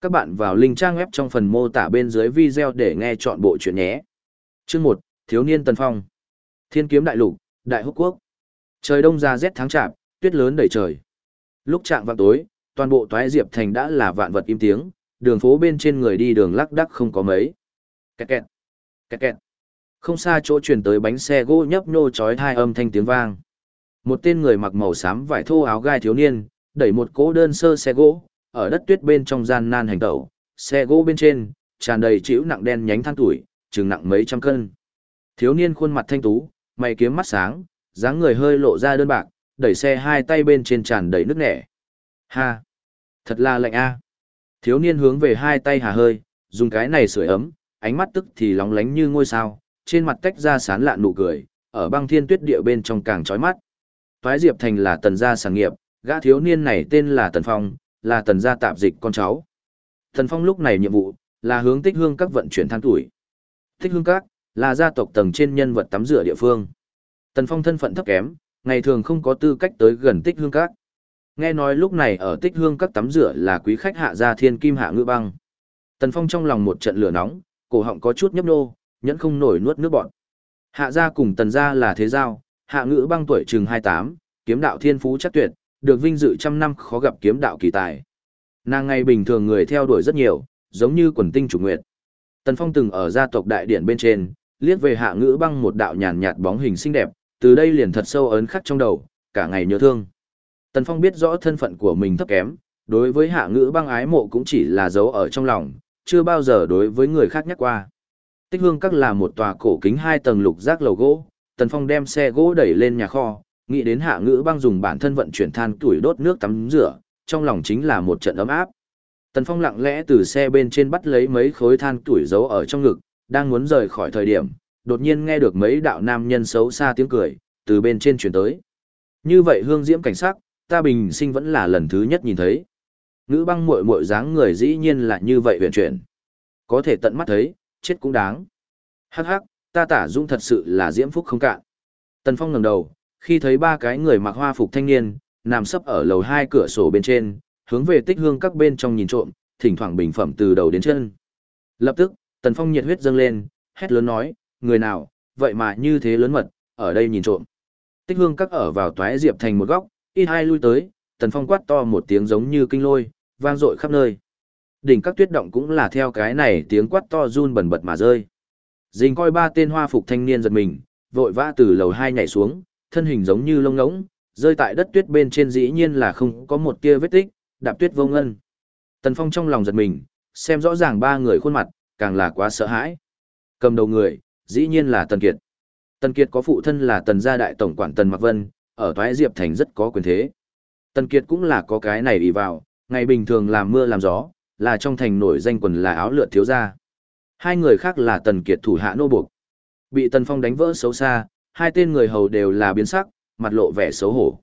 Các bạn vào link trang web trong phần mô tả bên dưới video để nghe chọn bộ chuyện nhé. Chương 1, Thiếu niên Tần Phong. Thiên kiếm đại lục, đại húc quốc. Trời đông ra rét tháng chạp, tuyết lớn đầy trời. Lúc trạng vào tối, toàn bộ toái diệp thành đã là vạn vật im tiếng, đường phố bên trên người đi đường lắc đắc không có mấy. Kẹt kẹt, kẹt kẹt. Không xa chỗ truyền tới bánh xe gỗ nhấp nhô chói hai âm thanh tiếng vang. Một tên người mặc màu xám vải thô áo gai thiếu niên, đẩy một cỗ đơn sơ xe gỗ, ở đất tuyết bên trong gian nan hành tẩu, xe gỗ bên trên, tràn đầy chịu nặng đen nhánh than tuổi, chừng nặng mấy trăm cân. Thiếu niên khuôn mặt thanh tú, mày kiếm mắt sáng, dáng người hơi lộ ra đơn bạc, đẩy xe hai tay bên trên tràn đầy nước nẻ. Ha! Thật là lạnh a. Thiếu niên hướng về hai tay hà hơi, dùng cái này sưởi ấm, ánh mắt tức thì lóng lánh như ngôi sao, trên mặt tách ra sán lạn nụ cười, ở băng thiên tuyết địa bên trong càng chói mắt. Phái Diệp Thành là tần gia sản nghiệp, gã thiếu niên này tên là Tần Phong, là tần gia tạp dịch con cháu. Tần Phong lúc này nhiệm vụ là hướng tích hương các vận chuyển than tuổi. Tích hương các là gia tộc tầng trên nhân vật tắm rửa địa phương. Tần Phong thân phận thấp kém, ngày thường không có tư cách tới gần tích hương các. Nghe nói lúc này ở tích hương các tắm rửa là quý khách hạ gia thiên kim hạ ngư băng. Tần Phong trong lòng một trận lửa nóng, cổ họng có chút nhấp nô, nhẫn không nổi nuốt nước bọt. Hạ gia cùng tần gia là thế giao, hạ ngữ băng tuổi chừng 28, kiếm đạo thiên phú chắc tuyệt, được vinh dự trăm năm khó gặp kiếm đạo kỳ tài. Nàng ngày bình thường người theo đuổi rất nhiều, giống như quần tinh chủ nguyệt. Tần Phong từng ở gia tộc đại điển bên trên, liếc về hạ ngữ băng một đạo nhàn nhạt bóng hình xinh đẹp, từ đây liền thật sâu ấn khắc trong đầu, cả ngày nhớ thương. Tần Phong biết rõ thân phận của mình thấp kém, đối với hạ ngữ băng ái mộ cũng chỉ là dấu ở trong lòng, chưa bao giờ đối với người khác nhắc qua. Tích hương các là một tòa cổ kính hai tầng lục giác lầu gỗ, Tần Phong đem xe gỗ đẩy lên nhà kho, nghĩ đến hạ ngữ băng dùng bản thân vận chuyển than tuổi đốt nước tắm rửa, trong lòng chính là một trận ấm áp. Tần Phong lặng lẽ từ xe bên trên bắt lấy mấy khối than tuổi giấu ở trong ngực, đang muốn rời khỏi thời điểm, đột nhiên nghe được mấy đạo nam nhân xấu xa tiếng cười, từ bên trên chuyển tới. Như vậy hương diễm cảnh sắc, ta bình sinh vẫn là lần thứ nhất nhìn thấy. Ngữ băng muội muội dáng người dĩ nhiên là như vậy huyền chuyển. Có thể tận mắt thấy, chết cũng đáng. Hắc hắc, ta tả dung thật sự là diễm phúc không cạn. Tần Phong ngẩng đầu, khi thấy ba cái người mặc hoa phục thanh niên, nằm sấp ở lầu hai cửa sổ bên trên, hướng về tích hương các bên trong nhìn trộm, thỉnh thoảng bình phẩm từ đầu đến chân. Lập tức, Tần Phong nhiệt huyết dâng lên, hét lớn nói, người nào, vậy mà như thế lớn mật, ở đây nhìn trộm. Tích hương các ở vào toái diệp thành một góc, ít hai lui tới, Tần Phong quát to một tiếng giống như kinh lôi, vang dội khắp nơi. Đỉnh các tuyết động cũng là theo cái này tiếng quát to run bần bật mà rơi. Dình coi ba tên hoa phục thanh niên giật mình, vội vã từ lầu hai nhảy xuống, thân hình giống như lông ngỗng, rơi tại đất tuyết bên trên dĩ nhiên là không có một tia vết tích, đạp tuyết vô ngân. Tần Phong trong lòng giật mình, xem rõ ràng ba người khuôn mặt, càng là quá sợ hãi. Cầm đầu người, dĩ nhiên là Tần Kiệt. Tần Kiệt có phụ thân là Tần gia đại tổng quản Tần Mặc Vân, ở Toái Diệp Thành rất có quyền thế. Tần Kiệt cũng là có cái này ý vào, ngày bình thường làm mưa làm gió, là trong thành nổi danh quần là áo lượt thiếu gia. Hai người khác là Tần Kiệt thủ hạ nô buộc. Bị Tần Phong đánh vỡ xấu xa, hai tên người hầu đều là biến sắc, mặt lộ vẻ xấu hổ.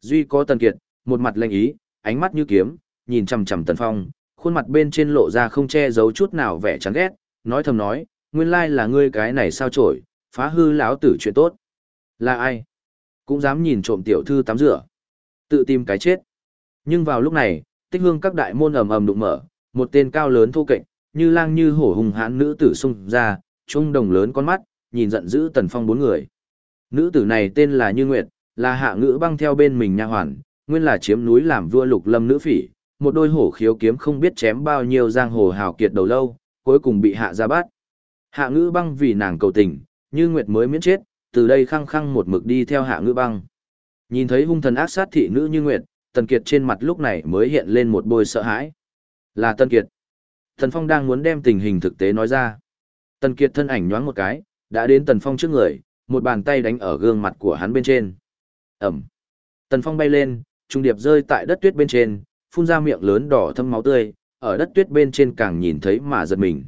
Duy có Tần Kiệt, một mặt lạnh ý, ánh mắt như kiếm, nhìn chằm chằm Tần Phong, khuôn mặt bên trên lộ ra không che giấu chút nào vẻ chán ghét, nói thầm nói, nguyên lai là ngươi cái này sao trổi, phá hư lão tử chuyện tốt. Là ai? Cũng dám nhìn trộm tiểu thư tắm rửa. Tự tìm cái chết. Nhưng vào lúc này, tích hương các đại môn ầm ầm đụng mở, một tên cao lớn thô kệch, như lang như hổ hùng hãn nữ tử xung ra, trung đồng lớn con mắt, nhìn giận dữ Tần Phong bốn người. Nữ tử này tên là Như Nguyệt, là hạ ngữ băng theo bên mình nha hoàn, nguyên là chiếm núi làm vua lục lâm nữ phỉ, một đôi hổ khiếu kiếm không biết chém bao nhiêu giang hồ hào kiệt đầu lâu, cuối cùng bị hạ ra bắt. Hạ ngữ băng vì nàng cầu tình, Như Nguyệt mới miễn chết, từ đây khăng khăng một mực đi theo hạ ngữ băng. Nhìn thấy hung thần ác sát thị nữ Như Nguyệt, Tần Kiệt trên mặt lúc này mới hiện lên một bôi sợ hãi. Là Tần Kiệt. Tần Phong đang muốn đem tình hình thực tế nói ra. Tần Kiệt thân ảnh nhoáng một cái, đã đến Tần Phong trước người, một bàn tay đánh ở gương mặt của hắn bên trên. Ẩm. Tần Phong bay lên, trung điệp rơi tại đất tuyết bên trên, phun ra miệng lớn đỏ thâm máu tươi, ở đất tuyết bên trên càng nhìn thấy mà giật mình.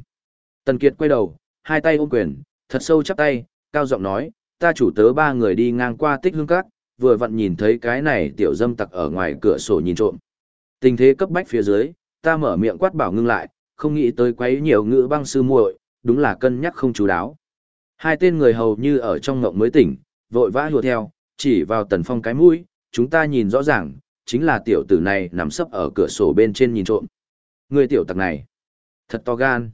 Tần Kiệt quay đầu, hai tay ôm quyền, thật sâu chắp tay, cao giọng nói, ta chủ tớ ba người đi ngang qua tích hương cát, vừa vặn nhìn thấy cái này tiểu dâm tặc ở ngoài cửa sổ nhìn trộm. Tình thế cấp bách phía dưới, ta mở miệng quát bảo ngưng lại, không nghĩ tới quấy nhiều ngữ băng sư muội, đúng là cân nhắc không chú đáo. Hai tên người hầu như ở trong ngộng mới tỉnh, vội vã hùa theo, chỉ vào tần phong cái mũi, chúng ta nhìn rõ ràng, chính là tiểu tử này nằm sấp ở cửa sổ bên trên nhìn trộm. Người tiểu tặc này. Thật to gan.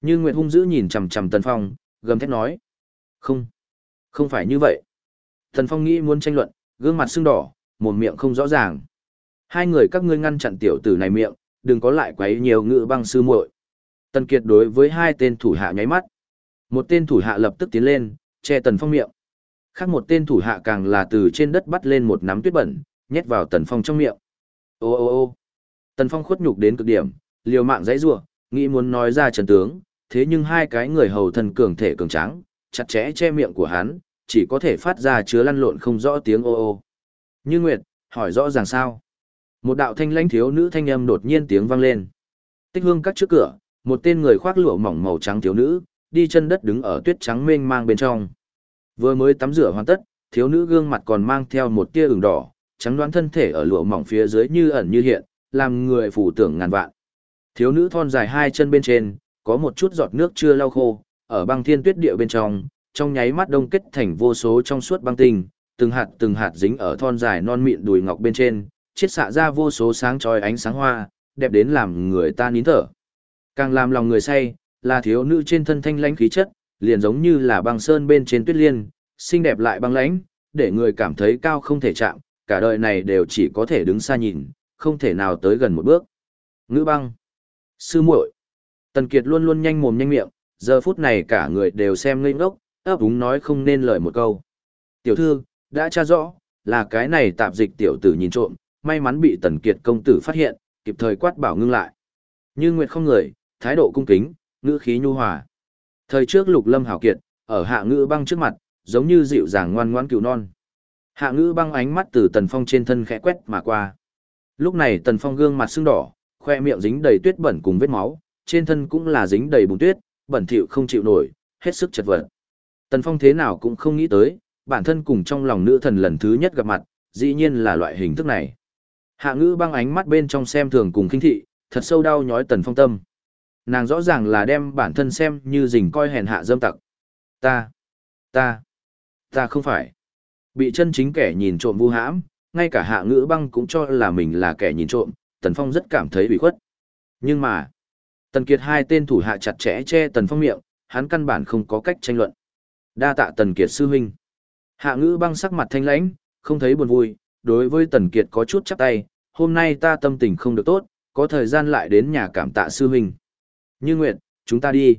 Như Nguyệt hung dữ nhìn chằm chằm Tần Phong, gầm thét nói. Không. Không phải như vậy. Tần Phong nghĩ muốn tranh luận, gương mặt sưng đỏ, một miệng không rõ ràng. Hai người các ngươi ngăn chặn tiểu tử này miệng, đừng có lại quấy nhiều ngữ băng sư muội. Tần Kiệt đối với hai tên thủ hạ nháy mắt. Một tên thủ hạ lập tức tiến lên, che Tần Phong miệng. Khác một tên thủ hạ càng là từ trên đất bắt lên một nắm tuyết bẩn, nhét vào Tần Phong trong miệng. Ô ô ô Tần Phong khuất nhục đến cực điểm, liều mạng dãy rủa, nghĩ muốn nói ra trần tướng, thế nhưng hai cái người hầu thần cường thể cường tráng, chặt chẽ che miệng của hắn, chỉ có thể phát ra chứa lăn lộn không rõ tiếng ô ô. Như Nguyệt, hỏi rõ ràng sao? Một đạo thanh lãnh thiếu nữ thanh âm đột nhiên tiếng vang lên. Tích hương cắt trước cửa, một tên người khoác lụa mỏng màu trắng thiếu nữ, đi chân đất đứng ở tuyết trắng mênh mang bên trong. Vừa mới tắm rửa hoàn tất, thiếu nữ gương mặt còn mang theo một tia ửng đỏ, trắng đoán thân thể ở lụa mỏng phía dưới như ẩn như hiện, làm người phủ tưởng ngàn vạn. Thiếu nữ thon dài hai chân bên trên, có một chút giọt nước chưa lau khô, ở băng thiên tuyết địa bên trong, trong nháy mắt đông kết thành vô số trong suốt băng tinh, từng hạt từng hạt dính ở thon dài non mịn đùi ngọc bên trên, chiết xạ ra vô số sáng chói ánh sáng hoa, đẹp đến làm người ta nín thở. Càng làm lòng người say, là thiếu nữ trên thân thanh lãnh khí chất, liền giống như là băng sơn bên trên tuyết liên, xinh đẹp lại băng lãnh, để người cảm thấy cao không thể chạm, cả đời này đều chỉ có thể đứng xa nhìn, không thể nào tới gần một bước. Ngữ băng. Sư muội. Tần Kiệt luôn luôn nhanh mồm nhanh miệng, giờ phút này cả người đều xem ngây ngốc, ấp úng nói không nên lời một câu. Tiểu thư, đã tra rõ, là cái này tạp dịch tiểu tử nhìn trộm, may mắn bị Tần Kiệt công tử phát hiện, kịp thời quát bảo ngưng lại. Như Nguyệt không người, thái độ cung kính, ngữ khí nhu hòa. Thời trước Lục Lâm hảo kiệt, ở hạ ngữ băng trước mặt, giống như dịu dàng ngoan ngoãn cừu non. Hạ ngữ băng ánh mắt từ Tần Phong trên thân khẽ quét mà qua. Lúc này Tần Phong gương mặt sưng đỏ, khoe miệng dính đầy tuyết bẩn cùng vết máu, trên thân cũng là dính đầy bùn tuyết, bẩn thỉu không chịu nổi, hết sức chật vật. Tần Phong thế nào cũng không nghĩ tới, bản thân cùng trong lòng nữ thần lần thứ nhất gặp mặt, dĩ nhiên là loại hình thức này. Hạ ngữ băng ánh mắt bên trong xem thường cùng kinh thị, thật sâu đau nhói Tần Phong tâm. Nàng rõ ràng là đem bản thân xem như dình coi hèn hạ dâm tặc. Ta, ta, ta không phải. Bị chân chính kẻ nhìn trộm vu hãm, ngay cả hạ ngữ băng cũng cho là mình là kẻ nhìn trộm, Tần Phong rất cảm thấy bị khuất. Nhưng mà, Tần Kiệt hai tên thủ hạ chặt chẽ che Tần Phong miệng, hắn căn bản không có cách tranh luận. Đa tạ Tần Kiệt sư huynh. Hạ ngữ băng sắc mặt thanh lãnh, không thấy buồn vui, đối với Tần Kiệt có chút chắp tay, hôm nay ta tâm tình không được tốt, có thời gian lại đến nhà cảm tạ sư huynh. Như Nguyệt, chúng ta đi.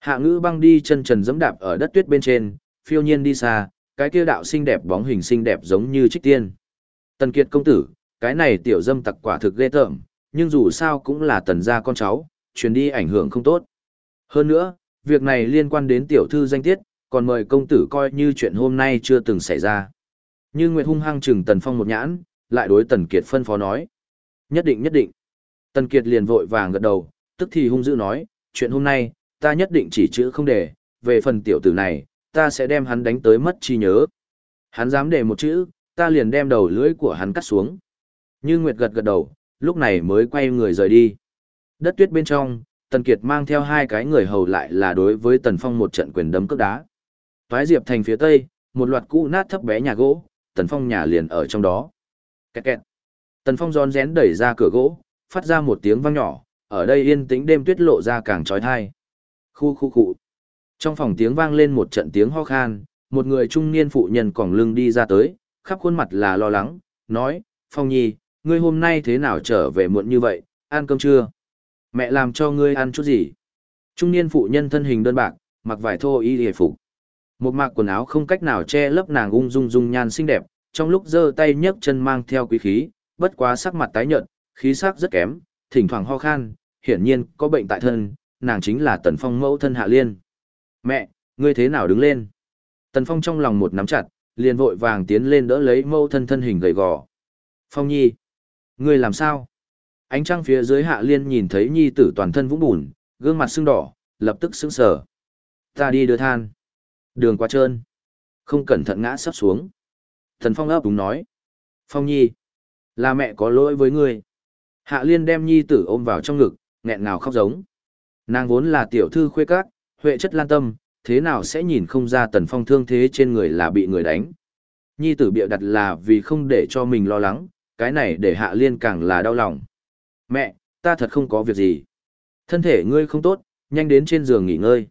Hạ ngữ băng đi chân trần dẫm đạp ở đất tuyết bên trên, phiêu nhiên đi xa, cái kia đạo xinh đẹp bóng hình xinh đẹp giống như trích tiên. Tần Kiệt công tử, cái này tiểu dâm tặc quả thực ghê tởm, nhưng dù sao cũng là tần gia con cháu, truyền đi ảnh hưởng không tốt. Hơn nữa, việc này liên quan đến tiểu thư danh tiết, còn mời công tử coi như chuyện hôm nay chưa từng xảy ra. Như Nguyệt hung hăng chừng Tần Phong một nhãn, lại đối Tần Kiệt phân phó nói. Nhất định nhất định. Tần Kiệt liền vội vàng gật đầu, tức thì hung dữ nói, chuyện hôm nay, ta nhất định chỉ chữ không để, về phần tiểu tử này, ta sẽ đem hắn đánh tới mất chi nhớ. Hắn dám để một chữ, ta liền đem đầu lưỡi của hắn cắt xuống. Như Nguyệt gật gật đầu, lúc này mới quay người rời đi. Đất tuyết bên trong, Tần Kiệt mang theo hai cái người hầu lại là đối với Tần Phong một trận quyền đấm cước đá. Toái Diệp thành phía tây, một loạt cũ nát thấp bé nhà gỗ, Tần Phong nhà liền ở trong đó. Kẹt kẹt. Tần Phong rón rén đẩy ra cửa gỗ, phát ra một tiếng vang nhỏ, ở đây yên tĩnh đêm tuyết lộ ra càng trói thai. Khu khu khu. Trong phòng tiếng vang lên một trận tiếng ho khan, một người trung niên phụ nhân còng lưng đi ra tới, khắp khuôn mặt là lo lắng, nói, Phong Nhi, ngươi hôm nay thế nào trở về muộn như vậy, ăn cơm chưa? Mẹ làm cho ngươi ăn chút gì? Trung niên phụ nhân thân hình đơn bạc, mặc vải thô y hề phục. Một mạc quần áo không cách nào che lấp nàng ung dung dung nhan xinh đẹp, trong lúc giơ tay nhấc chân mang theo quý khí, bất quá sắc mặt tái nhợt, khí sắc rất kém, thỉnh thoảng ho khan, hiển nhiên có bệnh tại thân, nàng chính là Tần Phong mẫu thân Hạ Liên. Mẹ, ngươi thế nào đứng lên? Tần Phong trong lòng một nắm chặt, liền vội vàng tiến lên đỡ lấy mẫu thân thân hình gầy gò. Phong Nhi, ngươi làm sao? Ánh trăng phía dưới Hạ Liên nhìn thấy Nhi tử toàn thân vũng bùn, gương mặt sưng đỏ, lập tức sững sờ. Ta đi đưa than. Đường quá trơn. Không cẩn thận ngã sắp xuống. Thần Phong ấp đúng nói. Phong Nhi, là mẹ có lỗi với ngươi. Hạ Liên đem Nhi tử ôm vào trong ngực, nghẹn ngào khóc giống. Nàng vốn là tiểu thư khuê các, huệ chất lan tâm, thế nào sẽ nhìn không ra tần phong thương thế trên người là bị người đánh. Nhi tử bịa đặt là vì không để cho mình lo lắng, cái này để hạ liên càng là đau lòng. Mẹ, ta thật không có việc gì. Thân thể ngươi không tốt, nhanh đến trên giường nghỉ ngơi.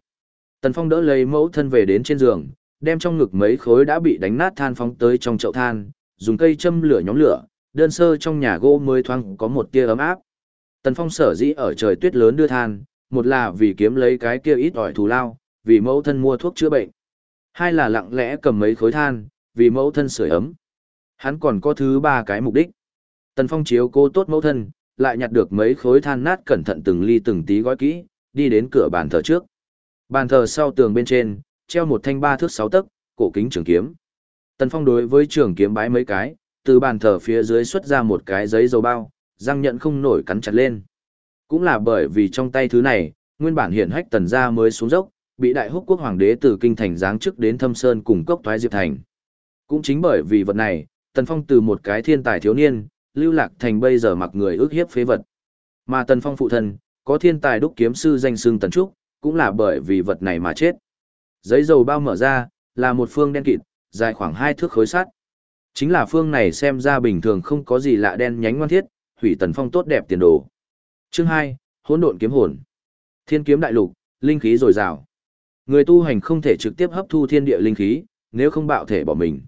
Tần Phong đỡ lấy mẫu thân về đến trên giường, đem trong ngực mấy khối đã bị đánh nát than phóng tới trong chậu than, dùng cây châm lửa nhóm lửa, đơn sơ trong nhà gỗ mới thoáng có một tia ấm áp. Tần Phong sở dĩ ở trời tuyết lớn đưa than, một là vì kiếm lấy cái kia ít ỏi thù lao, vì mẫu thân mua thuốc chữa bệnh. Hai là lặng lẽ cầm mấy khối than, vì mẫu thân sưởi ấm. Hắn còn có thứ ba cái mục đích. Tần Phong chiếu cô tốt mẫu thân, lại nhặt được mấy khối than nát cẩn thận từng ly từng tí gói kỹ, đi đến cửa bàn thờ trước. Bàn thờ sau tường bên trên, treo một thanh ba thước sáu tấc, cổ kính trường kiếm. Tần Phong đối với trường kiếm bái mấy cái, từ bàn thờ phía dưới xuất ra một cái giấy dầu bao, răng nhận không nổi cắn chặt lên. Cũng là bởi vì trong tay thứ này, nguyên bản hiển hách tần gia mới xuống dốc, bị đại húc quốc hoàng đế từ kinh thành giáng chức đến thâm sơn cùng cốc thoái diệp thành. Cũng chính bởi vì vật này, Tần Phong từ một cái thiên tài thiếu niên, lưu lạc thành bây giờ mặc người ước hiếp phế vật. Mà Tần Phong phụ thân, có thiên tài đúc kiếm sư danh xương Tần Trúc, cũng là bởi vì vật này mà chết. Giấy dầu bao mở ra, là một phương đen kịt, dài khoảng hai thước khối sắt. Chính là phương này xem ra bình thường không có gì lạ đen nhánh ngoan thiết, hủy Tần Phong tốt đẹp tiền đồ. Chương 2, hỗn độn kiếm hồn. Thiên kiếm đại lục, linh khí dồi dào. Người tu hành không thể trực tiếp hấp thu thiên địa linh khí, nếu không bạo thể bỏ mình.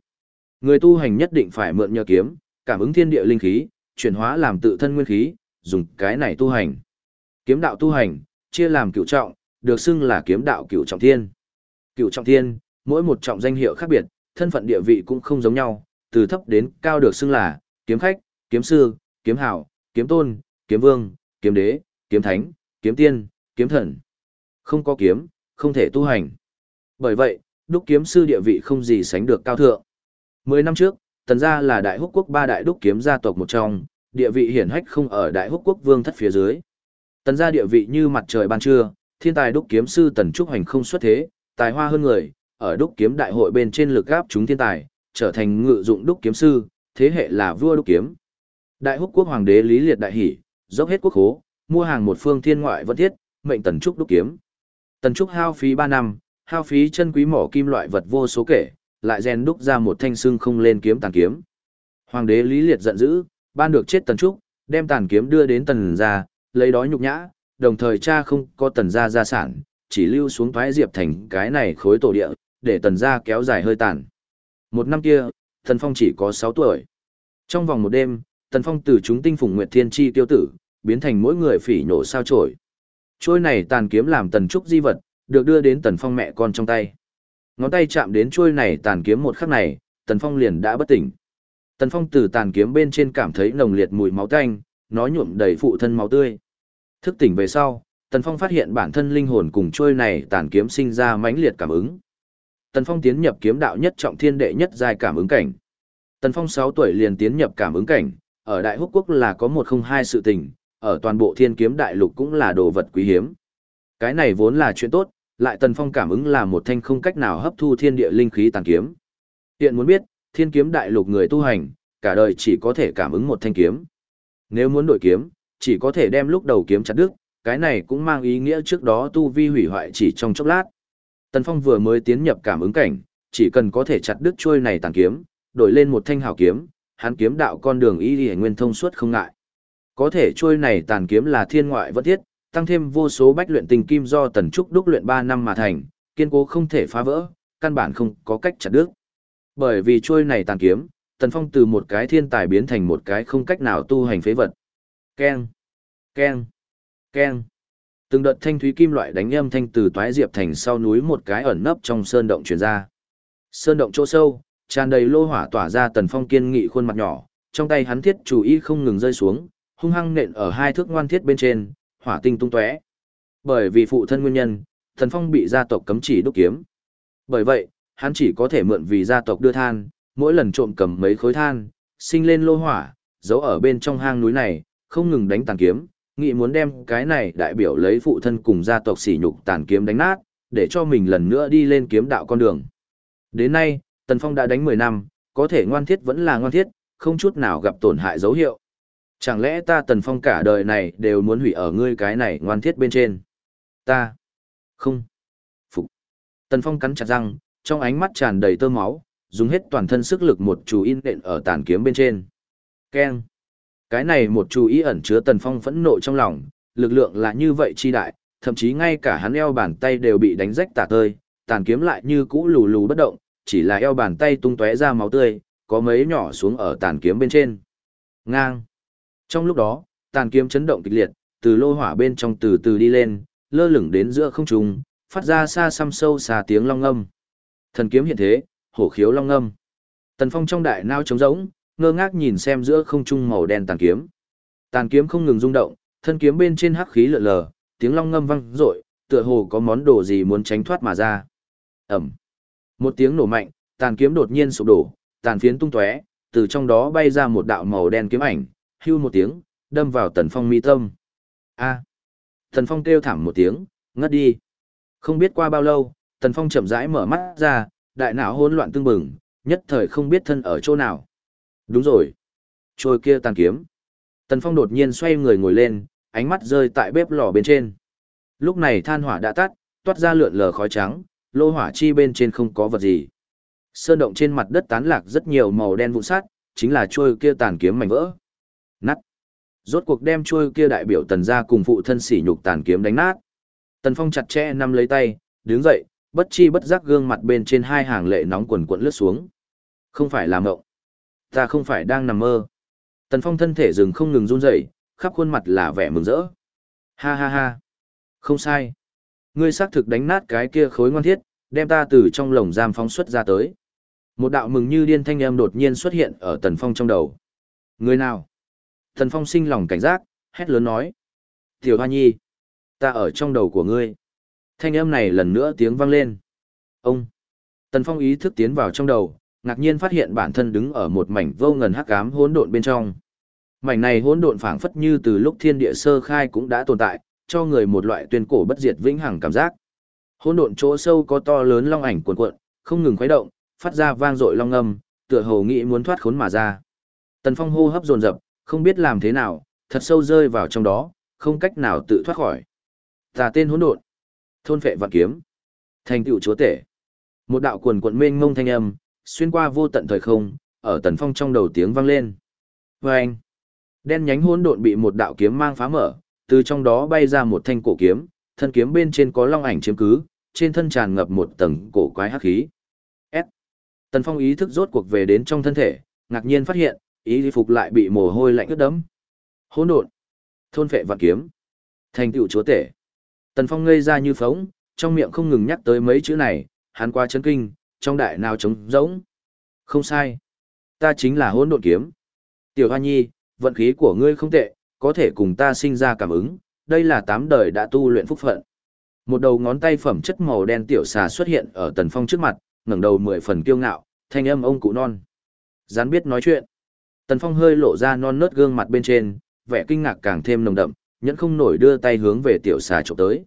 Người tu hành nhất định phải mượn nhờ kiếm, cảm ứng thiên địa linh khí, chuyển hóa làm tự thân nguyên khí, dùng cái này tu hành. Kiếm đạo tu hành, chia làm cửu trọng, được xưng là kiếm đạo cửu trọng thiên. Cửu trọng thiên, mỗi một trọng danh hiệu khác biệt, thân phận địa vị cũng không giống nhau, từ thấp đến cao được xưng là kiếm khách, kiếm sư, kiếm hảo, kiếm tôn, kiếm vương, kiếm đế, kiếm thánh, kiếm tiên, kiếm thần. Không có kiếm, không thể tu hành. Bởi vậy, đúc kiếm sư địa vị không gì sánh được cao thượng. Mười năm trước, tần gia là đại húc quốc ba đại đúc kiếm gia tộc một trong, địa vị hiển hách không ở đại húc quốc vương thất phía dưới. Tần gia địa vị như mặt trời ban trưa, thiên tài đúc kiếm sư tần trúc hành không xuất thế, tài hoa hơn người, ở đúc kiếm đại hội bên trên lực gáp chúng thiên tài, trở thành ngự dụng đúc kiếm sư, thế hệ là vua đúc kiếm. Đại húc quốc hoàng đế Lý Liệt đại hỷ, dốc hết quốc khố, mua hàng một phương thiên ngoại vẫn thiết, mệnh tần trúc đúc kiếm. Tần trúc hao phí 3 năm, hao phí chân quý mỏ kim loại vật vô số kể, lại rèn đúc ra một thanh xương không lên kiếm tàn kiếm. Hoàng đế Lý Liệt giận dữ, ban được chết tần trúc, đem tàn kiếm đưa đến tần gia, lấy đó nhục nhã, đồng thời cha không có tần gia gia sản, chỉ lưu xuống thoái diệp thành cái này khối tổ địa, để tần gia kéo dài hơi tàn. Một năm kia, thần phong chỉ có 6 tuổi. Trong vòng một đêm, tần phong từ chúng tinh phùng nguyệt thiên chi tiêu tử, biến thành mỗi người phỉ nổ sao trổi. Trôi này tàn kiếm làm tần trúc di vật, được đưa đến tần phong mẹ con trong tay. Ngón tay chạm đến trôi này tàn kiếm một khắc này, tần phong liền đã bất tỉnh. Tần phong từ tàn kiếm bên trên cảm thấy nồng liệt mùi máu tanh, nó nhuộm đầy phụ thân máu tươi. Thức tỉnh về sau, tần phong phát hiện bản thân linh hồn cùng trôi này tàn kiếm sinh ra mãnh liệt cảm ứng. Tần phong tiến nhập kiếm đạo nhất trọng thiên đệ nhất giai cảm ứng cảnh. Tần phong 6 tuổi liền tiến nhập cảm ứng cảnh, ở Đại Húc Quốc là có một không hai sự tình, ở toàn bộ thiên kiếm đại lục cũng là đồ vật quý hiếm. Cái này vốn là chuyện tốt, lại tần phong cảm ứng là một thanh không cách nào hấp thu thiên địa linh khí tàn kiếm. Hiện muốn biết, thiên kiếm đại lục người tu hành, cả đời chỉ có thể cảm ứng một thanh kiếm. Nếu muốn đổi kiếm, chỉ có thể đem lúc đầu kiếm chặt đứt, cái này cũng mang ý nghĩa trước đó tu vi hủy hoại chỉ trong chốc lát. Tần Phong vừa mới tiến nhập cảm ứng cảnh, chỉ cần có thể chặt đứt chuôi này tàn kiếm, đổi lên một thanh hào kiếm, hắn kiếm đạo con đường y y nguyên thông suốt không ngại. Có thể trôi này tàn kiếm là thiên ngoại vẫn thiết, tăng thêm vô số bách luyện tình kim do tần trúc đúc luyện 3 năm mà thành, kiên cố không thể phá vỡ, căn bản không có cách chặt đứt. Bởi vì trôi này tàn kiếm, tần phong từ một cái thiên tài biến thành một cái không cách nào tu hành phế vật. Keng, keng, keng. Từng đợt thanh thúy kim loại đánh âm thanh từ toái diệp thành sau núi một cái ẩn nấp trong sơn động truyền ra. Sơn động chỗ sâu, tràn đầy lô hỏa tỏa ra tần phong kiên nghị khuôn mặt nhỏ, trong tay hắn thiết chủ ý không ngừng rơi xuống, hung hăng nện ở hai thước ngoan thiết bên trên, hỏa tinh tung tóe. Bởi vì phụ thân nguyên nhân, Thần Phong bị gia tộc cấm chỉ đúc kiếm. Bởi vậy, hắn chỉ có thể mượn vì gia tộc đưa than, mỗi lần trộm cầm mấy khối than, sinh lên lô hỏa, giấu ở bên trong hang núi này, không ngừng đánh tàn kiếm, nghị muốn đem cái này đại biểu lấy phụ thân cùng gia tộc sỉ nhục tàn kiếm đánh nát, để cho mình lần nữa đi lên kiếm đạo con đường. Đến nay, Tần Phong đã đánh 10 năm, có thể ngoan thiết vẫn là ngoan thiết, không chút nào gặp tổn hại dấu hiệu. Chẳng lẽ ta tần phong cả đời này đều muốn hủy ở ngươi cái này ngoan thiết bên trên? Ta. Không. Phục. Tần phong cắn chặt răng, trong ánh mắt tràn đầy tơ máu, dùng hết toàn thân sức lực một chú in đện ở tàn kiếm bên trên. Keng. Cái này một chú ý ẩn chứa Tần Phong phẫn nộ trong lòng, lực lượng là như vậy chi đại, thậm chí ngay cả hắn eo bàn tay đều bị đánh rách tả tơi, tàn kiếm lại như cũ lù lù bất động, chỉ là eo bàn tay tung tóe ra máu tươi, có mấy nhỏ xuống ở tàn kiếm bên trên. Ngang. Trong lúc đó, tàn kiếm chấn động kịch liệt, từ lô hỏa bên trong từ từ đi lên, lơ lửng đến giữa không trung, phát ra xa xăm sâu xa tiếng long ngâm. Thần kiếm hiện thế, hổ khiếu long ngâm. Tần Phong trong đại nao trống rỗng, ngơ ngác nhìn xem giữa không trung màu đen tàn kiếm. Tàn kiếm không ngừng rung động, thân kiếm bên trên hắc khí lượn lờ, tiếng long ngâm vang rội, tựa hồ có món đồ gì muốn tránh thoát mà ra. Ầm. Một tiếng nổ mạnh, tàn kiếm đột nhiên sụp đổ, tàn phiến tung tóe, từ trong đó bay ra một đạo màu đen kiếm ảnh, hưu một tiếng, đâm vào Tần Phong mi tâm. A. Tần Phong kêu thảm một tiếng, ngất đi. Không biết qua bao lâu, Tần Phong chậm rãi mở mắt ra, đại não hỗn loạn tương bừng, nhất thời không biết thân ở chỗ nào. Đúng rồi. Trôi kia tàn kiếm. Tần Phong đột nhiên xoay người ngồi lên, ánh mắt rơi tại bếp lò bên trên. Lúc này than hỏa đã tắt, toát ra lượn lờ khói trắng, lô hỏa chi bên trên không có vật gì. Sơn động trên mặt đất tán lạc rất nhiều màu đen vụn sát, chính là chuôi kia tàn kiếm mảnh vỡ. Nát. Rốt cuộc đem chuôi kia đại biểu tần gia cùng phụ thân sỉ nhục tàn kiếm đánh nát. Tần Phong chặt chẽ nắm lấy tay, đứng dậy, bất chi bất giác gương mặt bên trên hai hàng lệ nóng quần quần lướt xuống. Không phải là mộng. Ta không phải đang nằm mơ. Tần Phong thân thể dừng không ngừng run rẩy, khắp khuôn mặt là vẻ mừng rỡ. Ha ha ha. Không sai. Ngươi xác thực đánh nát cái kia khối ngoan thiết, đem ta từ trong lồng giam phóng xuất ra tới. Một đạo mừng như điên thanh âm đột nhiên xuất hiện ở Tần Phong trong đầu. Người nào? Tần Phong sinh lòng cảnh giác, hét lớn nói. Tiểu Hoa Nhi, ta ở trong đầu của ngươi. Thanh âm này lần nữa tiếng vang lên. Ông! Tần Phong ý thức tiến vào trong đầu, ngạc nhiên phát hiện bản thân đứng ở một mảnh vô ngần hắc ám hỗn độn bên trong. Mảnh này hỗn độn phảng phất như từ lúc thiên địa sơ khai cũng đã tồn tại, cho người một loại tuyên cổ bất diệt vĩnh hằng cảm giác. Hỗn độn chỗ sâu có to lớn long ảnh cuộn cuộn, không ngừng khuấy động, phát ra vang dội long âm, tựa hồ nghĩ muốn thoát khốn mà ra. Tần Phong hô hấp dồn dập, không biết làm thế nào, thật sâu rơi vào trong đó, không cách nào tự thoát khỏi. Tà tên hỗn độn, thôn phệ vạn kiếm, thành tựu chúa tể. Một đạo cuồn cuộn mênh mông thanh âm, xuyên qua vô tận thời không, ở Tần Phong trong đầu tiếng vang lên. Vâng! Đen nhánh hỗn độn bị một đạo kiếm mang phá mở, từ trong đó bay ra một thanh cổ kiếm, thân kiếm bên trên có long ảnh chiếm cứ, trên thân tràn ngập một tầng cổ quái hắc khí. S. Tần Phong ý thức rốt cuộc về đến trong thân thể, ngạc nhiên phát hiện, ý phục lại bị mồ hôi lạnh ướt đẫm. Hỗn độn, thôn phệ vạn kiếm, thành tựu chúa tể. Tần Phong ngây ra như phóng, trong miệng không ngừng nhắc tới mấy chữ này, hắn qua chấn kinh, trong đại nào trống rỗng. Không sai, ta chính là hỗn độn kiếm. Tiểu Hoa Nhi, vận khí của ngươi không tệ, có thể cùng ta sinh ra cảm ứng, đây là tám đời đã tu luyện phúc phận. Một đầu ngón tay phẩm chất màu đen tiểu xà xuất hiện ở Tần Phong trước mặt, ngẩng đầu mười phần kiêu ngạo, thanh âm ông cụ non. Gián biết nói chuyện. Tần Phong hơi lộ ra non nớt gương mặt bên trên, vẻ kinh ngạc càng thêm nồng đậm, nhẫn không nổi đưa tay hướng về tiểu xà chụp tới.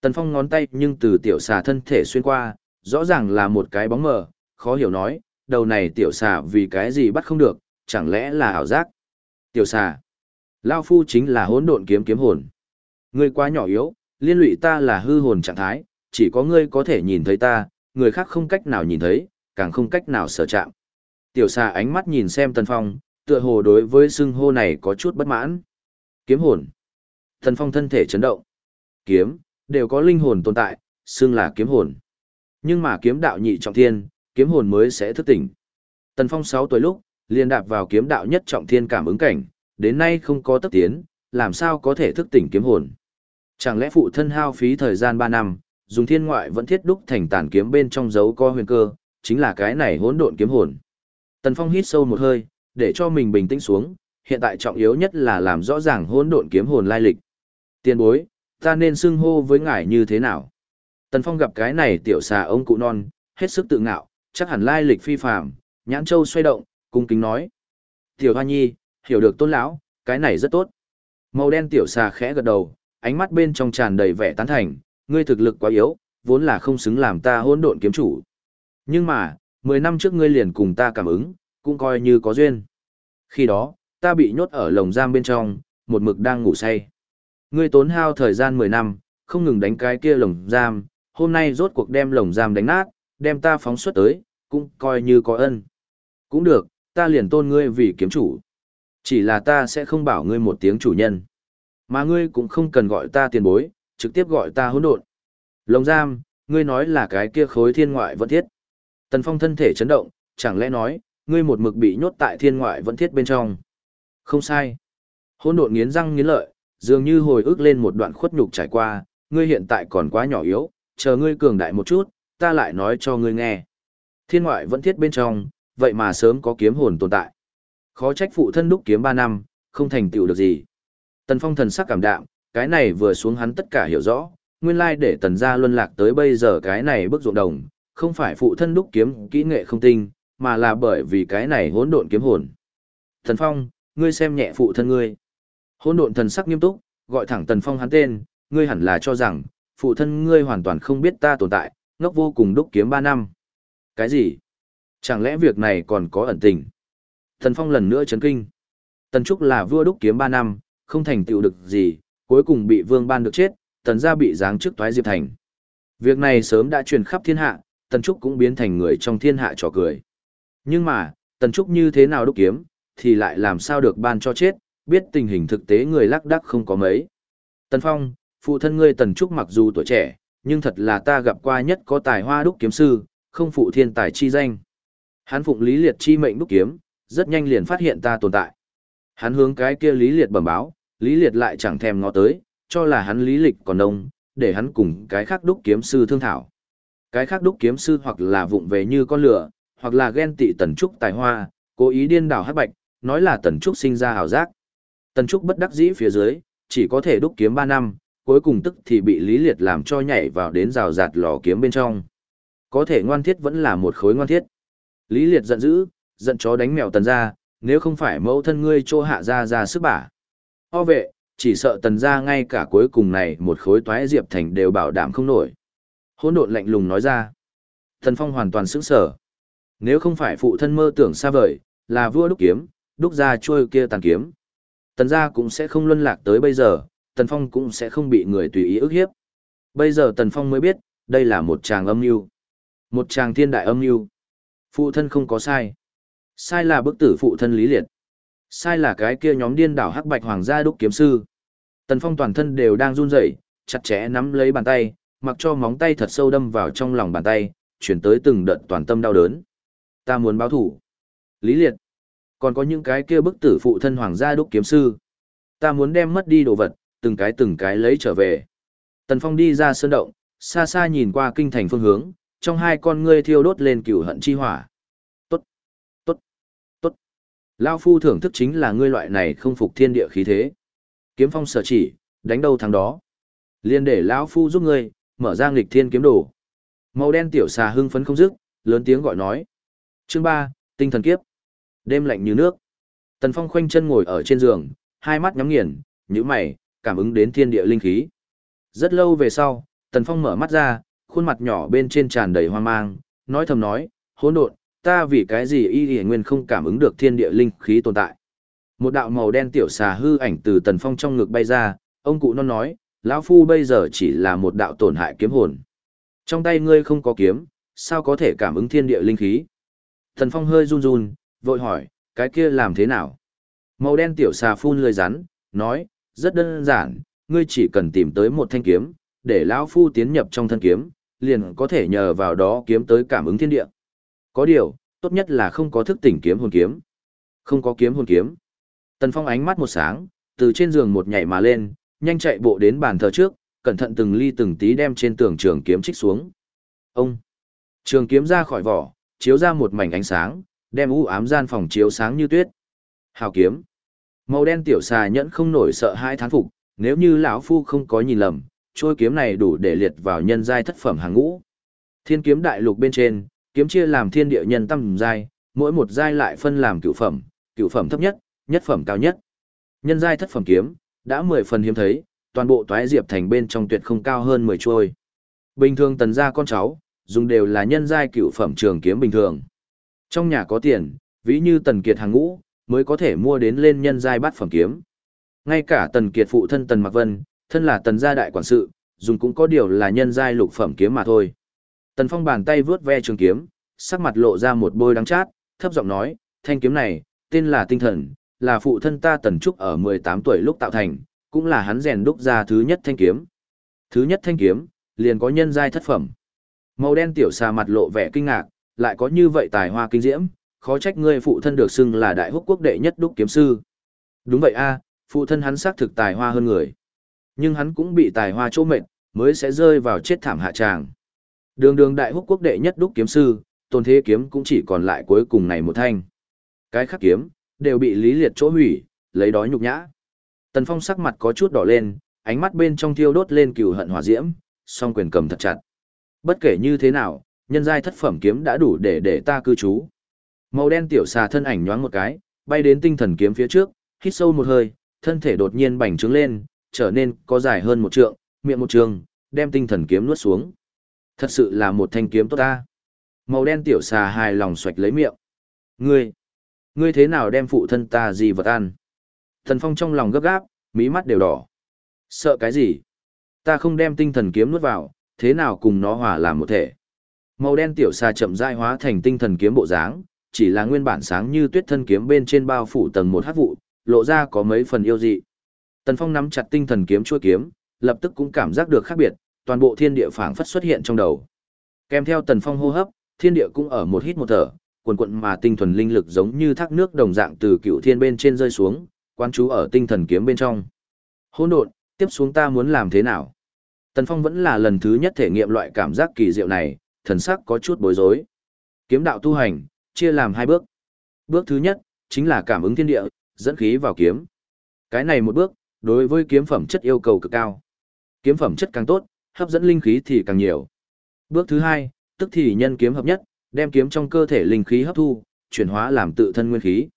Tần Phong ngón tay nhưng từ tiểu xà thân thể xuyên qua, rõ ràng là một cái bóng mờ, khó hiểu nói, đầu này tiểu xà vì cái gì bắt không được, chẳng lẽ là ảo giác. Tiểu xà. Lao phu chính là hỗn độn kiếm kiếm hồn. Ngươi quá nhỏ yếu, liên lụy ta là hư hồn trạng thái, chỉ có ngươi có thể nhìn thấy ta, người khác không cách nào nhìn thấy, càng không cách nào sở chạm. Tiểu xà ánh mắt nhìn xem Tần Phong, tựa hồ đối với xưng hô này có chút bất mãn. Kiếm hồn. Tần Phong thân thể chấn động. Kiếm, đều có linh hồn tồn tại, xưng là kiếm hồn. Nhưng mà kiếm đạo nhị trọng thiên, kiếm hồn mới sẽ thức tỉnh. Tần Phong 6 tuổi lúc, liền đạp vào kiếm đạo nhất trọng thiên cảm ứng cảnh, đến nay không có tất tiến, làm sao có thể thức tỉnh kiếm hồn. Chẳng lẽ phụ thân hao phí thời gian 3 năm, dùng thiên ngoại vẫn thiết đúc thành tàn kiếm bên trong dấu co huyền cơ, chính là cái này hỗn độn kiếm hồn. Tần Phong hít sâu một hơi, để cho mình bình tĩnh xuống, hiện tại trọng yếu nhất là làm rõ ràng hỗn độn kiếm hồn lai lịch. Tiên bối, ta nên xưng hô với ngài như thế nào? Tần Phong gặp cái này tiểu xà ông cụ non, hết sức tự ngạo, chắc hẳn lai lịch phi phàm, nhãn châu xoay động, cung kính nói: "Tiểu Hoa Nhi, hiểu được tôn lão, cái này rất tốt." Màu đen tiểu xà khẽ gật đầu, ánh mắt bên trong tràn đầy vẻ tán thành, ngươi thực lực quá yếu, vốn là không xứng làm ta hỗn độn kiếm chủ. Nhưng mà, 10 năm trước ngươi liền cùng ta cảm ứng, cũng coi như có duyên. Khi đó, ta bị nhốt ở lồng giam bên trong, một mực đang ngủ say. Ngươi tốn hao thời gian 10 năm, không ngừng đánh cái kia lồng giam, hôm nay rốt cuộc đem lồng giam đánh nát, đem ta phóng xuất tới, cũng coi như có ân. Cũng được, ta liền tôn ngươi vì kiếm chủ. Chỉ là ta sẽ không bảo ngươi một tiếng chủ nhân. Mà ngươi cũng không cần gọi ta tiền bối, trực tiếp gọi ta hỗn độn. Lồng giam, ngươi nói là cái kia khối thiên ngoại vẫn thiết. Tần Phong thân thể chấn động, chẳng lẽ nói, ngươi một mực bị nhốt tại thiên ngoại vẫn thiết bên trong. Không sai. Hỗn độn nghiến răng nghiến lợi, dường như hồi ức lên một đoạn khuất nhục trải qua, ngươi hiện tại còn quá nhỏ yếu, chờ ngươi cường đại một chút, ta lại nói cho ngươi nghe. Thiên ngoại vẫn thiết bên trong, vậy mà sớm có kiếm hồn tồn tại. Khó trách phụ thân đúc kiếm 3 năm, không thành tựu được gì. Tần Phong thần sắc cảm đạm, cái này vừa xuống hắn tất cả hiểu rõ, nguyên lai để tần gia luân lạc tới bây giờ cái này bức ruộng đồng, không phải phụ thân đúc kiếm kỹ nghệ không tinh, mà là bởi vì cái này hỗn độn kiếm hồn. Tần Phong, ngươi xem nhẹ phụ thân ngươi. Hỗn độn thần sắc nghiêm túc, gọi thẳng Tần Phong hắn tên, ngươi hẳn là cho rằng, phụ thân ngươi hoàn toàn không biết ta tồn tại, ngốc vô cùng đúc kiếm 3 năm. Cái gì? Chẳng lẽ việc này còn có ẩn tình? Tần Phong lần nữa chấn kinh. Tần Trúc là vua đúc kiếm 3 năm, không thành tựu được gì, cuối cùng bị vương ban được chết, tần gia bị giáng chức toái diệp thành. Việc này sớm đã truyền khắp thiên hạ, tần trúc cũng biến thành người trong thiên hạ trò cười. Nhưng mà, tần trúc như thế nào đúc kiếm, thì lại làm sao được ban cho chết, biết tình hình thực tế người lắc đắc không có mấy. Tần Phong, phụ thân ngươi tần trúc mặc dù tuổi trẻ, nhưng thật là ta gặp qua nhất có tài hoa đúc kiếm sư, không phụ thiên tài chi danh. Hán phụng lý liệt chi mệnh đúc kiếm, rất nhanh liền phát hiện ta tồn tại. Hắn hướng cái kia lý liệt bẩm báo, lý liệt lại chẳng thèm ngó tới, cho là hắn lý lịch còn đông, để hắn cùng cái khác đúc kiếm sư thương thảo. Cái khác đúc kiếm sư hoặc là vụng về như con lửa, hoặc là ghen tị tần trúc tài hoa, cố ý điên đảo hát bạch, nói là tần trúc sinh ra hào giác. Tần trúc bất đắc dĩ phía dưới, chỉ có thể đúc kiếm 3 năm, cuối cùng tức thì bị lý liệt làm cho nhảy vào đến rào rạt lò kiếm bên trong. Có thể ngoan thiết vẫn là một khối ngoan thiết. Lý liệt giận dữ, giận chó đánh mèo tần ra, nếu không phải mẫu thân ngươi trô hạ ra ra sức bả. O vệ, chỉ sợ tần ra ngay cả cuối cùng này một khối toái diệp thành đều bảo đảm không nổi. Hỗn độn lạnh lùng nói ra. Tần Phong hoàn toàn sững sờ. Nếu không phải phụ thân mơ tưởng xa vời, là vua đúc kiếm, đúc ra trôi kia tàn kiếm. Tần gia cũng sẽ không luân lạc tới bây giờ, Tần Phong cũng sẽ không bị người tùy ý ức hiếp. Bây giờ Tần Phong mới biết, đây là một chàng âm mưu. Một chàng thiên đại âm mưu. Phụ thân không có sai. Sai là bức tử phụ thân lý liệt. Sai là cái kia nhóm điên đảo hắc bạch hoàng gia đúc kiếm sư. Tần Phong toàn thân đều đang run rẩy, chặt chẽ nắm lấy bàn tay, mặc cho móng tay thật sâu đâm vào trong lòng bàn tay, chuyển tới từng đợt toàn tâm đau đớn. Ta muốn báo thủ. Lý liệt. Còn có những cái kia bức tử phụ thân hoàng gia đúc kiếm sư. Ta muốn đem mất đi đồ vật, từng cái từng cái lấy trở về. Tần Phong đi ra sơn động, xa xa nhìn qua kinh thành phương hướng, trong hai con ngươi thiêu đốt lên cửu hận chi hỏa. Lao phu thưởng thức chính là ngươi loại này không phục thiên địa khí thế. Kiếm phong sở chỉ, đánh đâu thắng đó. Liên để lão phu giúp ngươi, mở ra nghịch thiên kiếm đồ. Màu đen tiểu xà hưng phấn không dứt, lớn tiếng gọi nói. Chương ba, tinh thần kiếp. Đêm lạnh như nước. Tần Phong khoanh chân ngồi ở trên giường, hai mắt nhắm nghiền, nhíu mày, cảm ứng đến thiên địa linh khí. Rất lâu về sau, Tần Phong mở mắt ra, khuôn mặt nhỏ bên trên tràn đầy hoang mang, nói thầm nói, hỗn độn, ta vì cái gì y y nguyên không cảm ứng được thiên địa linh khí tồn tại. Một đạo màu đen tiểu xà hư ảnh từ tần phong trong ngực bay ra, ông cụ non nói, lão phu bây giờ chỉ là một đạo tổn hại kiếm hồn. Trong tay ngươi không có kiếm, sao có thể cảm ứng thiên địa linh khí? Tần phong hơi run run, vội hỏi, cái kia làm thế nào? Màu đen tiểu xà phun lười rắn, nói, rất đơn giản, ngươi chỉ cần tìm tới một thanh kiếm, để lão phu tiến nhập trong thân kiếm, liền có thể nhờ vào đó kiếm tới cảm ứng thiên địa. Có điều, tốt nhất là không có thức tỉnh kiếm hồn kiếm. Không có kiếm hồn kiếm. Tần Phong ánh mắt một sáng, từ trên giường một nhảy mà lên, nhanh chạy bộ đến bàn thờ trước, cẩn thận từng ly từng tí đem trên tường trường kiếm trích xuống. Ông! Trường kiếm ra khỏi vỏ, chiếu ra một mảnh ánh sáng, đem u ám gian phòng chiếu sáng như tuyết. Hào kiếm! Màu đen tiểu xà nhẫn không nổi sợ hai thán phục, nếu như lão phu không có nhìn lầm, trôi kiếm này đủ để liệt vào nhân giai thất phẩm hàng ngũ. Thiên kiếm đại lục bên trên, kiếm chia làm thiên địa nhân tâm giai, mỗi một giai lại phân làm cửu phẩm, cửu phẩm thấp nhất, nhất phẩm cao nhất. Nhân giai thất phẩm kiếm, đã 10 phần hiếm thấy, toàn bộ toái diệp thành bên trong tuyệt không cao hơn 10 chuôi. Bình thường tần gia con cháu, dùng đều là nhân giai cửu phẩm trường kiếm bình thường. Trong nhà có tiền, ví như tần kiệt hàng ngũ, mới có thể mua đến lên nhân giai bát phẩm kiếm. Ngay cả tần kiệt phụ thân tần Mạc Vân, thân là tần gia đại quản sự, dùng cũng có điều là nhân giai lục phẩm kiếm mà thôi. Tần Phong bàn tay vướt ve trường kiếm, sắc mặt lộ ra một bôi đắng chát, thấp giọng nói, thanh kiếm này, tên là tinh thần, là phụ thân ta Tần Trúc ở 18 tuổi lúc tạo thành, cũng là hắn rèn đúc ra thứ nhất thanh kiếm. Thứ nhất thanh kiếm, liền có nhân giai thất phẩm. Màu đen tiểu xà mặt lộ vẻ kinh ngạc, lại có như vậy tài hoa kinh diễm, khó trách ngươi phụ thân được xưng là đại húc quốc đệ nhất đúc kiếm sư. Đúng vậy a, phụ thân hắn xác thực tài hoa hơn người. Nhưng hắn cũng bị tài hoa chỗ mệnh, mới sẽ rơi vào chết thảm hạ tràng. Đường đường đại húc quốc đệ nhất đúc kiếm sư, tôn thế kiếm cũng chỉ còn lại cuối cùng này một thanh. Cái khắc kiếm, đều bị lý liệt chỗ hủy, lấy đói nhục nhã. Tần Phong sắc mặt có chút đỏ lên, ánh mắt bên trong thiêu đốt lên cừu hận hỏa diễm, song quyền cầm thật chặt. Bất kể như thế nào, nhân giai thất phẩm kiếm đã đủ để để ta cư trú. Màu đen tiểu xà thân ảnh nhoáng một cái, bay đến tinh thần kiếm phía trước, hít sâu một hơi, thân thể đột nhiên bành trướng lên, trở nên có dài hơn một trượng, miệng một trường, đem tinh thần kiếm nuốt xuống. Thật sự là một thanh kiếm tốt ta. Màu đen tiểu xà hài lòng xoạch lấy miệng. Ngươi, ngươi thế nào đem phụ thân ta gì vật ăn? Thần Phong trong lòng gấp gáp, mí mắt đều đỏ. Sợ cái gì? Ta không đem tinh thần kiếm nuốt vào, thế nào cùng nó hòa làm một thể? Màu đen tiểu xà chậm rãi hóa thành tinh thần kiếm bộ dáng, chỉ là nguyên bản sáng như tuyết thân kiếm bên trên bao phủ tầng một hát vụ, lộ ra có mấy phần yêu dị. Tần Phong nắm chặt tinh thần kiếm chua kiếm, lập tức cũng cảm giác được khác biệt, toàn bộ thiên địa phảng phất xuất hiện trong đầu. Kèm theo Tần Phong hô hấp, thiên địa cũng ở một hít một thở, quần quận mà tinh thuần linh lực giống như thác nước đồng dạng từ cựu thiên bên trên rơi xuống, quan chú ở tinh thần kiếm bên trong. Hỗn độn, tiếp xuống ta muốn làm thế nào? Tần Phong vẫn là lần thứ nhất thể nghiệm loại cảm giác kỳ diệu này, thần sắc có chút bối rối. Kiếm đạo tu hành, chia làm hai bước. Bước thứ nhất, chính là cảm ứng thiên địa, dẫn khí vào kiếm. Cái này một bước, đối với kiếm phẩm chất yêu cầu cực cao. Kiếm phẩm chất càng tốt, hấp dẫn linh khí thì càng nhiều. Bước thứ hai, tức thì nhân kiếm hợp nhất, đem kiếm trong cơ thể linh khí hấp thu, chuyển hóa làm tự thân nguyên khí.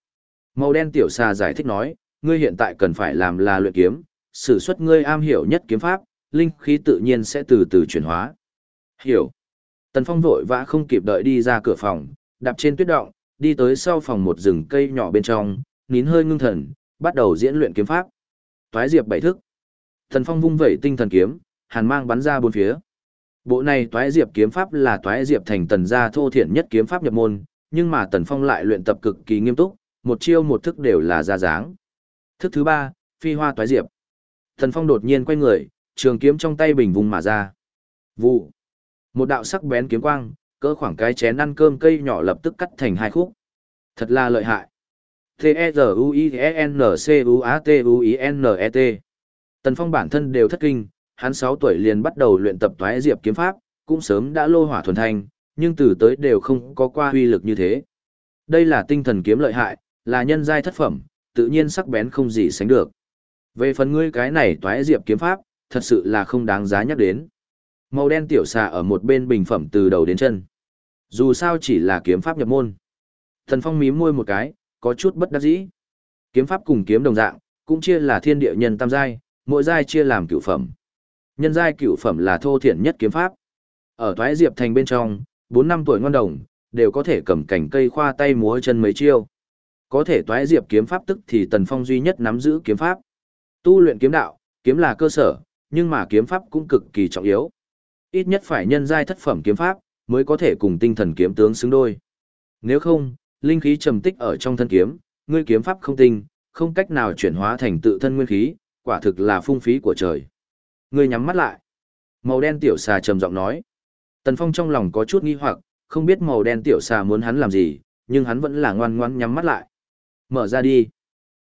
Màu đen tiểu xà giải thích nói, ngươi hiện tại cần phải làm là luyện kiếm, sử xuất ngươi am hiểu nhất kiếm pháp, linh khí tự nhiên sẽ từ từ chuyển hóa. Hiểu. Tần Phong vội vã không kịp đợi đi ra cửa phòng, đạp trên tuyết động, đi tới sau phòng một rừng cây nhỏ bên trong, nín hơi ngưng thần, bắt đầu diễn luyện kiếm pháp. Toái diệp bảy thức. Tần Phong vung vẩy tinh thần kiếm, hàn mang bắn ra bốn phía. Bộ này toái diệp kiếm pháp là toái diệp thành tần gia thô thiển nhất kiếm pháp nhập môn, nhưng mà Tần Phong lại luyện tập cực kỳ nghiêm túc, một chiêu một thức đều là ra dáng. Thức thứ ba, phi hoa toái diệp. Tần Phong đột nhiên quay người, trường kiếm trong tay bình vùng mà ra. Vụ. Một đạo sắc bén kiếm quang, cỡ khoảng cái chén ăn cơm cây nhỏ lập tức cắt thành hai khúc. Thật là lợi hại. T-E-Z-U-I-N-C-U-A-T-U-I-N-E-T. Tần Phong bản thân đều thất kinh, hắn 6 tuổi liền bắt đầu luyện tập thoái diệp kiếm pháp, cũng sớm đã lô hỏa thuần thanh, nhưng từ tới đều không có qua huy lực như thế. Đây là tinh thần kiếm lợi hại, là nhân giai thất phẩm, tự nhiên sắc bén không gì sánh được. Về phần ngươi cái này toái diệp kiếm pháp, thật sự là không đáng giá nhắc đến. Màu đen tiểu xà ở một bên bình phẩm từ đầu đến chân. Dù sao chỉ là kiếm pháp nhập môn. Thần Phong mím môi một cái, có chút bất đắc dĩ. Kiếm pháp cùng kiếm đồng dạng, cũng chia là thiên địa nhân tam giai, mỗi giai chia làm cửu phẩm. Nhân giai cửu phẩm là thô thiển nhất kiếm pháp. Ở Toái Diệp Thành bên trong, 4 năm tuổi ngon đồng, đều có thể cầm cảnh cây khoa tay múa chân mấy chiêu. Có thể Toái Diệp kiếm pháp tức thì Tần Phong duy nhất nắm giữ kiếm pháp. Tu luyện kiếm đạo, kiếm là cơ sở, nhưng mà kiếm pháp cũng cực kỳ trọng yếu. Ít nhất phải nhân giai thất phẩm kiếm pháp, mới có thể cùng tinh thần kiếm tướng xứng đôi. Nếu không, linh khí trầm tích ở trong thân kiếm, ngươi kiếm pháp không tinh, không cách nào chuyển hóa thành tự thân nguyên khí, quả thực là phung phí của trời. Ngươi nhắm mắt lại. Màu đen tiểu xà trầm giọng nói. Tần Phong trong lòng có chút nghi hoặc, không biết màu đen tiểu xà muốn hắn làm gì, nhưng hắn vẫn là ngoan ngoãn nhắm mắt lại. Mở ra đi.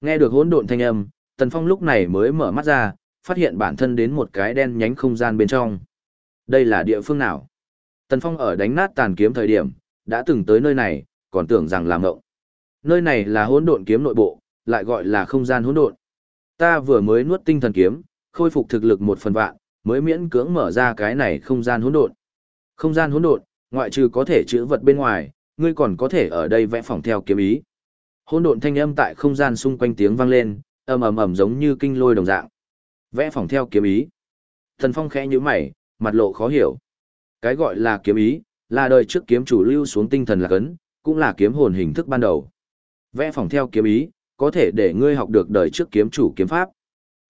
Nghe được hỗn độn thanh âm, Tần Phong lúc này mới mở mắt ra, phát hiện bản thân đến một cái đen nhánh không gian bên trong. Đây là địa phương nào? Tần Phong ở đánh nát tàn kiếm thời điểm, đã từng tới nơi này, còn tưởng rằng là ngộng. Nơi này là hỗn độn kiếm nội bộ, lại gọi là không gian hỗn độn. Ta vừa mới nuốt tinh thần kiếm, khôi phục thực lực một phần vạn, mới miễn cưỡng mở ra cái này không gian hỗn độn. Không gian hỗn độn, ngoại trừ có thể chữ vật bên ngoài, ngươi còn có thể ở đây vẽ phòng theo kiếm ý. Hỗn độn thanh âm tại không gian xung quanh tiếng vang lên, ầm ầm ầm giống như kinh lôi đồng dạng. Vẽ phòng theo kiếm ý. Thần Phong khẽ nhíu mày, mặt lộ khó hiểu. Cái gọi là kiếm ý, là đời trước kiếm chủ lưu xuống tinh thần là cấn, cũng là kiếm hồn hình thức ban đầu. Vẽ phòng theo kiếm ý, có thể để ngươi học được đời trước kiếm chủ kiếm pháp.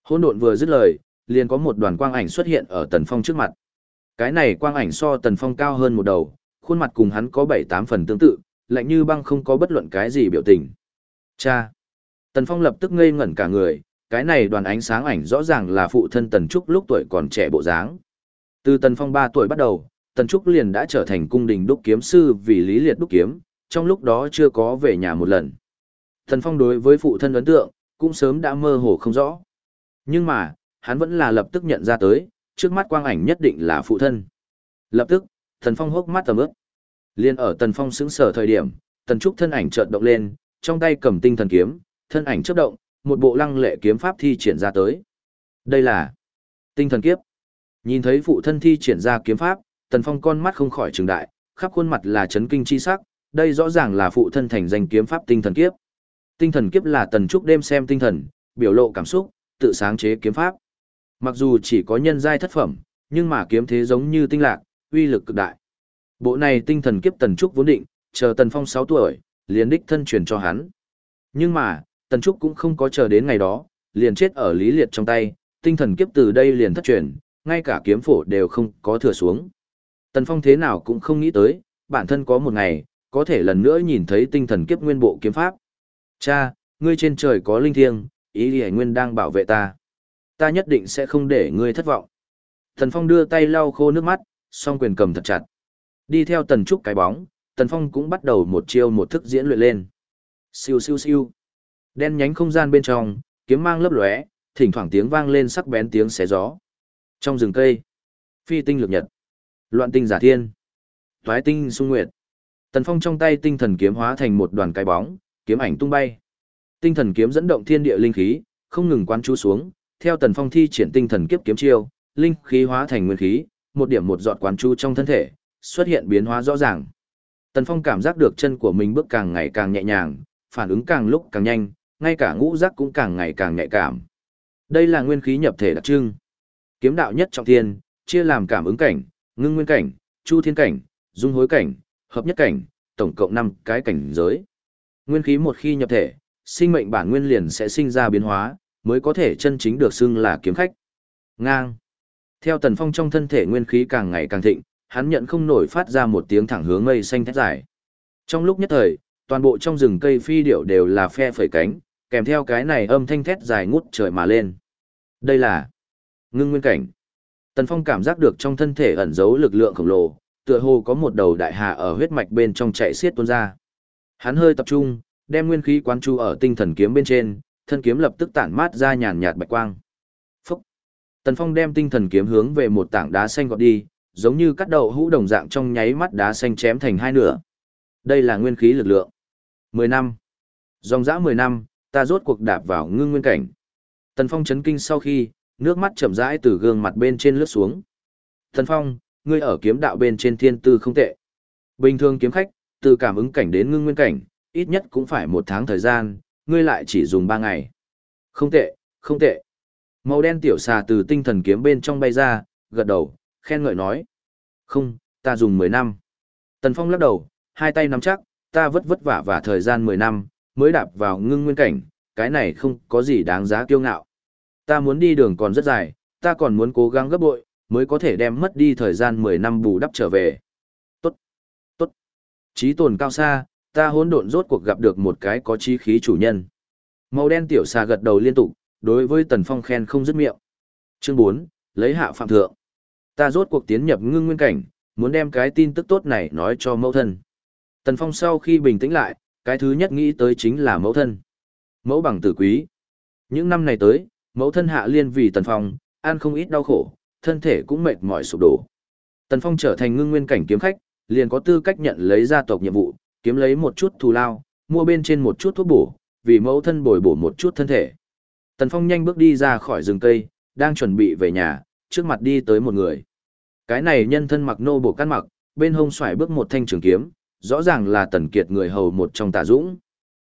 Hỗn độn vừa dứt lời, liền có một đoàn quang ảnh xuất hiện ở Tần Phong trước mặt. Cái này quang ảnh so Tần Phong cao hơn một đầu, khuôn mặt cùng hắn có bảy tám phần tương tự, lạnh như băng không có bất luận cái gì biểu tình. Cha! Tần Phong lập tức ngây ngẩn cả người, cái này đoàn ánh sáng ảnh rõ ràng là phụ thân Tần Trúc lúc tuổi còn trẻ bộ dáng. Từ Tần Phong 3 tuổi bắt đầu, Tần Trúc liền đã trở thành cung đình đúc kiếm sư vì lý liệt đúc kiếm, trong lúc đó chưa có về nhà một lần. Tần Phong đối với phụ thân ấn tượng, cũng sớm đã mơ hồ không rõ. Nhưng mà, hắn vẫn là lập tức nhận ra tới, trước mắt quang ảnh nhất định là phụ thân. Lập tức, Tần Phong hốc mắt tầm ướt. Liên ở Tần Phong xứng sở thời điểm, Tần Trúc thân ảnh chợt động lên, trong tay cầm tinh thần kiếm, thân ảnh chớp động, một bộ lăng lệ kiếm pháp thi triển ra tới. Đây là tinh thần kiếp. Nhìn thấy phụ thân thi triển ra kiếm pháp, Tần Phong con mắt không khỏi trừng đại, khắp khuôn mặt là chấn kinh chi sắc, đây rõ ràng là phụ thân thành danh kiếm pháp tinh thần kiếp. Tinh thần kiếp là Tần Trúc đêm xem tinh thần, biểu lộ cảm xúc, tự sáng chế kiếm pháp. Mặc dù chỉ có nhân giai thất phẩm, nhưng mà kiếm thế giống như tinh lạc, uy lực cực đại. Bộ này tinh thần kiếp Tần Trúc vốn định, chờ Tần Phong 6 tuổi, liền đích thân truyền cho hắn. Nhưng mà, Tần Trúc cũng không có chờ đến ngày đó, liền chết ở Lý Liệt trong tay, tinh thần kiếp từ đây liền thất truyền, ngay cả kiếm phổ đều không có thừa xuống. Tần Phong thế nào cũng không nghĩ tới, bản thân có một ngày, có thể lần nữa nhìn thấy tinh thần kiếp nguyên bộ kiếm pháp. Cha, ngươi trên trời có linh thiêng, ý đi nguyên đang bảo vệ ta. Ta nhất định sẽ không để ngươi thất vọng. Thần Phong đưa tay lau khô nước mắt, song quyền cầm thật chặt. Đi theo Tần Trúc cái bóng, Tần Phong cũng bắt đầu một chiêu một thức diễn luyện lên. Siêu siêu siêu. Đen nhánh không gian bên trong, kiếm mang lấp lóe, thỉnh thoảng tiếng vang lên sắc bén tiếng xé gió. Trong rừng cây, phi tinh lược nhật, loạn tinh giả thiên, toái tinh sung nguyệt. Tần Phong trong tay tinh thần kiếm hóa thành một đoàn cái bóng, kiếm ảnh tung bay. Tinh thần kiếm dẫn động thiên địa linh khí, không ngừng quán chú xuống, theo Tần Phong thi triển tinh thần kiếp kiếm chiêu, linh khí hóa thành nguyên khí, một điểm một giọt quán chú trong thân thể, xuất hiện biến hóa rõ ràng. Tần Phong cảm giác được chân của mình bước càng ngày càng nhẹ nhàng, phản ứng càng lúc càng nhanh, ngay cả ngũ giác cũng càng ngày càng nhạy cảm. Đây là nguyên khí nhập thể đặc trưng. Kiếm đạo nhất trọng thiên, chia làm cảm ứng cảnh, ngưng nguyên cảnh, chu thiên cảnh, dung hối cảnh, hợp nhất cảnh, tổng cộng 5 cái cảnh giới. Nguyên khí một khi nhập thể, sinh mệnh bản nguyên liền sẽ sinh ra biến hóa, mới có thể chân chính được xưng là kiếm khách. Ngang. Theo tần phong trong thân thể nguyên khí càng ngày càng thịnh, hắn nhận không nổi phát ra một tiếng thẳng hướng mây xanh thét dài. Trong lúc nhất thời, toàn bộ trong rừng cây phi điểu đều là phe phẩy cánh, kèm theo cái này âm thanh thét dài ngút trời mà lên. Đây là ngưng nguyên cảnh. Tần Phong cảm giác được trong thân thể ẩn giấu lực lượng khổng lồ, tựa hồ có một đầu đại hà ở huyết mạch bên trong chạy xiết tuôn ra. Hắn hơi tập trung, đem nguyên khí quán chú ở tinh thần kiếm bên trên, thân kiếm lập tức tản mát ra nhàn nhạt bạch quang. Phúc! Tần Phong đem tinh thần kiếm hướng về một tảng đá xanh gọt đi, giống như cắt đầu hũ đồng dạng trong nháy mắt đá xanh chém thành hai nửa. Đây là nguyên khí lực lượng. 10 năm. Dòng dã 10 năm, ta rốt cuộc đạp vào ngưng nguyên cảnh. Tần Phong chấn kinh sau khi, nước mắt chậm rãi từ gương mặt bên trên lướt xuống. Tần Phong, ngươi ở kiếm đạo bên trên thiên tư không tệ. Bình thường kiếm khách, từ cảm ứng cảnh đến ngưng nguyên cảnh, ít nhất cũng phải một tháng thời gian, ngươi lại chỉ dùng ba ngày. Không tệ, không tệ. Màu đen tiểu xà từ tinh thần kiếm bên trong bay ra, gật đầu, khen ngợi nói. Không, ta dùng 10 năm. Tần Phong lắc đầu, hai tay nắm chắc, ta vất vất vả và thời gian 10 năm, mới đạp vào ngưng nguyên cảnh, cái này không có gì đáng giá kiêu ngạo. Ta muốn đi đường còn rất dài, ta còn muốn cố gắng gấp bội, mới có thể đem mất đi thời gian 10 năm bù đắp trở về. Tốt, tốt. Trí tồn cao xa, ta hỗn độn rốt cuộc gặp được một cái có trí khí chủ nhân. Màu đen tiểu xà gật đầu liên tục, đối với Tần Phong khen không dứt miệng. Chương 4, lấy hạ phạm thượng. Ta rốt cuộc tiến nhập ngưng nguyên cảnh, muốn đem cái tin tức tốt này nói cho mẫu thân. Tần Phong sau khi bình tĩnh lại, cái thứ nhất nghĩ tới chính là mẫu thân. Mẫu bằng tử quý. Những năm này tới, mẫu thân hạ liên vì Tần Phong, ăn không ít đau khổ, thân thể cũng mệt mỏi sụp đổ. Tần Phong trở thành ngưng nguyên cảnh kiếm khách, liền có tư cách nhận lấy gia tộc nhiệm vụ, kiếm lấy một chút thù lao, mua bên trên một chút thuốc bổ, vì mẫu thân bồi bổ một chút thân thể. Tần Phong nhanh bước đi ra khỏi rừng cây, đang chuẩn bị về nhà, trước mặt đi tới một người. Cái này nhân thân mặc nô bộ căn mặc, bên hông xoài bước một thanh trường kiếm, rõ ràng là tần kiệt người hầu một trong tả dũng.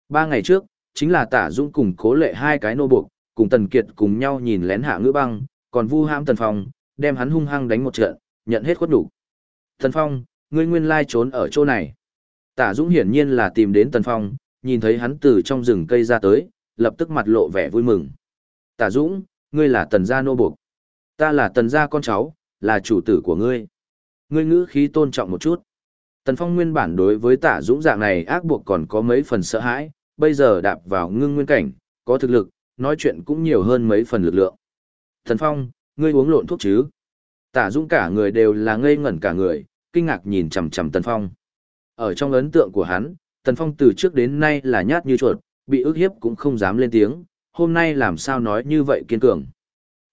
Ba ngày trước, chính là tả dũng cùng cố lệ hai cái nô buộc, cùng tần kiệt cùng nhau nhìn lén hạ ngữ băng, còn vu hãm tần phong, đem hắn hung hăng đánh một trận, nhận hết khuất đủ. Tần phong, ngươi nguyên lai trốn ở chỗ này. Tả dũng hiển nhiên là tìm đến tần phong, nhìn thấy hắn từ trong rừng cây ra tới, lập tức mặt lộ vẻ vui mừng. Tả dũng, ngươi là tần gia nô buộc. Ta là tần gia con cháu, là chủ tử của ngươi. Ngươi ngữ khí tôn trọng một chút. Tần Phong nguyên bản đối với tả dũng dạng này ác buộc còn có mấy phần sợ hãi, bây giờ đạp vào ngưng nguyên cảnh, có thực lực, nói chuyện cũng nhiều hơn mấy phần lực lượng. Tần Phong, ngươi uống lộn thuốc chứ? Tả Dũng cả người đều là ngây ngẩn cả người, kinh ngạc nhìn chằm chằm Tần Phong. Ở trong ấn tượng của hắn, Tần Phong từ trước đến nay là nhát như chuột, bị ức hiếp cũng không dám lên tiếng, hôm nay làm sao nói như vậy kiên cường.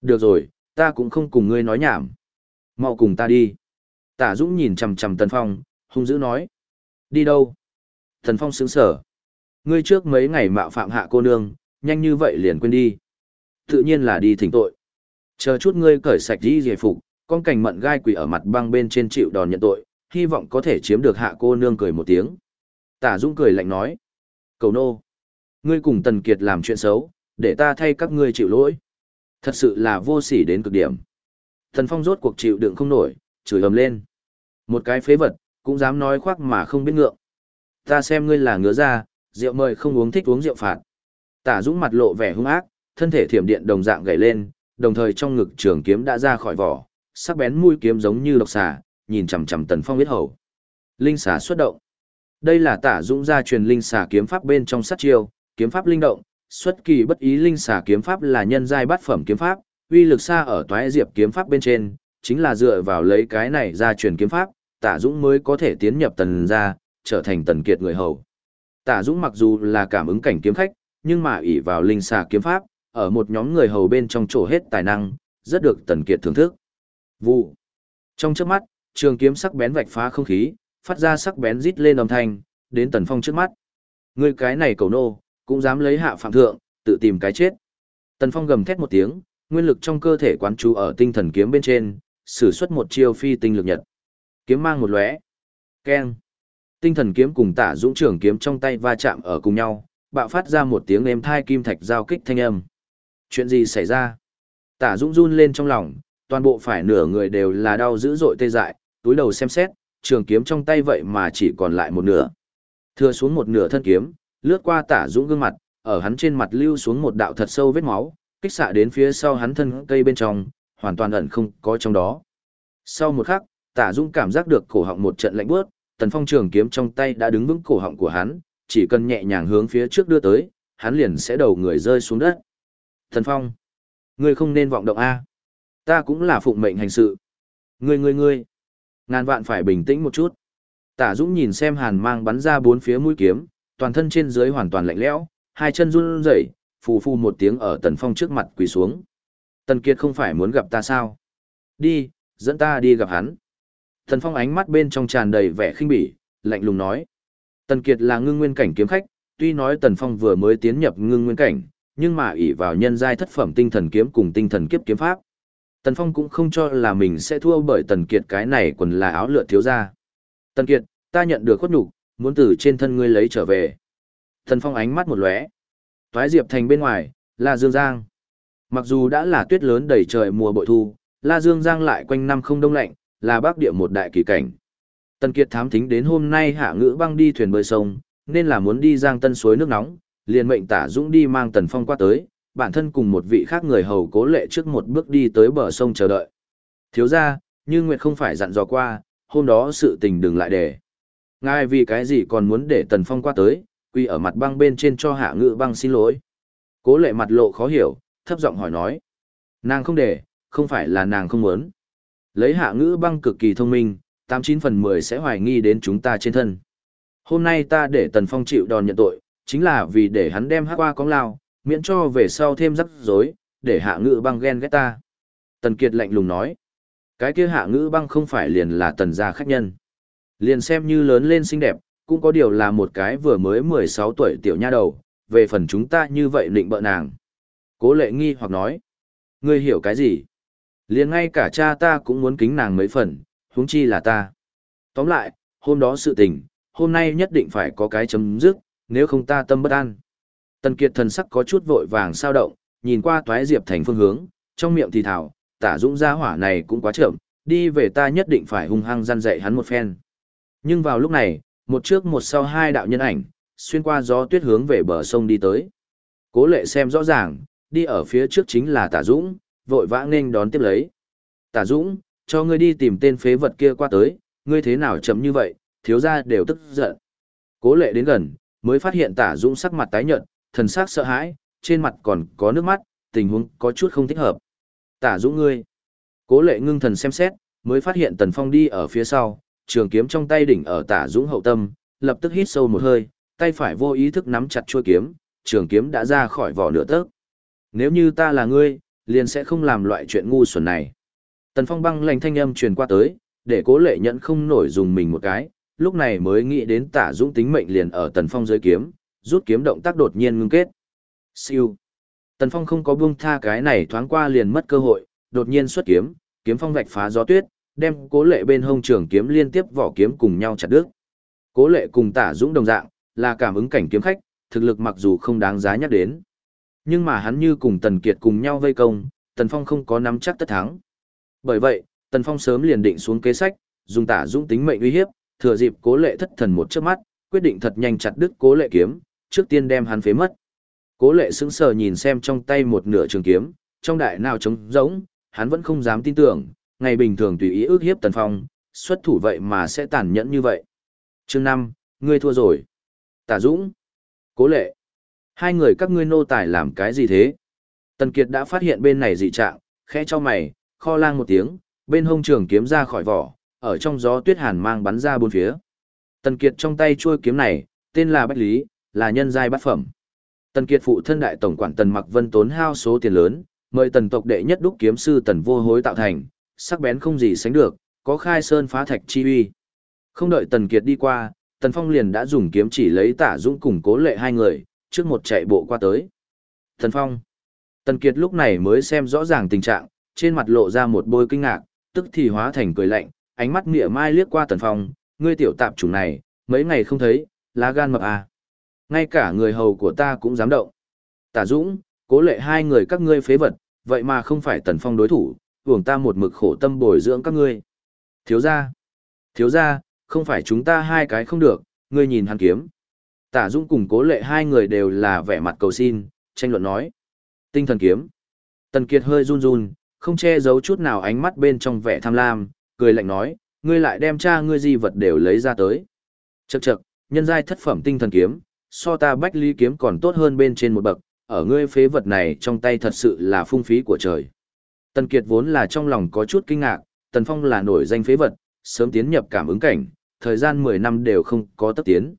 Được rồi, ta cũng không cùng ngươi nói nhảm. Mau cùng ta đi. Tả Dũng nhìn chằm chằm Tần Phong, hung dữ nói. Đi đâu? Tần Phong sững sở. Ngươi trước mấy ngày mạo phạm hạ cô nương, nhanh như vậy liền quên đi. Tự nhiên là đi thỉnh tội. Chờ chút ngươi cởi sạch đi giải phục, con cảnh mận gai quỷ ở mặt băng bên trên chịu đòn nhận tội, hy vọng có thể chiếm được hạ cô nương cười một tiếng. Tả Dũng cười lạnh nói. Cầu nô. Ngươi cùng Tần Kiệt làm chuyện xấu, để ta thay các ngươi chịu lỗi. Thật sự là vô sỉ đến cực điểm. Thần Phong rốt cuộc chịu đựng không nổi, chửi ầm lên. Một cái phế vật, cũng dám nói khoác mà không biết ngượng. Ta xem ngươi là ngứa ra, rượu mời không uống thích uống rượu phạt. Tả Dũng mặt lộ vẻ hung ác, thân thể thiểm điện đồng dạng gảy lên, đồng thời trong ngực trường kiếm đã ra khỏi vỏ, sắc bén mũi kiếm giống như độc xà, nhìn chằm chằm Tần Phong biết hầu. Linh xà xuất động. Đây là Tả Dũng gia truyền linh xà kiếm pháp bên trong sát chiêu, kiếm pháp linh động, xuất kỳ bất ý linh xà kiếm pháp là nhân giai bát phẩm kiếm pháp, uy lực xa ở toái diệp kiếm pháp bên trên, chính là dựa vào lấy cái này gia truyền kiếm pháp, Tả Dũng mới có thể tiến nhập tần gia, trở thành tần kiệt người hầu. Tả Dũng mặc dù là cảm ứng cảnh kiếm khách, nhưng mà ỷ vào linh xà kiếm pháp, ở một nhóm người hầu bên trong chỗ hết tài năng, rất được tần kiệt thưởng thức. Vụ. Trong trước mắt, trường kiếm sắc bén vạch phá không khí, phát ra sắc bén rít lên âm thanh, đến tần phong trước mắt. Người cái này cầu nô, cũng dám lấy hạ phạm thượng, tự tìm cái chết. Tần phong gầm thét một tiếng, nguyên lực trong cơ thể quán chú ở tinh thần kiếm bên trên, sử xuất một chiêu phi tinh lực nhật. Kiếm mang một lóe. Keng. Tinh thần kiếm cùng tả dũng trưởng kiếm trong tay va chạm ở cùng nhau, bạo phát ra một tiếng êm thai kim thạch giao kích thanh âm. Chuyện gì xảy ra? Tả dũng run lên trong lòng, toàn bộ phải nửa người đều là đau dữ dội tê dại, túi đầu xem xét, trường kiếm trong tay vậy mà chỉ còn lại một nửa. Thừa xuống một nửa thân kiếm, lướt qua tả dũng gương mặt, ở hắn trên mặt lưu xuống một đạo thật sâu vết máu, kích xạ đến phía sau hắn thân cây bên trong, hoàn toàn ẩn không có trong đó. Sau một khắc, tả dũng cảm giác được cổ họng một trận lạnh bước, tần phong trường kiếm trong tay đã đứng vững cổ họng của hắn, chỉ cần nhẹ nhàng hướng phía trước đưa tới, hắn liền sẽ đầu người rơi xuống đất. Thần phong, ngươi không nên vọng động A. Ta cũng là phụng mệnh hành sự. Ngươi ngươi ngươi, ngàn vạn phải bình tĩnh một chút. Tả Dũng nhìn xem hàn mang bắn ra bốn phía mũi kiếm, toàn thân trên dưới hoàn toàn lạnh lẽo, hai chân run rẩy, phù phù một tiếng ở Tần Phong trước mặt quỳ xuống. Tần Kiệt không phải muốn gặp ta sao? Đi, dẫn ta đi gặp hắn. Tần Phong ánh mắt bên trong tràn đầy vẻ khinh bỉ, lạnh lùng nói. Tần Kiệt là ngưng nguyên cảnh kiếm khách, tuy nói Tần Phong vừa mới tiến nhập ngưng nguyên cảnh, nhưng mà ỷ vào nhân giai thất phẩm tinh thần kiếm cùng tinh thần kiếp kiếm pháp. Tần Phong cũng không cho là mình sẽ thua bởi Tần Kiệt cái này quần là áo lượt thiếu ra. Tần Kiệt, ta nhận được khuất nhục, muốn từ trên thân ngươi lấy trở về. Tần Phong ánh mắt một lóe. Toái Diệp Thành bên ngoài, là Dương Giang. Mặc dù đã là tuyết lớn đầy trời mùa bội thu, La Dương Giang lại quanh năm không đông lạnh, là bắc địa một đại kỳ cảnh. Tần Kiệt thám thính đến hôm nay hạ ngữ băng đi thuyền bơi sông, nên là muốn đi giang tân suối nước nóng, liền mệnh tả dũng đi mang Tần Phong qua tới, bản thân cùng một vị khác người hầu cố lệ trước một bước đi tới bờ sông chờ đợi. Thiếu ra, như Nguyệt không phải dặn dò qua, hôm đó sự tình đừng lại để. Ngài vì cái gì còn muốn để Tần Phong qua tới, quy ở mặt băng bên trên cho hạ ngữ băng xin lỗi. Cố lệ mặt lộ khó hiểu, thấp giọng hỏi nói. Nàng không để, không phải là nàng không muốn. Lấy hạ ngữ băng cực kỳ thông minh, 89 phần 10 sẽ hoài nghi đến chúng ta trên thân. Hôm nay ta để Tần Phong chịu đòn nhận tội, chính là vì để hắn đem hát qua cóng lao, miễn cho về sau thêm rắc rối, để hạ ngữ băng ghen ghét ta. Tần Kiệt lạnh lùng nói, cái kia hạ ngữ băng không phải liền là tần gia khách nhân. Liền xem như lớn lên xinh đẹp, cũng có điều là một cái vừa mới 16 tuổi tiểu nha đầu, về phần chúng ta như vậy định bợ nàng. Cố lệ nghi hoặc nói, ngươi hiểu cái gì? Liền ngay cả cha ta cũng muốn kính nàng mấy phần, huống chi là ta. Tóm lại, hôm đó sự tình, hôm nay nhất định phải có cái chấm dứt, nếu không ta tâm bất an. Tần Kiệt thần sắc có chút vội vàng sao động, nhìn qua toái diệp thành phương hướng, trong miệng thì thảo, tả dũng gia hỏa này cũng quá chậm, đi về ta nhất định phải hung hăng gian dạy hắn một phen. Nhưng vào lúc này, một trước một sau hai đạo nhân ảnh, xuyên qua gió tuyết hướng về bờ sông đi tới. Cố lệ xem rõ ràng, đi ở phía trước chính là tả dũng, vội vã nên đón tiếp lấy. Tả dũng, cho ngươi đi tìm tên phế vật kia qua tới, ngươi thế nào chậm như vậy, thiếu gia đều tức giận. Cố lệ đến gần, mới phát hiện tả dũng sắc mặt tái nhợt, thần sắc sợ hãi, trên mặt còn có nước mắt, tình huống có chút không thích hợp. Tả Dũng ngươi. Cố lệ ngưng thần xem xét, mới phát hiện Tần Phong đi ở phía sau, trường kiếm trong tay đỉnh ở Tả Dũng hậu tâm, lập tức hít sâu một hơi, tay phải vô ý thức nắm chặt chuôi kiếm, trường kiếm đã ra khỏi vỏ nửa tấc. Nếu như ta là ngươi, liền sẽ không làm loại chuyện ngu xuẩn này. Tần Phong băng lành thanh âm truyền qua tới, để cố lệ nhận không nổi dùng mình một cái, lúc này mới nghĩ đến tả dũng tính mệnh liền ở Tần Phong dưới kiếm, rút kiếm động tác đột nhiên ngưng kết. Siêu. Tần Phong không có buông tha cái này thoáng qua liền mất cơ hội, đột nhiên xuất kiếm, kiếm phong vạch phá gió tuyết, đem cố lệ bên hông trường kiếm liên tiếp vỏ kiếm cùng nhau chặt đứt. Cố lệ cùng tả dũng đồng dạng, là cảm ứng cảnh kiếm khách, thực lực mặc dù không đáng giá nhắc đến. Nhưng mà hắn như cùng Tần Kiệt cùng nhau vây công, Tần Phong không có nắm chắc tất thắng. Bởi vậy, Tần Phong sớm liền định xuống kế sách, dùng tả dũng tính mệnh uy hiếp, thừa dịp cố lệ thất thần một chớp mắt, quyết định thật nhanh chặt đứt cố lệ kiếm, trước tiên đem hắn phế mất. Cố lệ sững sờ nhìn xem trong tay một nửa trường kiếm, trong đại nào trống rỗng, hắn vẫn không dám tin tưởng, ngày bình thường tùy ý ước hiếp Tần Phong, xuất thủ vậy mà sẽ tàn nhẫn như vậy. Chương năm, ngươi thua rồi. Tả Dũng, Cố Lệ, hai người các ngươi nô tài làm cái gì thế? Tần Kiệt đã phát hiện bên này dị trạng, khẽ cho mày, kho lang một tiếng, bên hông trường kiếm ra khỏi vỏ, ở trong gió tuyết hàn mang bắn ra bốn phía. Tần Kiệt trong tay chuôi kiếm này, tên là Bách Lý, là nhân giai bát phẩm. Tần Kiệt phụ thân đại tổng quản Tần Mặc Vân tốn hao số tiền lớn, mời tần tộc đệ nhất đúc kiếm sư Tần Vô Hối tạo thành, sắc bén không gì sánh được, có khai sơn phá thạch chi uy. Không đợi Tần Kiệt đi qua, Tần Phong liền đã dùng kiếm chỉ lấy Tả Dũng cùng Cố Lệ hai người, trước một chạy bộ qua tới. Tần Phong. Tần Kiệt lúc này mới xem rõ ràng tình trạng, trên mặt lộ ra một bôi kinh ngạc, tức thì hóa thành cười lạnh, ánh mắt nghĩa mai liếc qua Tần Phong, ngươi tiểu tạp chủng này, mấy ngày không thấy, lá gan mập à. Ngay cả người hầu của ta cũng dám động. Tả Dũng, Cố Lệ hai người các ngươi phế vật, vậy mà không phải Tần Phong đối thủ, uổng ta một mực khổ tâm bồi dưỡng các ngươi. Thiếu gia, thiếu gia, không phải chúng ta hai cái không được, ngươi nhìn hắn kiếm. Tả Dũng cùng cố lệ hai người đều là vẻ mặt cầu xin, tranh luận nói. Tinh thần kiếm. Tần Kiệt hơi run run, không che giấu chút nào ánh mắt bên trong vẻ tham lam, cười lạnh nói, ngươi lại đem cha ngươi di vật đều lấy ra tới. Chậc chậc, nhân giai thất phẩm tinh thần kiếm, so ta bách lý kiếm còn tốt hơn bên trên một bậc, ở ngươi phế vật này trong tay thật sự là phung phí của trời. Tần Kiệt vốn là trong lòng có chút kinh ngạc, Tần Phong là nổi danh phế vật, sớm tiến nhập cảm ứng cảnh, thời gian 10 năm đều không có tất tiến.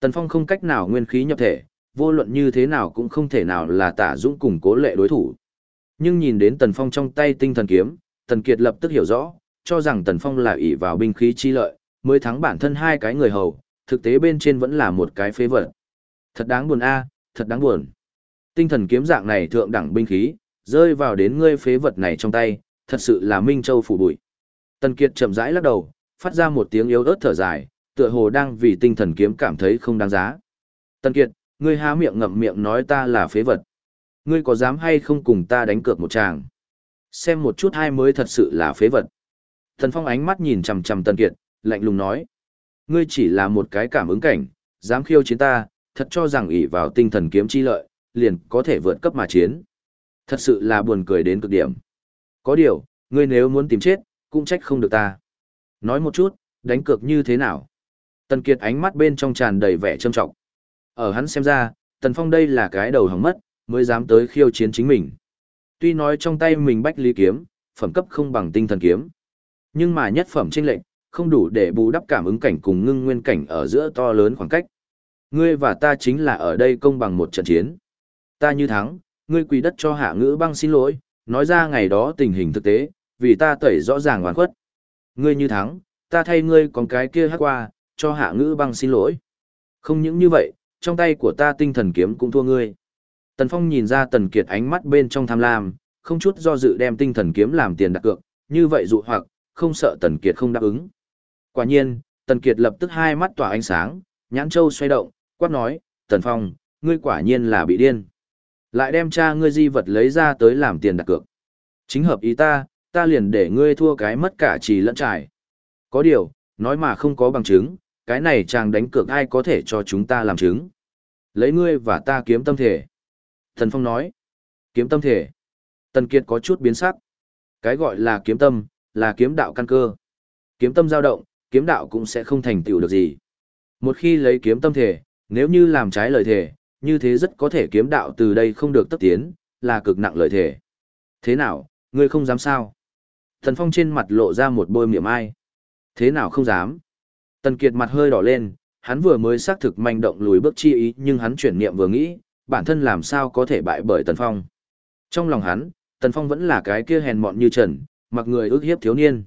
Tần Phong không cách nào nguyên khí nhập thể, vô luận như thế nào cũng không thể nào là tả dũng cùng cố lệ đối thủ. Nhưng nhìn đến Tần Phong trong tay tinh thần kiếm, Tần Kiệt lập tức hiểu rõ, cho rằng Tần Phong là ỷ vào binh khí chi lợi, mới thắng bản thân hai cái người hầu, thực tế bên trên vẫn là một cái phế vật. Thật đáng buồn a, thật đáng buồn. Tinh thần kiếm dạng này thượng đẳng binh khí, rơi vào đến ngươi phế vật này trong tay, thật sự là Minh Châu phủ bụi. Tần Kiệt chậm rãi lắc đầu, phát ra một tiếng yếu ớt thở dài, tựa hồ đang vì tinh thần kiếm cảm thấy không đáng giá. Tần Kiệt, ngươi há miệng ngậm miệng nói ta là phế vật. Ngươi có dám hay không cùng ta đánh cược một tràng? Xem một chút hai mới thật sự là phế vật. Thần Phong ánh mắt nhìn chằm chằm Tần Kiệt, lạnh lùng nói. Ngươi chỉ là một cái cảm ứng cảnh, dám khiêu chiến ta, thật cho rằng ỷ vào tinh thần kiếm chi lợi, liền có thể vượt cấp mà chiến. Thật sự là buồn cười đến cực điểm. Có điều, ngươi nếu muốn tìm chết, cũng trách không được ta. Nói một chút, đánh cược như thế nào? Tần Kiệt ánh mắt bên trong tràn đầy vẻ trâm trọng. Ở hắn xem ra, Tần Phong đây là cái đầu hỏng mất, mới dám tới khiêu chiến chính mình. Tuy nói trong tay mình bách lý kiếm, phẩm cấp không bằng tinh thần kiếm. Nhưng mà nhất phẩm chênh lệnh, không đủ để bù đắp cảm ứng cảnh cùng ngưng nguyên cảnh ở giữa to lớn khoảng cách. Ngươi và ta chính là ở đây công bằng một trận chiến. Ta như thắng, ngươi quỳ đất cho hạ ngữ băng xin lỗi, nói ra ngày đó tình hình thực tế, vì ta tẩy rõ ràng hoàn khuất. Ngươi như thắng, ta thay ngươi còn cái kia hát qua, cho hạ ngữ băng xin lỗi. Không những như vậy, trong tay của ta tinh thần kiếm cũng thua ngươi. Tần Phong nhìn ra Tần Kiệt ánh mắt bên trong tham lam, không chút do dự đem tinh thần kiếm làm tiền đặt cược, như vậy dụ hoặc, không sợ Tần Kiệt không đáp ứng. Quả nhiên, Tần Kiệt lập tức hai mắt tỏa ánh sáng, nhãn châu xoay động, quát nói, Tần Phong, ngươi quả nhiên là bị điên. Lại đem cha ngươi di vật lấy ra tới làm tiền đặt cược. Chính hợp ý ta, ta liền để ngươi thua cái mất cả trì lẫn trải. Có điều, nói mà không có bằng chứng, cái này chàng đánh cược ai có thể cho chúng ta làm chứng. Lấy ngươi và ta kiếm tâm thể. Thần Phong nói, kiếm tâm thể. Tần Kiệt có chút biến sắc. Cái gọi là kiếm tâm, là kiếm đạo căn cơ. Kiếm tâm dao động, kiếm đạo cũng sẽ không thành tựu được gì. Một khi lấy kiếm tâm thể, nếu như làm trái lời thể, như thế rất có thể kiếm đạo từ đây không được tất tiến, là cực nặng lợi thể. Thế nào, ngươi không dám sao? Tần Phong trên mặt lộ ra một bôi miệng ai. Thế nào không dám? Tần Kiệt mặt hơi đỏ lên, hắn vừa mới xác thực manh động lùi bước chi ý nhưng hắn chuyển niệm vừa nghĩ, bản thân làm sao có thể bại bởi Tần Phong. Trong lòng hắn, Tần Phong vẫn là cái kia hèn mọn như trần, mặc người ước hiếp thiếu niên.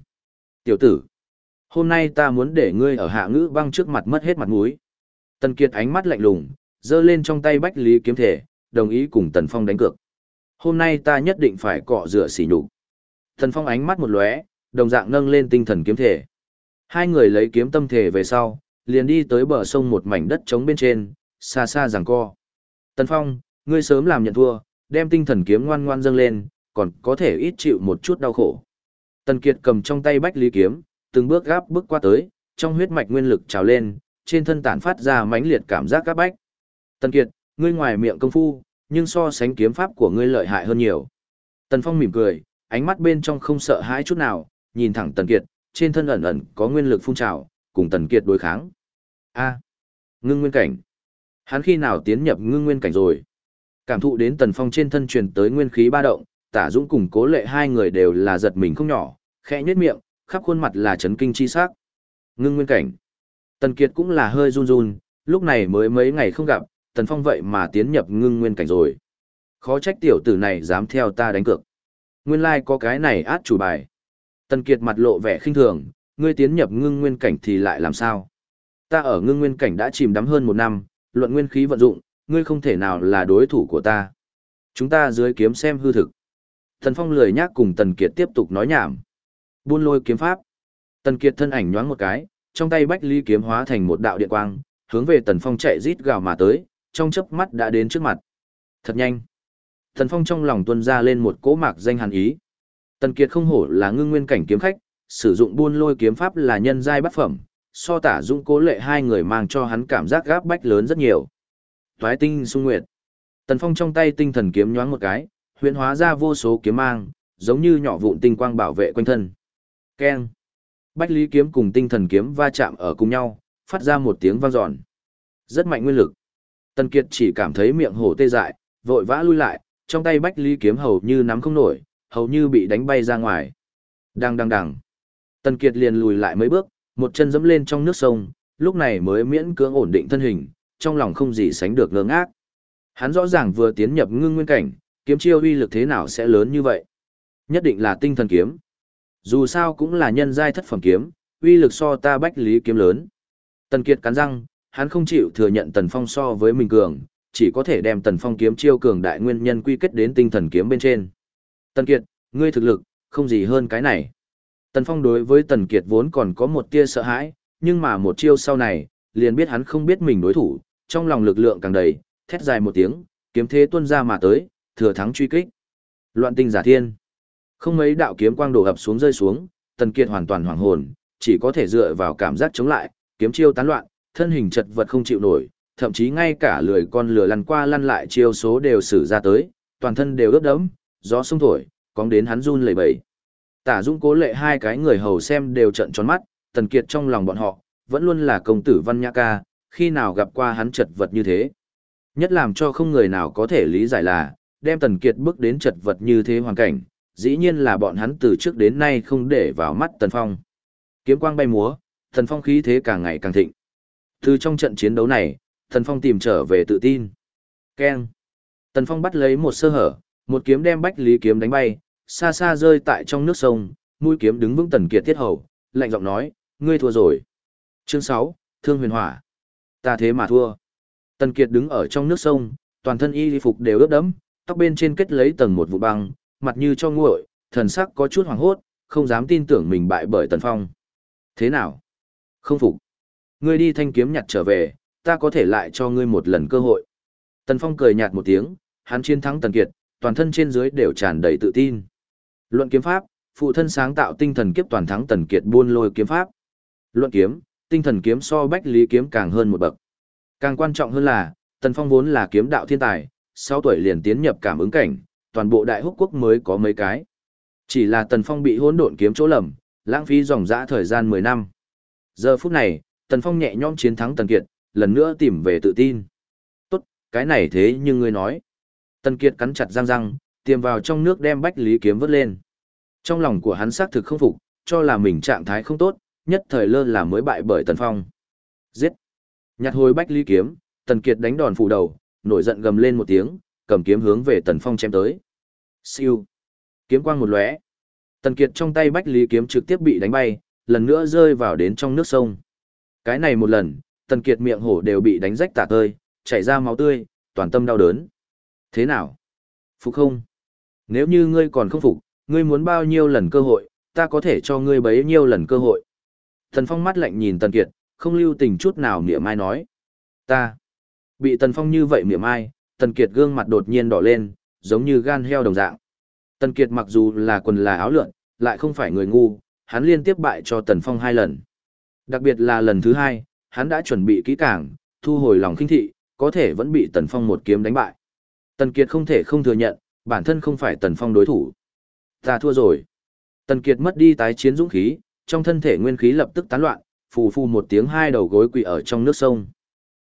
Tiểu tử, hôm nay ta muốn để ngươi ở hạ ngữ băng trước mặt mất hết mặt mũi. Tần Kiệt ánh mắt lạnh lùng, giơ lên trong tay bách lý kiếm thể, đồng ý cùng Tần Phong đánh cược. Hôm nay ta nhất định phải cọ rửa xỉ nhục. Tần Phong ánh mắt một lóe, đồng dạng nâng lên tinh thần kiếm thể. Hai người lấy kiếm tâm thể về sau, liền đi tới bờ sông một mảnh đất trống bên trên, xa xa giằng co. Tần Phong, ngươi sớm làm nhận thua, đem tinh thần kiếm ngoan ngoan dâng lên, còn có thể ít chịu một chút đau khổ. Tần Kiệt cầm trong tay bách lý kiếm, từng bước gáp bước qua tới, trong huyết mạch nguyên lực trào lên, trên thân tản phát ra mãnh liệt cảm giác các bách. Tần Kiệt, ngươi ngoài miệng công phu, nhưng so sánh kiếm pháp của ngươi lợi hại hơn nhiều. Tần Phong mỉm cười, ánh mắt bên trong không sợ hãi chút nào, nhìn thẳng Tần Kiệt, trên thân ẩn ẩn có nguyên lực phun trào, cùng Tần Kiệt đối kháng. A, ngưng nguyên cảnh. Hắn khi nào tiến nhập ngưng nguyên cảnh rồi? Cảm thụ đến Tần Phong trên thân truyền tới nguyên khí ba động, Tả Dũng cùng Cố Lệ hai người đều là giật mình không nhỏ, khẽ nhếch miệng, khắp khuôn mặt là chấn kinh chi sắc. Ngưng nguyên cảnh. Tần Kiệt cũng là hơi run run, lúc này mới mấy ngày không gặp, Tần Phong vậy mà tiến nhập ngưng nguyên cảnh rồi. Khó trách tiểu tử này dám theo ta đánh cược. Nguyên lai like có cái này át chủ bài. Tần Kiệt mặt lộ vẻ khinh thường, ngươi tiến nhập ngưng nguyên cảnh thì lại làm sao? Ta ở ngưng nguyên cảnh đã chìm đắm hơn một năm, luận nguyên khí vận dụng, ngươi không thể nào là đối thủ của ta. Chúng ta dưới kiếm xem hư thực. Tần Phong lười nhác cùng Tần Kiệt tiếp tục nói nhảm. Buôn lôi kiếm pháp. Tần Kiệt thân ảnh nhoáng một cái, trong tay bách ly kiếm hóa thành một đạo điện quang, hướng về Tần Phong chạy rít gào mà tới, trong chớp mắt đã đến trước mặt. Thật nhanh. Tần Phong trong lòng tuôn ra lên một cỗ mạc danh hàn ý. Tần Kiệt không hổ là ngưng nguyên cảnh kiếm khách, sử dụng buôn lôi kiếm pháp là nhân giai bất phẩm, so tả dũng cố lệ hai người mang cho hắn cảm giác gáp bách lớn rất nhiều. Toái tinh sung nguyệt. Tần Phong trong tay tinh thần kiếm nhoáng một cái, huyễn hóa ra vô số kiếm mang, giống như nhỏ vụn tinh quang bảo vệ quanh thân. Keng. Bách lý kiếm cùng tinh thần kiếm va chạm ở cùng nhau, phát ra một tiếng vang dọn. Rất mạnh nguyên lực. Tần Kiệt chỉ cảm thấy miệng hổ tê dại, vội vã lui lại, trong tay bách lý kiếm hầu như nắm không nổi, hầu như bị đánh bay ra ngoài. Đang đang đằng. Tần Kiệt liền lùi lại mấy bước, một chân dẫm lên trong nước sông, lúc này mới miễn cưỡng ổn định thân hình, trong lòng không gì sánh được ngơ ngác. Hắn rõ ràng vừa tiến nhập ngưng nguyên cảnh, kiếm chiêu uy lực thế nào sẽ lớn như vậy? Nhất định là tinh thần kiếm. Dù sao cũng là nhân giai thất phẩm kiếm, uy lực so ta bách lý kiếm lớn. Tần Kiệt cắn răng, hắn không chịu thừa nhận Tần Phong so với mình cường, chỉ có thể đem Tần Phong kiếm chiêu cường đại nguyên nhân quy kết đến tinh thần kiếm bên trên. Tần Kiệt, ngươi thực lực, không gì hơn cái này. Tần Phong đối với Tần Kiệt vốn còn có một tia sợ hãi, nhưng mà một chiêu sau này, liền biết hắn không biết mình đối thủ, trong lòng lực lượng càng đầy, thét dài một tiếng, kiếm thế tuôn ra mà tới, thừa thắng truy kích. Loạn tinh giả thiên. Không mấy đạo kiếm quang đổ ập xuống rơi xuống, Tần Kiệt hoàn toàn hoảng hồn, chỉ có thể dựa vào cảm giác chống lại, kiếm chiêu tán loạn, thân hình chật vật không chịu nổi, thậm chí ngay cả lười con lửa lăn qua lăn lại chiêu số đều sử ra tới, toàn thân đều ướt đẫm, gió sông thổi, cóng đến hắn run lẩy bẩy. Tả Dung Cố Lệ hai cái người hầu xem đều trợn tròn mắt, Tần Kiệt trong lòng bọn họ, vẫn luôn là công tử văn nhã ca, khi nào gặp qua hắn chật vật như thế. Nhất làm cho không người nào có thể lý giải là, đem Tần Kiệt bước đến chật vật như thế hoàn cảnh, dĩ nhiên là bọn hắn từ trước đến nay không để vào mắt Tần Phong. Kiếm quang bay múa, Tần Phong khí thế càng ngày càng thịnh. Từ trong trận chiến đấu này, Tần Phong tìm trở về tự tin. Keng. Tần Phong bắt lấy một sơ hở, một kiếm đem Bách Lý kiếm đánh bay, xa xa rơi tại trong nước sông, mũi kiếm đứng vững Tần Kiệt thiết hầu, lạnh giọng nói, ngươi thua rồi. Chương 6, Thương Huyền Hỏa. Ta thế mà thua. Tần Kiệt đứng ở trong nước sông, toàn thân y phục đều ướt đẫm, tóc bên trên kết lấy tầng một vụ băng, mặt như cho nguội, thần sắc có chút hoảng hốt, không dám tin tưởng mình bại bởi Tần Phong. Thế nào? Không phục. Ngươi đi thanh kiếm nhặt trở về, ta có thể lại cho ngươi một lần cơ hội. Tần Phong cười nhạt một tiếng, hắn chiến thắng Tần Kiệt, toàn thân trên dưới đều tràn đầy tự tin. Luận kiếm pháp, phụ thân sáng tạo tinh thần kiếp toàn thắng Tần Kiệt buôn lôi kiếm pháp. Luận kiếm, tinh thần kiếm so bách lý kiếm càng hơn một bậc. Càng quan trọng hơn là, Tần Phong vốn là kiếm đạo thiên tài, 6 tuổi liền tiến nhập cảm ứng cảnh, toàn bộ đại húc quốc mới có mấy cái. Chỉ là Tần Phong bị hỗn độn kiếm chỗ lầm, lãng phí dòng dã thời gian 10 năm. Giờ phút này, Tần Phong nhẹ nhõm chiến thắng Tần Kiệt, lần nữa tìm về tự tin. Tốt, cái này thế nhưng ngươi nói. Tần Kiệt cắn chặt răng răng, tiêm vào trong nước đem Bách Lý kiếm vớt lên. Trong lòng của hắn xác thực không phục, cho là mình trạng thái không tốt, nhất thời lơ là mới bại bởi Tần Phong. Giết! Nhặt hồi Bách Lý kiếm, Tần Kiệt đánh đòn phủ đầu, nổi giận gầm lên một tiếng, cầm kiếm hướng về Tần Phong chém tới. Siêu! Kiếm quang một lóe. Tần Kiệt trong tay Bách Lý kiếm trực tiếp bị đánh bay, lần nữa rơi vào đến trong nước sông. Cái này một lần, Tần Kiệt miệng hổ đều bị đánh rách tả tơi, chảy ra máu tươi, toàn tâm đau đớn. Thế nào? Phục không? Nếu như ngươi còn không phục, ngươi muốn bao nhiêu lần cơ hội, ta có thể cho ngươi bấy nhiêu lần cơ hội. Tần Phong mắt lạnh nhìn Tần Kiệt, không lưu tình chút nào niệm ai nói. Ta. Bị Tần Phong như vậy niệm ai, Tần Kiệt gương mặt đột nhiên đỏ lên, giống như gan heo đồng dạng. Tần Kiệt mặc dù là quần là áo lượn, lại không phải người ngu, hắn liên tiếp bại cho Tần Phong hai lần. Đặc biệt là lần thứ hai, hắn đã chuẩn bị kỹ càng, thu hồi lòng khinh thị, có thể vẫn bị Tần Phong một kiếm đánh bại. Tần Kiệt không thể không thừa nhận, bản thân không phải Tần Phong đối thủ. Ta thua rồi. Tần Kiệt mất đi tái chiến dũng khí, trong thân thể nguyên khí lập tức tán loạn, phù phù một tiếng hai đầu gối quỳ ở trong nước sông.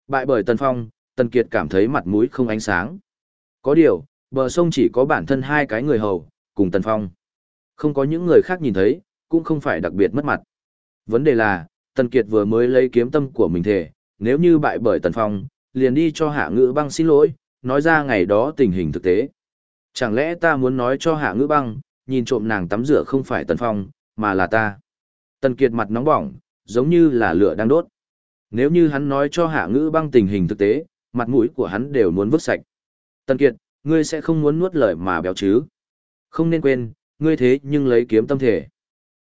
Bại bởi Tần Phong, Tần Kiệt cảm thấy mặt mũi không ánh sáng. Có điều, bờ sông chỉ có bản thân hai cái người hầu, cùng Tần Phong. Không có những người khác nhìn thấy, cũng không phải đặc biệt mất mặt. Vấn đề là, Tần Kiệt vừa mới lấy kiếm tâm của mình thể, nếu như bại bởi Tần Phong, liền đi cho hạ ngữ băng xin lỗi, nói ra ngày đó tình hình thực tế. Chẳng lẽ ta muốn nói cho hạ ngữ băng, nhìn trộm nàng tắm rửa không phải Tần Phong, mà là ta. Tần Kiệt mặt nóng bỏng, giống như là lửa đang đốt. Nếu như hắn nói cho hạ ngữ băng tình hình thực tế, mặt mũi của hắn đều muốn vứt sạch. Tần Kiệt, ngươi sẽ không muốn nuốt lời mà béo chứ. Không nên quên, ngươi thế nhưng lấy kiếm tâm thể.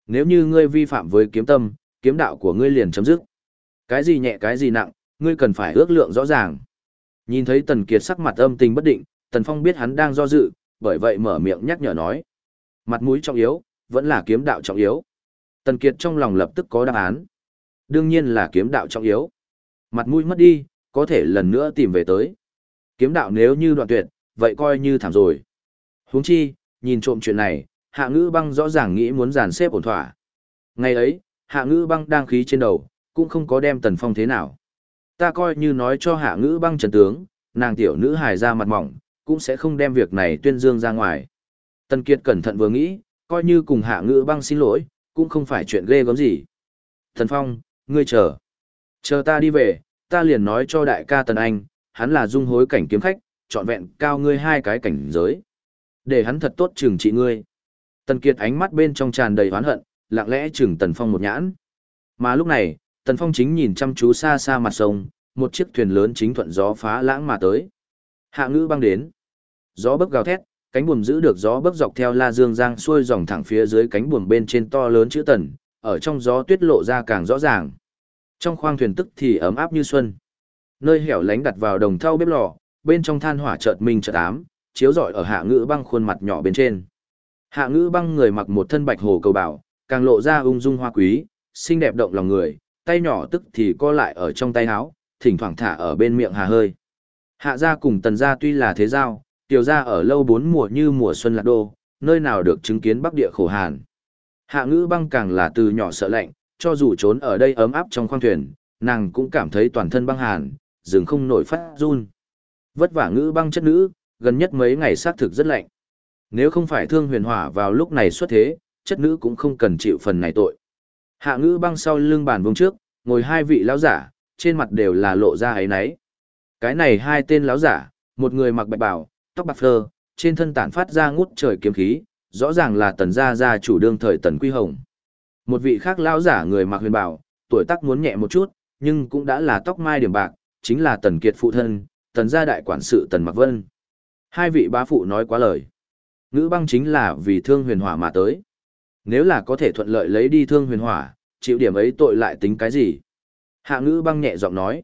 Nếu như ngươi vi phạm với kiếm tâm, kiếm đạo của ngươi liền chấm dứt. Cái gì nhẹ cái gì nặng, ngươi cần phải ước lượng rõ ràng. Nhìn thấy Tần Kiệt sắc mặt âm tình bất định, Tần Phong biết hắn đang do dự, bởi vậy mở miệng nhắc nhở nói. Mặt mũi trọng yếu, vẫn là kiếm đạo trọng yếu. Tần Kiệt trong lòng lập tức có đáp án. Đương nhiên là kiếm đạo trọng yếu. Mặt mũi mất đi, có thể lần nữa tìm về tới. Kiếm đạo nếu như đoạn tuyệt, vậy coi như thảm rồi. Huống chi, nhìn trộm chuyện này, hạ ngữ băng rõ ràng nghĩ muốn giàn xếp ổn thỏa. Ngày ấy, hạ ngữ băng đang khí trên đầu, cũng không có đem tần phong thế nào. Ta coi như nói cho hạ ngữ băng trần tướng, nàng tiểu nữ hài ra mặt mỏng, cũng sẽ không đem việc này tuyên dương ra ngoài. Tần Kiệt cẩn thận vừa nghĩ, coi như cùng hạ ngữ băng xin lỗi, cũng không phải chuyện ghê gớm gì. Thần Phong, ngươi chờ. Chờ ta đi về, ta liền nói cho đại ca Tần Anh, hắn là dung hối cảnh kiếm khách, trọn vẹn cao ngươi hai cái cảnh giới. Để hắn thật tốt trừng trị ngươi. Tần Kiệt ánh mắt bên trong tràn đầy oán hận, lặng lẽ trừng Tần Phong một nhãn. Mà lúc này, Tần Phong chính nhìn chăm chú xa xa mặt sông, một chiếc thuyền lớn chính thuận gió phá lãng mà tới. Hạ ngữ băng đến. Gió bấc gào thét, cánh buồm giữ được gió bấc dọc theo La Dương Giang xuôi dòng thẳng phía dưới cánh buồm bên trên to lớn chữ tần, ở trong gió tuyết lộ ra càng rõ ràng. Trong khoang thuyền tức thì ấm áp như xuân. Nơi hẻo lánh đặt vào đồng thau bếp lò, bên trong than hỏa chợt minh chợt ám, chiếu rọi ở hạ ngữ băng khuôn mặt nhỏ bên trên. Hạ ngữ băng người mặc một thân bạch hồ cầu bảo, càng lộ ra ung dung hoa quý, xinh đẹp động lòng người, tay nhỏ tức thì co lại ở trong tay áo, thỉnh thoảng thả ở bên miệng hà hơi. Hạ gia cùng tần gia tuy là thế giao, tiểu gia ở lâu bốn mùa như mùa xuân lạc đô, nơi nào được chứng kiến bắc địa khổ hàn. Hạ ngữ băng càng là từ nhỏ sợ lạnh, cho dù trốn ở đây ấm áp trong khoang thuyền, nàng cũng cảm thấy toàn thân băng hàn, dừng không nổi phát run. Vất vả ngữ băng chất nữ, gần nhất mấy ngày xác thực rất lạnh. Nếu không phải thương huyền hỏa vào lúc này xuất thế, chất nữ cũng không cần chịu phần này tội. Hạ ngữ băng sau lưng bàn vương trước, ngồi hai vị lão giả, trên mặt đều là lộ ra ấy nấy. Cái này hai tên lão giả, một người mặc bạch bào, tóc bạc phơ, trên thân tản phát ra ngút trời kiếm khí, rõ ràng là tần gia gia chủ đương thời tần quy hồng. Một vị khác lão giả người mặc huyền bào, tuổi tác muốn nhẹ một chút, nhưng cũng đã là tóc mai điểm bạc, chính là tần kiệt phụ thân, tần gia đại quản sự tần mặc vân. Hai vị bá phụ nói quá lời. Ngữ băng chính là vì thương huyền hỏa mà tới. Nếu là có thể thuận lợi lấy đi thương huyền hỏa, chịu điểm ấy tội lại tính cái gì? Hạ ngữ băng nhẹ giọng nói.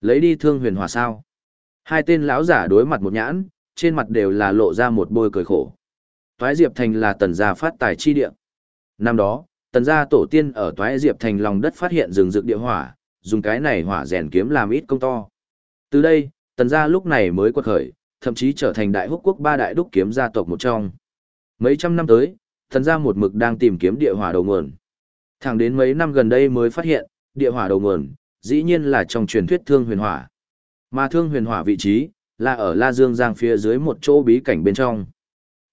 Lấy đi thương huyền hỏa sao? Hai tên lão giả đối mặt một nhãn, trên mặt đều là lộ ra một bôi cười khổ. Toái Diệp Thành là tần gia phát tài chi địa. Năm đó, tần gia tổ tiên ở Toái Diệp Thành lòng đất phát hiện rừng rực địa hỏa, dùng cái này hỏa rèn kiếm làm ít công to. Từ đây, tần gia lúc này mới quật khởi, thậm chí trở thành đại húc quốc ba đại đúc kiếm gia tộc một trong. Mấy trăm năm tới, tần gia một mực đang tìm kiếm địa hỏa đầu nguồn. Thẳng đến mấy năm gần đây mới phát hiện, địa hỏa đầu nguồn, dĩ nhiên là trong truyền thuyết thương huyền hỏa. Mà thương huyền hỏa vị trí, là ở La Dương Giang phía dưới một chỗ bí cảnh bên trong.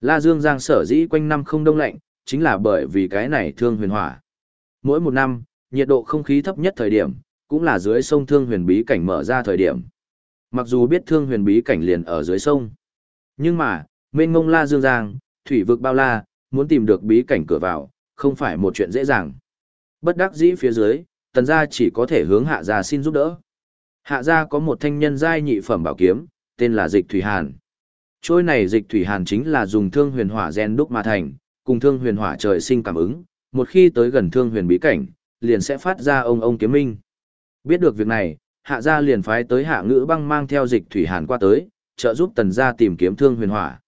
La Dương Giang sở dĩ quanh năm không đông lạnh, chính là bởi vì cái này thương huyền hỏa. Mỗi một năm, nhiệt độ không khí thấp nhất thời điểm, cũng là dưới sông thương huyền bí cảnh mở ra thời điểm. Mặc dù biết thương huyền bí cảnh liền ở dưới sông, nhưng mà, mênh mông La Dương Giang, thủy vực bao la, muốn tìm được bí cảnh cửa vào, không phải một chuyện dễ dàng. Bất đắc dĩ phía dưới, tần gia chỉ có thể hướng hạ gia xin giúp đỡ. Hạ gia có một thanh nhân giai nhị phẩm bảo kiếm, tên là Dịch Thủy Hàn. Trôi này Dịch Thủy Hàn chính là dùng thương huyền hỏa gen đúc mà thành, cùng thương huyền hỏa trời sinh cảm ứng, một khi tới gần thương huyền bí cảnh, liền sẽ phát ra ông ông kiếm minh. Biết được việc này, hạ gia liền phái tới hạ ngữ băng mang theo Dịch Thủy Hàn qua tới, trợ giúp tần gia tìm kiếm thương huyền hỏa.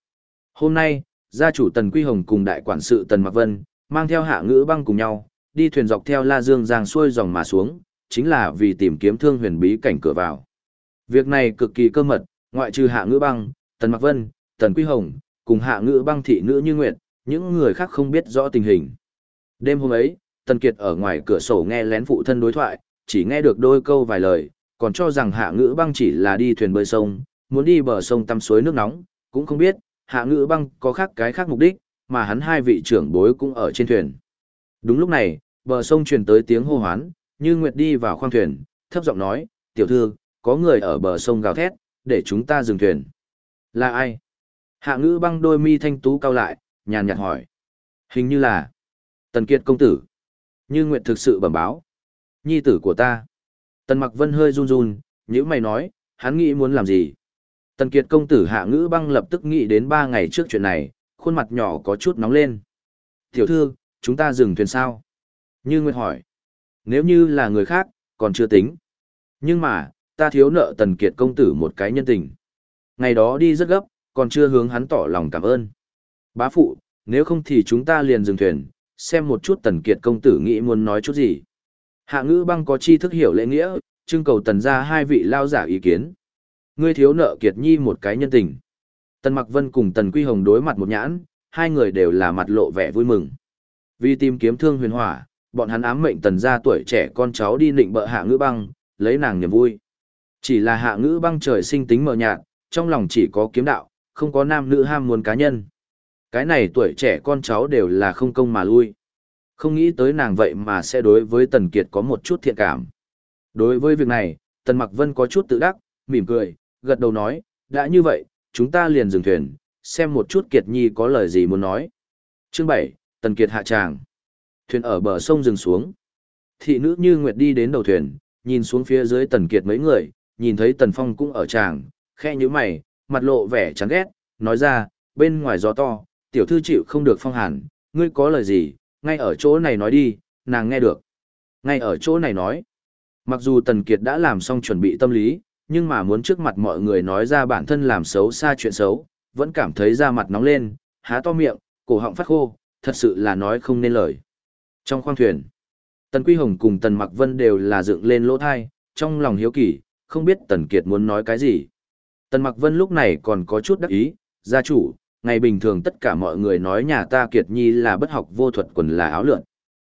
Hôm nay, gia chủ tần Quy Hồng cùng đại quản sự tần Mạc Vân, mang theo hạ ngữ băng cùng nhau, đi thuyền dọc theo La Dương Giang xuôi dòng mà xuống, chính là vì tìm kiếm thương huyền bí cảnh cửa vào. Việc này cực kỳ cơ mật, ngoại trừ hạ ngữ băng, tần Mạc Vân, tần Quy Hồng, cùng hạ ngữ băng thị nữ như nguyệt, những người khác không biết rõ tình hình. Đêm hôm ấy, Tần Kiệt ở ngoài cửa sổ nghe lén phụ thân đối thoại, chỉ nghe được đôi câu vài lời, còn cho rằng hạ ngữ băng chỉ là đi thuyền bơi sông, muốn đi bờ sông tắm suối nước nóng, cũng không biết, hạ ngữ băng có khác cái khác mục đích, mà hắn hai vị trưởng bối cũng ở trên thuyền. Đúng lúc này, bờ sông truyền tới tiếng hô hoán, như Nguyệt đi vào khoang thuyền, thấp giọng nói, tiểu thư, có người ở bờ sông gào thét, để chúng ta dừng thuyền. Là ai? Hạ ngữ băng đôi mi thanh tú cao lại, nhàn nhạt hỏi. Hình như là Tần Kiệt công tử. Như Nguyệt thực sự bẩm báo. Nhi tử của ta. Tần Mặc Vân hơi run run, nhữ mày nói, hắn nghĩ muốn làm gì? Tần Kiệt công tử hạ ngữ băng lập tức nghĩ đến ba ngày trước chuyện này, khuôn mặt nhỏ có chút nóng lên. Tiểu thư, chúng ta dừng thuyền sao? Như Nguyệt hỏi. Nếu như là người khác, còn chưa tính. Nhưng mà, ta thiếu nợ Tần Kiệt công tử một cái nhân tình. Ngày đó đi rất gấp, còn chưa hướng hắn tỏ lòng cảm ơn. Bá phụ, nếu không thì chúng ta liền dừng thuyền, xem một chút Tần Kiệt công tử nghĩ muốn nói chút gì. Hạ ngữ băng có chi thức hiểu lễ nghĩa, trưng cầu tần ra hai vị lao giả ý kiến. Ngươi thiếu nợ Kiệt Nhi một cái nhân tình. Tần Mặc Vân cùng Tần Quy Hồng đối mặt một nhãn, hai người đều là mặt lộ vẻ vui mừng. Vì tìm kiếm thương huyền hỏa, bọn hắn ám mệnh tần gia tuổi trẻ con cháu đi nịnh bợ hạ ngữ băng, lấy nàng niềm vui. Chỉ là hạ ngữ băng trời sinh tính mờ nhạt, trong lòng chỉ có kiếm đạo, không có nam nữ ham muốn cá nhân. Cái này tuổi trẻ con cháu đều là không công mà lui. Không nghĩ tới nàng vậy mà sẽ đối với Tần Kiệt có một chút thiện cảm. Đối với việc này, Tần Mặc Vân có chút tự đắc, mỉm cười, gật đầu nói, đã như vậy, chúng ta liền dừng thuyền, xem một chút Kiệt Nhi có lời gì muốn nói. Chương 7, Tần Kiệt hạ tràng. Thuyền ở bờ sông dừng xuống. Thị nữ như Nguyệt đi đến đầu thuyền, nhìn xuống phía dưới Tần Kiệt mấy người, nhìn thấy Tần Phong cũng ở tràng, khe như mày, mặt lộ vẻ chán ghét, nói ra, bên ngoài gió to, tiểu thư chịu không được phong hàn, ngươi có lời gì, ngay ở chỗ này nói đi, nàng nghe được. Ngay ở chỗ này nói, mặc dù Tần Kiệt đã làm xong chuẩn bị tâm lý, nhưng mà muốn trước mặt mọi người nói ra bản thân làm xấu xa chuyện xấu, vẫn cảm thấy da mặt nóng lên, há to miệng, cổ họng phát khô, thật sự là nói không nên lời. Trong khoang thuyền, Tần Quy Hồng cùng Tần Mặc Vân đều là dựng lên lỗ thai, trong lòng hiếu kỳ, không biết Tần Kiệt muốn nói cái gì. Tần Mặc Vân lúc này còn có chút đắc ý, gia chủ, ngày bình thường tất cả mọi người nói nhà ta Kiệt Nhi là bất học vô thuật quần là áo lượn.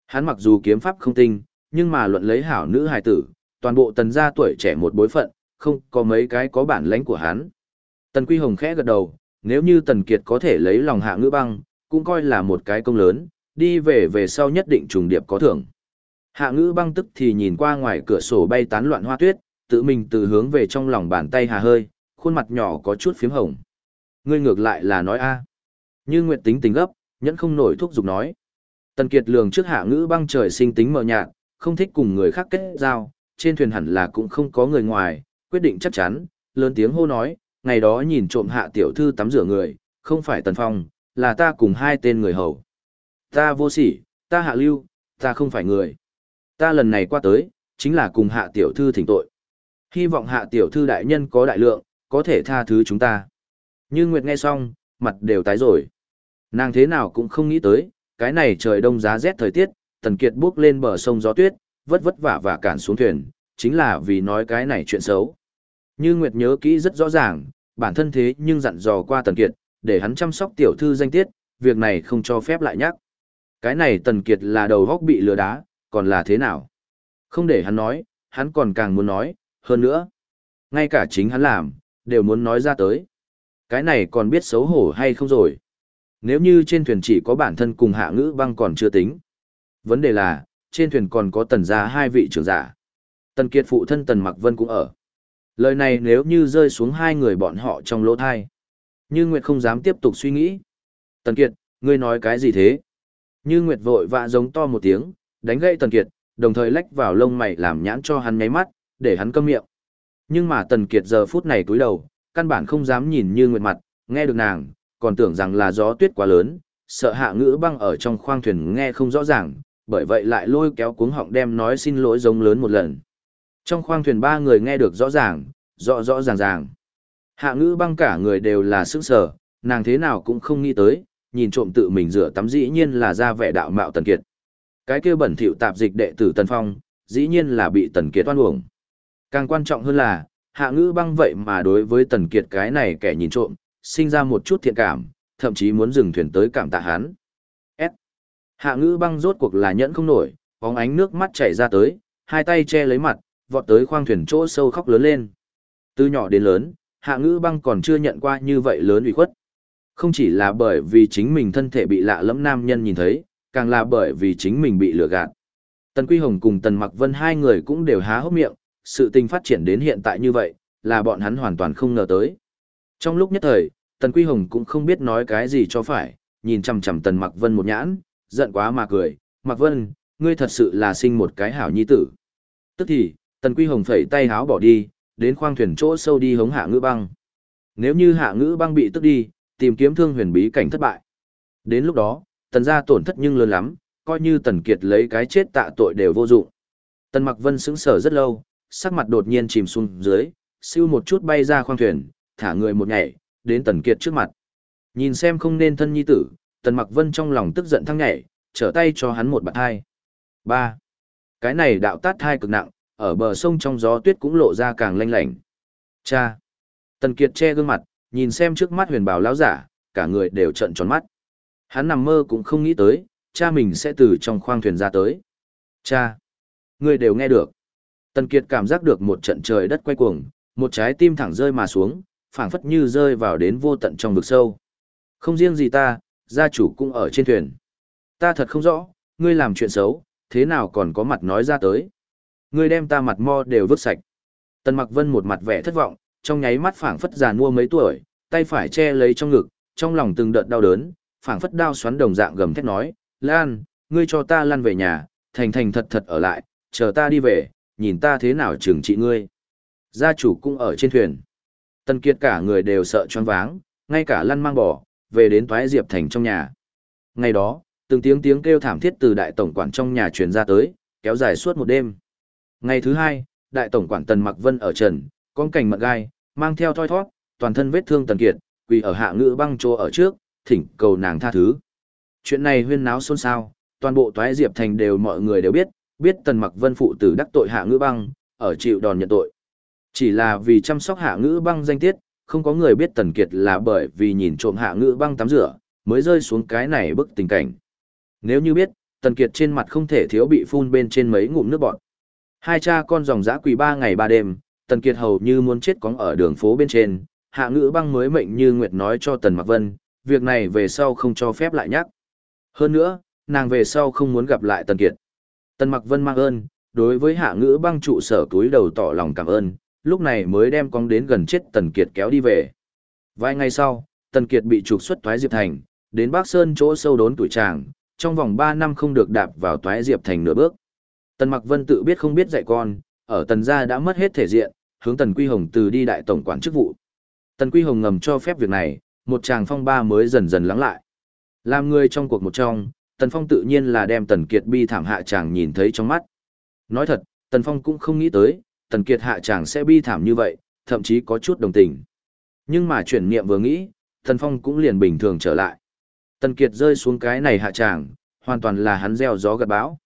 Hắn mặc dù kiếm pháp không tinh, nhưng mà luận lấy hảo nữ hài tử, toàn bộ tần gia tuổi trẻ một bối phận, không có mấy cái có bản lãnh của hắn. Tần Quy Hồng khẽ gật đầu, nếu như Tần Kiệt có thể lấy lòng hạ ngữ băng, cũng coi là một cái công lớn, đi về về sau nhất định trùng điệp có thưởng. Hạ ngữ băng tức thì nhìn qua ngoài cửa sổ bay tán loạn hoa tuyết, tự mình từ hướng về trong lòng bàn tay hà hơi, khuôn mặt nhỏ có chút phím hồng. Ngươi ngược lại là nói a. Như nguyện tính tính gấp, nhẫn không nổi thuốc dục nói. Tần Kiệt lường trước hạ ngữ băng trời sinh tính mờ nhạt, không thích cùng người khác kết giao, trên thuyền hẳn là cũng không có người ngoài, quyết định chắc chắn, lớn tiếng hô nói, ngày đó nhìn trộm hạ tiểu thư tắm rửa người, không phải Tần Phong, là ta cùng hai tên người hầu. Ta vô sỉ, ta hạ lưu, ta không phải người. Ta lần này qua tới, chính là cùng hạ tiểu thư thỉnh tội. Hy vọng hạ tiểu thư đại nhân có đại lượng, có thể tha thứ chúng ta. Như Nguyệt nghe xong, mặt đều tái rồi. Nàng thế nào cũng không nghĩ tới, cái này trời đông giá rét thời tiết, Tần Kiệt bước lên bờ sông gió tuyết, vất vất vả vả cản xuống thuyền, chính là vì nói cái này chuyện xấu. Như Nguyệt nhớ kỹ rất rõ ràng, bản thân thế nhưng dặn dò qua Tần Kiệt, để hắn chăm sóc tiểu thư danh tiết, việc này không cho phép lại nhắc. Cái này Tần Kiệt là đầu góc bị lừa đá, còn là thế nào? Không để hắn nói, hắn còn càng muốn nói, hơn nữa. Ngay cả chính hắn làm, đều muốn nói ra tới. Cái này còn biết xấu hổ hay không rồi. Nếu như trên thuyền chỉ có bản thân cùng hạ ngữ băng còn chưa tính. Vấn đề là, trên thuyền còn có tần gia hai vị trưởng giả. Tần Kiệt phụ thân Tần Mặc Vân cũng ở. Lời này nếu như rơi xuống hai người bọn họ trong lỗ thai. Như Nguyệt không dám tiếp tục suy nghĩ. Tần Kiệt, ngươi nói cái gì thế? Như Nguyệt vội vã giống to một tiếng, đánh gãy Tần Kiệt, đồng thời lách vào lông mày làm nhãn cho hắn nháy mắt, để hắn câm miệng. Nhưng mà Tần Kiệt giờ phút này cúi đầu, căn bản không dám nhìn Như Nguyệt mặt, nghe được nàng, còn tưởng rằng là gió tuyết quá lớn, sợ hạ ngữ băng ở trong khoang thuyền nghe không rõ ràng, bởi vậy lại lôi kéo cuống họng đem nói xin lỗi giống lớn một lần. Trong khoang thuyền ba người nghe được rõ ràng, rõ rõ ràng ràng. Hạ ngữ băng cả người đều là sức sở, nàng thế nào cũng không nghĩ tới, nhìn trộm tự mình rửa tắm dĩ nhiên là ra vẻ đạo mạo tần kiệt. Cái kia bẩn thỉu tạp dịch đệ tử Tần Phong, dĩ nhiên là bị Tần Kiệt oan uổng. Càng quan trọng hơn là, hạ ngữ băng vậy mà đối với Tần Kiệt cái này kẻ nhìn trộm, sinh ra một chút thiện cảm, thậm chí muốn dừng thuyền tới cảm tạ hắn. S. Hạ ngữ băng rốt cuộc là nhẫn không nổi, bóng ánh nước mắt chảy ra tới, hai tay che lấy mặt, vọt tới khoang thuyền chỗ sâu khóc lớn lên. Từ nhỏ đến lớn, hạ ngữ băng còn chưa nhận qua như vậy lớn ủy khuất. Không chỉ là bởi vì chính mình thân thể bị lạ lẫm nam nhân nhìn thấy, càng là bởi vì chính mình bị lừa gạt. Tần Quy Hồng cùng Tần Mặc Vân hai người cũng đều há hốc miệng, sự tình phát triển đến hiện tại như vậy, là bọn hắn hoàn toàn không ngờ tới. Trong lúc nhất thời, Tần Quy Hồng cũng không biết nói cái gì cho phải, nhìn chằm chằm Tần Mặc Vân một nhãn, giận quá mà cười, Mặc Vân, ngươi thật sự là sinh một cái hảo nhi tử. Tức thì, Tần Quy Hồng phẩy tay háo bỏ đi, đến khoang thuyền chỗ sâu đi hống hạ ngữ băng. Nếu như hạ ngữ băng bị tức đi, tìm kiếm thương huyền bí cảnh thất bại. Đến lúc đó, tần gia tổn thất nhưng lớn lắm, coi như tần kiệt lấy cái chết tạ tội đều vô dụng. Tần mặc vân sững sờ rất lâu, sắc mặt đột nhiên chìm xuống dưới, siêu một chút bay ra khoang thuyền, thả người một nhảy, đến tần kiệt trước mặt. Nhìn xem không nên thân nhi tử, tần mặc vân trong lòng tức giận thăng nhảy, trở tay cho hắn một bạt hai. Ba. Cái này đạo tát thai cực nặng, ở bờ sông trong gió tuyết cũng lộ ra càng lanh lảnh. Cha. Tần kiệt che gương mặt, nhìn xem trước mắt huyền bảo lão giả, cả người đều trợn tròn mắt. Hắn nằm mơ cũng không nghĩ tới, cha mình sẽ từ trong khoang thuyền ra tới. Cha! Người đều nghe được. Tần Kiệt cảm giác được một trận trời đất quay cuồng, một trái tim thẳng rơi mà xuống, phảng phất như rơi vào đến vô tận trong vực sâu. Không riêng gì ta, gia chủ cũng ở trên thuyền. Ta thật không rõ, ngươi làm chuyện xấu, thế nào còn có mặt nói ra tới. Ngươi đem ta mặt mo đều vứt sạch. Tần Mặc Vân một mặt vẻ thất vọng, trong nháy mắt phảng phất già mua mấy tuổi, tay phải che lấy trong ngực, trong lòng từng đợt đau đớn, phảng phất đao xoắn đồng dạng gầm thét nói, Lan, ngươi cho ta lăn về nhà, thành thành thật thật ở lại, chờ ta đi về, nhìn ta thế nào trừng trị ngươi. Gia chủ cũng ở trên thuyền. tần Kiệt cả người đều sợ choáng váng, ngay cả lăn mang bỏ, về đến toái Diệp Thành trong nhà. Ngày đó, từng tiếng tiếng kêu thảm thiết từ đại tổng quản trong nhà truyền ra tới, kéo dài suốt một đêm. Ngày thứ hai, đại tổng quản Tần Mặc Vân ở trần, con cảnh mật gai, mang theo thoi thoát, toàn thân vết thương Tần Kiệt, quỳ ở hạ ngữ băng chỗ ở trước, thỉnh cầu nàng tha thứ. Chuyện này huyên náo xôn xao, toàn bộ toái diệp thành đều mọi người đều biết, biết tần mặc vân phụ tử đắc tội hạ ngữ băng, ở chịu đòn nhận tội. Chỉ là vì chăm sóc hạ ngữ băng danh tiết, không có người biết tần kiệt là bởi vì nhìn trộm hạ ngữ băng tắm rửa, mới rơi xuống cái này bức tình cảnh. Nếu như biết, tần kiệt trên mặt không thể thiếu bị phun bên trên mấy ngụm nước bọt. Hai cha con dòng dã quỳ ba ngày ba đêm, tần kiệt hầu như muốn chết cóng ở đường phố bên trên, hạ ngữ băng mới mệnh như Nguyệt nói cho tần mặc vân, việc này về sau không cho phép lại nhắc. Hơn nữa, nàng về sau không muốn gặp lại Tần Kiệt. Tần Mặc Vân mang ơn, đối với hạ ngữ băng trụ sở túi đầu tỏ lòng cảm ơn, lúc này mới đem con đến gần chết Tần Kiệt kéo đi về. Vài ngày sau, Tần Kiệt bị trục xuất Toái Diệp Thành, đến Bắc Sơn chỗ sâu đốn tuổi tràng, trong vòng 3 năm không được đạp vào Toái Diệp Thành nửa bước. Tần Mặc Vân tự biết không biết dạy con, ở Tần gia đã mất hết thể diện, hướng Tần Quy Hồng từ đi đại tổng quản chức vụ. Tần Quy Hồng ngầm cho phép việc này, một tràng phong ba mới dần dần lắng lại. Làm người trong cuộc một trong, Tần Phong tự nhiên là đem Tần Kiệt bi thảm hạ chàng nhìn thấy trong mắt. Nói thật, Tần Phong cũng không nghĩ tới, Tần Kiệt hạ chàng sẽ bi thảm như vậy, thậm chí có chút đồng tình. Nhưng mà chuyển niệm vừa nghĩ, Tần Phong cũng liền bình thường trở lại. Tần Kiệt rơi xuống cái này hạ chàng, hoàn toàn là hắn gieo gió gặt bão.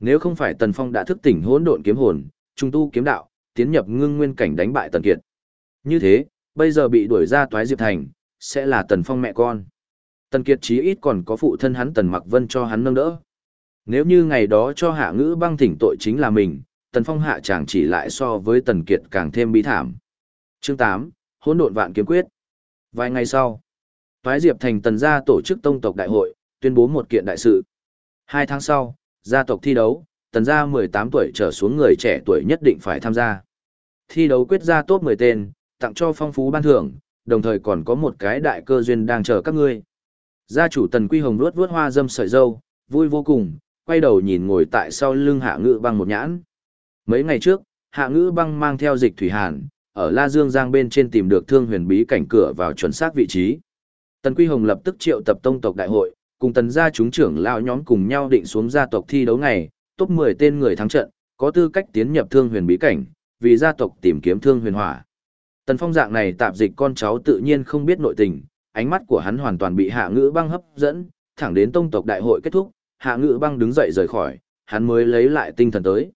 Nếu không phải Tần Phong đã thức tỉnh hỗn độn kiếm hồn, trung tu kiếm đạo, tiến nhập ngưng nguyên cảnh đánh bại Tần Kiệt. Như thế, bây giờ bị đuổi ra toái diệp thành, sẽ là Tần Phong mẹ con. Tần Kiệt chí ít còn có phụ thân hắn Tần Mặc Vân cho hắn nâng đỡ. Nếu như ngày đó cho hạ ngữ băng thỉnh tội chính là mình, Tần Phong hạ chẳng chỉ lại so với Tần Kiệt càng thêm bí thảm. Chương 8, hỗn độn vạn kiếm quyết. Vài ngày sau, Toái Diệp thành tần gia tổ chức tông tộc đại hội, tuyên bố một kiện đại sự. Hai tháng sau, gia tộc thi đấu, tần gia 18 tuổi trở xuống người trẻ tuổi nhất định phải tham gia. Thi đấu quyết ra top 10 tên, tặng cho phong phú ban thưởng, đồng thời còn có một cái đại cơ duyên đang chờ các ngươi. Gia chủ Tần Quy Hồng vuốt vuốt hoa dâm sợi dâu, vui vô cùng, quay đầu nhìn ngồi tại sau lưng Hạ Ngữ Băng một nhãn. Mấy ngày trước, Hạ Ngữ Băng mang theo dịch thủy hàn, ở La Dương Giang bên trên tìm được thương huyền bí cảnh cửa vào chuẩn xác vị trí. Tần Quy Hồng lập tức triệu tập tông tộc đại hội, cùng tần gia chúng trưởng lão nhóm cùng nhau định xuống gia tộc thi đấu ngày, top 10 tên người thắng trận, có tư cách tiến nhập thương huyền bí cảnh, vì gia tộc tìm kiếm thương huyền hỏa. Tần Phong dạng này tạp dịch con cháu tự nhiên không biết nội tình, ánh mắt của hắn hoàn toàn bị Hạ Ngữ Băng hấp dẫn, thẳng đến tông tộc đại hội kết thúc, Hạ Ngữ Băng đứng dậy rời khỏi, hắn mới lấy lại tinh thần tới.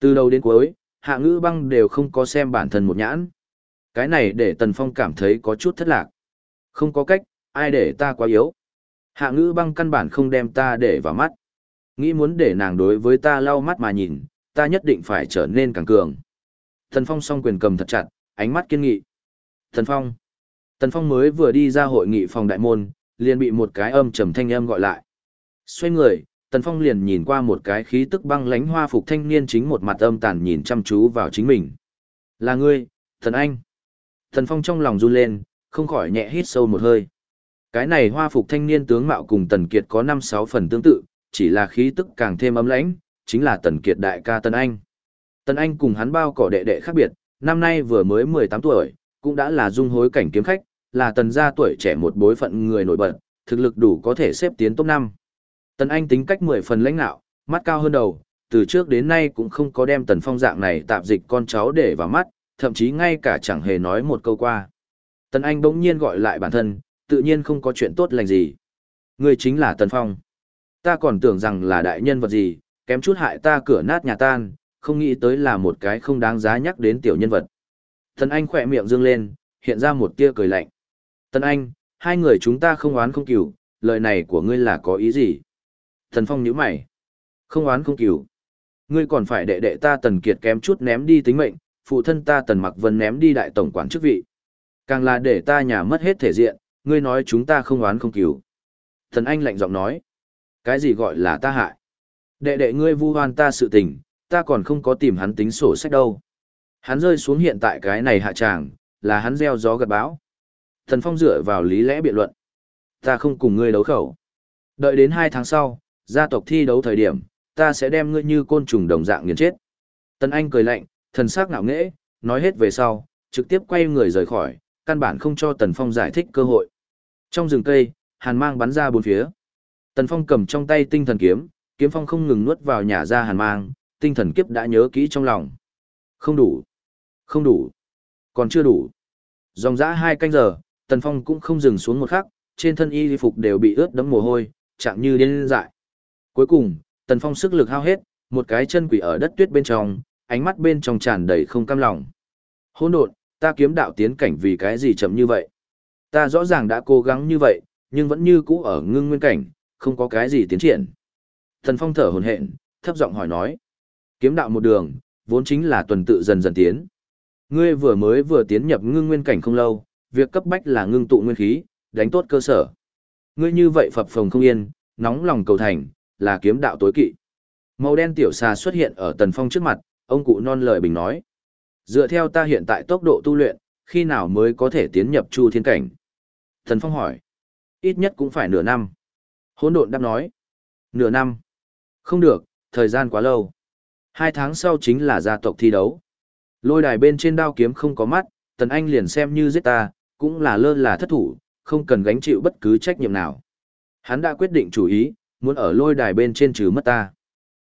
Từ đầu đến cuối, Hạ Ngữ Băng đều không có xem bản thân một nhãn. Cái này để Tần Phong cảm thấy có chút thất lạc. Không có cách, ai để ta quá yếu. Hạ Ngữ Băng căn bản không đem ta để vào mắt. Nghĩ muốn để nàng đối với ta lau mắt mà nhìn, ta nhất định phải trở nên càng cường. Tần Phong song quyền cầm thật chặt, ánh mắt kiên nghị. Tần Phong. Tần Phong mới vừa đi ra hội nghị phòng đại môn, liền bị một cái âm trầm thanh âm gọi lại. Xoay người, Tần Phong liền nhìn qua một cái khí tức băng lánh hoa phục thanh niên chính một mặt âm tàn nhìn chăm chú vào chính mình. Là ngươi, Thần Anh. Tần Phong trong lòng run lên, không khỏi nhẹ hít sâu một hơi. Cái này hoa phục thanh niên tướng mạo cùng Tần Kiệt có 5-6 phần tương tự, chỉ là khí tức càng thêm ấm lãnh, chính là Tần Kiệt đại ca Tần Anh. Tần Anh cùng hắn bao cỏ đệ đệ khác biệt, năm nay vừa mới 18 tuổi, cũng đã là dung hối cảnh kiếm khách, là tần gia tuổi trẻ một bối phận người nổi bật, thực lực đủ có thể xếp tiến top 5. Tần Anh tính cách 10 phần lãnh nạo, mắt cao hơn đầu, từ trước đến nay cũng không có đem tần phong dạng này tạp dịch con cháu để vào mắt, thậm chí ngay cả chẳng hề nói một câu qua. Tần Anh bỗng nhiên gọi lại bản thân, tự nhiên không có chuyện tốt lành gì. Người chính là Tần Phong. Ta còn tưởng rằng là đại nhân vật gì, kém chút hại ta cửa nát nhà tan, không nghĩ tới là một cái không đáng giá nhắc đến tiểu nhân vật. Tần Anh khỏe miệng dương lên, hiện ra một tia cười lạnh. Tần Anh, hai người chúng ta không oán không cửu, lời này của ngươi là có ý gì? Thần Phong nhíu mày. Không oán không cửu. Ngươi còn phải đệ đệ ta Tần Kiệt kém chút ném đi tính mệnh, phụ thân ta Tần Mặc Vân ném đi đại tổng quản chức vị. Càng là để ta nhà mất hết thể diện, ngươi nói chúng ta không oán không cửu. Thần Anh lạnh giọng nói. Cái gì gọi là ta hại? Đệ đệ ngươi vu hoan ta sự tình, ta còn không có tìm hắn tính sổ sách đâu. Hắn rơi xuống hiện tại cái này hạ tràng, là hắn gieo gió gặt bão. Thần Phong dựa vào lý lẽ biện luận. Ta không cùng ngươi đấu khẩu. Đợi đến hai tháng sau, gia tộc thi đấu thời điểm, ta sẽ đem ngươi như côn trùng đồng dạng nghiền chết. Tần Anh cười lạnh, thần sắc ngạo nghễ, nói hết về sau, trực tiếp quay người rời khỏi, căn bản không cho Tần Phong giải thích cơ hội. Trong rừng cây, hàn mang bắn ra bốn phía. Tần Phong cầm trong tay tinh thần kiếm, kiếm phong không ngừng nuốt vào nhà ra hàn mang, tinh thần kiếp đã nhớ kỹ trong lòng. Không đủ. Không đủ. Còn chưa đủ. Dòng dã hai canh giờ, Tần Phong cũng không dừng xuống một khắc, trên thân y phục đều bị ướt đẫm mồ hôi, chạm như điên dại. Cuối cùng, Tần Phong sức lực hao hết, một cái chân quỷ ở đất tuyết bên trong, ánh mắt bên trong tràn đầy không cam lòng. Hỗn độn, ta kiếm đạo tiến cảnh vì cái gì chậm như vậy? Ta rõ ràng đã cố gắng như vậy, nhưng vẫn như cũ ở ngưng nguyên cảnh, không có cái gì tiến triển. Tần Phong thở hổn hển, thấp giọng hỏi nói: Kiếm đạo một đường, vốn chính là tuần tự dần dần tiến. Ngươi vừa mới vừa tiến nhập ngưng nguyên cảnh không lâu, việc cấp bách là ngưng tụ nguyên khí, đánh tốt cơ sở. Ngươi như vậy phập phồng không yên, nóng lòng cầu thành, là kiếm đạo tối kỵ. Màu đen tiểu xà xuất hiện ở Tần Phong trước mặt, ông cụ non lời bình nói. Dựa theo ta hiện tại tốc độ tu luyện, khi nào mới có thể tiến nhập chu thiên cảnh? Tần Phong hỏi. Ít nhất cũng phải nửa năm. Hỗn độn đáp nói. Nửa năm. Không được, thời gian quá lâu. Hai tháng sau chính là gia tộc thi đấu. Lôi đài bên trên đao kiếm không có mắt, Tần Anh liền xem như giết ta, cũng là lơ là thất thủ, không cần gánh chịu bất cứ trách nhiệm nào. Hắn đã quyết định chủ ý, muốn ở lôi đài bên trên trừ mất ta.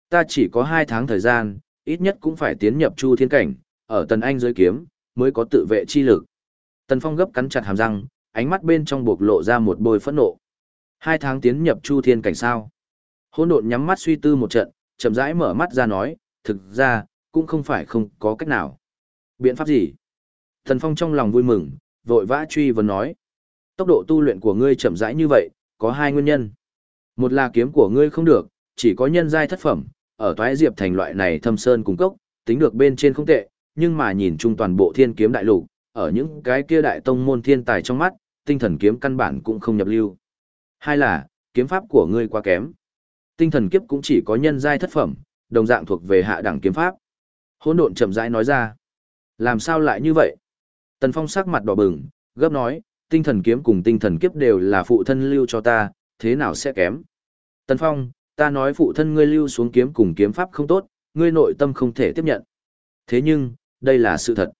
Ta chỉ có hai tháng thời gian, ít nhất cũng phải tiến nhập chu thiên cảnh, ở Tần Anh dưới kiếm, mới có tự vệ chi lực. Tần Phong gấp cắn chặt hàm răng, ánh mắt bên trong buộc lộ ra một bôi phẫn nộ. Hai tháng tiến nhập chu thiên cảnh sao? Hôn độn nhắm mắt suy tư một trận, chậm rãi mở mắt ra nói, thực ra, cũng không phải không có cách nào. Biện pháp gì? tần Phong trong lòng vui mừng, vội vã truy vấn nói. Tốc độ tu luyện của ngươi chậm rãi như vậy, có hai nguyên nhân. Một là kiếm của ngươi không được, chỉ có nhân giai thất phẩm, ở toái diệp thành loại này thâm sơn cung cốc, tính được bên trên không tệ, nhưng mà nhìn chung toàn bộ thiên kiếm đại lục, ở những cái kia đại tông môn thiên tài trong mắt, tinh thần kiếm căn bản cũng không nhập lưu. Hai là, kiếm pháp của ngươi quá kém. Tinh thần kiếp cũng chỉ có nhân giai thất phẩm, đồng dạng thuộc về hạ đẳng kiếm pháp. Hỗn độn chậm rãi nói ra. Làm sao lại như vậy? Tần Phong sắc mặt đỏ bừng, gấp nói, tinh thần kiếm cùng tinh thần kiếp đều là phụ thân lưu cho ta, thế nào sẽ kém? Tần Phong, ta nói phụ thân ngươi lưu xuống kiếm cùng kiếm pháp không tốt, ngươi nội tâm không thể tiếp nhận. Thế nhưng, đây là sự thật.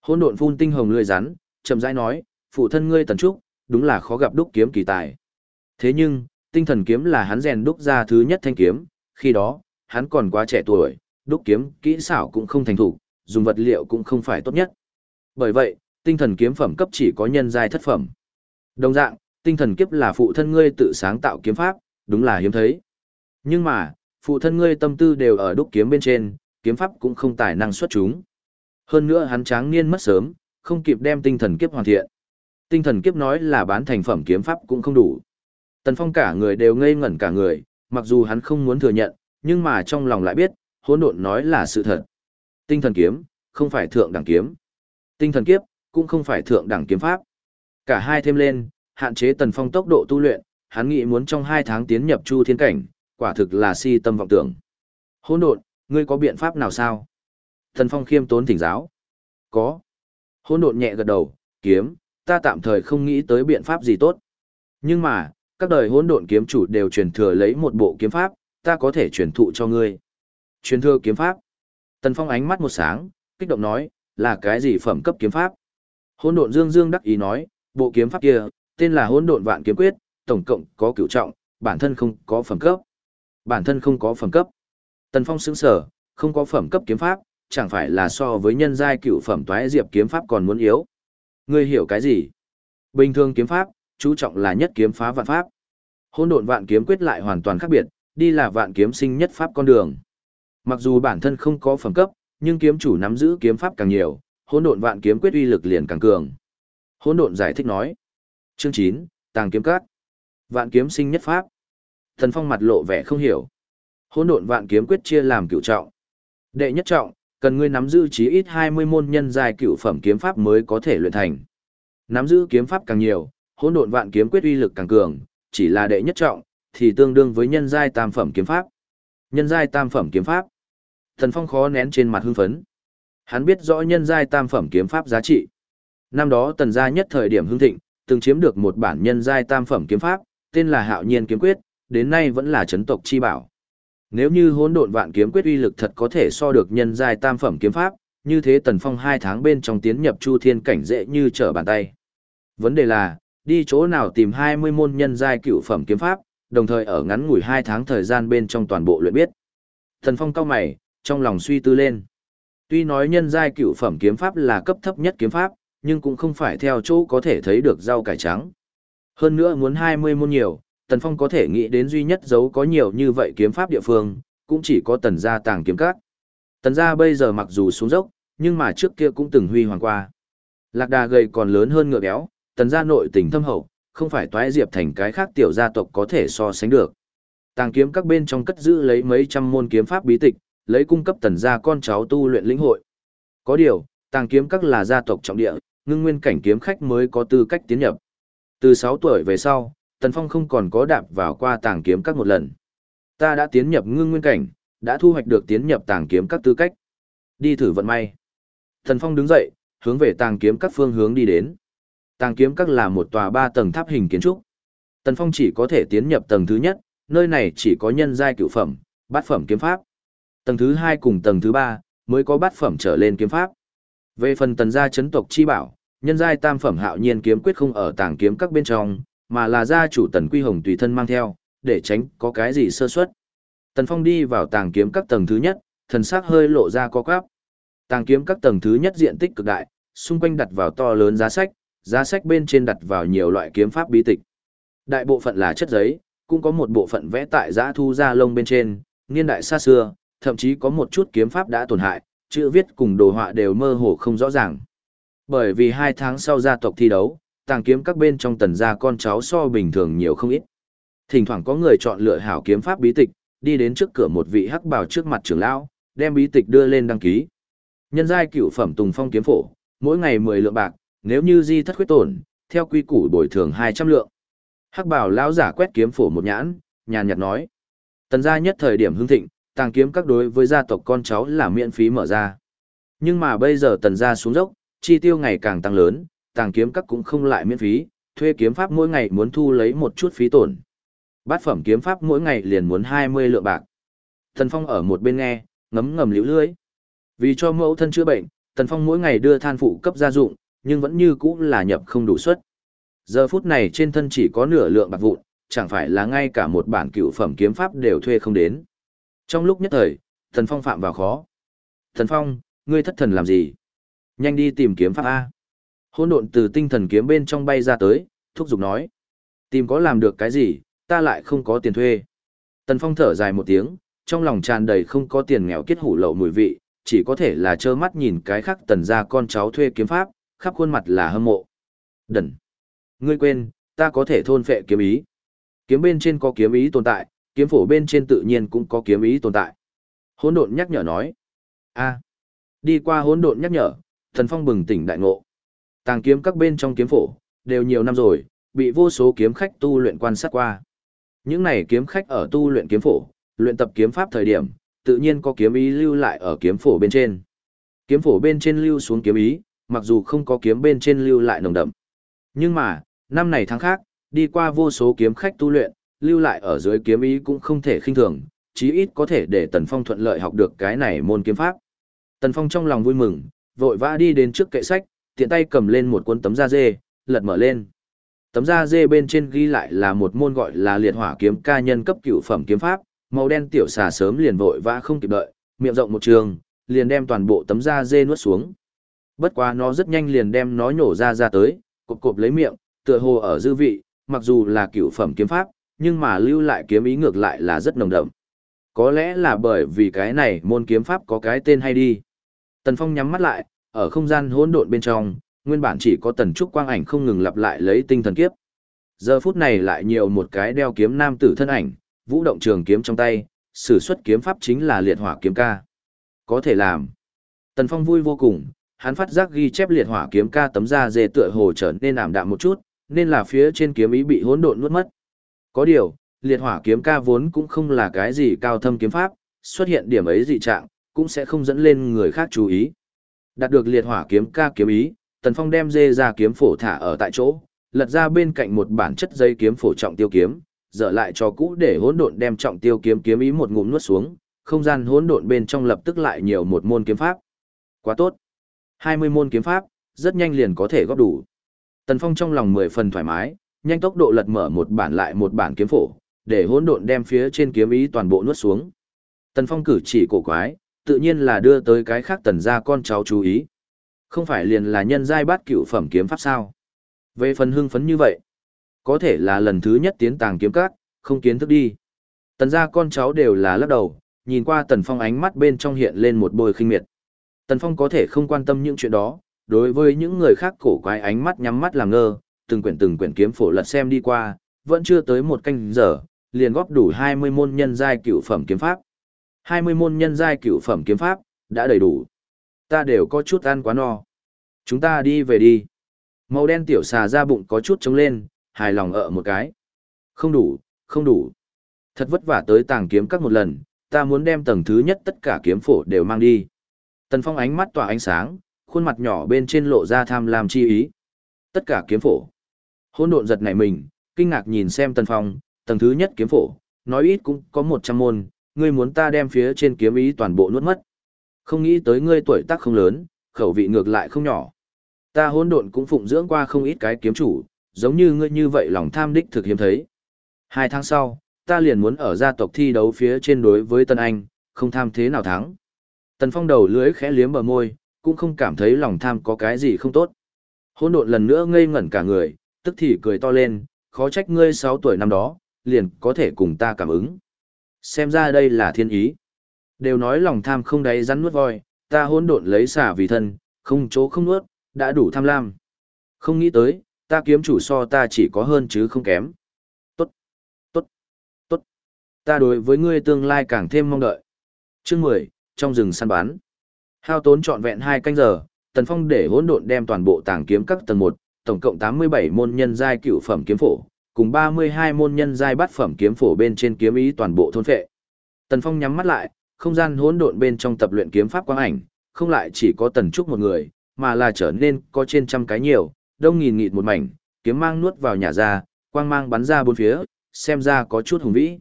Hỗn độn phun tinh hồng lười rắn, chậm rãi nói, phụ thân ngươi Tần Trúc, đúng là khó gặp đúc kiếm kỳ tài. Thế nhưng, tinh thần kiếm là hắn rèn đúc ra thứ nhất thanh kiếm, khi đó, hắn còn quá trẻ tuổi, đúc kiếm kỹ xảo cũng không thành thủ, dùng vật liệu cũng không phải tốt nhất. Bởi vậy, tinh thần kiếm phẩm cấp chỉ có nhân giai thất phẩm. Đồng dạng, tinh thần kiếp là phụ thân ngươi tự sáng tạo kiếm pháp, đúng là hiếm thấy. Nhưng mà, phụ thân ngươi tâm tư đều ở đúc kiếm bên trên, kiếm pháp cũng không tài năng xuất chúng. Hơn nữa hắn tráng niên mất sớm, không kịp đem tinh thần kiếp hoàn thiện. Tinh thần kiếp nói là bán thành phẩm kiếm pháp cũng không đủ. Tần Phong cả người đều ngây ngẩn cả người, mặc dù hắn không muốn thừa nhận, nhưng mà trong lòng lại biết, hỗn độn nói là sự thật. Tinh thần kiếm, không phải thượng đẳng kiếm. Tinh thần kiếp, cũng không phải thượng đẳng kiếm pháp. Cả hai thêm lên, hạn chế Tần Phong tốc độ tu luyện, hắn nghĩ muốn trong hai tháng tiến nhập chu thiên cảnh, quả thực là si tâm vọng tưởng. Hỗn độn, ngươi có biện pháp nào sao? Tần Phong khiêm tốn thỉnh giáo. Có. Hỗn độn nhẹ gật đầu, kiếm, ta tạm thời không nghĩ tới biện pháp gì tốt. Nhưng mà, các đời hỗn độn kiếm chủ đều truyền thừa lấy một bộ kiếm pháp, ta có thể truyền thụ cho ngươi. Truyền thừa kiếm pháp. Tần Phong ánh mắt một sáng, kích động nói, là cái gì phẩm cấp kiếm pháp? Hỗn độn Dương Dương đắc ý nói, bộ kiếm pháp kia, tên là Hỗn độn Vạn Kiếm Quyết, tổng cộng có cửu trọng, bản thân không có phẩm cấp. Bản thân không có phẩm cấp. Tần Phong sững sờ, không có phẩm cấp kiếm pháp, chẳng phải là so với nhân giai cửu phẩm toái diệp kiếm pháp còn muốn yếu. Ngươi hiểu cái gì? Bình thường kiếm pháp, chú trọng là nhất kiếm phá vạn pháp. Hỗn độn vạn kiếm quyết lại hoàn toàn khác biệt, đi là vạn kiếm sinh nhất pháp con đường. Mặc dù bản thân không có phẩm cấp, nhưng kiếm chủ nắm giữ kiếm pháp càng nhiều, hỗn độn vạn kiếm quyết uy lực liền càng cường. Hỗn độn giải thích nói. Chương 9, Tàng kiếm cát. Vạn kiếm sinh nhất pháp. Thần Phong mặt lộ vẻ không hiểu. Hỗn độn vạn kiếm quyết chia làm cửu trọng. Đệ nhất trọng, cần ngươi nắm giữ chí ít 20 môn nhân giai cửu phẩm kiếm pháp mới có thể luyện thành. Nắm giữ kiếm pháp càng nhiều, hỗn độn vạn kiếm quyết uy lực càng cường, chỉ là đệ nhất trọng thì tương đương với nhân giai tam phẩm kiếm pháp. Nhân giai tam phẩm kiếm pháp. Thần Phong khó nén trên mặt hưng phấn. Hắn biết rõ nhân giai tam phẩm kiếm pháp giá trị. Năm đó tần gia nhất thời điểm hưng thịnh, từng chiếm được một bản nhân giai tam phẩm kiếm pháp, tên là Hạo Nhiên kiếm quyết, đến nay vẫn là chấn tộc chi bảo. Nếu như hỗn độn vạn kiếm quyết uy lực thật có thể so được nhân giai tam phẩm kiếm pháp, như thế Tần Phong hai tháng bên trong tiến nhập Chu Thiên cảnh dễ như trở bàn tay. Vấn đề là, đi chỗ nào tìm 20 môn nhân giai cựu phẩm kiếm pháp, đồng thời ở ngắn ngủi hai tháng thời gian bên trong toàn bộ luyện biết. Tần Phong cao mày, trong lòng suy tư lên. Tuy nói nhân giai cựu phẩm kiếm pháp là cấp thấp nhất kiếm pháp, nhưng cũng không phải theo chỗ có thể thấy được rau cải trắng. Hơn nữa muốn 20 môn nhiều, Tần Phong có thể nghĩ đến duy nhất dấu có nhiều như vậy kiếm pháp địa phương, cũng chỉ có tần gia tàng kiếm các. Tần gia bây giờ mặc dù xuống dốc, nhưng mà trước kia cũng từng huy hoàng qua. Lạc đà gầy còn lớn hơn ngựa béo, tần gia nội tình thâm hậu, không phải toái diệp thành cái khác tiểu gia tộc có thể so sánh được. Tàng kiếm các bên trong cất giữ lấy mấy trăm môn kiếm pháp bí tịch, lấy cung cấp tần gia con cháu tu luyện lĩnh hội. Có điều, tàng kiếm các là gia tộc trọng địa, ngưng nguyên cảnh kiếm khách mới có tư cách tiến nhập. Từ 6 tuổi về sau, Tần Phong không còn có đạp vào qua tàng kiếm các một lần. Ta đã tiến nhập ngưng nguyên cảnh, đã thu hoạch được tiến nhập tàng kiếm các tư cách. Đi thử vận may. Tần Phong đứng dậy, hướng về tàng kiếm các phương hướng đi đến. Tàng kiếm các là một tòa ba tầng tháp hình kiến trúc. Tần Phong chỉ có thể tiến nhập tầng thứ nhất, nơi này chỉ có nhân giai cửu phẩm, bát phẩm kiếm pháp. Tầng thứ hai cùng tầng thứ ba mới có bát phẩm trở lên kiếm pháp. Về phần tần gia chấn tộc chi bảo, nhân giai tam phẩm hạo nhiên kiếm quyết không ở tàng kiếm các bên trong, mà là gia chủ tần quy hồng tùy thân mang theo, để tránh có cái gì sơ suất. Tần Phong đi vào tàng kiếm các tầng thứ nhất, thần sắc hơi lộ ra có cáp. Tàng kiếm các tầng thứ nhất diện tích cực đại, xung quanh đặt vào to lớn giá sách, giá sách bên trên đặt vào nhiều loại kiếm pháp bí tịch. Đại bộ phận là chất giấy, cũng có một bộ phận vẽ tại giã thu ra lông bên trên, niên đại xa xưa, thậm chí có một chút kiếm pháp đã tổn hại, chữ viết cùng đồ họa đều mơ hồ không rõ ràng. Bởi vì hai tháng sau gia tộc thi đấu, tàng kiếm các bên trong tần gia con cháu so bình thường nhiều không ít. Thỉnh thoảng có người chọn lựa hảo kiếm pháp bí tịch, đi đến trước cửa một vị hắc bào trước mặt trưởng lão, đem bí tịch đưa lên đăng ký. Nhân giai cựu phẩm Tùng Phong kiếm phổ, mỗi ngày 10 lượng bạc, nếu như di thất khuyết tổn, theo quy củ bồi thường 200 lượng. Hắc bảo lão giả quét kiếm phổ một nhãn, nhàn nhạt nói. Tần gia nhất thời điểm hưng thịnh, tàng kiếm các đối với gia tộc con cháu là miễn phí mở ra. Nhưng mà bây giờ tần gia xuống dốc, chi tiêu ngày càng tăng lớn, tàng kiếm các cũng không lại miễn phí, thuê kiếm pháp mỗi ngày muốn thu lấy một chút phí tổn. Bát phẩm kiếm pháp mỗi ngày liền muốn 20 lượng bạc. Tần Phong ở một bên nghe, ngấm ngầm liễu lưới. Vì cho mẫu thân chữa bệnh, Tần Phong mỗi ngày đưa than phụ cấp gia dụng, nhưng vẫn như cũ là nhập không đủ suất. Giờ phút này trên thân chỉ có nửa lượng bạc vụn, chẳng phải là ngay cả một bản cựu phẩm kiếm pháp đều thuê không đến. Trong lúc nhất thời, thần Phong phạm vào khó. thần Phong, ngươi thất thần làm gì? Nhanh đi tìm kiếm pháp A. Hôn độn từ tinh thần kiếm bên trong bay ra tới, thúc giục nói. Tìm có làm được cái gì, ta lại không có tiền thuê. Tần Phong thở dài một tiếng, trong lòng tràn đầy không có tiền nghèo kết hủ lậu mùi vị, chỉ có thể là trơ mắt nhìn cái khác tần ra con cháu thuê kiếm pháp, khắp khuôn mặt là hâm mộ. Đần. Ngươi quên, ta có thể thôn phệ kiếm ý. Kiếm bên trên có kiếm ý tồn tại, kiếm phổ bên trên tự nhiên cũng có kiếm ý tồn tại. Hỗn độn nhắc nhở nói. a Đi qua hỗn độn nhắc nhở, thần phong bừng tỉnh đại ngộ. Tàng kiếm các bên trong kiếm phổ, đều nhiều năm rồi, bị vô số kiếm khách tu luyện quan sát qua. Những này kiếm khách ở tu luyện kiếm phổ, luyện tập kiếm pháp thời điểm, tự nhiên có kiếm ý lưu lại ở kiếm phổ bên trên. Kiếm phổ bên trên lưu xuống kiếm ý, mặc dù không có kiếm bên trên lưu lại nồng đậm. Nhưng mà, năm này tháng khác, đi qua vô số kiếm khách tu luyện, lưu lại ở dưới kiếm ý cũng không thể khinh thường, chí ít có thể để Tần Phong thuận lợi học được cái này môn kiếm pháp. Tần Phong trong lòng vui mừng, vội vã đi đến trước kệ sách, tiện tay cầm lên một cuốn tấm da dê, lật mở lên. Tấm da dê bên trên ghi lại là một môn gọi là liệt hỏa kiếm ca nhân cấp cửu phẩm kiếm pháp, màu đen tiểu xà sớm liền vội vã không kịp đợi, miệng rộng một trường, liền đem toàn bộ tấm da dê nuốt xuống. Bất quá nó rất nhanh liền đem nó nhổ ra ra tới, cộp cộp lấy miệng, tựa hồ ở dư vị, mặc dù là cửu phẩm kiếm pháp, nhưng mà lưu lại kiếm ý ngược lại là rất nồng đậm. Có lẽ là bởi vì cái này môn kiếm pháp có cái tên hay đi. Tần Phong nhắm mắt lại, ở không gian hỗn độn bên trong, nguyên bản chỉ có tần trúc quang ảnh không ngừng lặp lại lấy tinh thần kiếp. Giờ phút này lại nhiều một cái đeo kiếm nam tử thân ảnh, vũ động trường kiếm trong tay, sử xuất kiếm pháp chính là liệt hỏa kiếm ca. Có thể làm. Tần Phong vui vô cùng, hắn phát giác ghi chép liệt hỏa kiếm ca tấm da dê tựa hồ trở nên ảm đạm một chút, nên là phía trên kiếm ý bị hỗn độn nuốt mất. Có điều, liệt hỏa kiếm ca vốn cũng không là cái gì cao thâm kiếm pháp, xuất hiện điểm ấy dị trạng, cũng sẽ không dẫn lên người khác chú ý. Đạt được liệt hỏa kiếm ca kiếm ý, Tần Phong đem dê ra kiếm phổ thả ở tại chỗ, lật ra bên cạnh một bản chất dây kiếm phổ trọng tiêu kiếm, dở lại cho cũ để hỗn độn đem trọng tiêu kiếm kiếm ý một ngụm nuốt xuống, không gian hỗn độn bên trong lập tức lại nhiều một môn kiếm pháp. Quá tốt. 20 môn kiếm pháp, rất nhanh liền có thể góp đủ. Tần Phong trong lòng mười phần thoải mái, nhanh tốc độ lật mở một bản lại một bản kiếm phổ, để hỗn độn đem phía trên kiếm ý toàn bộ nuốt xuống. Tần Phong cử chỉ cổ quái, tự nhiên là đưa tới cái khác tần gia con cháu chú ý. Không phải liền là nhân giai bát cửu phẩm kiếm pháp sao? Về phần hưng phấn như vậy, có thể là lần thứ nhất tiến tàng kiếm các, không kiến thức đi. Tần gia con cháu đều là lắc đầu, nhìn qua Tần Phong ánh mắt bên trong hiện lên một bôi khinh miệt. Tần Phong có thể không quan tâm những chuyện đó, đối với những người khác cổ quái ánh mắt nhắm mắt làm ngơ, từng quyển từng quyển kiếm phổ lật xem đi qua, vẫn chưa tới một canh giờ, liền góp đủ 20 môn nhân giai cửu phẩm kiếm pháp. 20 môn nhân giai cửu phẩm kiếm pháp, đã đầy đủ. Ta đều có chút ăn quá no. Chúng ta đi về đi. Màu đen tiểu xà ra bụng có chút trống lên, hài lòng ở một cái. Không đủ, không đủ. Thật vất vả tới tàng kiếm các một lần, ta muốn đem tầng thứ nhất tất cả kiếm phổ đều mang đi. Tần Phong ánh mắt tỏa ánh sáng, khuôn mặt nhỏ bên trên lộ ra tham lam chi ý. Tất cả kiếm phổ. Hôn độn giật nảy mình, kinh ngạc nhìn xem Tần Phong, tầng thứ nhất kiếm phổ, nói ít cũng có 100 môn, ngươi muốn ta đem phía trên kiếm ý toàn bộ nuốt mất. Không nghĩ tới ngươi tuổi tác không lớn, khẩu vị ngược lại không nhỏ. Ta hôn độn cũng phụng dưỡng qua không ít cái kiếm chủ, giống như ngươi như vậy lòng tham đích thực hiếm thấy. Hai tháng sau, ta liền muốn ở gia tộc thi đấu phía trên đối với Tân Anh, không tham thế nào thắng. Tần Phong đầu lưỡi khẽ liếm bờ môi, cũng không cảm thấy lòng tham có cái gì không tốt. Hôn độn lần nữa ngây ngẩn cả người, tức thì cười to lên, khó trách ngươi 6 tuổi năm đó, liền có thể cùng ta cảm ứng. Xem ra đây là thiên ý. Đều nói lòng tham không đáy rắn nuốt voi, ta hỗn độn lấy xả vì thân, không chỗ không nuốt, đã đủ tham lam. Không nghĩ tới, ta kiếm chủ so ta chỉ có hơn chứ không kém. Tốt, tốt, tốt. Ta đối với ngươi tương lai càng thêm mong đợi. Chương 10, trong rừng săn bán, Hao tốn trọn vẹn hai canh giờ, Tần Phong để hỗn độn đem toàn bộ tàng kiếm các tầng 1, tổng cộng 87 môn nhân giai cựu phẩm kiếm phổ, cùng 32 môn nhân giai bát phẩm kiếm phổ bên trên kiếm ý toàn bộ thôn phệ. Tần Phong nhắm mắt lại, không gian hỗn độn bên trong tập luyện kiếm pháp quang ảnh, không lại chỉ có Tần Trúc một người, mà là trở nên có trên trăm cái nhiều, đông nghìn nghịt một mảnh, kiếm mang nuốt vào nhà ra, quang mang bắn ra bốn phía, xem ra có chút hùng vĩ.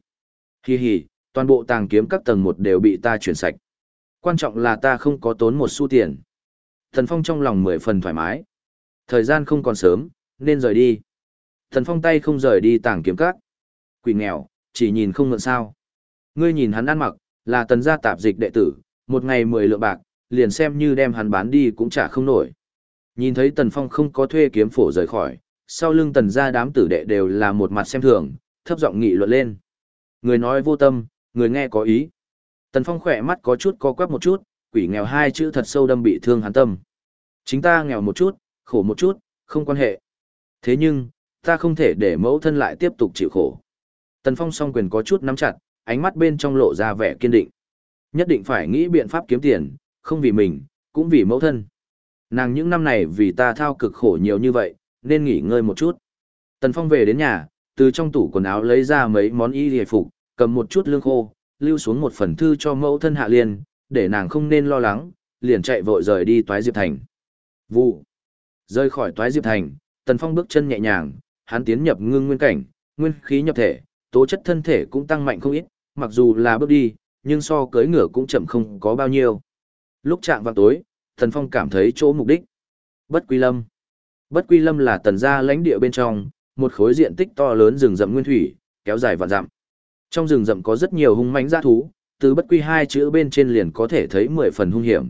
Hi hi, toàn bộ tàng kiếm các tầng một đều bị ta chuyển sạch. Quan trọng là ta không có tốn một xu tiền. Thần Phong trong lòng mười phần thoải mái. Thời gian không còn sớm, nên rời đi. Thần Phong tay không rời đi tàng kiếm cát Quỷ nghèo, chỉ nhìn không ngợn sao. Ngươi nhìn hắn ăn mặc, là tần gia tạp dịch đệ tử, một ngày mười lượng bạc, liền xem như đem hắn bán đi cũng trả không nổi. Nhìn thấy Tần Phong không có thuê kiếm phổ rời khỏi, sau lưng tần gia đám tử đệ đều là một mặt xem thường, thấp giọng nghị luận lên. Người nói vô tâm, người nghe có ý. Tần Phong khỏe mắt có chút co quắp một chút, quỷ nghèo hai chữ thật sâu đâm bị thương hắn tâm. Chính ta nghèo một chút, khổ một chút, không quan hệ. Thế nhưng, ta không thể để mẫu thân lại tiếp tục chịu khổ. Tần Phong song quyền có chút nắm chặt, ánh mắt bên trong lộ ra vẻ kiên định. Nhất định phải nghĩ biện pháp kiếm tiền, không vì mình, cũng vì mẫu thân. Nàng những năm này vì ta thao cực khổ nhiều như vậy, nên nghỉ ngơi một chút. Tần Phong về đến nhà, từ trong tủ quần áo lấy ra mấy món y hề phục, cầm một chút lương khô, lưu xuống một phần thư cho mẫu thân Hạ Liên, để nàng không nên lo lắng, liền chạy vội rời đi Toái Diệp Thành. Vụ. Rơi khỏi Toái Diệp Thành, Tần Phong bước chân nhẹ nhàng, hắn tiến nhập ngưng nguyên cảnh, nguyên khí nhập thể, tố chất thân thể cũng tăng mạnh không ít, mặc dù là bước đi, nhưng so cưỡi ngựa cũng chậm không có bao nhiêu. Lúc chạm vào tối, Tần Phong cảm thấy chỗ mục đích. Bất Quy Lâm. Bất Quy Lâm là tần gia lãnh địa bên trong, một khối diện tích to lớn rừng rậm nguyên thủy, kéo dài vạn dặm. Trong rừng rậm có rất nhiều hung mãnh dã thú, từ bất quy hai chữ bên trên liền có thể thấy mười phần hung hiểm.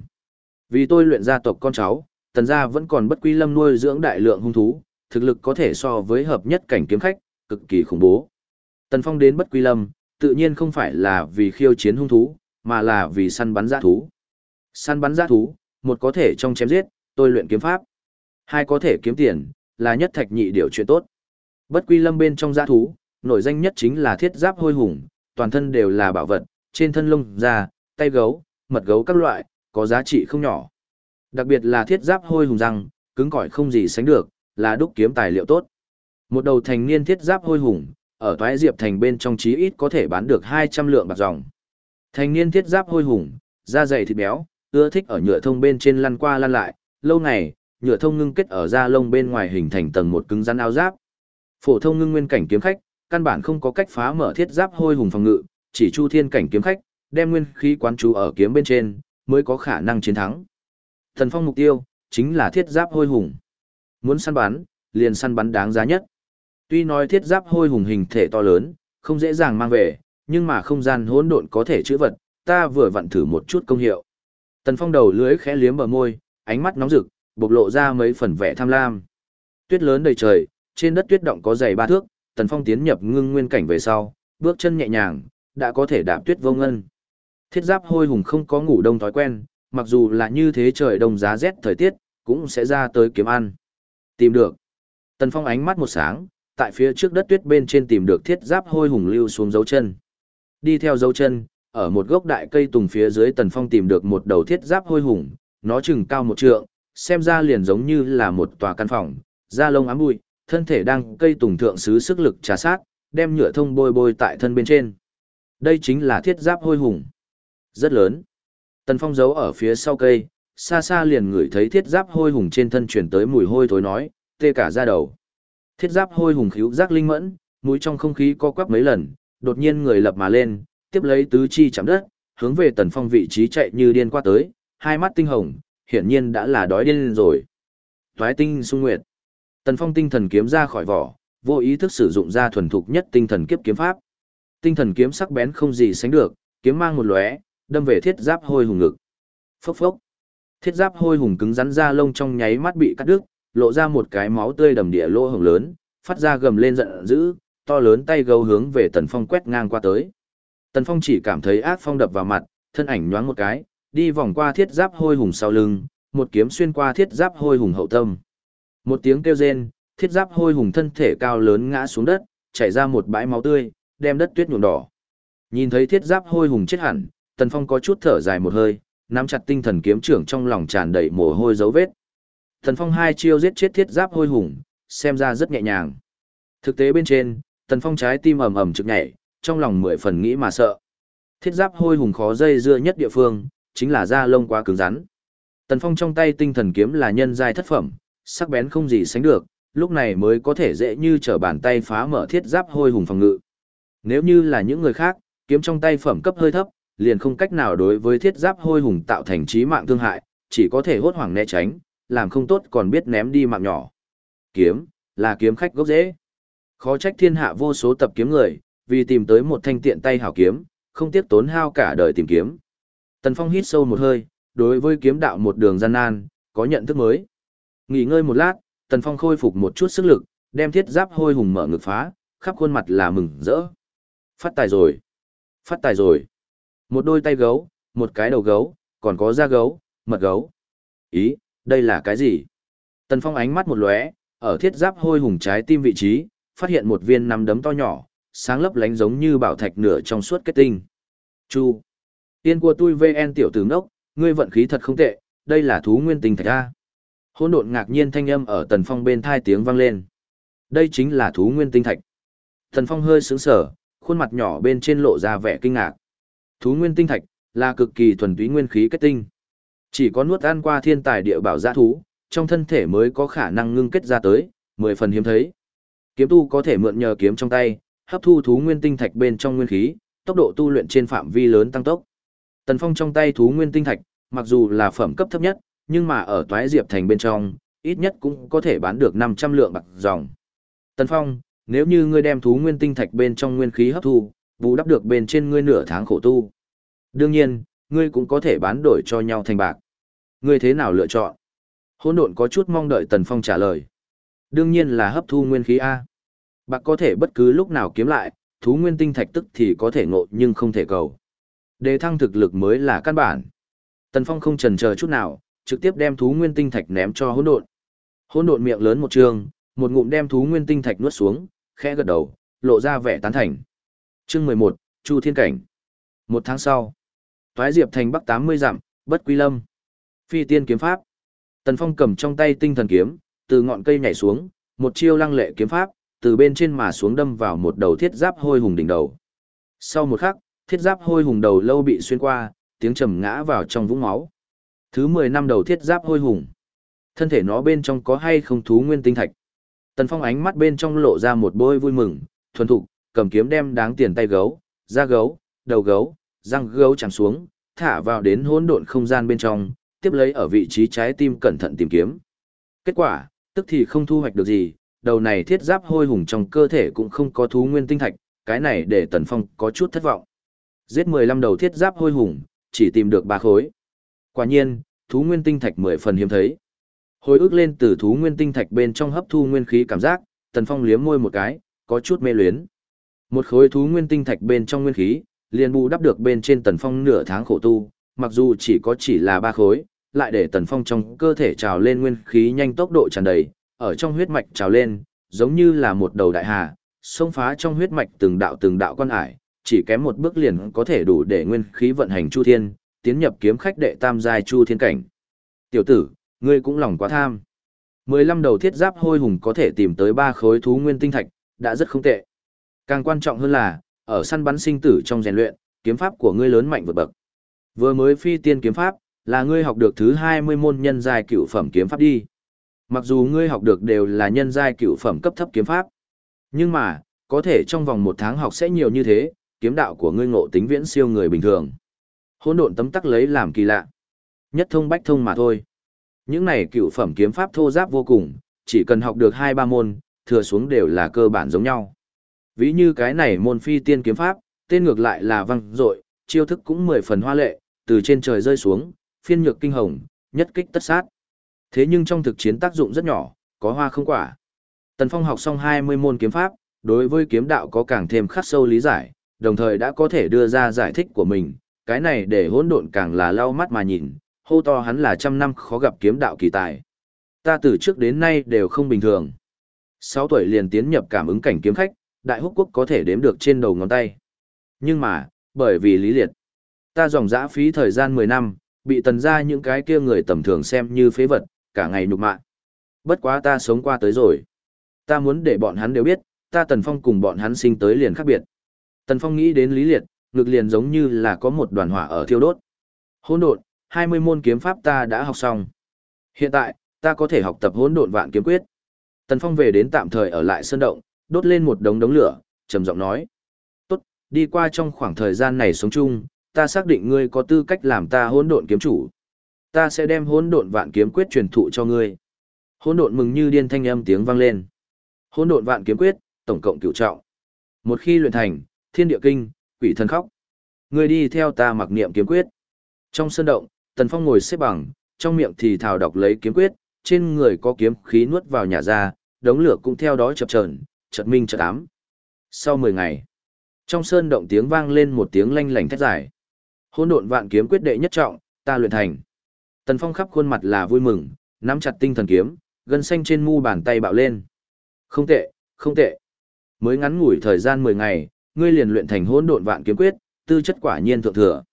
Vì tôi luyện gia tộc con cháu, tần gia vẫn còn bất quy lâm nuôi dưỡng đại lượng hung thú, thực lực có thể so với hợp nhất cảnh kiếm khách, cực kỳ khủng bố. Tần Phong đến bất quy lâm, tự nhiên không phải là vì khiêu chiến hung thú, mà là vì săn bắn giã thú. Săn bắn giã thú, một có thể trong chém giết, tôi luyện kiếm pháp. Hai có thể kiếm tiền, là nhất thạch nhị điều chuyện tốt. Bất quy lâm bên trong giã thú, nổi danh nhất chính là thiết giáp hôi hùng, toàn thân đều là bảo vật, trên thân lông, da, tay gấu, mật gấu các loại, có giá trị không nhỏ. Đặc biệt là thiết giáp hôi hùng răng, cứng cỏi không gì sánh được, là đúc kiếm tài liệu tốt. Một đầu thành niên thiết giáp hôi hùng, ở toái diệp thành bên trong chí ít có thể bán được 200 lượng bạc dòng. Thành niên thiết giáp hôi hùng, da dày thịt béo, ưa thích ở nhựa thông bên trên lăn qua lăn lại, lâu ngày, nhựa thông ngưng kết ở da lông bên ngoài hình thành tầng một cứng rắn áo giáp. Phổ thông ngưng nguyên cảnh kiếm khách, căn bản không có cách phá mở thiết giáp hôi hùng phòng ngự, chỉ chu thiên cảnh kiếm khách, đem nguyên khí quán chú ở kiếm bên trên, mới có khả năng chiến thắng. Thần phong mục tiêu, chính là thiết giáp hôi hùng. Muốn săn bắn, liền săn bắn đáng giá nhất. Tuy nói thiết giáp hôi hùng hình thể to lớn, không dễ dàng mang về, nhưng mà không gian hỗn độn có thể chữa vật, ta vừa vặn thử một chút công hiệu. Tần Phong đầu lưỡi khẽ liếm bờ môi, ánh mắt nóng rực, bộc lộ ra mấy phần vẻ tham lam. Tuyết lớn đầy trời, trên đất tuyết động có dày ba thước, Tần Phong tiến nhập ngưng nguyên cảnh về sau, bước chân nhẹ nhàng, đã có thể đạp tuyết vô ngân. Thiết giáp hôi hùng không có ngủ đông thói quen, mặc dù là như thế trời đông giá rét thời tiết, cũng sẽ ra tới kiếm ăn. Tìm được. Tần Phong ánh mắt một sáng, tại phía trước đất tuyết bên trên tìm được thiết giáp hôi hùng lưu xuống dấu chân. Đi theo dấu chân, ở một gốc đại cây tùng phía dưới Tần Phong tìm được một đầu thiết giáp hôi hùng, nó chừng cao một trượng, xem ra liền giống như là một tòa căn phòng, da lông ám bụi, thân thể đang cây tùng thượng xứ sức lực trà sát, đem nhựa thông bôi bôi tại thân bên trên. Đây chính là thiết giáp hôi hùng. Rất lớn. Tần Phong giấu ở phía sau cây, xa xa liền ngửi thấy thiết giáp hôi hùng trên thân chuyển tới mùi hôi thối nói, tê cả da đầu. Thiết giáp hôi hùng khíu giác linh mẫn, mũi trong không khí co quắp mấy lần, đột nhiên người lập mà lên, tiếp lấy tứ chi chạm đất, hướng về Tần Phong vị trí chạy như điên qua tới, hai mắt tinh hồng, hiển nhiên đã là đói điên rồi. Toái tinh sung nguyệt. Tần Phong tinh thần kiếm ra khỏi vỏ, vô ý thức sử dụng ra thuần thục nhất tinh thần kiếp kiếm pháp. Tinh thần kiếm sắc bén không gì sánh được, kiếm mang một lóe, đâm về thiết giáp hôi hùng ngực. Phốc phốc. Thiết giáp hôi hùng cứng rắn ra lông trong nháy mắt bị cắt đứt, lộ ra một cái máu tươi đầm địa lỗ hồng lớn, phát ra gầm lên giận dữ, to lớn tay gấu hướng về Tần Phong quét ngang qua tới. Tần Phong chỉ cảm thấy ác phong đập vào mặt, thân ảnh nhoáng một cái, đi vòng qua thiết giáp hôi hùng sau lưng, một kiếm xuyên qua thiết giáp hôi hùng hậu tâm. Một tiếng kêu rên, thiết giáp hôi hùng thân thể cao lớn ngã xuống đất, chảy ra một bãi máu tươi, đem đất tuyết nhuộm đỏ. Nhìn thấy thiết giáp hôi hùng chết hẳn, Tần Phong có chút thở dài một hơi, nắm chặt tinh thần kiếm trưởng trong lòng tràn đầy mồ hôi dấu vết. Tần Phong hai chiêu giết chết thiết giáp hôi hùng, xem ra rất nhẹ nhàng. Thực tế bên trên, Tần Phong trái tim ầm ầm trực nhảy, trong lòng mười phần nghĩ mà sợ. Thiết giáp hôi hùng khó dây dưa nhất địa phương, chính là da lông quá cứng rắn. Tần Phong trong tay tinh thần kiếm là nhân giai thất phẩm, sắc bén không gì sánh được, lúc này mới có thể dễ như trở bàn tay phá mở thiết giáp hôi hùng phòng ngự. Nếu như là những người khác, kiếm trong tay phẩm cấp hơi thấp, liền không cách nào đối với thiết giáp hôi hùng tạo thành trí mạng thương hại, chỉ có thể hốt hoảng né tránh, làm không tốt còn biết ném đi mạng nhỏ. Kiếm, là kiếm khách gốc dễ. Khó trách thiên hạ vô số tập kiếm người, vì tìm tới một thanh tiện tay hảo kiếm, không tiếc tốn hao cả đời tìm kiếm. Tần Phong hít sâu một hơi, đối với kiếm đạo một đường gian nan, có nhận thức mới. Nghỉ ngơi một lát, Tần Phong khôi phục một chút sức lực, đem thiết giáp hôi hùng mở ngực phá, khắp khuôn mặt là mừng rỡ. Phát tài rồi. Phát tài rồi. Một đôi tay gấu, một cái đầu gấu, còn có da gấu, mật gấu. Ý, đây là cái gì? Tần Phong ánh mắt một lóe, ở thiết giáp hôi hùng trái tim vị trí, phát hiện một viên nắm đấm to nhỏ, sáng lấp lánh giống như bảo thạch nửa trong suốt kết tinh. Chu. Tiên của tôi VN tiểu tử ngốc, ngươi vận khí thật không tệ, đây là thú nguyên tinh thạch a. Hỗn độn ngạc nhiên thanh âm ở Tần Phong bên tai tiếng vang lên. Đây chính là thú nguyên tinh thạch. Tần Phong hơi sững sờ, khuôn mặt nhỏ bên trên lộ ra vẻ kinh ngạc. Thú nguyên tinh thạch là cực kỳ thuần túy nguyên khí kết tinh. Chỉ có nuốt ăn qua thiên tài địa bảo giã thú, trong thân thể mới có khả năng ngưng kết ra tới, mười phần hiếm thấy. Kiếm tu có thể mượn nhờ kiếm trong tay, hấp thu thú nguyên tinh thạch bên trong nguyên khí, tốc độ tu luyện trên phạm vi lớn tăng tốc. Tần Phong trong tay thú nguyên tinh thạch, mặc dù là phẩm cấp thấp nhất, nhưng mà ở toái diệp thành bên trong, ít nhất cũng có thể bán được 500 lượng bạc dòng. Tần Phong, nếu như ngươi đem thú nguyên tinh thạch bên trong nguyên khí hấp thu, bù đắp được bên trên ngươi nửa tháng khổ tu. Đương nhiên, ngươi cũng có thể bán đổi cho nhau thành bạc. Ngươi thế nào lựa chọn? Hỗn độn có chút mong đợi Tần Phong trả lời. Đương nhiên là hấp thu nguyên khí A. Bạc có thể bất cứ lúc nào kiếm lại, thú nguyên tinh thạch tức thì có thể ngộ nhưng không thể cầu. Đề thăng thực lực mới là căn bản. Tần Phong không chần chờ chút nào, trực tiếp đem thú nguyên tinh thạch ném cho hỗn độn. Hỗn độn miệng lớn một trường, một ngụm đem thú nguyên tinh thạch nuốt xuống, khẽ gật đầu, lộ ra vẻ tán thành. Chương mười một, Chu Thiên Cảnh. Một tháng sau, Toái Diệp thành bắc tám mươi dặm, Bất Quy Lâm. Phi tiên kiếm pháp. Tần Phong cầm trong tay tinh thần kiếm, từ ngọn cây nhảy xuống, một chiêu lăng lệ kiếm pháp, từ bên trên mà xuống đâm vào một đầu thiết giáp hôi hùng đỉnh đầu. Sau một khắc, thiết giáp hôi hùng đầu lâu bị xuyên qua, tiếng trầm ngã vào trong vũng máu. Thứ mười năm đầu thiết giáp hôi hùng. Thân thể nó bên trong có hay không thú nguyên tinh thạch. Tần Phong ánh mắt bên trong lộ ra một bôi vui mừng, thuần thục, cầm kiếm đem đáng tiền tay gấu, da gấu, đầu gấu, răng gấu chẳng xuống, thả vào đến hỗn độn không gian bên trong, tiếp lấy ở vị trí trái tim cẩn thận tìm kiếm. Kết quả, tức thì không thu hoạch được gì, đầu này thiết giáp hôi hùng trong cơ thể cũng không có thú nguyên tinh thạch, cái này để Tần Phong có chút thất vọng. Giết 15 đầu thiết giáp hôi hùng, chỉ tìm được ba khối. Quả nhiên, thú nguyên tinh thạch 10 phần hiếm thấy. Hồi ức lên từ thú nguyên tinh thạch bên trong hấp thu nguyên khí cảm giác, Tần Phong liếm môi một cái, có chút mê luyến. Một khối thú nguyên tinh thạch bên trong nguyên khí, liền bù đắp được bên trên Tần Phong nửa tháng khổ tu, mặc dù chỉ có chỉ là ba khối, lại để Tần Phong trong cơ thể trào lên nguyên khí nhanh tốc độ tràn đầy, ở trong huyết mạch trào lên, giống như là một đầu đại hà, xông phá trong huyết mạch từng đạo từng đạo quan ải, chỉ kém một bước liền có thể đủ để nguyên khí vận hành chu thiên, tiến nhập kiếm khách đệ tam giai chu thiên cảnh. Tiểu tử, ngươi cũng lòng quá tham. Mười lăm đầu thiết giáp hôi hùng có thể tìm tới ba khối thú nguyên tinh thạch, đã rất không tệ. Càng quan trọng hơn là, ở săn bắn sinh tử trong rèn luyện, kiếm pháp của ngươi lớn mạnh vượt bậc. Vừa mới phi tiên kiếm pháp, là ngươi học được thứ 20 môn nhân giai cựu phẩm kiếm pháp đi. Mặc dù ngươi học được đều là nhân giai cựu phẩm cấp thấp kiếm pháp, nhưng mà, có thể trong vòng một tháng học sẽ nhiều như thế, kiếm đạo của ngươi ngộ tính viễn siêu người bình thường. Hỗn độn tấm tắc lấy làm kỳ lạ. Nhất thông bách thông mà thôi. Những này cựu phẩm kiếm pháp thô giáp vô cùng, chỉ cần học được hai ba môn, thừa xuống đều là cơ bản giống nhau. Ví như cái này môn phi tiên kiếm pháp, tên ngược lại là văng dội, chiêu thức cũng mười phần hoa lệ, từ trên trời rơi xuống, phiên nhược kinh hồng, nhất kích tất sát. Thế nhưng trong thực chiến tác dụng rất nhỏ, có hoa không quả. Tần Phong học xong 20 môn kiếm pháp, đối với kiếm đạo có càng thêm khắc sâu lý giải, đồng thời đã có thể đưa ra giải thích của mình, cái này để hỗn độn càng là lau mắt mà nhìn, hô to hắn là trăm năm khó gặp kiếm đạo kỳ tài. Ta từ trước đến nay đều không bình thường. 6 tuổi liền tiến nhập cảm ứng cảnh kiếm khách, đại húc quốc có thể đếm được trên đầu ngón tay. Nhưng mà, bởi vì lý liệt, ta dòng dã phí thời gian 10 năm, bị tần ra những cái kia người tầm thường xem như phế vật, cả ngày nhục mạ. Bất quá ta sống qua tới rồi. Ta muốn để bọn hắn đều biết, ta Tần Phong cùng bọn hắn sinh tới liền khác biệt. Tần Phong nghĩ đến Lý Liệt, ngực liền giống như là có một đoàn hỏa ở thiêu đốt. Hỗn độn, 20 môn kiếm pháp ta đã học xong. Hiện tại, ta có thể học tập hỗn độn vạn kiếm quyết. Tần Phong về đến tạm thời ở lại sơn động, đốt lên một đống đống lửa, trầm giọng nói: "Tốt, đi qua trong khoảng thời gian này sống chung, ta xác định ngươi có tư cách làm ta hỗn độn kiếm chủ. Ta sẽ đem hỗn độn vạn kiếm quyết truyền thụ cho ngươi." Hỗn độn mừng như điên thanh âm tiếng vang lên. Hỗn độn vạn kiếm quyết, tổng cộng cửu trọng. Một khi luyện thành, thiên địa kinh, quỷ thần khóc. Ngươi đi theo ta mặc niệm kiếm quyết. Trong sân động, Tần Phong ngồi xếp bằng, trong miệng thì thào đọc lấy kiếm quyết, trên người có kiếm khí nuốt vào nhà ra, đống lửa cũng theo đó chập chờn, chợt minh chợt ám. Sau 10 ngày, trong sơn động tiếng vang lên một tiếng lanh lảnh thét dài. Hỗn độn vạn kiếm quyết đệ nhất trọng, ta luyện thành. Tần Phong khắp khuôn mặt là vui mừng, nắm chặt tinh thần kiếm, gân xanh trên mu bàn tay bạo lên. Không tệ, không tệ. Mới ngắn ngủi thời gian 10 ngày, ngươi liền luyện thành hỗn độn vạn kiếm quyết, tư chất quả nhiên thượng thừa.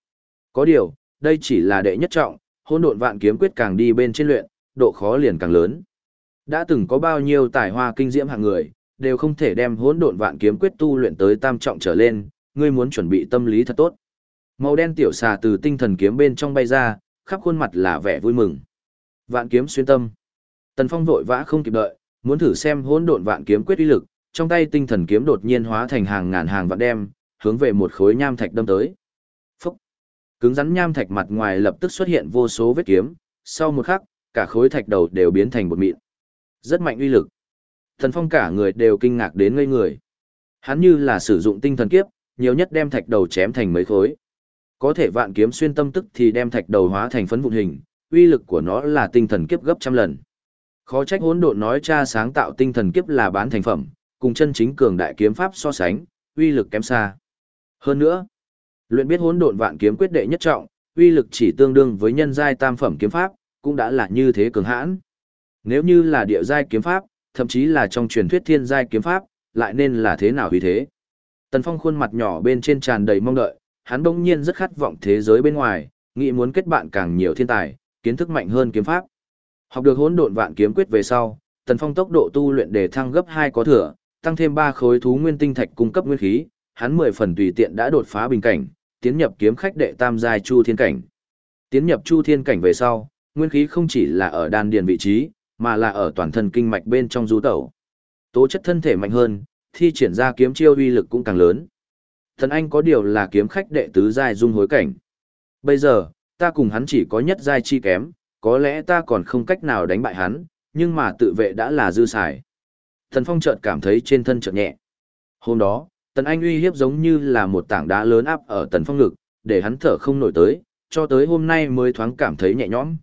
Có điều, đây chỉ là đệ nhất trọng, hỗn độn vạn kiếm quyết càng đi bên trên luyện, độ khó liền càng lớn. Đã từng có bao nhiêu tài hoa kinh diễm hạng người, đều không thể đem hỗn độn vạn kiếm quyết tu luyện tới tam trọng trở lên, ngươi muốn chuẩn bị tâm lý thật tốt. Màu đen tiểu xà từ tinh thần kiếm bên trong bay ra, khắp khuôn mặt là vẻ vui mừng. Vạn kiếm xuyên tâm. Tần Phong vội vã không kịp đợi, muốn thử xem hỗn độn vạn kiếm quyết uy lực, trong tay tinh thần kiếm đột nhiên hóa thành hàng ngàn hàng vạn đem, hướng về một khối nham thạch đâm tới. Phúc! Cứng rắn nham thạch mặt ngoài lập tức xuất hiện vô số vết kiếm, sau một khắc, cả khối thạch đầu đều biến thành bột mịn. Rất mạnh uy lực. Thần Phong cả người đều kinh ngạc đến ngây người. Hắn như là sử dụng tinh thần kiếp, nhiều nhất đem thạch đầu chém thành mấy khối. Có thể vạn kiếm xuyên tâm tức thì đem thạch đầu hóa thành phấn vụn hình, uy lực của nó là tinh thần kiếp gấp trăm lần. Khó trách hỗn độn nói cha sáng tạo tinh thần kiếp là bán thành phẩm, cùng chân chính cường đại kiếm pháp so sánh, uy lực kém xa. Hơn nữa, luyện biết hỗn độn vạn kiếm quyết đệ nhất trọng, uy lực chỉ tương đương với nhân giai tam phẩm kiếm pháp, cũng đã là như thế cường hãn. Nếu như là địa giai kiếm pháp, thậm chí là trong truyền thuyết thiên giai kiếm pháp, lại nên là thế nào vì thế. Tần Phong khuôn mặt nhỏ bên trên tràn đầy mong đợi, hắn bỗng nhiên rất khát vọng thế giới bên ngoài, nghĩ muốn kết bạn càng nhiều thiên tài, kiến thức mạnh hơn kiếm pháp. Học được hỗn độn vạn kiếm quyết về sau, Tần Phong tốc độ tu luyện để thăng gấp 2 có thừa, tăng thêm 3 khối thú nguyên tinh thạch cung cấp nguyên khí, hắn 10 phần tùy tiện đã đột phá bình cảnh, tiến nhập kiếm khách đệ tam giai chu thiên cảnh. Tiến nhập chu thiên cảnh về sau, nguyên khí không chỉ là ở đan điền vị trí, mà là ở toàn thân kinh mạch bên trong du tẩu. Tố chất thân thể mạnh hơn, thi triển ra kiếm chiêu uy lực cũng càng lớn. Thần anh có điều là kiếm khách đệ tứ giai dung hối cảnh. Bây giờ, ta cùng hắn chỉ có nhất giai chi kém, có lẽ ta còn không cách nào đánh bại hắn, nhưng mà tự vệ đã là dư xài. Thần Phong chợt cảm thấy trên thân chợt nhẹ. Hôm đó, Tần Anh uy hiếp giống như là một tảng đá lớn áp ở Tần Phong ngực, để hắn thở không nổi tới, cho tới hôm nay mới thoáng cảm thấy nhẹ nhõm.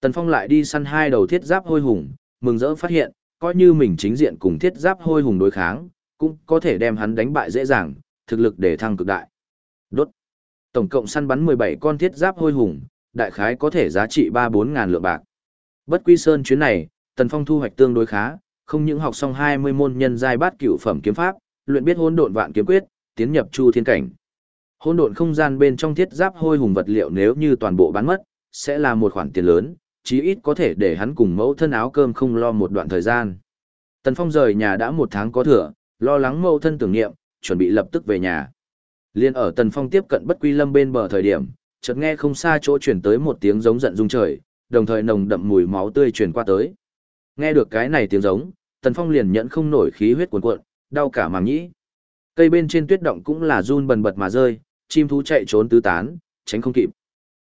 Tần Phong lại đi săn hai đầu thiết giáp hôi hùng, mừng rỡ phát hiện, coi như mình chính diện cùng thiết giáp hôi hùng đối kháng, cũng có thể đem hắn đánh bại dễ dàng, thực lực để thăng cực đại. Đốt. Tổng cộng săn bắn 17 con thiết giáp hôi hùng, đại khái có thể giá trị 3-4 ngàn lượng bạc. Bất quy sơn chuyến này, Tần Phong thu hoạch tương đối khá, không những học xong 20 môn nhân giai bát cửu phẩm kiếm pháp, luyện biết hỗn độn vạn kiếm quyết, tiến nhập chu thiên cảnh. Hỗn độn không gian bên trong thiết giáp hôi hùng vật liệu nếu như toàn bộ bán mất, sẽ là một khoản tiền lớn, chí ít có thể để hắn cùng mẫu thân áo cơm không lo một đoạn thời gian. Tần Phong rời nhà đã một tháng có thừa, lo lắng mẫu thân tưởng niệm, chuẩn bị lập tức về nhà. Liên ở Tần Phong tiếp cận bất quy lâm bên bờ thời điểm, chợt nghe không xa chỗ chuyển tới một tiếng giống giận rung trời, đồng thời nồng đậm mùi máu tươi truyền qua tới. Nghe được cái này tiếng giống, Tần Phong liền nhẫn không nổi khí huyết cuồn cuộn, đau cả màng nhĩ. Cây bên trên tuyết động cũng là run bần bật mà rơi, chim thú chạy trốn tứ tán, tránh không kịp.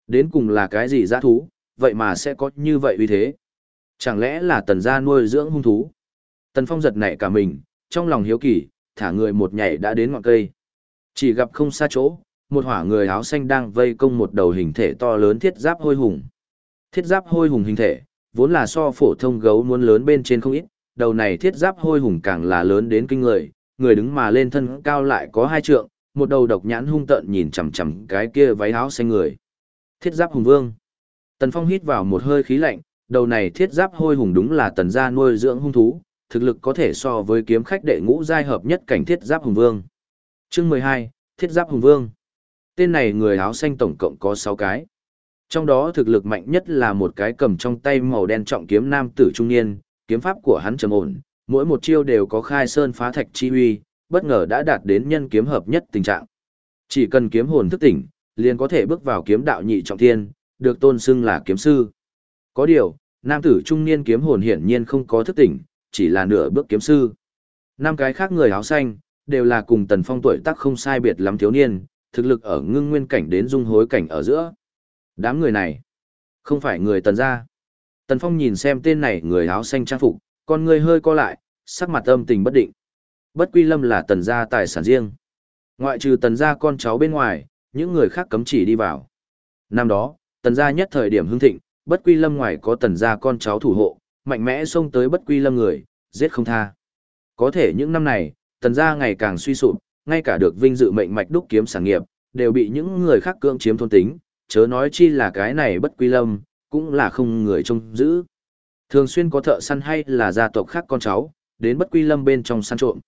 Đến cùng là cái gì dã thú, vậy mà sẽ có như vậy uy thế? Chẳng lẽ là tần gia nuôi dưỡng hung thú? Tần Phong giật nảy cả mình, trong lòng hiếu kỳ, thả người một nhảy đã đến ngọn cây. Chỉ gặp không xa chỗ, một hỏa người áo xanh đang vây công một đầu hình thể to lớn thiết giáp hôi hùng. Thiết giáp hôi hùng hình thể, vốn là so phổ thông gấu muốn lớn bên trên không ít, đầu này thiết giáp hôi hùng càng là lớn đến kinh người, người đứng mà lên thân cao lại có hai trượng, một đầu độc nhãn hung tợn nhìn chằm chằm cái kia váy áo xanh người. Thiết giáp hùng vương. Tần Phong hít vào một hơi khí lạnh, đầu này thiết giáp hôi hùng đúng là tần gia nuôi dưỡng hung thú, thực lực có thể so với kiếm khách đệ ngũ giai hợp nhất cảnh thiết giáp hùng vương. Chương mười hai, Thiết giáp hùng vương. Tên này người áo xanh tổng cộng có sáu cái. Trong đó thực lực mạnh nhất là một cái cầm trong tay màu đen trọng kiếm nam tử trung niên, kiếm pháp của hắn trầm ổn, mỗi một chiêu đều có khai sơn phá thạch chi uy, bất ngờ đã đạt đến nhân kiếm hợp nhất tình trạng. Chỉ cần kiếm hồn thức tỉnh, liền có thể bước vào kiếm đạo nhị trọng thiên, được tôn xưng là kiếm sư. Có điều, nam tử trung niên kiếm hồn hiển nhiên không có thức tỉnh, chỉ là nửa bước kiếm sư. Năm cái khác người áo xanh, đều là cùng tần phong tuổi tác không sai biệt lắm thiếu niên, thực lực ở ngưng nguyên cảnh đến dung hối cảnh ở giữa. Đám người này, không phải người tần gia. Tần phong nhìn xem tên này người áo xanh trang phục, con người hơi co lại, sắc mặt âm tình bất định. Bất quy lâm là tần gia tài sản riêng. Ngoại trừ tần gia con cháu bên ngoài, những người khác cấm chỉ đi vào. Năm đó, tần gia nhất thời điểm hưng thịnh, bất quy lâm ngoài có tần gia con cháu thủ hộ, mạnh mẽ xông tới bất quy lâm người, giết không tha. Có thể những năm này, tần gia ngày càng suy sụp, ngay cả được vinh dự mệnh mạch đúc kiếm sản nghiệp, đều bị những người khác cưỡng chiếm thôn tính, chớ nói chi là cái này bất quy lâm, cũng là không người trông giữ. Thường xuyên có thợ săn hay là gia tộc khác con cháu, đến bất quy lâm bên trong săn trộm.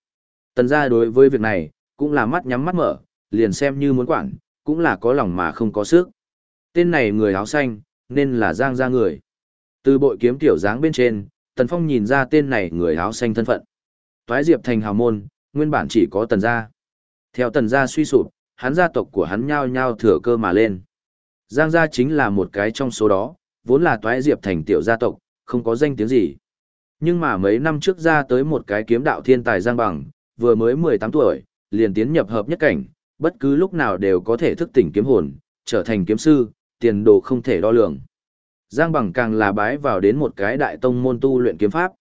Tần gia đối với việc này, cũng là mắt nhắm mắt mở, liền xem như muốn quản, cũng là có lòng mà không có sức. Tên này người áo xanh, nên là Giang gia người. Từ bội kiếm tiểu dáng bên trên, Tần Phong nhìn ra tên này người áo xanh thân phận. Toái Diệp thành hào môn, nguyên bản chỉ có Tần gia. Theo Tần gia suy sụp, hắn gia tộc của hắn nhao nhao thừa cơ mà lên. Giang gia chính là một cái trong số đó, vốn là Toái Diệp thành tiểu gia tộc, không có danh tiếng gì. Nhưng mà mấy năm trước ra tới một cái kiếm đạo thiên tài Giang Bằng, vừa mới 18 tuổi, liền tiến nhập hợp nhất cảnh, bất cứ lúc nào đều có thể thức tỉnh kiếm hồn, trở thành kiếm sư, tiền đồ không thể đo lường. Giang Bằng càng là bái vào đến một cái đại tông môn tu luyện kiếm pháp.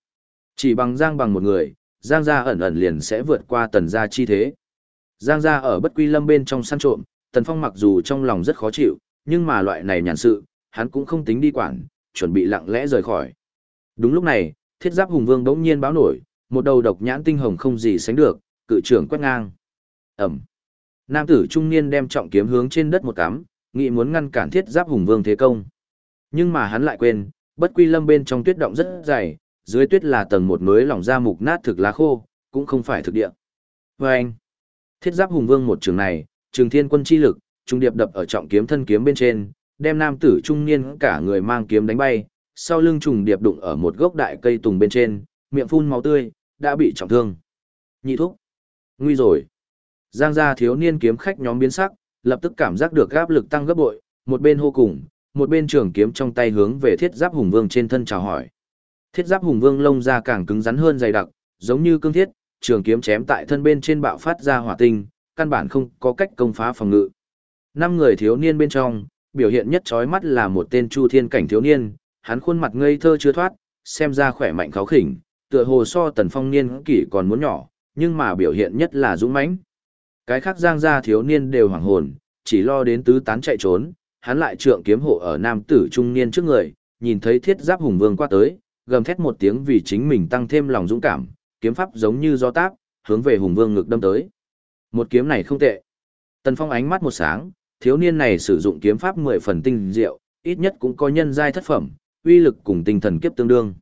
Chỉ bằng Giang Bằng một người, Giang gia ẩn ẩn liền sẽ vượt qua tần gia chi thế. Giang gia ở bất quy lâm bên trong săn trộm, tần phong mặc dù trong lòng rất khó chịu, nhưng mà loại này nhàn sự, hắn cũng không tính đi quản, chuẩn bị lặng lẽ rời khỏi. Đúng lúc này, thiết giáp hùng vương bỗng nhiên báo nổi, một đầu độc nhãn tinh hồng không gì sánh được, cự trưởng quét ngang. Ẩm. Nam tử trung niên đem trọng kiếm hướng trên đất một cắm, nghĩ muốn ngăn cản thiết giáp hùng vương thế công. Nhưng mà hắn lại quên, bất quy lâm bên trong tuyết động rất dày, dưới tuyết là tầng một núi lỏng ra mục nát thực lá khô, cũng không phải thực địa. Và anh, thiết giáp hùng vương một trường này, trường thiên quân chi lực, trung điệp đập ở trọng kiếm thân kiếm bên trên, đem nam tử trung niên cả người mang kiếm đánh bay, sau lưng trùng điệp đụng ở một gốc đại cây tùng bên trên, miệng phun máu tươi, đã bị trọng thương. Nhị thúc. Nguy rồi. Giang gia thiếu niên kiếm khách nhóm biến sắc, lập tức cảm giác được áp lực tăng gấp bội, một bên hô cùng, một bên trường kiếm trong tay hướng về thiết giáp hùng vương trên thân chào hỏi. Thiết giáp hùng vương lông da càng cứng rắn hơn dày đặc, giống như cương thiết, trường kiếm chém tại thân bên trên bạo phát ra hỏa tinh, căn bản không có cách công phá phòng ngự. Năm người thiếu niên bên trong, biểu hiện nhất chói mắt là một tên chu thiên cảnh thiếu niên, hắn khuôn mặt ngây thơ chưa thoát, xem ra khỏe mạnh kháo khỉnh, tựa hồ so tần phong niên kỷ còn muốn nhỏ, nhưng mà biểu hiện nhất là dũng mãnh. Cái khác giang gia thiếu niên đều hoảng hồn, chỉ lo đến tứ tán chạy trốn, hắn lại trượng kiếm hộ ở nam tử trung niên trước người, nhìn thấy thiết giáp hùng vương qua tới, gầm thét một tiếng vì chính mình tăng thêm lòng dũng cảm, kiếm pháp giống như gió táp, hướng về hùng vương ngực đâm tới. Một kiếm này không tệ. Tần Phong ánh mắt một sáng, thiếu niên này sử dụng kiếm pháp mười phần tinh diệu, ít nhất cũng có nhân giai thất phẩm, uy lực cùng tinh thần kiếp tương đương.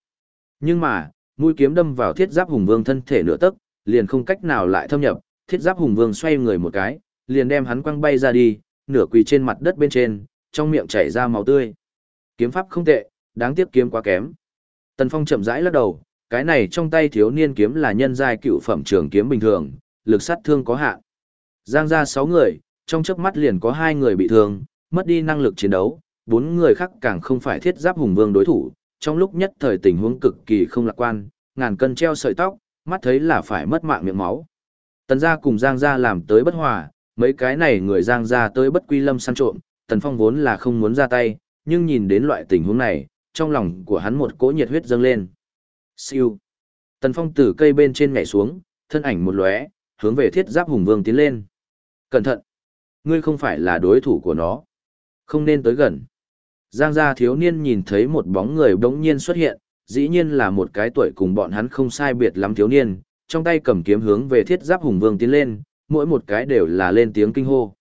Nhưng mà, mũi kiếm đâm vào thiết giáp hùng vương thân thể nửa tấc, liền không cách nào lại thâm nhập, thiết giáp hùng vương xoay người một cái, liền đem hắn quăng bay ra đi, nửa quỳ trên mặt đất bên trên, trong miệng chảy ra máu tươi. Kiếm pháp không tệ, đáng tiếc kiếm quá kém. Tần Phong chậm rãi lắc đầu, cái này trong tay thiếu niên kiếm là nhân giai cựu phẩm trường kiếm bình thường, lực sát thương có hạn. Giang ra 6 người, trong chớp mắt liền có 2 người bị thương, mất đi năng lực chiến đấu, 4 người khác càng không phải thiết giáp hùng vương đối thủ, trong lúc nhất thời tình huống cực kỳ không lạc quan, ngàn cân treo sợi tóc, mắt thấy là phải mất mạng miệng máu. Tần gia cùng Giang gia làm tới bất hòa, mấy cái này người Giang gia tới bất quy lâm săn trộm, Tần Phong vốn là không muốn ra tay, nhưng nhìn đến loại tình huống này, trong lòng của hắn một cỗ nhiệt huyết dâng lên. Siêu. Tần Phong từ cây bên trên nhảy xuống, thân ảnh một lóe, hướng về thiết giáp hùng vương tiến lên. Cẩn thận! Ngươi không phải là đối thủ của nó. Không nên tới gần. Giang gia thiếu niên nhìn thấy một bóng người bỗng nhiên xuất hiện, dĩ nhiên là một cái tuổi cùng bọn hắn không sai biệt lắm thiếu niên, trong tay cầm kiếm hướng về thiết giáp hùng vương tiến lên, mỗi một cái đều là lên tiếng kinh hô.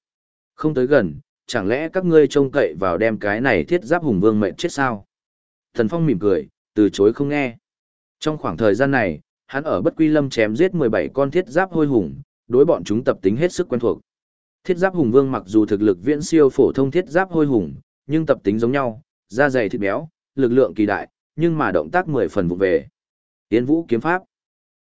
Không tới gần, chẳng lẽ các ngươi trông cậy vào đem cái này thiết giáp hùng vương mệnh chết sao? Thần Phong mỉm cười, từ chối không nghe. Trong khoảng thời gian này, hắn ở Bất Quy Lâm chém giết 17 con thiết giáp hôi hùng, đối bọn chúng tập tính hết sức quen thuộc. Thiết giáp hùng vương mặc dù thực lực viễn siêu phổ thông thiết giáp hôi hùng, nhưng tập tính giống nhau, da dày thịt béo, lực lượng kỳ đại, nhưng mà động tác mười phần vụ về. Tiến vũ kiếm pháp.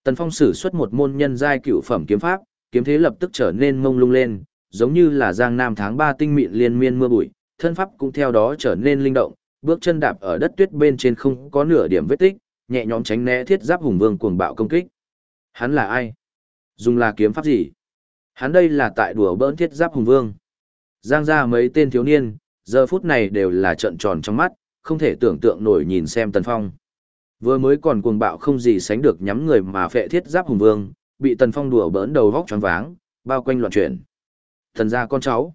Tần Phong sử xuất một môn nhân giai cựu phẩm kiếm pháp, kiếm thế lập tức trở nên mông lung lên, giống như là giang nam tháng 3 tinh mịn liên miên mưa bụi, thân pháp cũng theo đó trở nên linh động, bước chân đạp ở đất tuyết bên trên không có nửa điểm vết tích, nhẹ nhõm tránh né thiết giáp hùng vương cuồng bạo công kích. Hắn là ai? Dùng là kiếm pháp gì? Hắn đây là tại đùa bỡn thiết giáp hùng vương. Giang ra mấy tên thiếu niên, giờ phút này đều là trợn tròn trong mắt, không thể tưởng tượng nổi nhìn xem Tần Phong. Vừa mới còn cuồng bạo không gì sánh được nhắm người mà phệ thiết giáp hùng vương, bị Tần Phong đùa bỡn đầu vóc choáng váng, bao quanh loạn chuyển. Thần gia con cháu.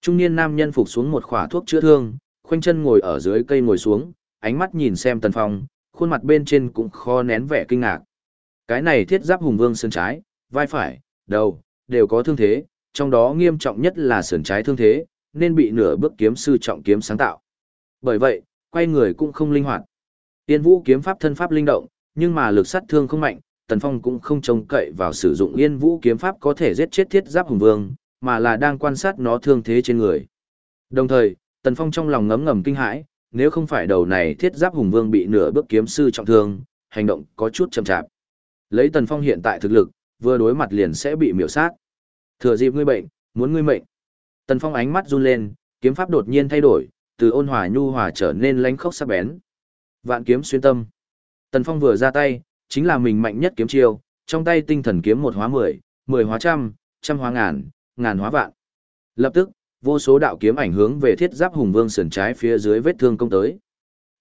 Trung niên nam nhân phục xuống một khỏa thuốc chữa thương, khoanh chân ngồi ở dưới cây ngồi xuống, ánh mắt nhìn xem Tần Phong, khuôn mặt bên trên cũng khó nén vẻ kinh ngạc. Cái này thiết giáp hùng vương sườn trái, vai phải, đầu, đều có thương thế, trong đó nghiêm trọng nhất là sườn trái thương thế, nên bị nửa bước kiếm sư trọng kiếm sáng tạo. Bởi vậy, quay người cũng không linh hoạt. Tiên vũ kiếm pháp thân pháp linh động, nhưng mà lực sát thương không mạnh, Tần Phong cũng không trông cậy vào sử dụng yên vũ kiếm pháp có thể giết chết thiết giáp hùng vương, mà là đang quan sát nó thương thế trên người. Đồng thời, Tần Phong trong lòng ngấm ngầm kinh hãi, nếu không phải đầu này thiết giáp hùng vương bị nửa bước kiếm sư trọng thương, hành động có chút chậm chạp. Lấy Tần Phong hiện tại thực lực, vừa đối mặt liền sẽ bị miểu sát. Thừa dịp ngươi bệnh, muốn ngươi mệnh. Tần Phong ánh mắt run lên, kiếm pháp đột nhiên thay đổi, từ ôn hòa nhu hòa trở nên lánh khốc sắc bén. Vạn kiếm xuyên tâm. Tần Phong vừa ra tay, chính là mình mạnh nhất kiếm chiêu, trong tay tinh thần kiếm một hóa mười, mười hóa trăm, trăm hóa ngàn, ngàn hóa vạn. Lập tức, vô số đạo kiếm ảnh hướng về thiết giáp hùng vương sườn trái phía dưới vết thương công tới.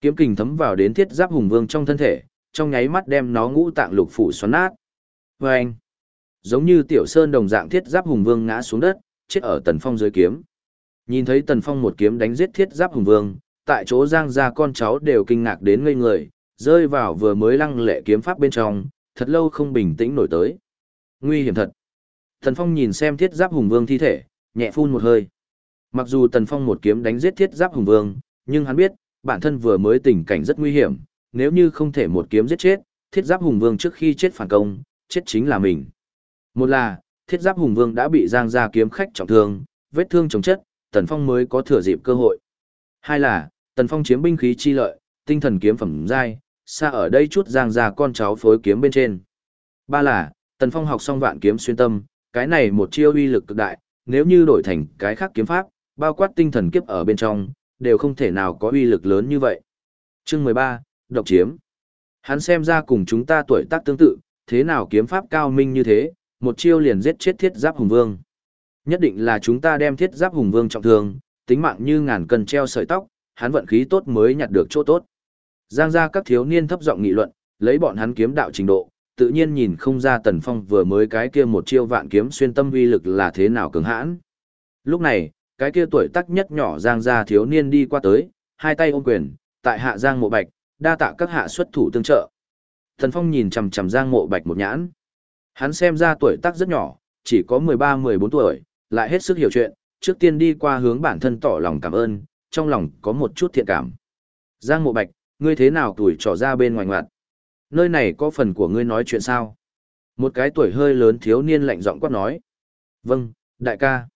Kiếm kình thấm vào đến thiết giáp hùng vương trong thân thể, trong nháy mắt đem nó ngũ tạng lục phủ xoắn nát. Và anh, giống như tiểu sơn đồng dạng thiết giáp hùng vương ngã xuống đất, chết ở tần phong dưới kiếm. Nhìn thấy tần phong một kiếm đánh giết thiết giáp hùng vương, tại chỗ giang ra con cháu đều kinh ngạc đến ngây người, rơi vào vừa mới lăng lệ kiếm pháp bên trong, thật lâu không bình tĩnh nổi tới. Nguy hiểm thật. Tần phong nhìn xem thiết giáp hùng vương thi thể, nhẹ phun một hơi. Mặc dù tần phong một kiếm đánh giết thiết giáp hùng vương, nhưng hắn biết, bản thân vừa mới tình cảnh rất nguy hiểm, nếu như không thể một kiếm giết chết, thiết giáp hùng vương trước khi chết phản công, chết chính là mình. Một là, thiết giáp hùng vương đã bị giang ra kiếm khách trọng thương, vết thương chống chất, tần phong mới có thừa dịp cơ hội. Hai là, tần phong chiếm binh khí chi lợi, tinh thần kiếm phẩm giai, xa ở đây chút giang ra con cháu phối kiếm bên trên. Ba là, tần phong học xong vạn kiếm xuyên tâm, cái này một chiêu uy lực cực đại, nếu như đổi thành cái khác kiếm pháp, bao quát tinh thần kiếp ở bên trong, đều không thể nào có uy lực lớn như vậy. Chương 13, độc chiếm. Hắn xem ra cùng chúng ta tuổi tác tương tự, thế nào kiếm pháp cao minh như thế, một chiêu liền giết chết thiết giáp hùng vương. Nhất định là chúng ta đem thiết giáp hùng vương trọng thương, tính mạng như ngàn cân treo sợi tóc, hắn vận khí tốt mới nhặt được chỗ tốt. Giang gia các thiếu niên thấp giọng nghị luận, lấy bọn hắn kiếm đạo trình độ, tự nhiên nhìn không ra tần phong vừa mới cái kia một chiêu vạn kiếm xuyên tâm uy lực là thế nào cường hãn. Lúc này, cái kia tuổi tác nhất nhỏ giang gia thiếu niên đi qua tới, hai tay ôm quyền, tại hạ giang mộ bạch, đa tạ các hạ xuất thủ tương trợ. Thần Phong nhìn chằm chằm Giang Mộ Bạch một nhãn. Hắn xem ra tuổi tác rất nhỏ, chỉ có 13-14 tuổi, lại hết sức hiểu chuyện, trước tiên đi qua hướng bản thân tỏ lòng cảm ơn, trong lòng có một chút thiện cảm. Giang Mộ Bạch, ngươi thế nào tuổi trò ra bên ngoài ngoặt? Nơi này có phần của ngươi nói chuyện sao? Một cái tuổi hơi lớn thiếu niên lạnh giọng quát nói. Vâng, đại ca.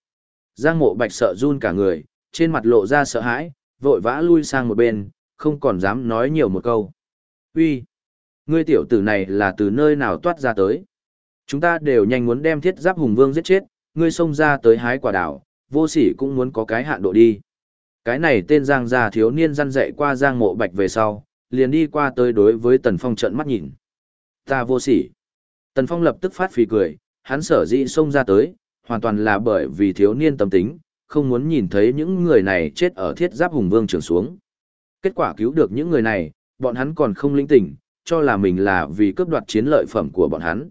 Giang Mộ Bạch sợ run cả người, trên mặt lộ ra sợ hãi, vội vã lui sang một bên, không còn dám nói nhiều một câu. Uy, ngươi tiểu tử này là từ nơi nào toát ra tới? Chúng ta đều nhanh muốn đem thiết giáp hùng vương giết chết, ngươi xông ra tới hái quả đảo, vô sỉ cũng muốn có cái hạn độ đi. Cái này tên Giang gia thiếu niên răn dạy qua Giang mộ bạch về sau, liền đi qua tới đối với Tần Phong trận mắt nhìn. Ta vô sỉ. Tần Phong lập tức phát phì cười, hắn sở dĩ xông ra tới, hoàn toàn là bởi vì thiếu niên tâm tính, không muốn nhìn thấy những người này chết ở thiết giáp hùng vương trường xuống. Kết quả cứu được những người này, bọn hắn còn không linh tỉnh, cho là mình là vì cướp đoạt chiến lợi phẩm của bọn hắn.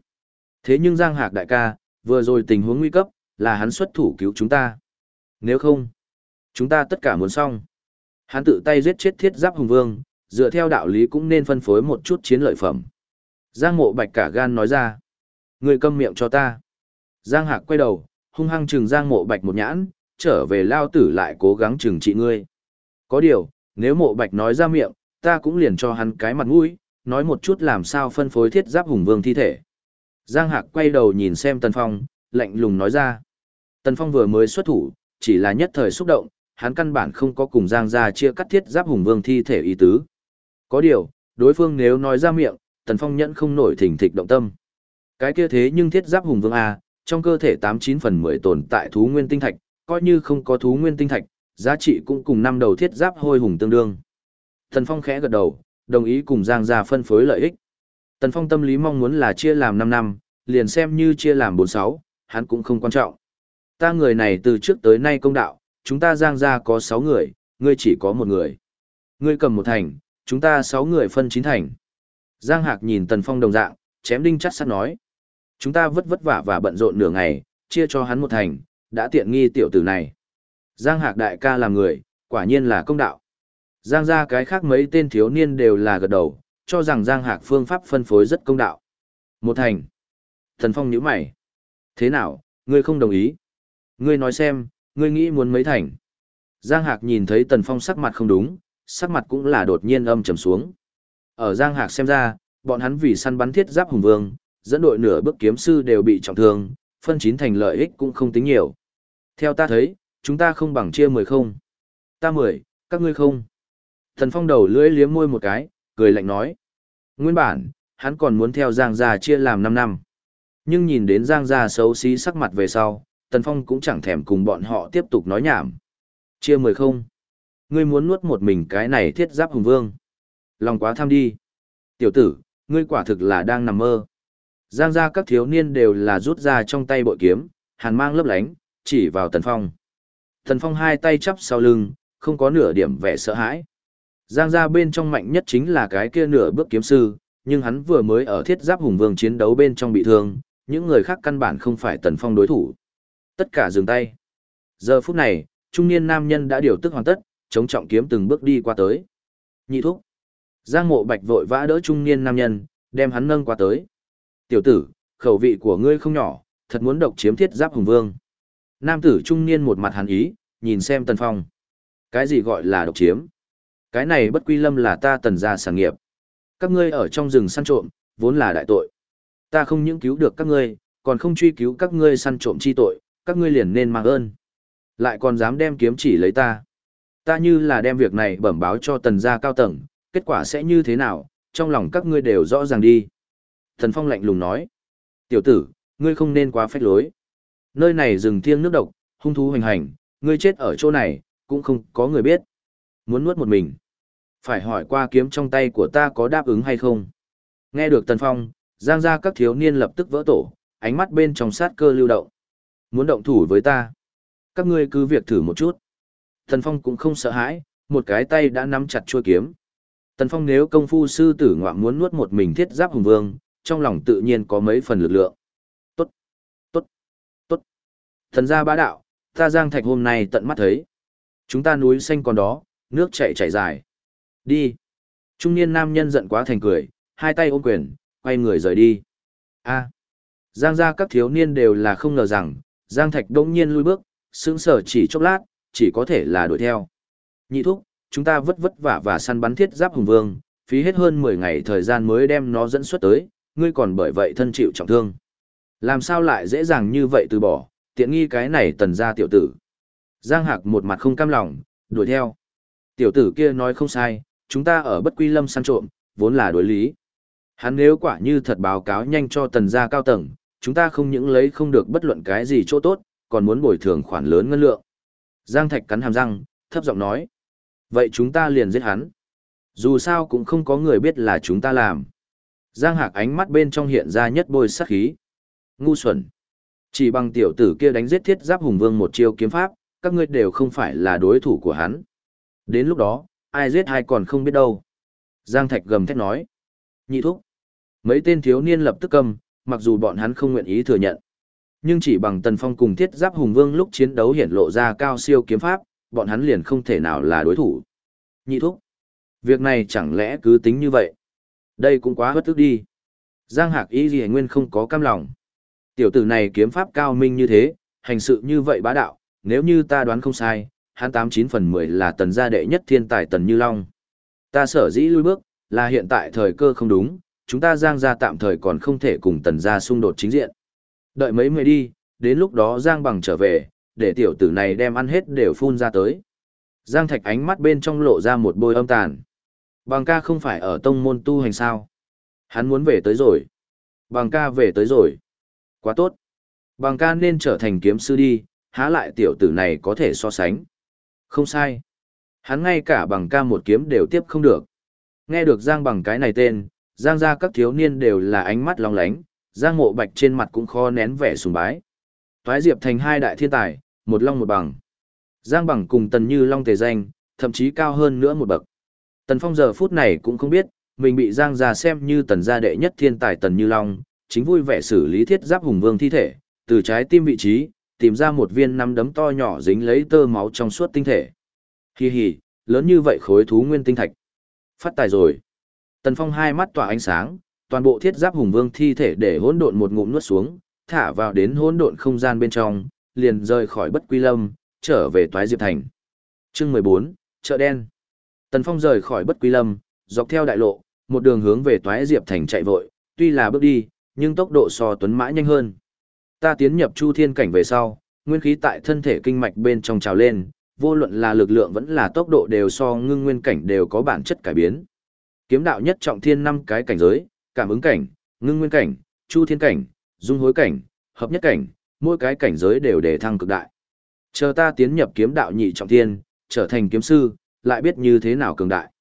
Thế nhưng Giang Hạc đại ca, vừa rồi tình huống nguy cấp, là hắn xuất thủ cứu chúng ta. Nếu không, chúng ta tất cả muốn xong. Hắn tự tay giết chết thiết giáp hùng vương, dựa theo đạo lý cũng nên phân phối một chút chiến lợi phẩm. Giang mộ bạch cả gan nói ra. Người câm miệng cho ta. Giang Hạc quay đầu, hung hăng trừng Giang mộ bạch một nhãn, trở về lao tử lại cố gắng trừng trị ngươi. Có điều, nếu mộ bạch nói ra miệng, ta cũng liền cho hắn cái mặt mũi, nói một chút làm sao phân phối thiết giáp hùng vương thi thể. Giang Hạc quay đầu nhìn xem Tần Phong, lạnh lùng nói ra. Tần Phong vừa mới xuất thủ, chỉ là nhất thời xúc động, hắn căn bản không có cùng Giang gia chia cắt thiết giáp hùng vương thi thể ý tứ. Có điều, đối phương nếu nói ra miệng, Tần Phong nhẫn không nổi thỉnh thịch động tâm. Cái kia thế nhưng thiết giáp hùng vương A, trong cơ thể 89 phần 10 tồn tại thú nguyên tinh thạch, coi như không có thú nguyên tinh thạch, giá trị cũng cùng năm đầu thiết giáp hôi hùng tương đương. Tần Phong khẽ gật đầu, đồng ý cùng Giang gia phân phối lợi ích. Tần Phong tâm lý mong muốn là chia làm 5 năm, liền xem như chia làm 46, hắn cũng không quan trọng. Ta người này từ trước tới nay công đạo, chúng ta Giang gia có 6 người, ngươi chỉ có một người. Ngươi cầm một thành, chúng ta 6 người phân 9 thành. Giang Hạc nhìn Tần Phong đồng dạng, chém đinh chắt sắt nói. Chúng ta vất vất vả và bận rộn nửa ngày, chia cho hắn một thành, đã tiện nghi tiểu tử này. Giang Hạc đại ca là người, quả nhiên là công đạo. Giang ra cái khác mấy tên thiếu niên đều là gật đầu, cho rằng Giang Hạc phương pháp phân phối rất công đạo. Một thành. Thần Phong nhíu mày. Thế nào, ngươi không đồng ý? Ngươi nói xem, ngươi nghĩ muốn mấy thành? Giang Hạc nhìn thấy Tần Phong sắc mặt không đúng, sắc mặt cũng là đột nhiên âm trầm xuống. Ở Giang Hạc xem ra, bọn hắn vì săn bắn thiết giáp hùng vương, dẫn đội nửa bước kiếm sư đều bị trọng thương, phân chín thành lợi ích cũng không tính nhiều. Theo ta thấy, chúng ta không bằng chia mười không. Ta mười, các ngươi không. Tần Phong đầu lưỡi liếm môi một cái, cười lạnh nói. Nguyên bản, hắn còn muốn theo Giang Gia chia làm 5 năm. Nhưng nhìn đến Giang Gia xấu xí sắc mặt về sau, Tần Phong cũng chẳng thèm cùng bọn họ tiếp tục nói nhảm. Chia mười không. Ngươi muốn nuốt một mình cái này thiết giáp hùng vương. Lòng quá tham đi. Tiểu tử, ngươi quả thực là đang nằm mơ. Giang Gia các thiếu niên đều là rút ra trong tay bội kiếm, hàn mang lấp lánh, chỉ vào Tần Phong. Tần Phong hai tay chắp sau lưng, không có nửa điểm vẻ sợ hãi. Giang gia bên trong mạnh nhất chính là cái kia nửa bước kiếm sư, nhưng hắn vừa mới ở thiết giáp hùng vương chiến đấu bên trong bị thương, những người khác căn bản không phải tần phong đối thủ. Tất cả dừng tay. Giờ phút này, trung niên nam nhân đã điều tức hoàn tất, chống trọng kiếm từng bước đi qua tới. Nhị thúc. Giang mộ bạch vội vã đỡ trung niên nam nhân, đem hắn nâng qua tới. Tiểu tử, khẩu vị của ngươi không nhỏ, thật muốn độc chiếm thiết giáp hùng vương. Nam tử trung niên một mặt hàn ý, nhìn xem tần phong. Cái gì gọi là độc chiếm? Cái này bất quy lâm là ta tần gia sản nghiệp. Các ngươi ở trong rừng săn trộm, vốn là đại tội. Ta không những cứu được các ngươi, còn không truy cứu các ngươi săn trộm chi tội, các ngươi liền nên mang ơn. Lại còn dám đem kiếm chỉ lấy ta. Ta như là đem việc này bẩm báo cho tần gia cao tầng, kết quả sẽ như thế nào, trong lòng các ngươi đều rõ ràng đi. Thần Phong lạnh lùng nói. Tiểu tử, ngươi không nên quá phách lối. Nơi này rừng thiêng nước độc, hung thú hoành hành, ngươi chết ở chỗ này, cũng không có người biết. Muốn nuốt một mình. Phải hỏi qua kiếm trong tay của ta có đáp ứng hay không? Nghe được Tần Phong, giang ra các thiếu niên lập tức vỡ tổ, ánh mắt bên trong sát cơ lưu động. Muốn động thủ với ta? Các ngươi cứ việc thử một chút. Tần Phong cũng không sợ hãi, một cái tay đã nắm chặt chuôi kiếm. Tần Phong nếu công phu sư tử ngoạm muốn nuốt một mình thiết giáp hùng vương, trong lòng tự nhiên có mấy phần lực lượng. Tốt, tốt, tốt. Thần gia bá đạo, ta giang thạch hôm nay tận mắt thấy. Chúng ta núi xanh còn đó, nước chảy chảy dài. Đi. Trung niên nam nhân giận quá thành cười, hai tay ôm quyền, quay người rời đi. A. Giang gia các thiếu niên đều là không ngờ rằng, Giang Thạch đông nhiên lui bước, sững sờ chỉ chốc lát, chỉ có thể là đuổi theo. Nhị thúc, chúng ta vất vất vả và săn bắn thiết giáp hùng vương, phí hết hơn 10 ngày thời gian mới đem nó dẫn xuất tới, ngươi còn bởi vậy thân chịu trọng thương. Làm sao lại dễ dàng như vậy từ bỏ, tiện nghi cái này tần gia tiểu tử. Giang Hạc một mặt không cam lòng, đuổi theo. Tiểu tử kia nói không sai, chúng ta ở bất quy lâm săn trộm, vốn là đối lý. Hắn nếu quả như thật báo cáo nhanh cho tần gia cao tầng, chúng ta không những lấy không được bất luận cái gì chỗ tốt, còn muốn bồi thường khoản lớn ngân lượng. Giang Thạch cắn hàm răng, thấp giọng nói. Vậy chúng ta liền giết hắn. Dù sao cũng không có người biết là chúng ta làm. Giang Hạc ánh mắt bên trong hiện ra nhất bôi sắc khí. Ngu xuẩn. Chỉ bằng tiểu tử kia đánh giết thiết giáp hùng vương một chiêu kiếm pháp, các ngươi đều không phải là đối thủ của hắn. Đến lúc đó, ai giết ai còn không biết đâu. Giang Thạch gầm thét nói. Nhị thúc. Mấy tên thiếu niên lập tức cầm, mặc dù bọn hắn không nguyện ý thừa nhận. Nhưng chỉ bằng tần phong cùng thiết giáp hùng vương lúc chiến đấu hiển lộ ra cao siêu kiếm pháp, bọn hắn liền không thể nào là đối thủ. Nhị thúc. Việc này chẳng lẽ cứ tính như vậy? Đây cũng quá bất tức đi. Giang Hạc Y Dì nguyên không có cam lòng. Tiểu tử này kiếm pháp cao minh như thế, hành sự như vậy bá đạo, nếu như ta đoán không sai, hắn tám chín phần mười là tần gia đệ nhất thiên tài tần như long. Ta sở dĩ lui bước, là hiện tại thời cơ không đúng, chúng ta giang gia tạm thời còn không thể cùng tần gia xung đột chính diện. Đợi mấy người đi, đến lúc đó giang bằng trở về, để tiểu tử này đem ăn hết đều phun ra tới. Giang Thạch ánh mắt bên trong lộ ra một bôi âm tàn. Bằng ca không phải ở tông môn tu hành sao? Hắn muốn về tới rồi. Bằng ca về tới rồi. Quá tốt. Bằng ca nên trở thành kiếm sư đi, há lại tiểu tử này có thể so sánh. Không sai. Hắn ngay cả bằng ca một kiếm đều tiếp không được. Nghe được Giang bằng cái này tên, Giang gia các thiếu niên đều là ánh mắt long lánh, Giang mộ bạch trên mặt cũng khó nén vẻ sùng bái. Toái diệp thành hai đại thiên tài, một long một bằng. Giang bằng cùng tần như long tề danh, thậm chí cao hơn nữa một bậc. Tần phong giờ phút này cũng không biết, mình bị Giang gia xem như tần gia đệ nhất thiên tài tần như long, chính vui vẻ xử lý thiết giáp hùng vương thi thể, từ trái tim vị trí, tìm ra một viên nắm đấm to nhỏ dính lấy tơ máu trong suốt tinh thể. Hi hi, lớn như vậy khối thú nguyên tinh thạch. Phát tài rồi. Tần Phong hai mắt tỏa ánh sáng, toàn bộ thiết giáp hùng vương thi thể để hỗn độn một ngụm nuốt xuống, thả vào đến hỗn độn không gian bên trong, liền rời khỏi bất quy lâm, trở về toái diệp thành. Chương 14, chợ đen. Tần Phong rời khỏi bất quy lâm, dọc theo đại lộ, một đường hướng về toái diệp thành chạy vội, tuy là bước đi, nhưng tốc độ so tuấn mã nhanh hơn. Ta tiến nhập chu thiên cảnh về sau, nguyên khí tại thân thể kinh mạch bên trong trào lên, vô luận là lực lượng vẫn là tốc độ đều so ngưng nguyên cảnh đều có bản chất cải biến. Kiếm đạo nhất trọng thiên năm cái cảnh giới, cảm ứng cảnh, ngưng nguyên cảnh, chu thiên cảnh, dung hối cảnh, hợp nhất cảnh, mỗi cái cảnh giới đều để thăng cực đại. Chờ ta tiến nhập kiếm đạo nhị trọng thiên, trở thành kiếm sư, lại biết như thế nào cường đại.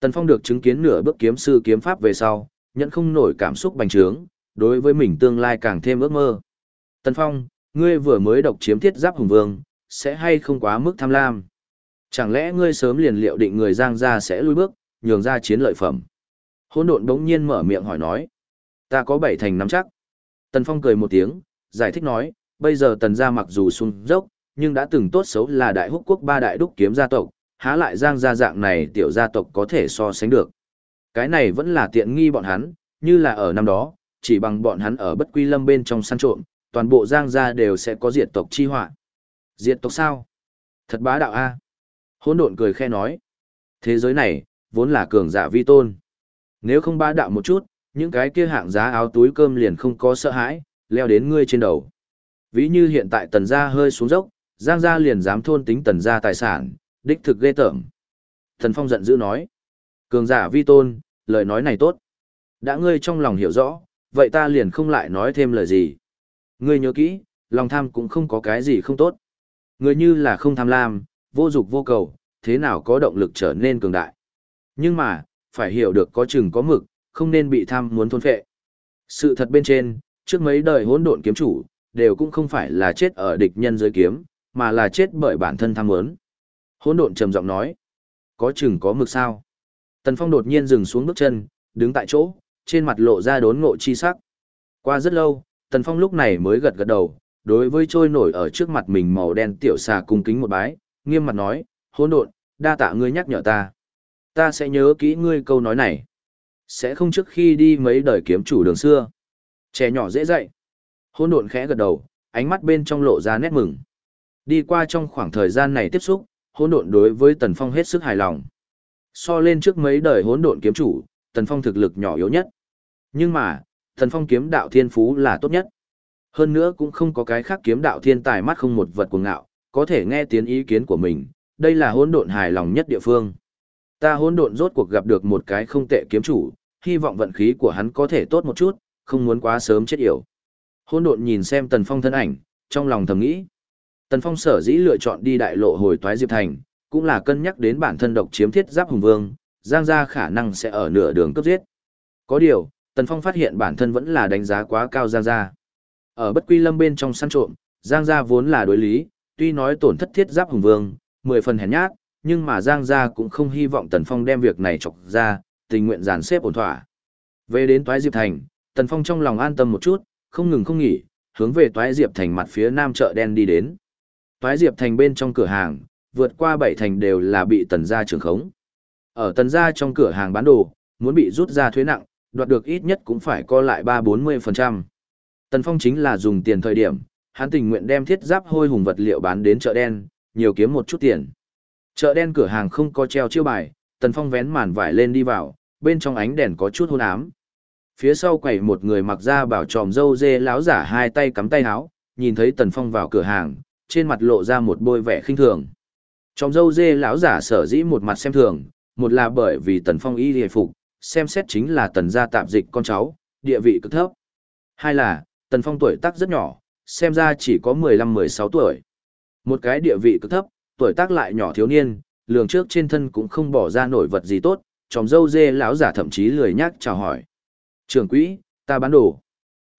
Tần Phong được chứng kiến nửa bước kiếm sư kiếm pháp về sau, nhận không nổi cảm xúc bành trướng, đối với mình tương lai càng thêm ước mơ. Tần Phong, ngươi vừa mới độc chiếm thiết giáp hùng vương, sẽ hay không quá mức tham lam? Chẳng lẽ ngươi sớm liền liệu định người Giang gia sẽ lui bước, nhường ra chiến lợi phẩm? Hỗn độn đống nhiên mở miệng hỏi nói. Ta có bảy thành nắm chắc. Tần Phong cười một tiếng, giải thích nói, bây giờ tần gia mặc dù sung dốc, nhưng đã từng tốt xấu là đại húc quốc ba đại đúc kiếm gia tộc, há lại giang gia dạng này tiểu gia tộc có thể so sánh được. Cái này vẫn là tiện nghi bọn hắn, như là ở năm đó, chỉ bằng bọn hắn ở bất quy lâm bên trong săn trộm, toàn bộ giang gia đều sẽ có diệt tộc chi họa. Diệt tộc sao? Thật bá đạo a. Hỗn độn cười khe nói, thế giới này vốn là cường giả vi tôn. Nếu không bá đạo một chút, những cái kia hạng giá áo túi cơm liền không có sợ hãi, leo đến ngươi trên đầu. Ví như hiện tại tần gia hơi xuống dốc, giang gia liền dám thôn tính tần gia tài sản, đích thực ghê tởm. Thần Phong giận dữ nói, cường giả vi tôn, lời nói này tốt. Đã ngươi trong lòng hiểu rõ, vậy ta liền không lại nói thêm lời gì. Ngươi nhớ kỹ, lòng tham cũng không có cái gì không tốt. Ngươi như là không tham lam, vô dục vô cầu, thế nào có động lực trở nên cường đại. Nhưng mà, phải hiểu được có chừng có mực, không nên bị tham muốn thôn phệ. Sự thật bên trên, trước mấy đời hỗn độn kiếm chủ, đều cũng không phải là chết ở địch nhân dưới kiếm, mà là chết bởi bản thân tham muốn. Hỗn độn trầm giọng nói, có chừng có mực sao? Tần Phong đột nhiên dừng xuống bước chân, đứng tại chỗ, trên mặt lộ ra đốn ngộ chi sắc. Qua rất lâu, Tần Phong lúc này mới gật gật đầu, đối với trôi nổi ở trước mặt mình màu đen tiểu xà cung kính một bái, nghiêm mặt nói, hỗn độn, đa tạ ngươi nhắc nhở ta. Ta sẽ nhớ kỹ ngươi câu nói này. Sẽ không trước khi đi mấy đời kiếm chủ đường xưa. Trẻ nhỏ dễ dạy. Hôn độn khẽ gật đầu, ánh mắt bên trong lộ ra nét mừng. Đi qua trong khoảng thời gian này tiếp xúc, hôn độn đối với Tần Phong hết sức hài lòng. So lên trước mấy đời hỗn độn kiếm chủ, Tần Phong thực lực nhỏ yếu nhất. Nhưng mà, Tần Phong kiếm đạo thiên phú là tốt nhất. Hơn nữa cũng không có cái khác kiếm đạo thiên tài mắt không một vật cuồng ngạo, có thể nghe tiếng ý kiến của mình, đây là hỗn độn hài lòng nhất địa phương. Ta hỗn độn rốt cuộc gặp được một cái không tệ kiếm chủ, hy vọng vận khí của hắn có thể tốt một chút, không muốn quá sớm chết yểu. Hỗn độn nhìn xem Tần Phong thân ảnh, trong lòng thầm nghĩ. Tần Phong sở dĩ lựa chọn đi đại lộ hồi toái Diệp Thành, cũng là cân nhắc đến bản thân độc chiếm thiết giáp hùng vương, Giang gia khả năng sẽ ở nửa đường cấp giết. Có điều, Tần Phong phát hiện bản thân vẫn là đánh giá quá cao Giang gia. Ở bất quy lâm bên trong săn trộm, Giang gia vốn là đối lý, tuy nói tổn thất thiết giáp hùng vương, mười phần hèn nhát, nhưng mà Giang gia cũng không hy vọng Tần Phong đem việc này chọc ra, tình nguyện dàn xếp ổn thỏa. Về đến Toái Diệp Thành, Tần Phong trong lòng an tâm một chút, không ngừng không nghỉ, hướng về Toái Diệp Thành mặt phía nam chợ đen đi đến. Toái Diệp Thành bên trong cửa hàng, vượt qua bảy thành đều là bị Tần gia trưởng khống. Ở Tần gia trong cửa hàng bán đồ, muốn bị rút ra thuế nặng, đoạt được ít nhất cũng phải co lại 3-40%. Tần Phong chính là dùng tiền thời điểm, hắn tình nguyện đem thiết giáp hôi hùng vật liệu bán đến chợ đen, nhiều kiếm một chút tiền. Chợ đen cửa hàng không có treo chiêu bài, Tần Phong vén màn vải lên đi vào, bên trong ánh đèn có chút hôn ám. Phía sau quầy một người mặc ra bảo tròm dâu dê láo giả hai tay cắm tay áo, nhìn thấy Tần Phong vào cửa hàng, trên mặt lộ ra một bôi vẻ khinh thường. Trong dâu dê lão giả sở dĩ một mặt xem thường, một là bởi vì tần phong y hề phục, xem xét chính là tần gia tạp dịch con cháu, địa vị cực thấp. Hai là, tần phong tuổi tác rất nhỏ, xem ra chỉ có 15-16 tuổi. Một cái địa vị cực thấp, tuổi tác lại nhỏ thiếu niên, lường trước trên thân cũng không bỏ ra nổi vật gì tốt, tròm dâu dê lão giả thậm chí lười nhắc chào hỏi. Trưởng quỹ, ta bán đồ.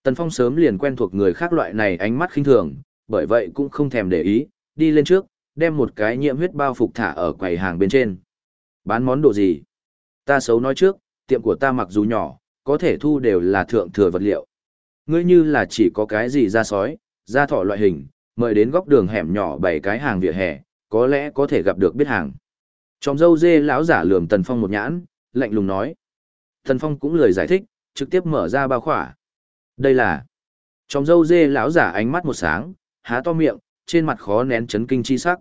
Tần Phong sớm liền quen thuộc người khác loại này ánh mắt khinh thường, bởi vậy cũng không thèm để ý, đi lên trước, đem một cái nhiễm huyết bao phục thả ở quầy hàng bên trên. Bán món đồ gì? Ta xấu nói trước, tiệm của ta mặc dù nhỏ, có thể thu đều là thượng thừa vật liệu. Ngươi như là chỉ có cái gì ra sói, ra thỏ loại hình, mời đến góc đường hẻm nhỏ bảy cái hàng vỉa hè, có lẽ có thể gặp được biết hàng. Trong dâu dê lão giả lườm Tần Phong một nhãn, lạnh lùng nói. Tần Phong cũng lời giải thích, trực tiếp mở ra bao khỏa. Đây là... Trong dâu dê lão giả ánh mắt một sáng, há to miệng, trên mặt khó nén chấn kinh chi sắc.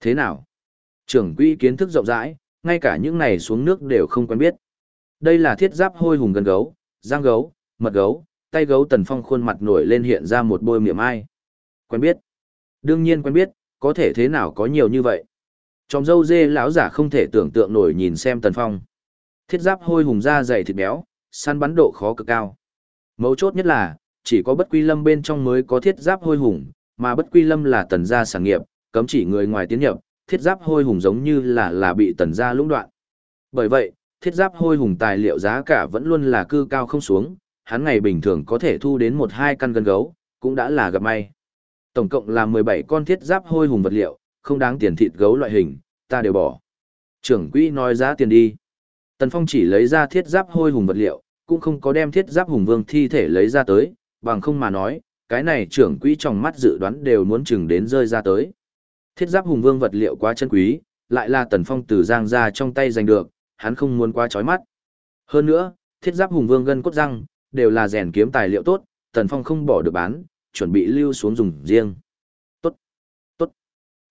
Thế nào? Trưởng quỹ kiến thức rộng rãi, ngay cả những này xuống nước đều không quen biết. Đây là thiết giáp hôi hùng gần gấu, giang gấu, mật gấu, tay gấu tần phong khuôn mặt nổi lên hiện ra một bôi miệng ai. Quen biết. Đương nhiên quen biết, có thể thế nào có nhiều như vậy. Trong dâu dê lão giả không thể tưởng tượng nổi nhìn xem tần phong. Thiết giáp hôi hùng da dày thịt béo, săn bắn độ khó cực cao. Mấu chốt nhất là, chỉ có bất quy lâm bên trong mới có thiết giáp hôi hùng, mà bất quy lâm là tần gia sản nghiệp, cấm chỉ người ngoài tiến nhập, thiết giáp hôi hùng giống như là là bị tần gia lũng đoạn. Bởi vậy, thiết giáp hôi hùng tài liệu giá cả vẫn luôn là cư cao không xuống, hắn ngày bình thường có thể thu đến một hai căn gân gấu, cũng đã là gặp may. Tổng cộng là 17 con thiết giáp hôi hùng vật liệu, không đáng tiền thịt gấu loại hình, ta đều bỏ. Trưởng quỹ nói giá tiền đi. Tần Phong chỉ lấy ra thiết giáp hôi hùng vật liệu, cũng không có đem thiết giáp hùng vương thi thể lấy ra tới, bằng không mà nói, cái này trưởng quỹ trong mắt dự đoán đều muốn chừng đến rơi ra tới. Thiết giáp hùng vương vật liệu quá chân quý, lại là Tần Phong từ giang ra trong tay giành được, hắn không muốn quá chói mắt. Hơn nữa, thiết giáp hùng vương gân cốt răng, đều là rèn kiếm tài liệu tốt, Tần Phong không bỏ được bán, chuẩn bị lưu xuống dùng riêng. Tốt, tốt.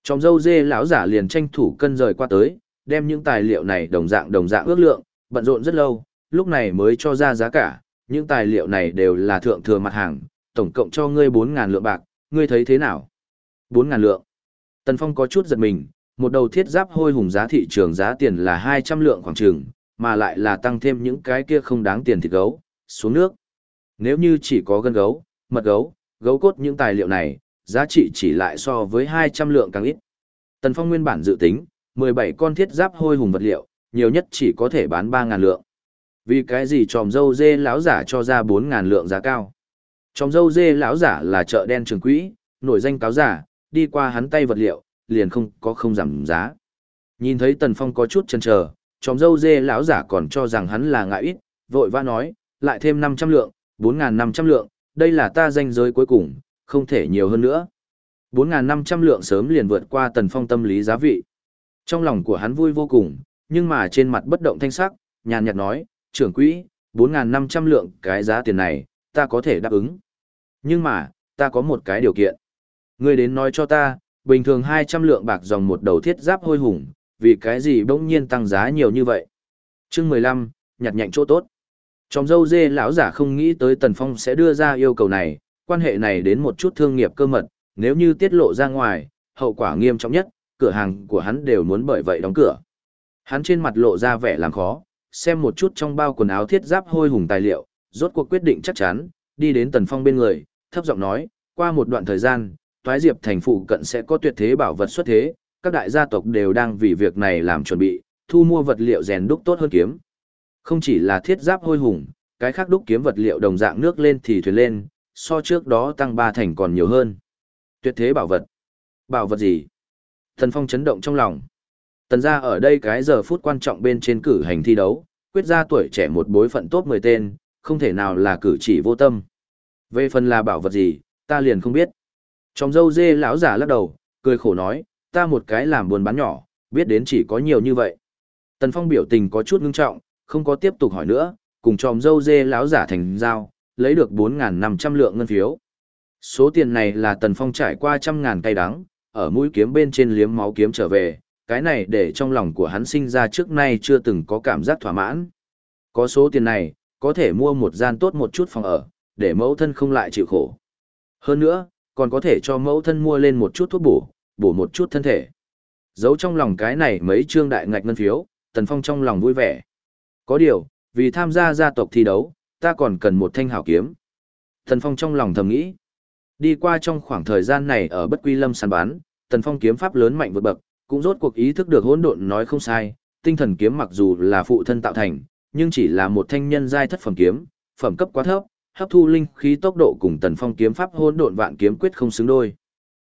Trong dâu dê lão giả liền tranh thủ cân rời qua tới, đem những tài liệu này đồng dạng đồng dạng ước lượng, bận rộn rất lâu, lúc này mới cho ra giá cả, những tài liệu này đều là thượng thừa mặt hàng, tổng cộng cho ngươi 4.000 lượng bạc, ngươi thấy thế nào? 4.000 lượng. Tần Phong có chút giật mình, một đầu thiết giáp hôi hùng giá thị trường giá tiền là 200 lượng khoảng trường, mà lại là tăng thêm những cái kia không đáng tiền thịt gấu, xuống nước. Nếu như chỉ có gân gấu, mật gấu, gấu cốt những tài liệu này, giá trị chỉ lại so với 200 lượng càng ít. Tần Phong nguyên bản dự tính, 17 con thiết giáp hôi hùng vật liệu, nhiều nhất chỉ có thể bán 3.000 lượng. Vì cái gì tròm dâu dê lão giả cho ra 4.000 lượng giá cao? Tròm dâu dê lão giả là chợ đen trường quỹ, nổi danh cáo giả, đi qua hắn tay vật liệu, liền không có không giảm giá. Nhìn thấy Tần Phong có chút chần chờ, tròm dâu dê lão giả còn cho rằng hắn là ngại ít, vội vã nói, lại thêm 500 lượng, 4.500 lượng, đây là ta danh giới cuối cùng, không thể nhiều hơn nữa. 4.500 lượng sớm liền vượt qua Tần Phong tâm lý giá vị. Trong lòng của hắn vui vô cùng, nhưng mà trên mặt bất động thanh sắc, nhàn nhạt nói, trưởng quỹ, 4.500 lượng cái giá tiền này, ta có thể đáp ứng. Nhưng mà, ta có một cái điều kiện. Ngươi đến nói cho ta, bình thường 200 lượng bạc dòng một đầu thiết giáp hôi hùng, vì cái gì bỗng nhiên tăng giá nhiều như vậy. chương 15, nhặt nhạnh chỗ tốt. Trong dâu dê lão giả không nghĩ tới Tần Phong sẽ đưa ra yêu cầu này, quan hệ này đến một chút thương nghiệp cơ mật, nếu như tiết lộ ra ngoài, hậu quả nghiêm trọng nhất, cửa hàng của hắn đều muốn bởi vậy đóng cửa. Hắn trên mặt lộ ra vẻ làm khó, xem một chút trong bao quần áo thiết giáp hôi hùng tài liệu, rốt cuộc quyết định chắc chắn, đi đến Tần Phong bên người, thấp giọng nói, qua một đoạn thời gian, Toái Diệp thành phụ cận sẽ có tuyệt thế bảo vật xuất thế, các đại gia tộc đều đang vì việc này làm chuẩn bị, thu mua vật liệu rèn đúc tốt hơn kiếm. Không chỉ là thiết giáp hôi hùng, cái khác đúc kiếm vật liệu đồng dạng nước lên thì thuyền lên, so trước đó tăng ba thành còn nhiều hơn. Tuyệt thế bảo vật. Bảo vật gì? Thần Phong chấn động trong lòng. Tần gia ở đây cái giờ phút quan trọng bên trên cử hành thi đấu, quyết ra tuổi trẻ một bối phận top 10 tên, không thể nào là cử chỉ vô tâm. Về phần là bảo vật gì, ta liền không biết. Trong dâu dê lão giả lắc đầu, cười khổ nói, ta một cái làm buồn bán nhỏ, biết đến chỉ có nhiều như vậy. Tần Phong biểu tình có chút ngưng trọng, không có tiếp tục hỏi nữa, cùng tròm dâu dê lão giả thành giao, lấy được 4.500 lượng ngân phiếu. Số tiền này là Tần Phong trải qua trăm ngàn cây đắng, ở mũi kiếm bên trên liếm máu kiếm trở về, cái này để trong lòng của hắn sinh ra trước nay chưa từng có cảm giác thỏa mãn. Có số tiền này, có thể mua một gian tốt một chút phòng ở, để mẫu thân không lại chịu khổ. Hơn nữa, còn có thể cho mẫu thân mua lên một chút thuốc bổ, bổ một chút thân thể. Giấu trong lòng cái này mấy trương đại ngạch ngân phiếu, Tần Phong trong lòng vui vẻ. Có điều, vì tham gia gia tộc thi đấu, ta còn cần một thanh hảo kiếm. Tần Phong trong lòng thầm nghĩ. Đi qua trong khoảng thời gian này ở bất quy lâm săn bán, Tần Phong kiếm pháp lớn mạnh vượt bậc, cũng rốt cuộc ý thức được hỗn độn nói không sai, tinh thần kiếm mặc dù là phụ thân tạo thành, nhưng chỉ là một thanh nhân giai thất phẩm kiếm, phẩm cấp quá thấp, hấp thu linh khí tốc độ cùng Tần Phong kiếm pháp hỗn độn vạn kiếm quyết không xứng đôi.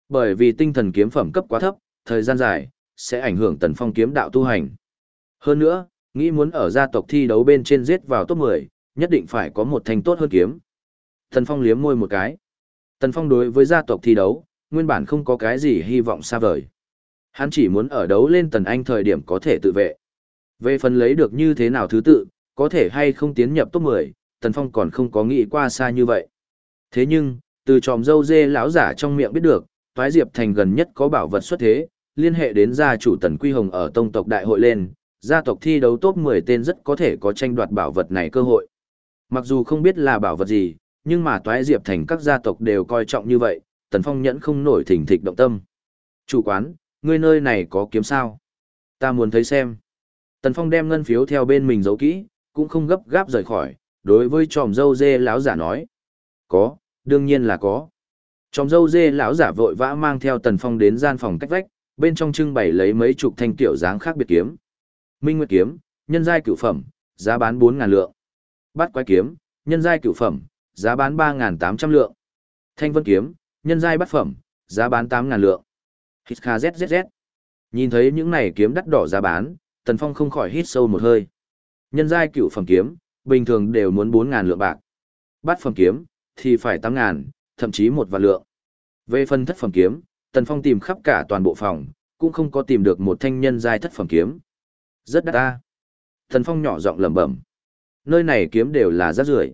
Bởi vì tinh thần kiếm phẩm cấp quá thấp, thời gian dài sẽ ảnh hưởng Tần Phong kiếm đạo tu hành. Hơn nữa, nghĩ muốn ở gia tộc thi đấu bên trên giết vào top 10, nhất định phải có một thanh tốt hơn kiếm. Tần Phong liếm môi một cái. Tần Phong đối với gia tộc thi đấu, nguyên bản không có cái gì hy vọng xa vời. Hắn chỉ muốn ở đấu lên Tần Anh thời điểm có thể tự vệ. Về phần lấy được như thế nào thứ tự, có thể hay không tiến nhập top 10, Tần Phong còn không có nghĩ qua xa như vậy. Thế nhưng, từ tròm dâu dê lão giả trong miệng biết được, Toái Diệp Thành gần nhất có bảo vật xuất thế, liên hệ đến gia chủ Tần Quy Hồng ở tông tộc đại hội lên, gia tộc thi đấu top 10 tên rất có thể có tranh đoạt bảo vật này cơ hội. Mặc dù không biết là bảo vật gì, nhưng mà Toái Diệp Thành các gia tộc đều coi trọng như vậy, Tần Phong nhẫn không nổi thỉnh thịch động tâm. Chủ quán, ngươi nơi này có kiếm sao? Ta muốn thấy xem. Tần Phong đem ngân phiếu theo bên mình giấu kỹ, cũng không gấp gáp rời khỏi, đối với tròm dâu dê lão giả nói. Có, đương nhiên là có. Tròm dâu dê lão giả vội vã mang theo Tần Phong đến gian phòng cách vách, bên trong trưng bày lấy mấy chục thanh tiểu dáng khác biệt kiếm. Minh Nguyệt kiếm, nhân giai cửu phẩm, giá bán 4000 lượng. Bát Quái kiếm, nhân giai cửu phẩm, giá bán 3800 lượng. Thanh Vân kiếm, nhân giai bát phẩm, giá bán 8000 lượng. Hít kha zzz. Nhìn thấy những này kiếm đắt đỏ giá bán, Tần Phong không khỏi hít sâu một hơi. Nhân giai cửu phẩm kiếm, bình thường đều muốn 4000 lượng bạc. Bát phẩm kiếm thì phải 8000, thậm chí một vạn lượng. Về phần thất phẩm kiếm, Tần Phong tìm khắp cả toàn bộ phòng, cũng không có tìm được một thanh nhân giai thất phẩm kiếm. Rất đắt ta. thần Phong nhỏ giọng lẩm bẩm. Nơi này kiếm đều là rác rưởi.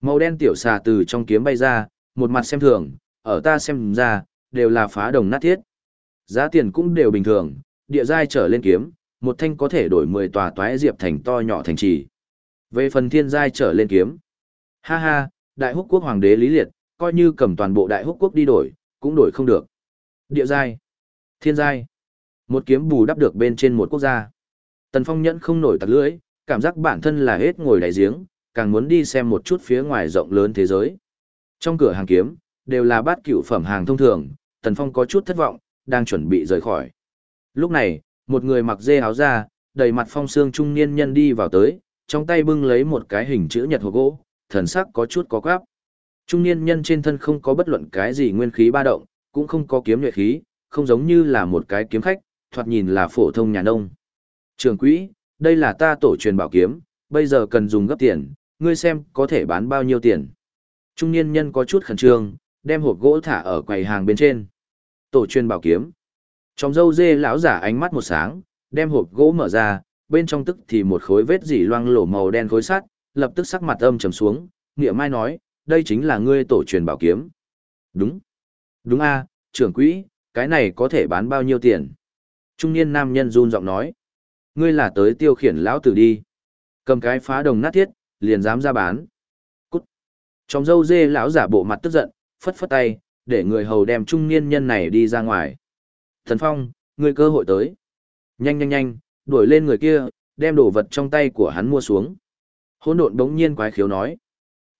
Màu đen tiểu xà từ trong kiếm bay ra, một mặt xem thường, ở ta xem ra, đều là phá đồng nát thiết. Giá tiền cũng đều bình thường, địa giai trở lên kiếm, một thanh có thể đổi 10 tòa toái diệp thành to nhỏ thành trì. Về phần thiên giai trở lên kiếm. Ha ha, đại húc quốc hoàng đế lý liệt, coi như cầm toàn bộ đại húc quốc đi đổi, cũng đổi không được. Địa giai, thiên giai, một kiếm bù đắp được bên trên một quốc gia. Tần Phong nhẫn không nổi tặc lưỡi, cảm giác bản thân là hết ngồi đại giếng, càng muốn đi xem một chút phía ngoài rộng lớn thế giới. Trong cửa hàng kiếm, đều là bát cửu phẩm hàng thông thường, Tần Phong có chút thất vọng, đang chuẩn bị rời khỏi. Lúc này, một người mặc dê áo da, đầy mặt phong xương trung niên nhân đi vào tới, trong tay bưng lấy một cái hình chữ nhật hộp gỗ, thần sắc có chút có quáp. Trung niên nhân trên thân không có bất luận cái gì nguyên khí ba động, cũng không có kiếm nhuệ khí, không giống như là một cái kiếm khách, thoạt nhìn là phổ thông nhà nông. Trường quỹ, đây là ta tổ truyền bảo kiếm, bây giờ cần dùng gấp tiền, ngươi xem có thể bán bao nhiêu tiền. Trung niên nhân có chút khẩn trương, đem hộp gỗ thả ở quầy hàng bên trên. Tổ truyền bảo kiếm. Trong dâu dê lão giả ánh mắt một sáng, đem hộp gỗ mở ra, bên trong tức thì một khối vết dỉ loang lổ màu đen khối sắt, lập tức sắc mặt âm trầm xuống, nghĩa mai nói, đây chính là ngươi tổ truyền bảo kiếm. Đúng. Đúng a, trưởng quỹ, cái này có thể bán bao nhiêu tiền? Trung niên nam nhân run giọng nói. Ngươi là tới tiêu khiển lão tử đi. Cầm cái phá đồng nát thiết, liền dám ra bán. Cút. Trong dâu dê lão giả bộ mặt tức giận, phất phất tay, để người hầu đem trung niên nhân này đi ra ngoài. Thần Phong, ngươi cơ hội tới. Nhanh nhanh nhanh, đuổi lên người kia, đem đồ vật trong tay của hắn mua xuống. Hỗn độn đống nhiên quái khiếu nói.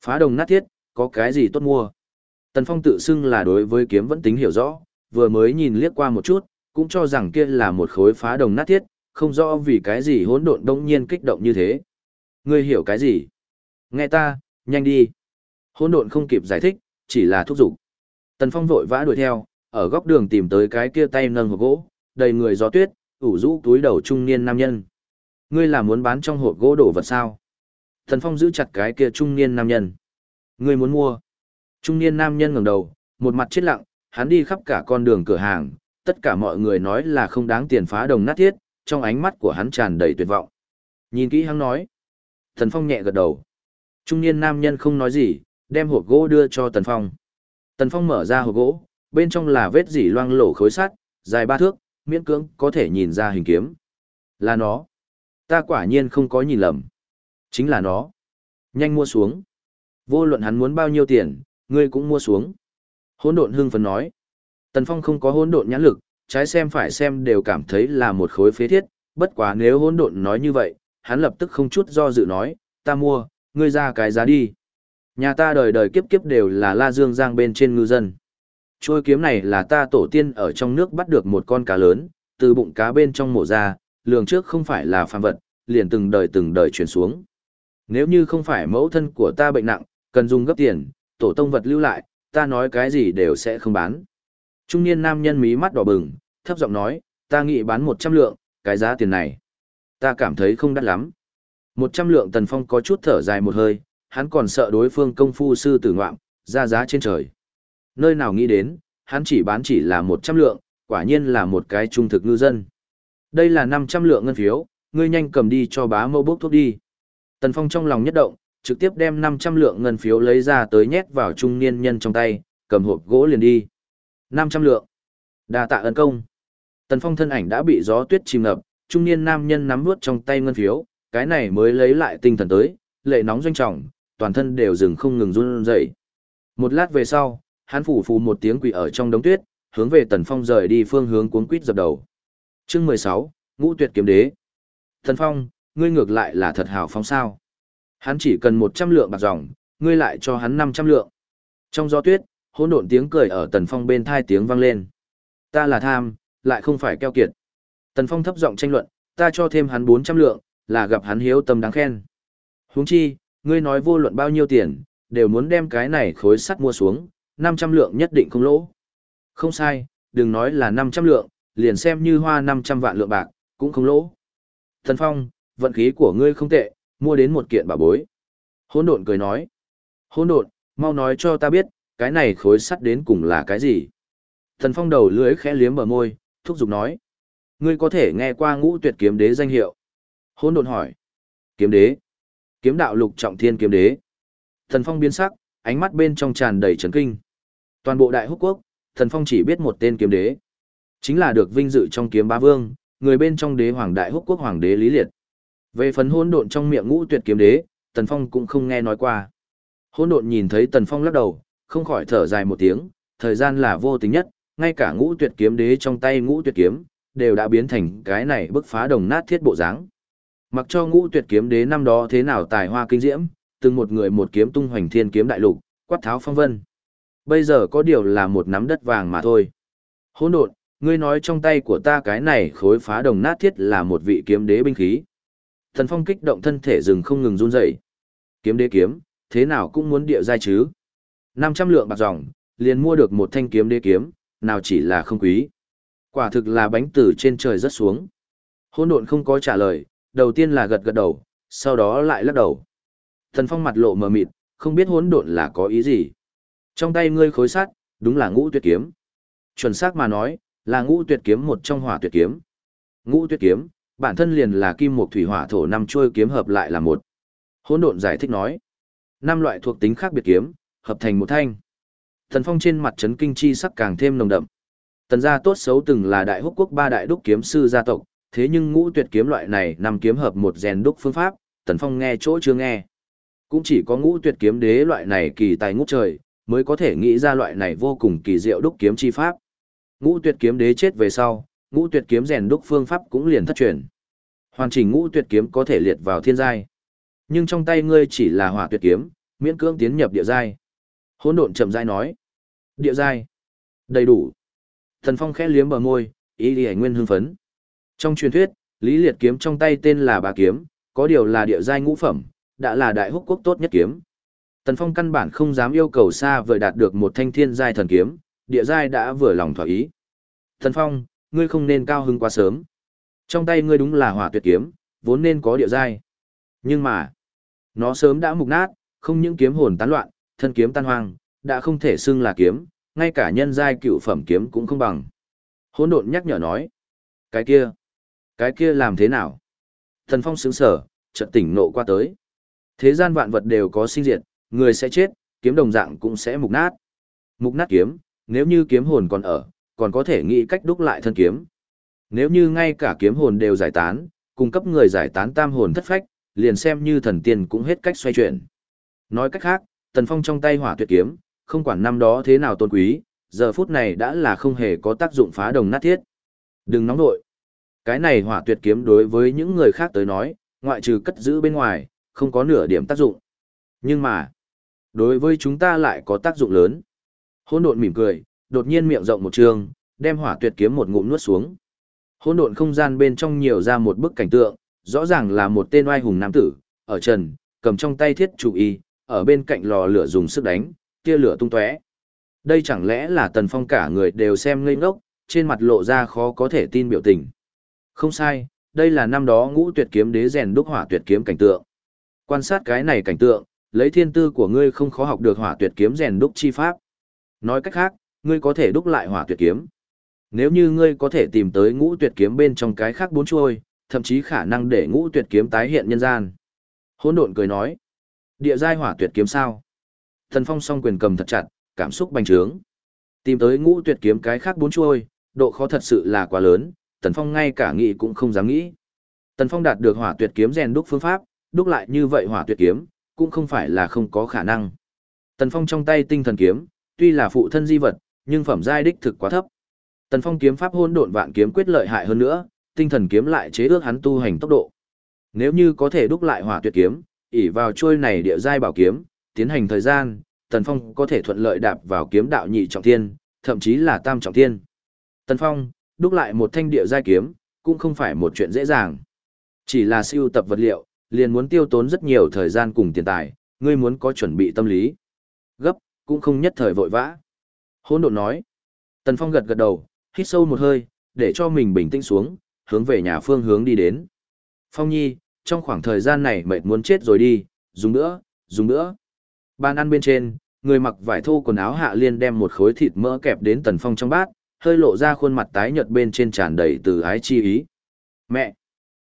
Phá đồng nát thiết, có cái gì tốt mua? Tần Phong tự xưng là đối với kiếm vẫn tính hiểu rõ, vừa mới nhìn liếc qua một chút, cũng cho rằng kia là một khối phá đồng nát thiết, không rõ vì cái gì hỗn độn đông nhiên kích động như thế. Ngươi hiểu cái gì? Nghe ta, nhanh đi. Hỗn độn không kịp giải thích, chỉ là thúc giục. Tần Phong vội vã đuổi theo, ở góc đường tìm tới cái kia tay nâng hộp gỗ, đầy người gió tuyết, ủ rũ túi đầu trung niên nam nhân. Ngươi là muốn bán trong hộp gỗ đổ vật sao? Tần Phong giữ chặt cái kia trung niên nam nhân. Ngươi muốn mua? Trung niên nam nhân ngẩng đầu, một mặt chết lặng, hắn đi khắp cả con đường cửa hàng, tất cả mọi người nói là không đáng tiền phá đồng nát thiết, trong ánh mắt của hắn tràn đầy tuyệt vọng. Nhìn kỹ hắn nói. Tần Phong nhẹ gật đầu. Trung niên nam nhân không nói gì, đem hộp gỗ đưa cho Tần Phong. Tần Phong mở ra hộp gỗ, bên trong là vết dỉ loang lổ khối sắt, dài ba thước, miễn cưỡng có thể nhìn ra hình kiếm. Là nó. Ta quả nhiên không có nhìn lầm. Chính là nó. Nhanh mua xuống. Vô luận hắn muốn bao nhiêu tiền, ngươi cũng mua xuống. Hỗn độn hưng phấn nói. Tần Phong không có hỗn độn nhãn lực, trái xem phải xem đều cảm thấy là một khối phế thiết, bất quá nếu hỗn độn nói như vậy, hắn lập tức không chút do dự nói, ta mua, ngươi ra cái giá đi. Nhà ta đời đời kiếp kiếp đều là la dương giang bên trên ngư dân. Trôi kiếm này là ta tổ tiên ở trong nước bắt được một con cá lớn, từ bụng cá bên trong mổ ra, lường trước không phải là phàm vật, liền từng đời từng đời truyền xuống. Nếu như không phải mẫu thân của ta bệnh nặng, cần dùng gấp tiền, tổ tông vật lưu lại, ta nói cái gì đều sẽ không bán. Trung niên nam nhân mí mắt đỏ bừng, thấp giọng nói, ta nghĩ bán 100 lượng, cái giá tiền này. Ta cảm thấy không đắt lắm. 100 lượng tần phong có chút thở dài một hơi, hắn còn sợ đối phương công phu sư tử ngoạm, ra giá trên trời. Nơi nào nghĩ đến, hắn chỉ bán chỉ là 100 lượng, quả nhiên là một cái trung thực ngư dân. Đây là 500 lượng ngân phiếu, ngươi nhanh cầm đi cho bá Mẫu bốc thuốc đi. Tần Phong trong lòng nhất động, trực tiếp đem 500 lượng ngân phiếu lấy ra tới nhét vào trung niên nhân trong tay, cầm hộp gỗ liền đi. 500 lượng. Đa tạ ân công. Tần Phong thân ảnh đã bị gió tuyết chìm ngập, trung niên nam nhân nắm nuốt trong tay ngân phiếu, cái này mới lấy lại tinh thần tới, lệ nóng doanh trọng, toàn thân đều dừng không ngừng run rẩy. Một lát về sau, hắn phủ phù một tiếng quỷ ở trong đống tuyết, hướng về Tần Phong rời đi phương hướng cuốn quýt dập đầu. Chương 16, Ngũ Tuyệt Kiếm Đế. Tần Phong, ngươi ngược lại là thật hào phóng sao? Hắn chỉ cần 100 lượng bạc dòng, ngươi lại cho hắn 500 lượng. Trong gió tuyết, hỗn độn tiếng cười ở Tần Phong bên thai tiếng vang lên. Ta là tham, lại không phải keo kiệt. Tần Phong thấp giọng tranh luận, ta cho thêm hắn 400 lượng, là gặp hắn hiếu tâm đáng khen. Huống chi, ngươi nói vô luận bao nhiêu tiền, đều muốn đem cái này khối sắt mua xuống, 500 lượng nhất định không lỗ. Không sai, đừng nói là 500 lượng, liền xem như hoa 500 vạn lượng bạc, cũng không lỗ. tần Phong, vận khí của ngươi không tệ, mua đến một kiện bảo bối. Hỗn độn cười nói. Hỗn độn, mau nói cho ta biết, cái này khối sắt đến cùng là cái gì? Thần Phong đầu lưỡi khẽ liếm bờ môi, thúc giục nói. Ngươi có thể nghe qua ngũ tuyệt kiếm đế danh hiệu. Hôn độn hỏi. Kiếm đế. Kiếm đạo lục trọng thiên kiếm đế. Thần Phong biến sắc, ánh mắt bên trong tràn đầy chấn kinh. Toàn bộ đại húc quốc, Thần Phong chỉ biết một tên kiếm đế. Chính là được vinh dự trong kiếm ba vương, người bên trong đế hoàng đại húc quốc hoàng đế Lý Liệt. Về phần hôn độn trong miệng ngũ tuyệt kiếm đế, Tần Phong cũng không nghe nói qua. Hôn độn nhìn thấy Tần Phong lắc đầu, không khỏi thở dài một tiếng, thời gian là vô tình nhất, ngay cả ngũ tuyệt kiếm đế trong tay ngũ tuyệt kiếm, đều đã biến thành cái này bức phá đồng nát thiết bộ dáng. Mặc cho ngũ tuyệt kiếm đế năm đó thế nào tài hoa kinh diễm, từng một người một kiếm tung hoành thiên kiếm đại lục, quát tháo phong vân. Bây giờ có điều là một nắm đất vàng mà thôi. Hỗn độn, ngươi nói trong tay của ta cái này khối phá đồng nát thiết là một vị kiếm đế binh khí. Thần Phong kích động thân thể rừng không ngừng run rẩy. Kiếm đế kiếm, thế nào cũng muốn địa giai chứ. 500 lượng bạc dòng, liền mua được một thanh kiếm đế kiếm, nào chỉ là không quý. Quả thực là bánh từ trên trời rất xuống. Hôn độn không có trả lời, đầu tiên là gật gật đầu, sau đó lại lắc đầu. Thần Phong mặt lộ mờ mịt, không biết hỗn độn là có ý gì. Trong tay ngươi khối sắt, đúng là ngũ tuyệt kiếm. Chuẩn xác mà nói, là ngũ tuyệt kiếm một trong hỏa tuyệt kiếm. Ngũ tuyệt kiếm, bản thân liền là kim một thủy hỏa thổ năm trôi kiếm hợp lại là một. Hỗn độn giải thích nói, năm loại thuộc tính khác biệt kiếm, hợp thành một thanh. Thần Phong trên mặt chấn kinh chi sắc càng thêm nồng đậm. Tần gia tốt xấu từng là đại húc quốc ba đại đúc kiếm sư gia tộc, thế nhưng ngũ tuyệt kiếm loại này nằm kiếm hợp một rèn đúc phương pháp, Tần Phong nghe chỗ chưa nghe. Cũng chỉ có ngũ tuyệt kiếm đế loại này kỳ tài ngút trời, mới có thể nghĩ ra loại này vô cùng kỳ diệu đúc kiếm chi pháp. Ngũ tuyệt kiếm đế chết về sau, ngũ tuyệt kiếm rèn đúc phương pháp cũng liền thất truyền. Hoàn chỉnh ngũ tuyệt kiếm có thể liệt vào thiên giai. Nhưng trong tay ngươi chỉ là hỏa tuyệt kiếm, miễn cưỡng tiến nhập địa giai. Hỗn độn chậm rãi nói. Địa giai. Đầy đủ. Thần Phong khẽ liếm bờ môi, ý đi nguyên hưng phấn. Trong truyền thuyết, Lý Liệt kiếm trong tay tên là Bà kiếm, có điều là địa giai ngũ phẩm, đã là đại húc quốc tốt nhất kiếm. Tần Phong căn bản không dám yêu cầu xa vừa đạt được một thanh thiên giai thần kiếm, địa giai đã vừa lòng thỏa ý. Thần Phong, ngươi không nên cao hứng quá sớm. Trong tay ngươi đúng là hỏa tuyệt kiếm, vốn nên có địa giai. Nhưng mà, nó sớm đã mục nát, không những kiếm hồn tán loạn, thân kiếm tan hoang, đã không thể xưng là kiếm, ngay cả nhân giai cựu phẩm kiếm cũng không bằng. Hỗn độn nhắc nhở nói, cái kia, cái kia làm thế nào? Thần Phong sững sở, chợt tỉnh nộ qua tới. Thế gian vạn vật đều có sinh diệt, người sẽ chết, kiếm đồng dạng cũng sẽ mục nát. Mục nát kiếm, nếu như kiếm hồn còn ở, còn có thể nghĩ cách đúc lại thân kiếm. Nếu như ngay cả kiếm hồn đều giải tán, cung cấp người giải tán tam hồn thất phách, liền xem như thần tiên cũng hết cách xoay chuyển. Nói cách khác, Tần Phong trong tay hỏa tuyệt kiếm, không quản năm đó thế nào tôn quý, giờ phút này đã là không hề có tác dụng phá đồng nát thiết. Đừng nóng nội. Cái này hỏa tuyệt kiếm đối với những người khác tới nói, ngoại trừ cất giữ bên ngoài, không có nửa điểm tác dụng. Nhưng mà, đối với chúng ta lại có tác dụng lớn. Hỗn độn mỉm cười, đột nhiên miệng rộng một trường, đem hỏa tuyệt kiếm một ngụm nuốt xuống. Hỗn độn không gian bên trong nhiều ra một bức cảnh tượng, rõ ràng là một tên oai hùng nam tử, ở trần, cầm trong tay thiết chủ y, ở bên cạnh lò lửa dùng sức đánh, tia lửa tung tóe. Đây chẳng lẽ là tần phong cả người đều xem ngây ngốc, trên mặt lộ ra khó có thể tin biểu tình. Không sai, đây là năm đó ngũ tuyệt kiếm đế rèn đúc hỏa tuyệt kiếm cảnh tượng. Quan sát cái này cảnh tượng, lấy thiên tư của ngươi không khó học được hỏa tuyệt kiếm rèn đúc chi pháp. Nói cách khác, ngươi có thể đúc lại hỏa tuyệt kiếm. Nếu như ngươi có thể tìm tới ngũ tuyệt kiếm bên trong cái khác bốn chuôi, thậm chí khả năng để ngũ tuyệt kiếm tái hiện nhân gian. Hỗn độn cười nói, địa giai hỏa tuyệt kiếm sao? Thần Phong song quyền cầm thật chặt, cảm xúc bành trướng. Tìm tới ngũ tuyệt kiếm cái khác bốn chuôi, độ khó thật sự là quá lớn, Tần Phong ngay cả nghĩ cũng không dám nghĩ. Tần Phong đạt được hỏa tuyệt kiếm rèn đúc phương pháp, đúc lại như vậy hỏa tuyệt kiếm, cũng không phải là không có khả năng. Tần Phong trong tay tinh thần kiếm, tuy là phụ thân di vật, nhưng phẩm giai đích thực quá thấp. Tần Phong kiếm pháp hôn độn vạn kiếm quyết lợi hại hơn nữa, tinh thần kiếm lại chế ước hắn tu hành tốc độ. Nếu như có thể đúc lại hỏa tuyệt kiếm, ỉ vào trôi này địa giai bảo kiếm, tiến hành thời gian, Tần Phong có thể thuận lợi đạp vào kiếm đạo nhị trọng thiên, thậm chí là tam trọng thiên. Tần Phong, đúc lại một thanh địa giai kiếm, cũng không phải một chuyện dễ dàng. Chỉ là siêu tập vật liệu, liền muốn tiêu tốn rất nhiều thời gian cùng tiền tài, ngươi muốn có chuẩn bị tâm lý. Gấp, cũng không nhất thời vội vã. Hôn độn nói. Tần Phong gật gật đầu, hít sâu một hơi, để cho mình bình tĩnh xuống, hướng về nhà phương hướng đi đến. Phong Nhi, trong khoảng thời gian này mệt muốn chết rồi đi, dùng nữa, dùng nữa. Bàn ăn bên trên, người mặc vải thô quần áo hạ liên đem một khối thịt mỡ kẹp đến Tần Phong trong bát, hơi lộ ra khuôn mặt tái nhợt bên trên tràn đầy từ ái chi ý. Mẹ!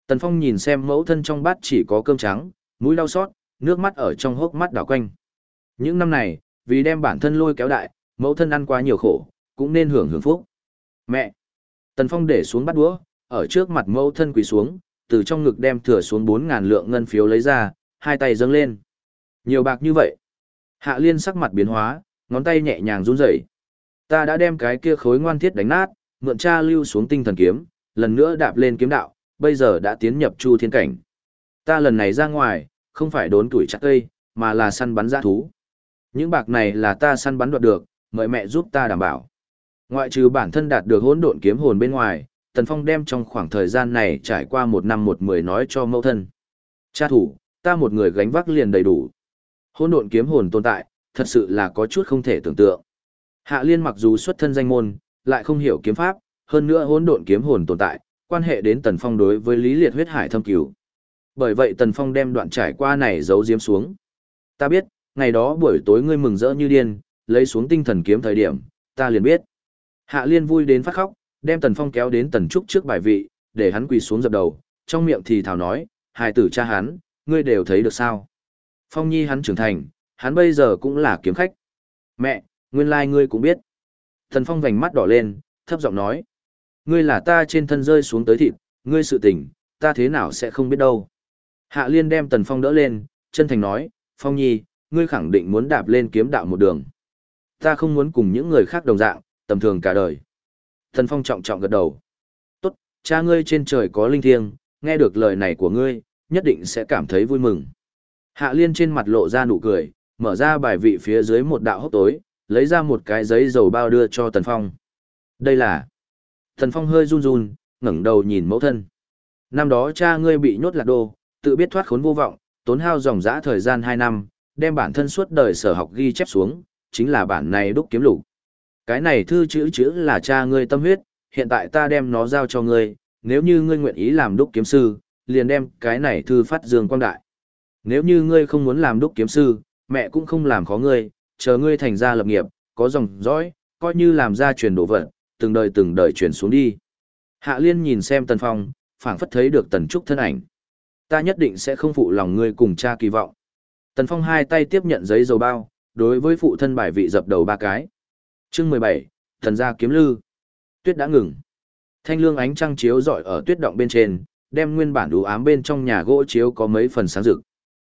Tần Phong nhìn xem mẫu thân trong bát chỉ có cơm trắng, mũi đau xót, nước mắt ở trong hốc mắt đảo quanh. Những năm này, vì đem bản thân lôi kéo đại, mẫu thân ăn quá nhiều khổ, cũng nên hưởng hưởng phúc. Mẹ! Tần Phong để xuống bát đũa, ở trước mặt mẫu thân quỳ xuống, từ trong ngực đem thừa xuống 4.000 lượng ngân phiếu lấy ra, hai tay dâng lên. Nhiều bạc như vậy. Hạ liên sắc mặt biến hóa, ngón tay nhẹ nhàng run rẩy. Ta đã đem cái kia khối ngoan thiết đánh nát, mượn cha lưu xuống tinh thần kiếm, lần nữa đạp lên kiếm đạo, bây giờ đã tiến nhập chu thiên cảnh. Ta lần này ra ngoài, không phải đốn tuổi chặt cây, mà là săn bắn giã thú. Những bạc này là ta săn bắn đoạt được, mời mẹ giúp ta đảm bảo. Ngoại trừ bản thân đạt được hỗn độn kiếm hồn bên ngoài, Tần Phong đem trong khoảng thời gian này trải qua một năm một mười nói cho mẫu thân. Cha thủ, ta một người gánh vác liền đầy đủ. Hỗn độn kiếm hồn tồn tại, thật sự là có chút không thể tưởng tượng. Hạ Liên mặc dù xuất thân danh môn, lại không hiểu kiếm pháp, hơn nữa hỗn độn kiếm hồn tồn tại, quan hệ đến Tần Phong đối với Lý Liệt huyết hải thâm cứu. Bởi vậy Tần Phong đem đoạn trải qua này giấu giếm xuống. Ta biết, ngày đó buổi tối ngươi mừng rỡ như điên, lấy xuống tinh thần kiếm thời điểm, ta liền biết. Hạ Liên vui đến phát khóc, đem Tần Phong kéo đến Tần Trúc trước bài vị, để hắn quỳ xuống dập đầu, trong miệng thì thào nói, hài tử cha hắn, ngươi đều thấy được sao. Phong Nhi hắn trưởng thành, hắn bây giờ cũng là kiếm khách. Mẹ, nguyên lai like ngươi cũng biết. Tần Phong vành mắt đỏ lên, thấp giọng nói, ngươi là ta trên thân rơi xuống tới thịt, ngươi sự tình, ta thế nào sẽ không biết đâu. Hạ Liên đem Tần Phong đỡ lên, chân thành nói, Phong Nhi, ngươi khẳng định muốn đạp lên kiếm đạo một đường. Ta không muốn cùng những người khác đồng dạng, tầm thường cả đời. Thần Phong trọng trọng gật đầu. Tốt, cha ngươi trên trời có linh thiêng, nghe được lời này của ngươi, nhất định sẽ cảm thấy vui mừng. Hạ Liên trên mặt lộ ra nụ cười, mở ra bài vị phía dưới một đạo hốc tối, lấy ra một cái giấy dầu bao đưa cho Tần Phong. Đây là... Tần Phong hơi run run, ngẩng đầu nhìn mẫu thân. Năm đó cha ngươi bị nhốt lạc đô, tự biết thoát khốn vô vọng, tốn hao dòng dã thời gian 2 năm, đem bản thân suốt đời sở học ghi chép xuống, chính là bản này đúc kiếm lục. Cái này thư chữ chữ là cha ngươi tâm huyết, hiện tại ta đem nó giao cho ngươi, nếu như ngươi nguyện ý làm đúc kiếm sư, liền đem cái này thư phát dương quang đại. Nếu như ngươi không muốn làm đúc kiếm sư, mẹ cũng không làm khó ngươi, chờ ngươi thành ra lập nghiệp, có dòng dõi, coi như làm ra truyền đổ vật, từng đời từng đời truyền xuống đi. Hạ Liên nhìn xem Tần Phong, phảng phất thấy được Tần Trúc thân ảnh. Ta nhất định sẽ không phụ lòng ngươi cùng cha kỳ vọng. Tần Phong hai tay tiếp nhận giấy dầu bao, đối với phụ thân bài vị dập đầu ba cái. Chương mười bảy, Thần gia kiếm lư. Tuyết đã ngừng. Thanh lương ánh trăng chiếu rọi ở tuyết động bên trên, đem nguyên bản đủ ám bên trong nhà gỗ chiếu có mấy phần sáng rực.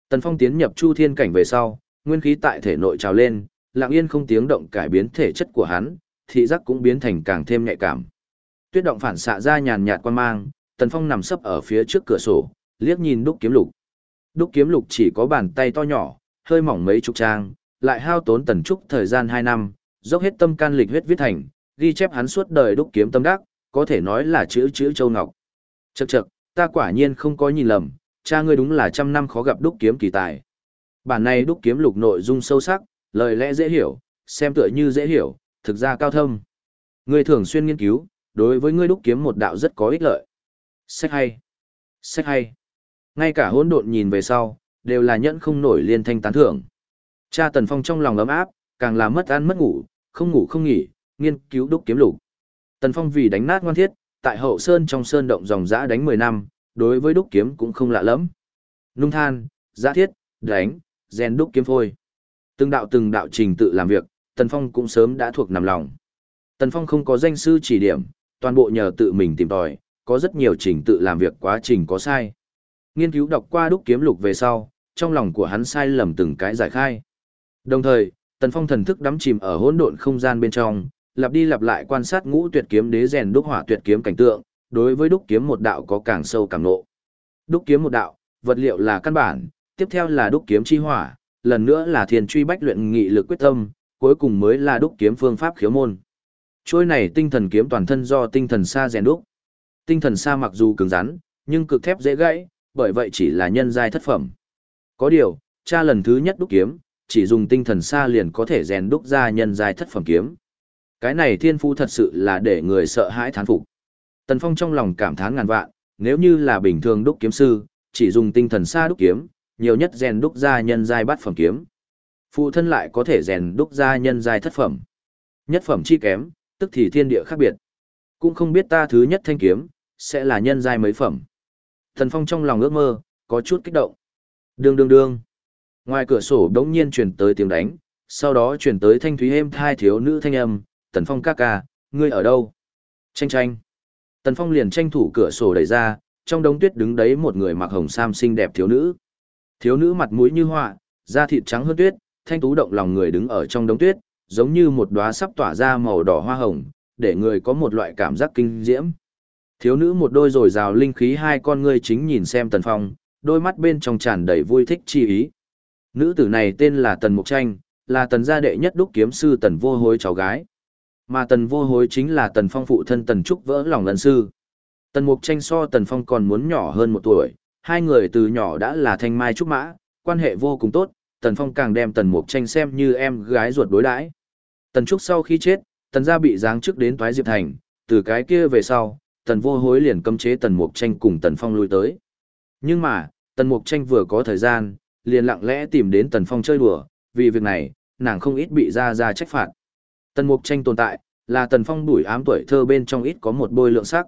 Tần Phong tiến nhập Chu Thiên cảnh về sau, nguyên khí tại thể nội trào lên, lặng yên không tiếng động cải biến thể chất của hắn, thị giác cũng biến thành càng thêm nhạy cảm. Tuyết động phản xạ ra nhàn nhạt quan mang, Tần Phong nằm sấp ở phía trước cửa sổ, liếc nhìn đúc kiếm lục. Đúc kiếm lục chỉ có bàn tay to nhỏ, hơi mỏng mấy chục trang, lại hao tốn Tần Trúc thời gian hai năm, dốc hết tâm can lịch huyết viết thành, ghi chép hắn suốt đời đúc kiếm tâm đắc, có thể nói là chữ chữ châu ngọc. Chậc chậc, ta quả nhiên không có nhìn lầm, cha ngươi đúng là trăm năm khó gặp đúc kiếm kỳ tài. Bản này đúc kiếm lục nội dung sâu sắc, lời lẽ dễ hiểu, xem tựa như dễ hiểu, thực ra cao thâm. Ngươi thường xuyên nghiên cứu, đối với ngươi đúc kiếm một đạo rất có ích lợi. Sách hay. Sách hay. Ngay cả hỗn độn nhìn về sau, đều là nhẫn không nổi liên thanh tán thưởng. Cha Tần Phong trong lòng ấm áp, càng là mất ăn mất ngủ, không ngủ không nghỉ, nghiên cứu đúc kiếm lục. Tần Phong vì đánh nát ngoan thiết, tại hậu sơn trong sơn động dòng dã đánh 10 năm, đối với đúc kiếm cũng không lạ lắm. Nung than, giã thiết, đánh, rèn đúc kiếm phôi. Từng đạo từng đạo trình tự làm việc, Tần Phong cũng sớm đã thuộc nằm lòng. Tần Phong không có danh sư chỉ điểm, toàn bộ nhờ tự mình tìm tòi, có rất nhiều trình tự làm việc quá trình có sai. Nghiên cứu đọc qua đúc kiếm lục về sau, trong lòng của hắn sai lầm từng cái giải khai. Đồng thời, Tần Phong thần thức đắm chìm ở hỗn độn không gian bên trong, lặp đi lặp lại quan sát ngũ tuyệt kiếm đế rèn đúc hỏa tuyệt kiếm cảnh tượng, đối với đúc kiếm một đạo có càng sâu càng nộ. Đúc kiếm một đạo, vật liệu là căn bản, tiếp theo là đúc kiếm chi hỏa, lần nữa là thiền truy bách luyện nghị lực quyết tâm, cuối cùng mới là đúc kiếm phương pháp khiếu môn. Trôi này tinh thần kiếm toàn thân do tinh thần sa rèn đúc. Tinh thần sa mặc dù cứng rắn, nhưng cực thép dễ gãy, bởi vậy chỉ là nhân giai thất phẩm. Có điều, cha lần thứ nhất đúc kiếm, chỉ dùng tinh thần xa liền có thể rèn đúc ra nhân giai thất phẩm kiếm. Cái này thiên phu thật sự là để người sợ hãi thán phục. Tần Phong trong lòng cảm thán ngàn vạn, nếu như là bình thường đúc kiếm sư, chỉ dùng tinh thần xa đúc kiếm, nhiều nhất rèn đúc ra nhân giai bát phẩm kiếm. Phụ thân lại có thể rèn đúc ra nhân giai thất phẩm. Nhất phẩm chi kém, tức thì thiên địa khác biệt. Cũng không biết ta thứ nhất thanh kiếm, sẽ là nhân giai mấy phẩm. Tần Phong trong lòng ước mơ, có chút kích động. Đương đương đương. Ngoài cửa sổ đống nhiên truyền tới tiếng đánh, sau đó truyền tới thanh thúy êm thai thiếu nữ thanh âm, Tần Phong ca ca, ngươi ở đâu? Tranh tranh. Tần Phong liền tranh thủ cửa sổ đẩy ra, trong đống tuyết đứng đấy một người mặc hồng sam xinh đẹp thiếu nữ. Thiếu nữ mặt mũi như họa, da thịt trắng hơn tuyết, thanh tú động lòng người đứng ở trong đống tuyết, giống như một đóa sắp tỏa ra màu đỏ hoa hồng, để người có một loại cảm giác kinh diễm. Thiếu nữ một đôi rồi rào linh khí hai con ngươi chính nhìn xem Tần Phong, đôi mắt bên trong tràn đầy vui thích chi ý. Nữ tử này tên là Tần Mục Tranh, là tần gia đệ nhất đúc kiếm sư Tần Vô Hối cháu gái. Mà Tần Vô Hối chính là Tần Phong phụ thân Tần Trúc vỡ lòng lần sư. Tần Mục Tranh so Tần Phong còn muốn nhỏ hơn một tuổi, hai người từ nhỏ đã là thanh mai trúc mã, quan hệ vô cùng tốt, Tần Phong càng đem Tần Mục Tranh xem như em gái ruột đối đãi. Tần Trúc sau khi chết, Tần gia bị giáng chức đến Toái Diệp Thành, từ cái kia về sau, Tần Vô Hối liền cấm chế Tần Mục Tranh cùng Tần Phong lui tới. Nhưng mà, Tần Mục Tranh vừa có thời gian, liền lặng lẽ tìm đến Tần Phong chơi đùa, vì việc này, nàng không ít bị ra ra trách phạt. Tần Mục Tranh tồn tại, là Tần Phong đuổi ám tuổi thơ bên trong ít có một bôi lượng sắc.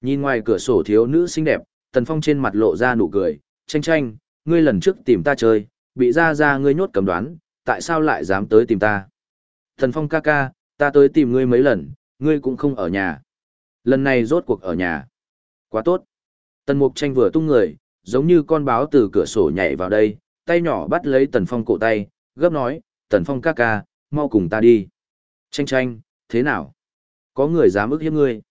Nhìn ngoài cửa sổ thiếu nữ xinh đẹp, Tần Phong trên mặt lộ ra nụ cười, tranh tranh, ngươi lần trước tìm ta chơi, bị ra ra ngươi nhốt cầm đoán, tại sao lại dám tới tìm ta? Tần Phong ca ca, ta tới tìm ngươi mấy lần, ngươi cũng không ở nhà. Lần này rốt cuộc ở nhà. Quá tốt. Tần Mục Tranh vừa tung người, giống như con báo từ cửa sổ nhảy vào đây, tay nhỏ bắt lấy Tần Phong cổ tay, gấp nói, Tần Phong ca ca, mau cùng ta đi. Tranh tranh, thế nào? Có người dám ức hiếp ngươi.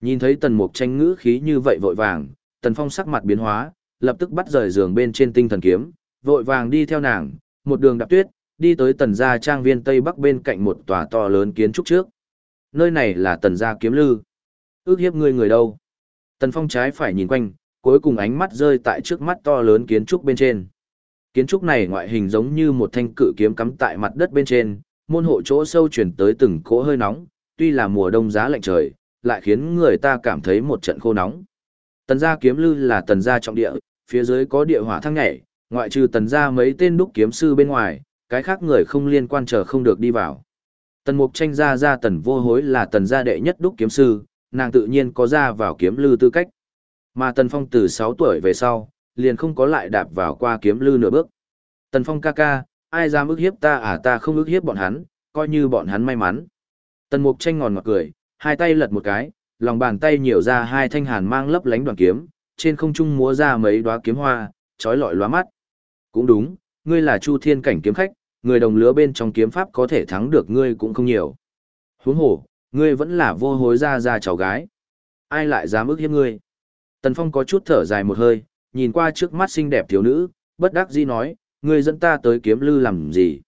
Nhìn thấy Tần Mục tranh ngữ khí như vậy vội vàng, Tần Phong sắc mặt biến hóa, lập tức bắt rời giường bên trên tinh thần kiếm, vội vàng đi theo nàng, một đường đạp tuyết, đi tới Tần gia trang viên Tây Bắc bên cạnh một tòa to lớn kiến trúc trước. Nơi này là Tần gia kiếm lư. Ước hiếp ngươi người đâu? Tần Phong trái phải nhìn quanh, cuối cùng ánh mắt rơi tại trước mắt to lớn kiến trúc bên trên. Kiến trúc này ngoại hình giống như một thanh cự kiếm cắm tại mặt đất bên trên, môn hộ chỗ sâu chuyển tới từng cỗ hơi nóng, tuy là mùa đông giá lạnh trời, lại khiến người ta cảm thấy một trận khô nóng. Tần gia kiếm lư là tần gia trọng địa, phía dưới có địa hỏa thăng nhảy, ngoại trừ tần gia mấy tên đúc kiếm sư bên ngoài, cái khác người không liên quan chờ không được đi vào. Tần mục tranh gia gia tần vô hối là tần gia đệ nhất đúc kiếm sư, nàng tự nhiên có ra vào kiếm lư tư cách. Mà tần phong từ 6 tuổi về sau, liền không có lại đạp vào qua kiếm lư nửa bước. Tần phong ca ca, ai dám ức hiếp ta à ta không ức hiếp bọn hắn, coi như bọn hắn may mắn. Tần mục tranh ngòn ngọt cười, hai tay lật một cái, lòng bàn tay nhiều ra hai thanh hàn mang lấp lánh đoàn kiếm, trên không trung múa ra mấy đóa kiếm hoa, trói lọi lóa mắt. Cũng đúng, ngươi là Chu Thiên cảnh kiếm khách, người đồng lứa bên trong kiếm pháp có thể thắng được ngươi cũng không nhiều. Huống hồ, ngươi vẫn là vô hối ra ra cháu gái. Ai lại dám ức hiếp ngươi? Tần Phong có chút thở dài một hơi, nhìn qua trước mắt xinh đẹp thiếu nữ, bất đắc dĩ nói, ngươi dẫn ta tới kiếm lư làm gì?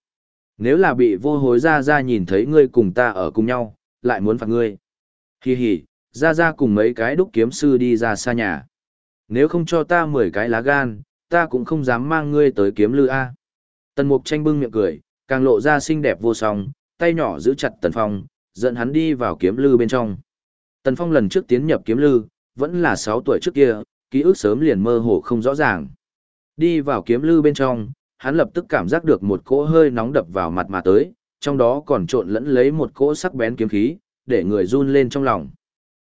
Nếu là bị vô hối ra ra nhìn thấy ngươi cùng ta ở cùng nhau, lại muốn phạt ngươi. Hi hi, ra ra cùng mấy cái đúc kiếm sư đi ra xa nhà. Nếu không cho ta 10 cái lá gan, ta cũng không dám mang ngươi tới kiếm lư A. Tần mục tranh bưng miệng cười, càng lộ ra xinh đẹp vô song, tay nhỏ giữ chặt tần phong, dẫn hắn đi vào kiếm lư bên trong. Tần phong lần trước tiến nhập kiếm lư, vẫn là 6 tuổi trước kia, ký ức sớm liền mơ hồ không rõ ràng. Đi vào kiếm lư bên trong, hắn lập tức cảm giác được một cỗ hơi nóng đập vào mặt mà tới, trong đó còn trộn lẫn lấy một cỗ sắc bén kiếm khí, để người run lên trong lòng.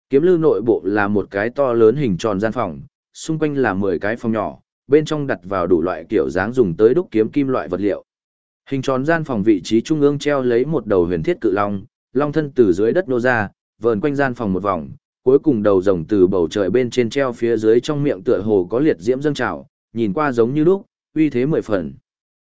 Kiếm lư nội bộ là một cái to lớn hình tròn gian phòng, xung quanh là 10 cái phòng nhỏ, bên trong đặt vào đủ loại kiểu dáng dùng tới đúc kiếm kim loại vật liệu. Hình tròn gian phòng vị trí trung ương treo lấy một đầu huyền thiết cự long, long thân từ dưới đất nô ra, vờn quanh gian phòng một vòng, cuối cùng đầu rồng từ bầu trời bên trên treo phía dưới trong miệng tựa hồ có liệt diễm dâng trào, nhìn qua giống như lúc, uy thế mười phần.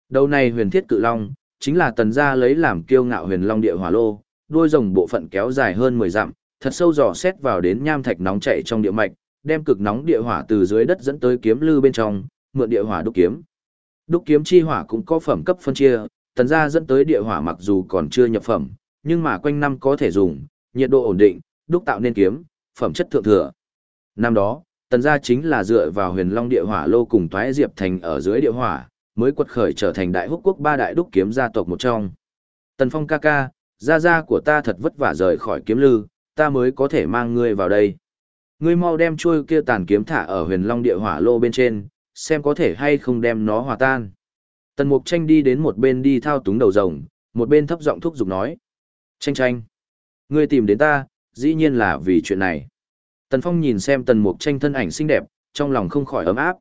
Đầu này huyền thiết cự long, chính là tần gia lấy làm kiêu ngạo huyền long địa hỏa lô, đuôi rồng bộ phận kéo dài hơn 10 dặm, thật sâu dò xét vào đến nham thạch nóng chảy trong địa mạch, đem cực nóng địa hỏa từ dưới đất dẫn tới kiếm lư bên trong, mượn địa hỏa đúc kiếm. Đúc kiếm chi hỏa cũng có phẩm cấp phân chia, tần gia dẫn tới địa hỏa mặc dù còn chưa nhập phẩm, nhưng mà quanh năm có thể dùng, nhiệt độ ổn định, đúc tạo nên kiếm, phẩm chất thượng thừa. Năm đó, tần gia chính là dựa vào huyền long địa hỏa lô cùng toái diệp thành ở dưới địa hỏa, mới quật khởi trở thành đại húc quốc ba đại đúc kiếm gia tộc một trong. Tần phong ca ca, gia gia của ta thật vất vả rời khỏi kiếm lư, ta mới có thể mang ngươi vào đây. Ngươi mau đem chuôi kia tàn kiếm thả ở huyền long địa hỏa lô bên trên, xem có thể hay không đem nó hòa tan. Tần mục tranh đi đến một bên đi thao túng đầu rồng, một bên thấp giọng thúc giục nói. Tranh tranh, ngươi tìm đến ta, dĩ nhiên là vì chuyện này. Tần Phong nhìn xem tần mục tranh thân ảnh xinh đẹp, trong lòng không khỏi ấm áp.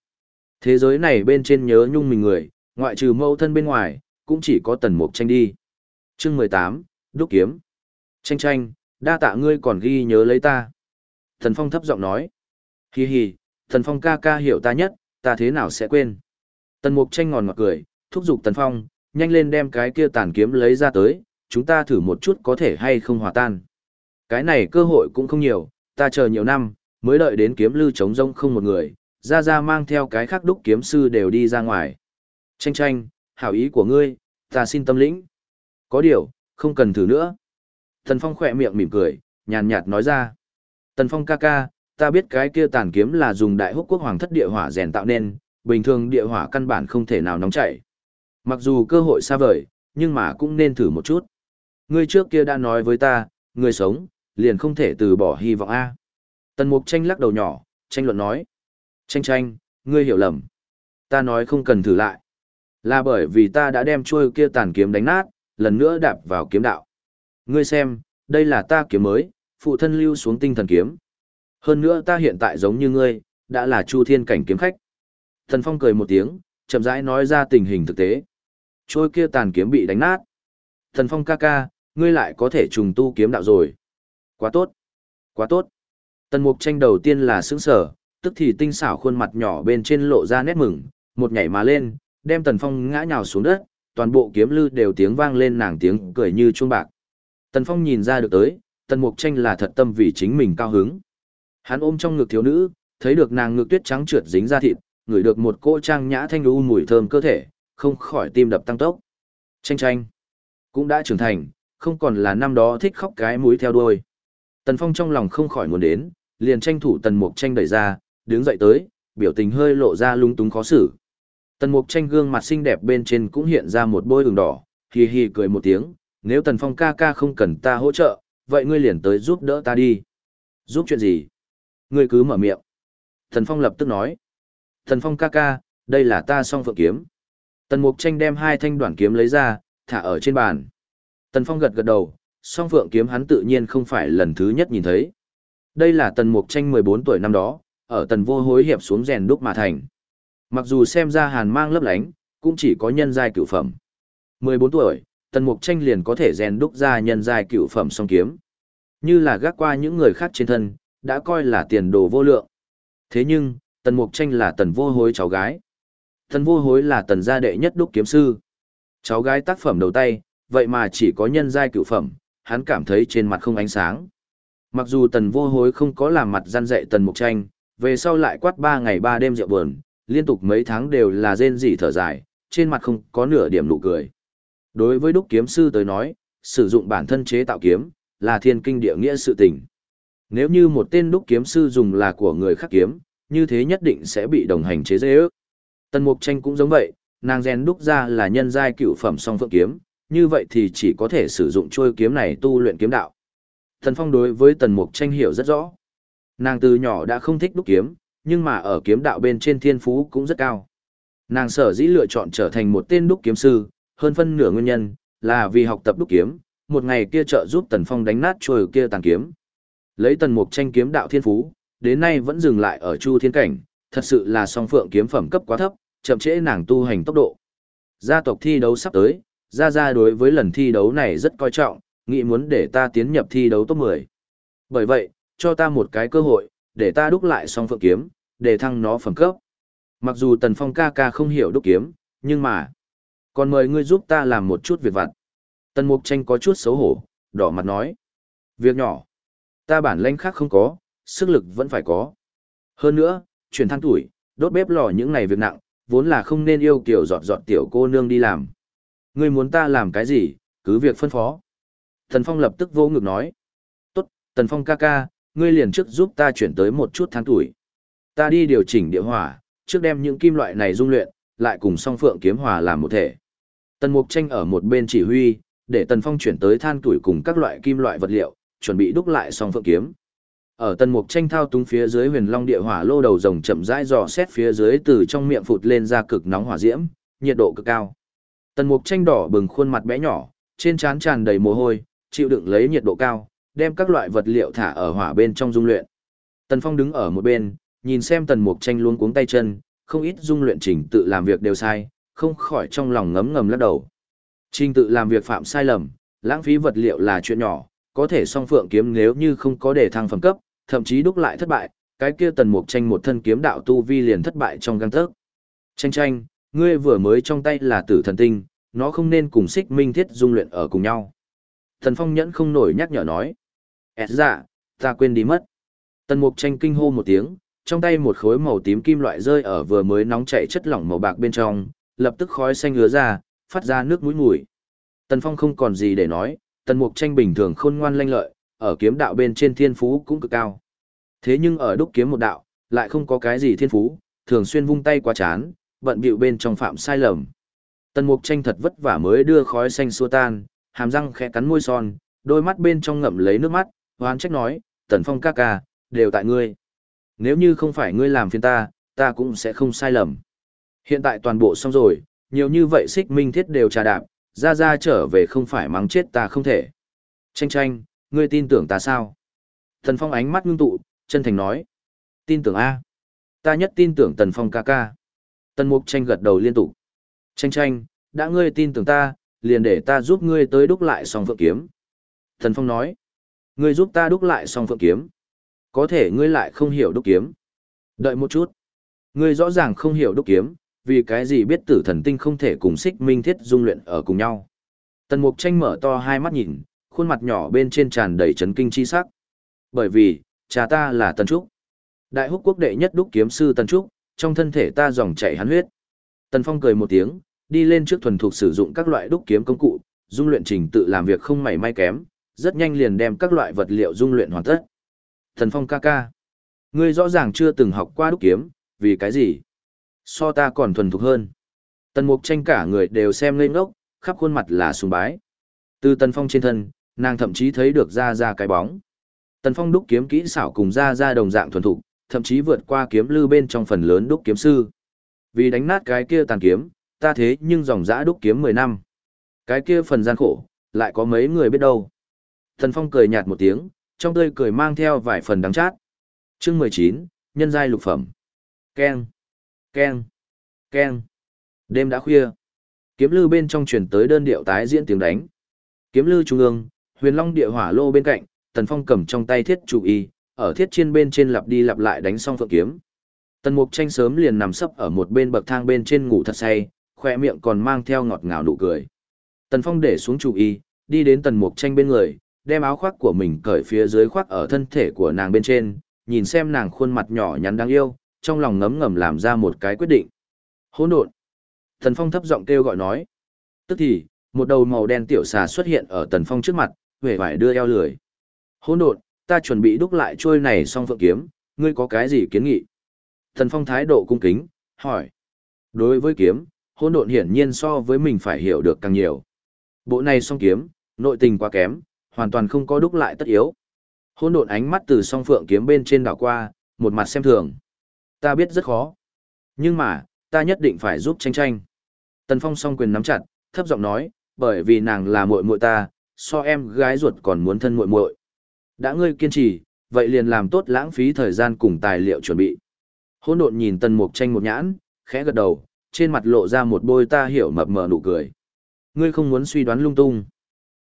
Thế giới này bên trên nhớ nhung mình người, ngoại trừ mâu thân bên ngoài, cũng chỉ có tần mục tranh đi. Chương mười tám, Đúc Kiếm. Tranh tranh, đa tạ ngươi còn ghi nhớ lấy ta. Tần Phong thấp giọng nói. Hi hi, Tần Phong ca ca hiểu ta nhất, ta thế nào sẽ quên. Tần mục tranh ngòn ngọt cười, thúc giục Tần Phong, nhanh lên đem cái kia tàn kiếm lấy ra tới, chúng ta thử một chút có thể hay không hòa tan. Cái này cơ hội cũng không nhiều, ta chờ nhiều năm, mới đợi đến kiếm lưu chống rông không một người, ra ra mang theo cái khác đúc kiếm sư đều đi ra ngoài. Tranh tranh, hảo ý của ngươi, ta xin tâm lĩnh. Có điều, không cần thử nữa. Tần Phong khỏe miệng mỉm cười, nhàn nhạt nói ra. Tần Phong ca ca, ta biết cái kia tàn kiếm là dùng đại húc quốc hoàng thất địa hỏa rèn tạo nên, bình thường địa hỏa căn bản không thể nào nóng chảy. Mặc dù cơ hội xa vời, nhưng mà cũng nên thử một chút. Ngươi trước kia đã nói với ta, người sống, liền không thể từ bỏ hy vọng A. Tần Mục tranh lắc đầu nhỏ, tranh luận nói. Tranh tranh, ngươi hiểu lầm. Ta nói không cần thử lại. Là bởi vì ta đã đem chuôi kia tàn kiếm đánh nát, lần nữa đạp vào kiếm đạo. Ngươi xem, đây là ta kiếm mới, phụ thân lưu xuống tinh thần kiếm. Hơn nữa ta hiện tại giống như ngươi, đã là chu thiên cảnh kiếm khách. Thần Phong cười một tiếng, chậm rãi nói ra tình hình thực tế. Trôi kia tàn kiếm bị đánh nát. Thần Phong ca ca, ngươi lại có thể trùng tu kiếm đạo rồi. Quá tốt. Quá tốt. Tần Mục tranh đầu tiên là sững sở, tức thì tinh xảo khuôn mặt nhỏ bên trên lộ ra nét mừng, một nhảy mà lên, đem Tần Phong ngã nhào xuống đất, toàn bộ kiếm lư đều tiếng vang lên nàng tiếng cười như chuông bạc. Tần Phong nhìn ra được tới, Tần Mục tranh là thật tâm vì chính mình cao hứng. Hắn ôm trong ngực thiếu nữ, thấy được nàng ngực tuyết trắng trượt dính ra thịt, ngửi được một cỗ trang nhã thanh lưu mùi thơm cơ thể, không khỏi tim đập tăng tốc. Tranh tranh, cũng đã trưởng thành, không còn là năm đó thích khóc cái mũi theo đuôi. Tần Phong trong lòng không khỏi muốn đến, liền tranh thủ Tần Mục tranh đẩy ra, đứng dậy tới, biểu tình hơi lộ ra lung túng khó xử. Tần Mục tranh gương mặt xinh đẹp bên trên cũng hiện ra một bôi ửng đỏ, hì hì cười một tiếng, nếu Tần Phong ca ca không cần ta hỗ trợ, vậy ngươi liền tới giúp đỡ ta đi. Giúp chuyện gì? Ngươi cứ mở miệng. Tần Phong lập tức nói. Tần Phong ca ca, đây là ta song phượng kiếm. Tần Mục tranh đem hai thanh đoạn kiếm lấy ra, thả ở trên bàn. Tần Phong gật gật đầu, song phượng kiếm hắn tự nhiên không phải lần thứ nhất nhìn thấy. Đây là Tần Mục tranh 14 tuổi năm đó, ở Tần Vô Hối hiệp xuống rèn đúc mà thành. Mặc dù xem ra hàn mang lấp lánh, cũng chỉ có nhân giai cửu phẩm. 14 tuổi, Tần Mục tranh liền có thể rèn đúc ra nhân giai cửu phẩm song kiếm. Như là gác qua những người khác trên thân, đã coi là tiền đồ vô lượng. Thế nhưng, Tần Mục tranh là Tần Vô Hối cháu gái. Tần Vô Hối là Tần gia đệ nhất đúc kiếm sư. Cháu gái tác phẩm đầu tay, vậy mà chỉ có nhân giai cửu phẩm, hắn cảm thấy trên mặt không ánh sáng. Mặc dù tần vô hối không có làm mặt gian dạy tần mục tranh, về sau lại quát ba ngày ba đêm rượu buồn, liên tục mấy tháng đều là rên rỉ thở dài, trên mặt không có nửa điểm nụ cười. Đối với đúc kiếm sư tới nói, sử dụng bản thân chế tạo kiếm, là thiên kinh địa nghĩa sự tình. Nếu như một tên đúc kiếm sư dùng là của người khác kiếm, như thế nhất định sẽ bị đồng hành chế dễ ước. Tần Mục Tranh cũng giống vậy, nàng rèn đúc ra là nhân giai cựu phẩm song phượng kiếm, như vậy thì chỉ có thể sử dụng trôi kiếm này tu luyện kiếm đạo. Thần Phong đối với Tần Mục Tranh hiểu rất rõ. Nàng từ nhỏ đã không thích đúc kiếm, nhưng mà ở kiếm đạo bên trên thiên phú cũng rất cao. Nàng sở dĩ lựa chọn trở thành một tên đúc kiếm sư, hơn phân nửa nguyên nhân, là vì học tập đúc kiếm, một ngày kia trợ giúp Tần Phong đánh nát trôi kia tàn kiếm. Lấy Tần Mục Tranh kiếm đạo thiên phú, đến nay vẫn dừng lại ở Chu Thiên Cảnh, thật sự là song phượng kiếm phẩm cấp quá thấp, chậm trễ nàng tu hành tốc độ. Gia tộc thi đấu sắp tới, Gia Gia đối với lần thi đấu này rất coi trọng, nghĩ muốn để ta tiến nhập thi đấu top 10. Bởi vậy, cho ta một cái cơ hội, để ta đúc lại song phượng kiếm, để thăng nó phẩm cấp. Mặc dù Tần Phong ca ca không hiểu đúc kiếm, nhưng mà, còn mời ngươi giúp ta làm một chút việc vặt. Tần Mục Tranh có chút xấu hổ, đỏ mặt nói. Việc nhỏ, ta bản lãnh khác không có, sức lực vẫn phải có. Hơn nữa, chuyển than tuổi, đốt bếp lò những ngày việc nặng, vốn là không nên yêu kiểu giọt giọt tiểu cô nương đi làm. Ngươi muốn ta làm cái gì, cứ việc phân phó. Tần Phong lập tức vô ngực nói. Tốt, Tần Phong ca ca, ngươi liền trước giúp ta chuyển tới một chút than tuổi. Ta đi điều chỉnh địa hỏa, trước đem những kim loại này dung luyện, lại cùng song phượng kiếm hòa làm một thể. Tần Mục Tranh ở một bên chỉ huy, để Tần Phong chuyển tới than tuổi cùng các loại kim loại vật liệu, chuẩn bị đúc lại song phượng kiếm. Ở Tần Mục Tranh thao túng phía dưới Huyền Long địa hỏa lô đầu rồng chậm rãi dò xét phía dưới từ trong miệng phụt lên ra cực nóng hỏa diễm, nhiệt độ cực cao. Tần Mục Tranh đỏ bừng khuôn mặt bé nhỏ, trên trán tràn đầy mồ hôi, chịu đựng lấy nhiệt độ cao, đem các loại vật liệu thả ở hỏa bên trong dung luyện. Tần Phong đứng ở một bên, nhìn xem Tần Mục Tranh luôn cuống tay chân, không ít dung luyện trình tự làm việc đều sai, không khỏi trong lòng ngấm ngầm lắc đầu. Trình tự làm việc phạm sai lầm, lãng phí vật liệu là chuyện nhỏ, có thể song phượng kiếm nếu như không có để thăng phẩm cấp, thậm chí đúc lại thất bại, cái kia Tần Mục Tranh một thân kiếm đạo tu vi liền thất bại trong gang tấc. Tranh tranh, ngươi vừa mới trong tay là tử thần tinh, nó không nên cùng xích minh thiết dung luyện ở cùng nhau. Thần Phong nhẫn không nổi nhắc nhở nói. Ẹt dạ, ta quên đi mất. Tần Mục tranh kinh hô một tiếng, trong tay một khối màu tím kim loại rơi ở vừa mới nóng chảy chất lỏng màu bạc bên trong, lập tức khói xanh ứa ra, phát ra nước mũi mùi. Tần Phong không còn gì để nói, Tần Mục tranh bình thường khôn ngoan lanh lợi, ở kiếm đạo bên trên thiên phú cũng cực cao. Thế nhưng ở đúc kiếm một đạo, lại không có cái gì thiên phú, thường xuyên vung tay quá chán, bận bịu bên trong phạm sai lầm. Tần Mục tranh thật vất vả mới đưa khói xanh xua tan, hàm răng khẽ cắn môi son, đôi mắt bên trong ngậm lấy nước mắt, hoán trách nói, Tần Phong ca ca, đều tại ngươi. Nếu như không phải ngươi làm phiền ta, ta cũng sẽ không sai lầm. Hiện tại toàn bộ xong rồi, nhiều như vậy xích minh thiết đều trà đạp, ra ra trở về không phải mắng chết ta không thể. Tranh tranh, ngươi tin tưởng ta sao? Tần Phong ánh mắt ngưng tụ, chân thành nói. Tin tưởng A. Ta nhất tin tưởng Tần Phong ca ca. Tần Mục tranh gật đầu liên tục. Tranh tranh, đã ngươi tin tưởng ta, liền để ta giúp ngươi tới đúc lại song phượng kiếm. Thần Phong nói, ngươi giúp ta đúc lại song phượng kiếm. Có thể ngươi lại không hiểu đúc kiếm. Đợi một chút. Ngươi rõ ràng không hiểu đúc kiếm, vì cái gì biết tử thần tinh không thể cùng xích minh thiết dung luyện ở cùng nhau. Tần Mục tranh mở to hai mắt nhìn, khuôn mặt nhỏ bên trên tràn đầy chấn kinh chi sắc. Bởi vì, cha ta là Tần Trúc. Đại húc quốc đệ nhất đúc kiếm sư Tần Trúc, trong thân thể ta dòng chảy hắn huyết. Tần Phong cười một tiếng, đi lên trước thuần thục sử dụng các loại đúc kiếm công cụ, dung luyện trình tự làm việc không mảy may kém, rất nhanh liền đem các loại vật liệu dung luyện hoàn tất. Thần Phong ca ca, ngươi rõ ràng chưa từng học qua đúc kiếm, vì cái gì? So ta còn thuần thục hơn. Tần Mục tranh cả người đều xem ngây ngốc, khắp khuôn mặt là sùng bái. Từ Tần Phong trên thân, nàng thậm chí thấy được ra ra cái bóng. Tần Phong đúc kiếm kỹ xảo cùng ra ra đồng dạng thuần thục, thậm chí vượt qua kiếm lư bên trong phần lớn đúc kiếm sư. Vì đánh nát cái kia tàn kiếm, ta thế nhưng dòng dã đúc kiếm 10 năm. Cái kia phần gian khổ, lại có mấy người biết đâu. Thần Phong cười nhạt một tiếng, trong tươi cười mang theo vài phần đắng chát. Chương 19, nhân giai lục phẩm. Keng, keng, keng. Đêm đã khuya. Kiếm lư bên trong truyền tới đơn điệu tái diễn tiếng đánh. Kiếm lư trung ương, huyền long địa hỏa lô bên cạnh, Tần Phong cầm trong tay thiết chủ y, ở thiết trên bên trên lặp đi lặp lại đánh xong phượng kiếm. Tần Mục Tranh sớm liền nằm sấp ở một bên bậc thang bên trên ngủ thật say, khoe miệng còn mang theo ngọt ngào nụ cười. Tần Phong để xuống chủ y, đi đến Tần Mục Tranh bên người, đem áo khoác của mình cởi phía dưới khoác ở thân thể của nàng bên trên, nhìn xem nàng khuôn mặt nhỏ nhắn đáng yêu, trong lòng ngấm ngầm làm ra một cái quyết định. Hỗn độn. Tần Phong thấp giọng kêu gọi nói. Tức thì, một đầu màu đen tiểu xà xuất hiện ở Tần Phong trước mặt, vẻ vải đưa eo lười. Hỗn độn, ta chuẩn bị đúc lại trôi này xong phượng kiếm, ngươi có cái gì kiến nghị? Thần Phong thái độ cung kính, hỏi. Đối với kiếm, hôn độn hiển nhiên so với mình phải hiểu được càng nhiều. Bộ này song kiếm, nội tình quá kém, hoàn toàn không có đúc lại tất yếu. Hôn độn ánh mắt từ song phượng kiếm bên trên đảo qua, một mặt xem thường. Ta biết rất khó. Nhưng mà, ta nhất định phải giúp tranh tranh. Tần Phong song quyền nắm chặt, thấp giọng nói, bởi vì nàng là muội muội ta, so em gái ruột còn muốn thân muội muội. Đã ngươi kiên trì, vậy liền làm tốt lãng phí thời gian cùng tài liệu chuẩn bị. Hỗn độn nhìn Tần Mục Tranh một nhãn, khẽ gật đầu, trên mặt lộ ra một bôi ta hiểu mập mờ nụ cười. Ngươi không muốn suy đoán lung tung.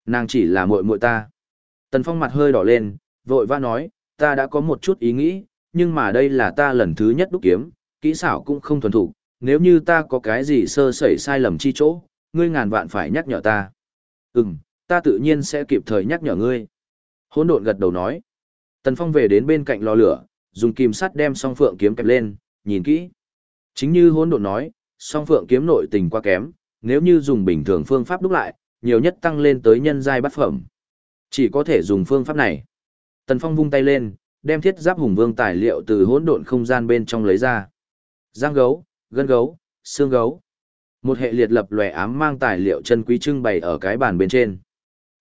Nàng chỉ là muội muội ta. Tần Phong mặt hơi đỏ lên, vội vã nói, ta đã có một chút ý nghĩ, nhưng mà đây là ta lần thứ nhất đúc kiếm, kỹ xảo cũng không thuần thục, nếu như ta có cái gì sơ sẩy sai lầm chi chỗ, ngươi ngàn vạn phải nhắc nhở ta. Ừm, ta tự nhiên sẽ kịp thời nhắc nhở ngươi. Hỗn độn gật đầu nói. Tần Phong về đến bên cạnh lò lửa, dùng kim sắt đem song phượng kiếm kẹp lên, nhìn kỹ. Chính như hỗn độn nói, song phượng kiếm nội tình quá kém, nếu như dùng bình thường phương pháp đúc lại, nhiều nhất tăng lên tới nhân giai bát phẩm. Chỉ có thể dùng phương pháp này. Tần Phong vung tay lên, đem thiết giáp hùng vương tài liệu từ hỗn độn không gian bên trong lấy ra. Giang gấu, gân gấu, xương gấu. Một hệ liệt lập lòe ám mang tài liệu chân quý trưng bày ở cái bàn bên trên.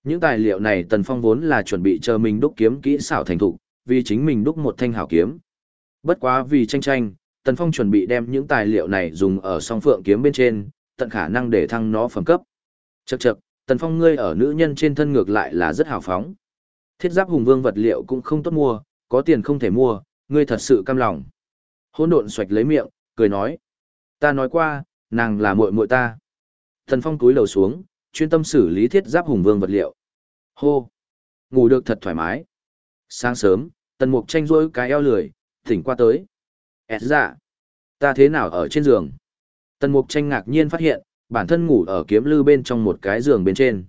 Những tài liệu này Tần Phong vốn là chuẩn bị chờ mình đúc kiếm kỹ xảo thành thục, vì chính mình đúc một thanh hảo kiếm. Bất quá vì tranh tranh, Tần Phong chuẩn bị đem những tài liệu này dùng ở song phượng kiếm bên trên, tận khả năng để thăng nó phẩm cấp. Chậc chậc, Tần Phong ngươi ở nữ nhân trên thân ngược lại là rất hào phóng. Thiết giáp hùng vương vật liệu cũng không tốt mua, có tiền không thể mua, ngươi thật sự cam lòng. Hỗn độn xoạch lấy miệng, cười nói. Ta nói qua, nàng là muội muội ta. Tần Phong túi đầu xuống, chuyên tâm xử lý thiết giáp hùng vương vật liệu. Hô! Ngủ được thật thoải mái. Sáng sớm, Tần Mục tranh rỗi cái eo lười, thỉnh qua tới. Ẹt dạ! Ta thế nào ở trên giường? Tần Mục tranh ngạc nhiên phát hiện, bản thân ngủ ở kiếm lư bên trong một cái giường bên trên.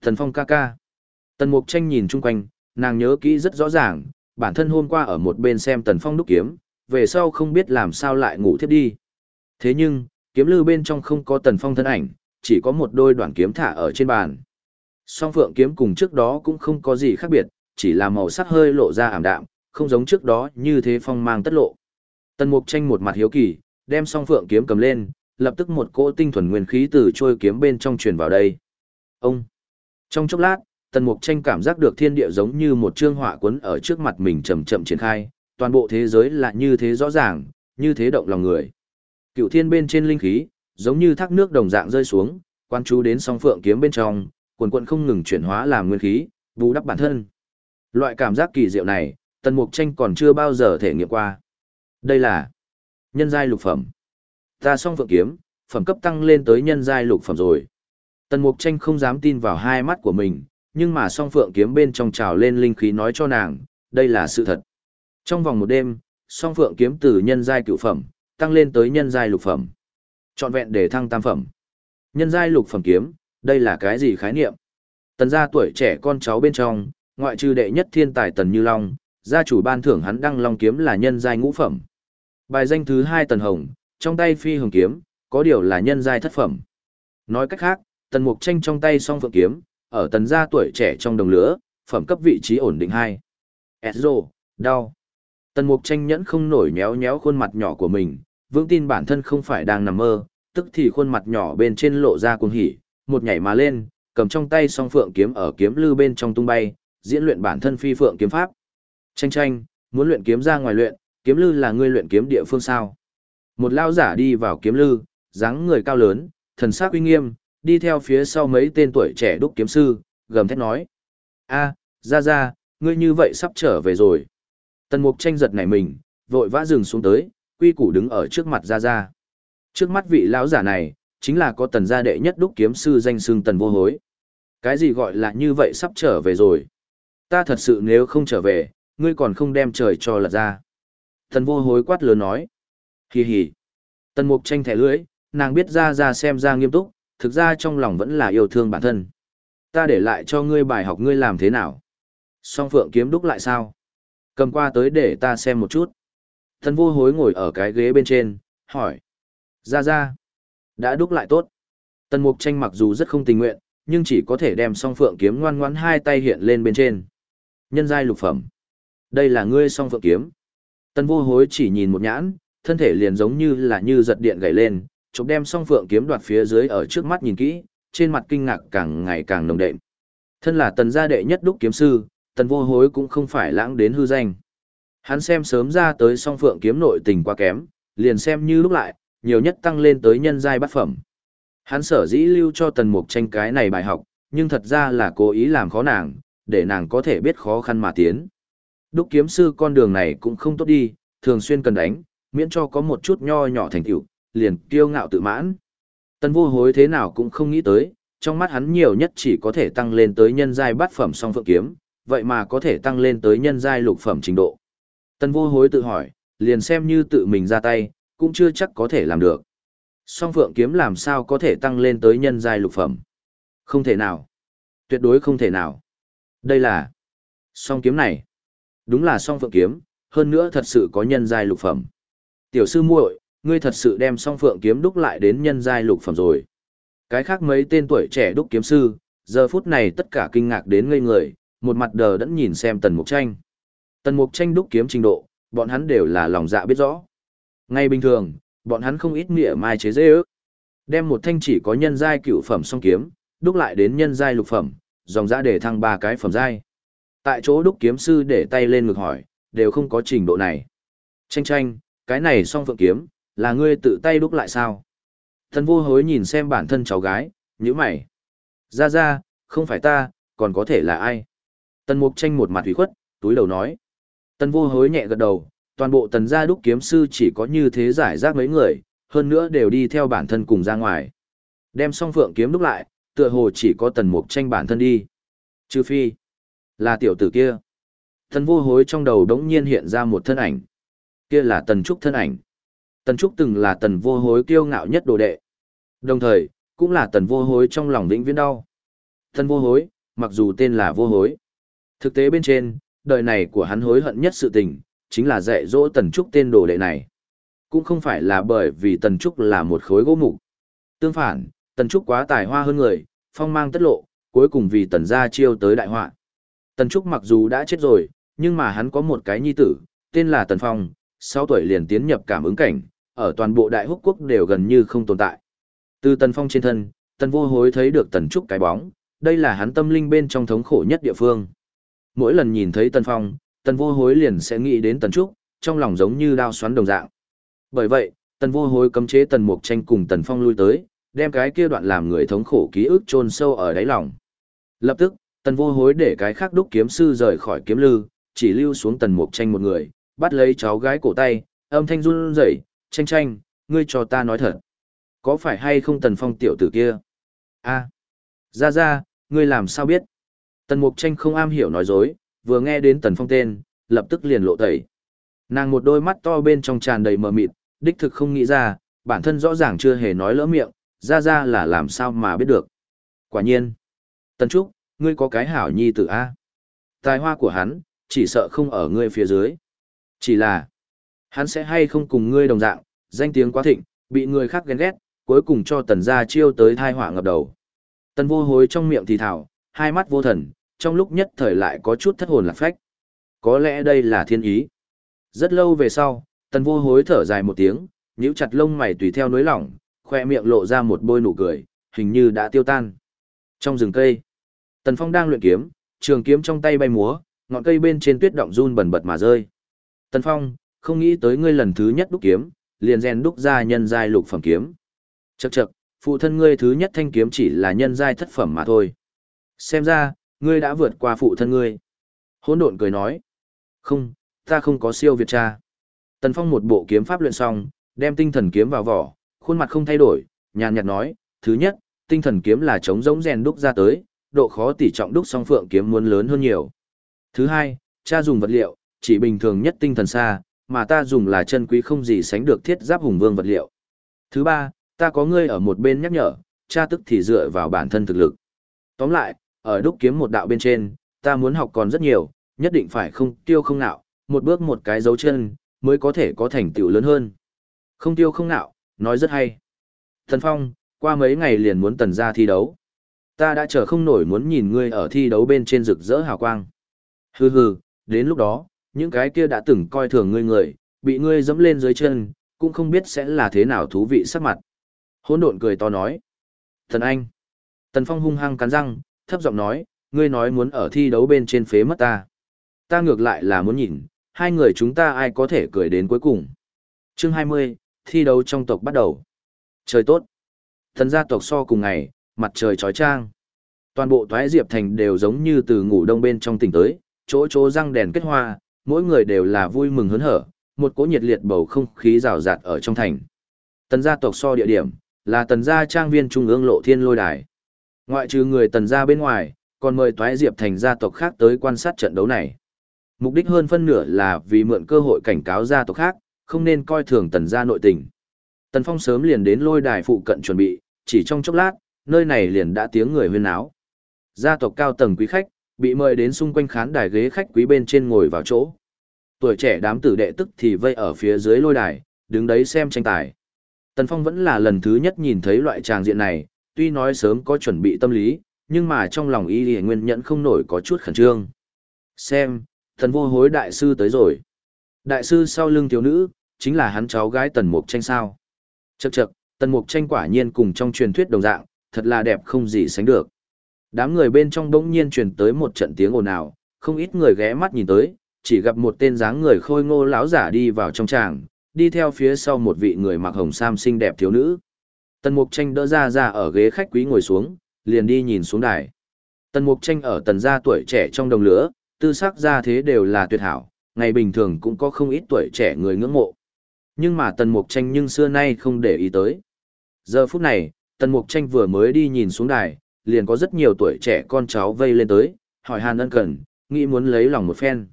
Thần Phong ca ca. Tần Mục tranh nhìn chung quanh, nàng nhớ kỹ rất rõ ràng, bản thân hôm qua ở một bên xem Tần Phong đúc kiếm, về sau không biết làm sao lại ngủ thiếp đi. Thế nhưng, kiếm lư bên trong không có Tần Phong thân ảnh, chỉ có một đôi đoạn kiếm thả ở trên bàn. Song phượng kiếm cùng trước đó cũng không có gì khác biệt, chỉ là màu sắc hơi lộ ra ảm đạm, không giống trước đó như thế phong mang tất lộ. Tần Mục tranh một mặt hiếu kỳ, đem song phượng kiếm cầm lên, lập tức một cỗ tinh thuần nguyên khí từ trôi kiếm bên trong truyền vào đây. Ông! Trong chốc lát, Tần Mục Tranh cảm giác được thiên địa giống như một chương họa cuốn ở trước mặt mình chậm chậm triển khai, toàn bộ thế giới là như thế rõ ràng, như thế động lòng người. Cựu thiên bên trên linh khí, giống như thác nước đồng dạng rơi xuống, quan chú đến song phượng kiếm bên trong, quần quần không ngừng chuyển hóa làm nguyên khí, bù đắp bản thân. Loại cảm giác kỳ diệu này, Tần Mục Tranh còn chưa bao giờ thể nghiệm qua. Đây là nhân giai lục phẩm. Ta song phượng kiếm, phẩm cấp tăng lên tới nhân giai lục phẩm rồi. Tần Mục Tranh không dám tin vào hai mắt của mình, nhưng mà song phượng kiếm bên trong trào lên linh khí nói cho nàng, đây là sự thật. Trong vòng một đêm, song phượng kiếm từ nhân giai cựu phẩm, tăng lên tới nhân giai lục phẩm. Chọn vẹn để thăng tam phẩm. Nhân giai lục phẩm kiếm, đây là cái gì khái niệm? Tần gia tuổi trẻ con cháu bên trong, ngoại trừ đệ nhất thiên tài Tần Như Long, gia chủ ban thưởng hắn đăng long kiếm là nhân giai ngũ phẩm. Bài danh thứ hai Tần Hồng, trong tay phi hồng kiếm, có điều là nhân giai thất phẩm. Nói cách khác, tần mục tranh trong tay song phượng kiếm, ở tần gia tuổi trẻ trong đồng lửa, phẩm cấp vị trí ổn định hai. Ezro, đau. Tần mục tranh nhẫn không nổi méo méo khuôn mặt nhỏ của mình, vững tin bản thân không phải đang nằm mơ, tức thì khuôn mặt nhỏ bên trên lộ ra cuồng hỉ, một nhảy mà lên, cầm trong tay song phượng kiếm ở kiếm lư bên trong tung bay, diễn luyện bản thân phi phượng kiếm pháp. Tranh tranh, muốn luyện kiếm ra ngoài luyện, kiếm lư là ngươi luyện kiếm địa phương sao? Một lao giả đi vào kiếm lư, dáng người cao lớn, thần sắc uy nghiêm, đi theo phía sau mấy tên tuổi trẻ đúc kiếm sư, gầm thét nói. a ra ra, ngươi như vậy sắp trở về rồi. Tần mục tranh giật nảy mình, vội vã dừng xuống tới, quy củ đứng ở trước mặt ra ra. Trước mắt vị lão giả này, chính là có tần gia đệ nhất đúc kiếm sư danh xương tần vô hối. Cái gì gọi là như vậy sắp trở về rồi? Ta thật sự nếu không trở về, ngươi còn không đem trời cho lật ra. Tần vô hối quát lớn nói. Hì hì. Tần mục tranh thẻ lưỡi, nàng biết ra ra xem ra nghiêm túc, thực ra trong lòng vẫn là yêu thương bản thân. Ta để lại cho ngươi bài học ngươi làm thế nào? Song phượng kiếm đúc lại sao? Cầm qua tới để ta xem một chút. tần vô hối ngồi ở cái ghế bên trên, hỏi. Ra ra. Đã đúc lại tốt. Tần mục tranh mặc dù rất không tình nguyện, nhưng chỉ có thể đem song phượng kiếm ngoan ngoãn hai tay hiện lên bên trên. Nhân giai lục phẩm. Đây là ngươi song phượng kiếm. Tần vô hối chỉ nhìn một nhãn, thân thể liền giống như là như giật điện gảy lên, chụp đem song phượng kiếm đoạt phía dưới ở trước mắt nhìn kỹ, trên mặt kinh ngạc càng ngày càng nồng đệm. Thân là tần gia đệ nhất đúc kiếm sư, tần vô hối cũng không phải lãng đến hư danh. Hắn xem sớm ra tới song phượng kiếm nội tình quá kém, liền xem như lúc lại, nhiều nhất tăng lên tới nhân giai bát phẩm. Hắn sở dĩ lưu cho tần mục tranh cái này bài học, nhưng thật ra là cố ý làm khó nàng, để nàng có thể biết khó khăn mà tiến. Đúc kiếm sư con đường này cũng không tốt đi, thường xuyên cần đánh, miễn cho có một chút nho nhỏ thành tựu, liền kiêu ngạo tự mãn. Tần vô hối thế nào cũng không nghĩ tới, trong mắt hắn nhiều nhất chỉ có thể tăng lên tới nhân giai bát phẩm song phượng kiếm, vậy mà có thể tăng lên tới nhân giai lục phẩm trình độ. Tần vô hối tự hỏi, liền xem như tự mình ra tay, cũng chưa chắc có thể làm được. Song phượng kiếm làm sao có thể tăng lên tới nhân giai lục phẩm? Không thể nào. Tuyệt đối không thể nào. Đây là song kiếm này. Đúng là song phượng kiếm, hơn nữa thật sự có nhân giai lục phẩm. Tiểu sư muội, ngươi thật sự đem song phượng kiếm đúc lại đến nhân giai lục phẩm rồi. Cái khác mấy tên tuổi trẻ đúc kiếm sư, giờ phút này tất cả kinh ngạc đến ngây người, một mặt đờ đẫn nhìn xem tần mục tranh. Tần mục tranh đúc kiếm trình độ, bọn hắn đều là lòng dạ biết rõ. Ngay bình thường, bọn hắn không ít nghĩa mai chế dê ước. Đem một thanh chỉ có nhân giai cửu phẩm song kiếm, đúc lại đến nhân giai lục phẩm, dòng dã để thăng ba cái phẩm giai. Tại chỗ đúc kiếm sư để tay lên ngực hỏi, đều không có trình độ này. Tranh tranh, cái này song phượng kiếm, là ngươi tự tay đúc lại sao? Thần vô hối nhìn xem bản thân cháu gái, như mày. Ra ra, không phải ta, còn có thể là ai? Tần mục tranh một mặt hủy khuất, túi đầu nói. Tần vô hối nhẹ gật đầu, toàn bộ tần gia đúc kiếm sư chỉ có như thế giải rác mấy người, hơn nữa đều đi theo bản thân cùng ra ngoài. Đem song phượng kiếm đúc lại, tựa hồ chỉ có tần mục tranh bản thân đi. Trừ phi, là tiểu tử kia. Tần vô hối trong đầu đống nhiên hiện ra một thân ảnh. Kia là tần trúc thân ảnh. Tần trúc từng là tần vô hối kiêu ngạo nhất đồ đệ. Đồng thời, cũng là tần vô hối trong lòng vĩnh viễn đau. Tần vô hối, mặc dù tên là vô hối. Thực tế bên trên, đời này của hắn hối hận nhất sự tình, chính là dạy dỗ Tần Trúc tên đồ đệ này. Cũng không phải là bởi vì Tần Trúc là một khối gỗ mục. Tương phản, Tần Trúc quá tài hoa hơn người, phong mang tất lộ, cuối cùng vì Tần gia chiêu tới đại họa. Tần Trúc mặc dù đã chết rồi, nhưng mà hắn có một cái nhi tử, tên là Tần Phong, 6 tuổi liền tiến nhập cảm ứng cảnh, ở toàn bộ đại húc quốc đều gần như không tồn tại. Từ Tần Phong trên thân, Tần Vô Hối thấy được Tần Trúc cái bóng, đây là hắn tâm linh bên trong thống khổ nhất địa phương. Mỗi lần nhìn thấy Tần Phong, Tần vô hối liền sẽ nghĩ đến tần trúc, trong lòng giống như đao xoắn đồng dạng. Bởi vậy, tần vô hối cấm chế tần mục tranh cùng tần phong lui tới, đem cái kia đoạn làm người thống khổ ký ức chôn sâu ở đáy lòng. Lập tức, tần vô hối để cái khác đúc kiếm sư rời khỏi kiếm lư, chỉ lưu xuống tần mục tranh một người, bắt lấy cháu gái cổ tay, âm thanh run rẩy, tranh tranh, ngươi cho ta nói thật. Có phải hay không tần phong tiểu tử kia? a ra ra, ngươi làm sao biết? Tần mục tranh không am hiểu nói dối, vừa nghe đến tần phong tên, lập tức liền lộ tẩy. Nàng một đôi mắt to bên trong tràn đầy mờ mịt, đích thực không nghĩ ra, bản thân rõ ràng chưa hề nói lỡ miệng, ra ra là làm sao mà biết được. Quả nhiên. Tần Trúc, ngươi có cái hảo nhi tử A. Tài hoa của hắn, chỉ sợ không ở ngươi phía dưới. Chỉ là, hắn sẽ hay không cùng ngươi đồng dạng, danh tiếng quá thịnh, bị người khác ghen ghét, cuối cùng cho tần gia chiêu tới thai họa ngập đầu. Tần vô hối trong miệng thì thảo, hai mắt vô thần, trong lúc nhất thời lại có chút thất hồn lạc phách. Có lẽ đây là thiên ý. Rất lâu về sau, tần vô hối thở dài một tiếng, nhíu chặt lông mày tùy theo nối lỏng, khoe miệng lộ ra một bôi nụ cười, hình như đã tiêu tan. Trong rừng cây, tần phong đang luyện kiếm, trường kiếm trong tay bay múa, ngọn cây bên trên tuyết động run bần bật mà rơi. Tần phong, không nghĩ tới ngươi lần thứ nhất đúc kiếm, liền rèn đúc ra nhân giai lục phẩm kiếm. Chậc chậc, phụ thân ngươi thứ nhất thanh kiếm chỉ là nhân giai thất phẩm mà thôi. Xem ra, Ngươi đã vượt qua phụ thân ngươi. Hỗn độn cười nói. Không, ta không có siêu việt cha. Tần Phong một bộ kiếm pháp luyện xong, đem tinh thần kiếm vào vỏ, khuôn mặt không thay đổi, nhàn nhạt nói, thứ nhất, tinh thần kiếm là chống giống rèn đúc ra tới, độ khó tỉ trọng đúc song phượng kiếm muốn lớn hơn nhiều. Thứ hai, cha dùng vật liệu, chỉ bình thường nhất tinh thần xa, mà ta dùng là chân quý không gì sánh được thiết giáp hùng vương vật liệu. Thứ ba, ta có ngươi ở một bên nhắc nhở, cha tức thì dựa vào bản thân thực lực. Tóm lại, ở đúc kiếm một đạo bên trên, ta muốn học còn rất nhiều, nhất định phải không tiêu không nạo, một bước một cái dấu chân, mới có thể có thành tựu lớn hơn. Không tiêu không nạo, nói rất hay. Thần Phong, qua mấy ngày liền muốn tần ra thi đấu. Ta đã chờ không nổi muốn nhìn ngươi ở thi đấu bên trên rực rỡ hào quang. Hừ hừ, đến lúc đó, những cái kia đã từng coi thường ngươi người, bị ngươi dẫm lên dưới chân, cũng không biết sẽ là thế nào thú vị sắc mặt. Hỗn độn cười to nói. Thần Anh. Tần Phong hung hăng cắn răng, thấp giọng nói, ngươi nói muốn ở thi đấu bên trên phế mất ta. Ta ngược lại là muốn nhìn, hai người chúng ta ai có thể cười đến cuối cùng. Chương 20, thi đấu trong tộc bắt đầu. Trời tốt. Thần gia tộc so cùng ngày, mặt trời trói trang. Toàn bộ toái diệp thành đều giống như từ ngủ đông bên trong tỉnh tới, chỗ chỗ răng đèn kết hoa, mỗi người đều là vui mừng hớn hở, một cỗ nhiệt liệt bầu không khí rào rạt ở trong thành. Tần gia tộc so địa điểm, là tần gia trang viên trung ương lộ thiên lôi đài. Ngoại trừ người tần gia bên ngoài, còn mời toái diệp thành gia tộc khác tới quan sát trận đấu này. Mục đích hơn phân nửa là vì mượn cơ hội cảnh cáo gia tộc khác, không nên coi thường tần gia nội tình. Tần Phong sớm liền đến lôi đài phụ cận chuẩn bị, chỉ trong chốc lát, nơi này liền đã tiếng người huyên náo. Gia tộc cao tầng quý khách, bị mời đến xung quanh khán đài ghế khách quý bên trên ngồi vào chỗ. Tuổi trẻ đám tử đệ tức thì vây ở phía dưới lôi đài, đứng đấy xem tranh tài. Tần Phong vẫn là lần thứ nhất nhìn thấy loại tràng diện này, tuy nói sớm có chuẩn bị tâm lý, nhưng mà trong lòng y y nguyên nhẫn không nổi có chút khẩn trương. Xem, thần vô hối đại sư tới rồi. Đại sư sau lưng thiếu nữ, chính là hắn cháu gái tần mục tranh sao. Chậc chậc, tần mục tranh quả nhiên cùng trong truyền thuyết đồng dạng, thật là đẹp không gì sánh được. Đám người bên trong bỗng nhiên truyền tới một trận tiếng ồn ào, không ít người ghé mắt nhìn tới, chỉ gặp một tên dáng người khôi ngô lão giả đi vào trong tràng, đi theo phía sau một vị người mặc hồng sam xinh đẹp thiếu nữ. Tần Mục Tranh đỡ ra ra ở ghế khách quý ngồi xuống, liền đi nhìn xuống đài. Tần Mục Tranh ở tần gia tuổi trẻ trong đồng lửa, tư sắc gia thế đều là tuyệt hảo, ngày bình thường cũng có không ít tuổi trẻ người ngưỡng mộ. Nhưng mà Tần Mục Tranh nhưng xưa nay không để ý tới. Giờ phút này, Tần Mục Tranh vừa mới đi nhìn xuống đài, liền có rất nhiều tuổi trẻ con cháu vây lên tới, hỏi hàn ân cần, nghĩ muốn lấy lòng một phen.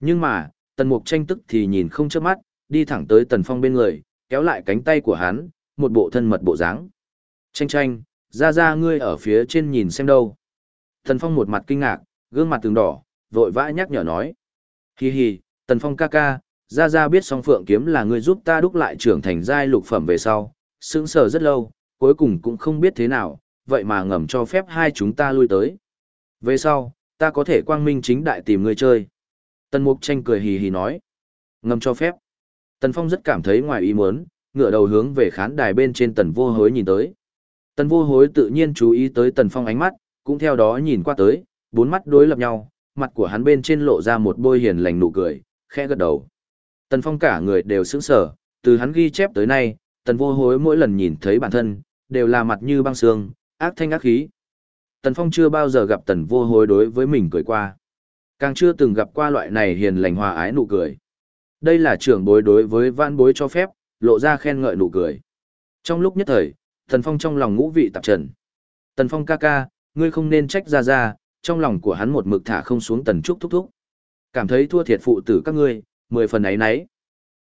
Nhưng mà, Tần Mục Tranh tức thì nhìn không chớp mắt, đi thẳng tới Tần Phong bên người, kéo lại cánh tay của hắn, một bộ thân mật bộ dáng. Tranh tranh, ra ra ngươi ở phía trên nhìn xem đâu. Tần Phong một mặt kinh ngạc, gương mặt từng đỏ, vội vã nhắc nhở nói. Hi hi, Tần Phong ca ca, ra ra biết song phượng kiếm là ngươi giúp ta đúc lại trưởng thành giai lục phẩm về sau, sững sờ rất lâu, cuối cùng cũng không biết thế nào, vậy mà ngầm cho phép hai chúng ta lui tới. Về sau, ta có thể quang minh chính đại tìm ngươi chơi. Tần Mục Tranh cười hì hì nói. Ngầm cho phép. Tần Phong rất cảm thấy ngoài ý muốn, ngửa đầu hướng về khán đài bên trên tần vô hối nhìn tới. Tần vô hối tự nhiên chú ý tới tần phong ánh mắt, cũng theo đó nhìn qua tới, bốn mắt đối lập nhau, mặt của hắn bên trên lộ ra một bôi hiền lành nụ cười, khẽ gật đầu. Tần phong cả người đều sững sờ, từ hắn ghi chép tới nay, tần vô hối mỗi lần nhìn thấy bản thân, đều là mặt như băng xương, ác thanh ác khí. Tần phong chưa bao giờ gặp tần vô hối đối với mình cười qua. Càng chưa từng gặp qua loại này hiền lành hòa ái nụ cười. Đây là trưởng bối đối với vãn bối cho phép, lộ ra khen ngợi nụ cười. Trong lúc nhất thời, Tần Phong trong lòng ngũ vị tạp trần. Tần Phong ca ca, ngươi không nên trách ra ra, trong lòng của hắn một mực thả không xuống Tần Trúc thúc thúc. Cảm thấy thua thiệt phụ tử các ngươi, mười phần ấy nấy.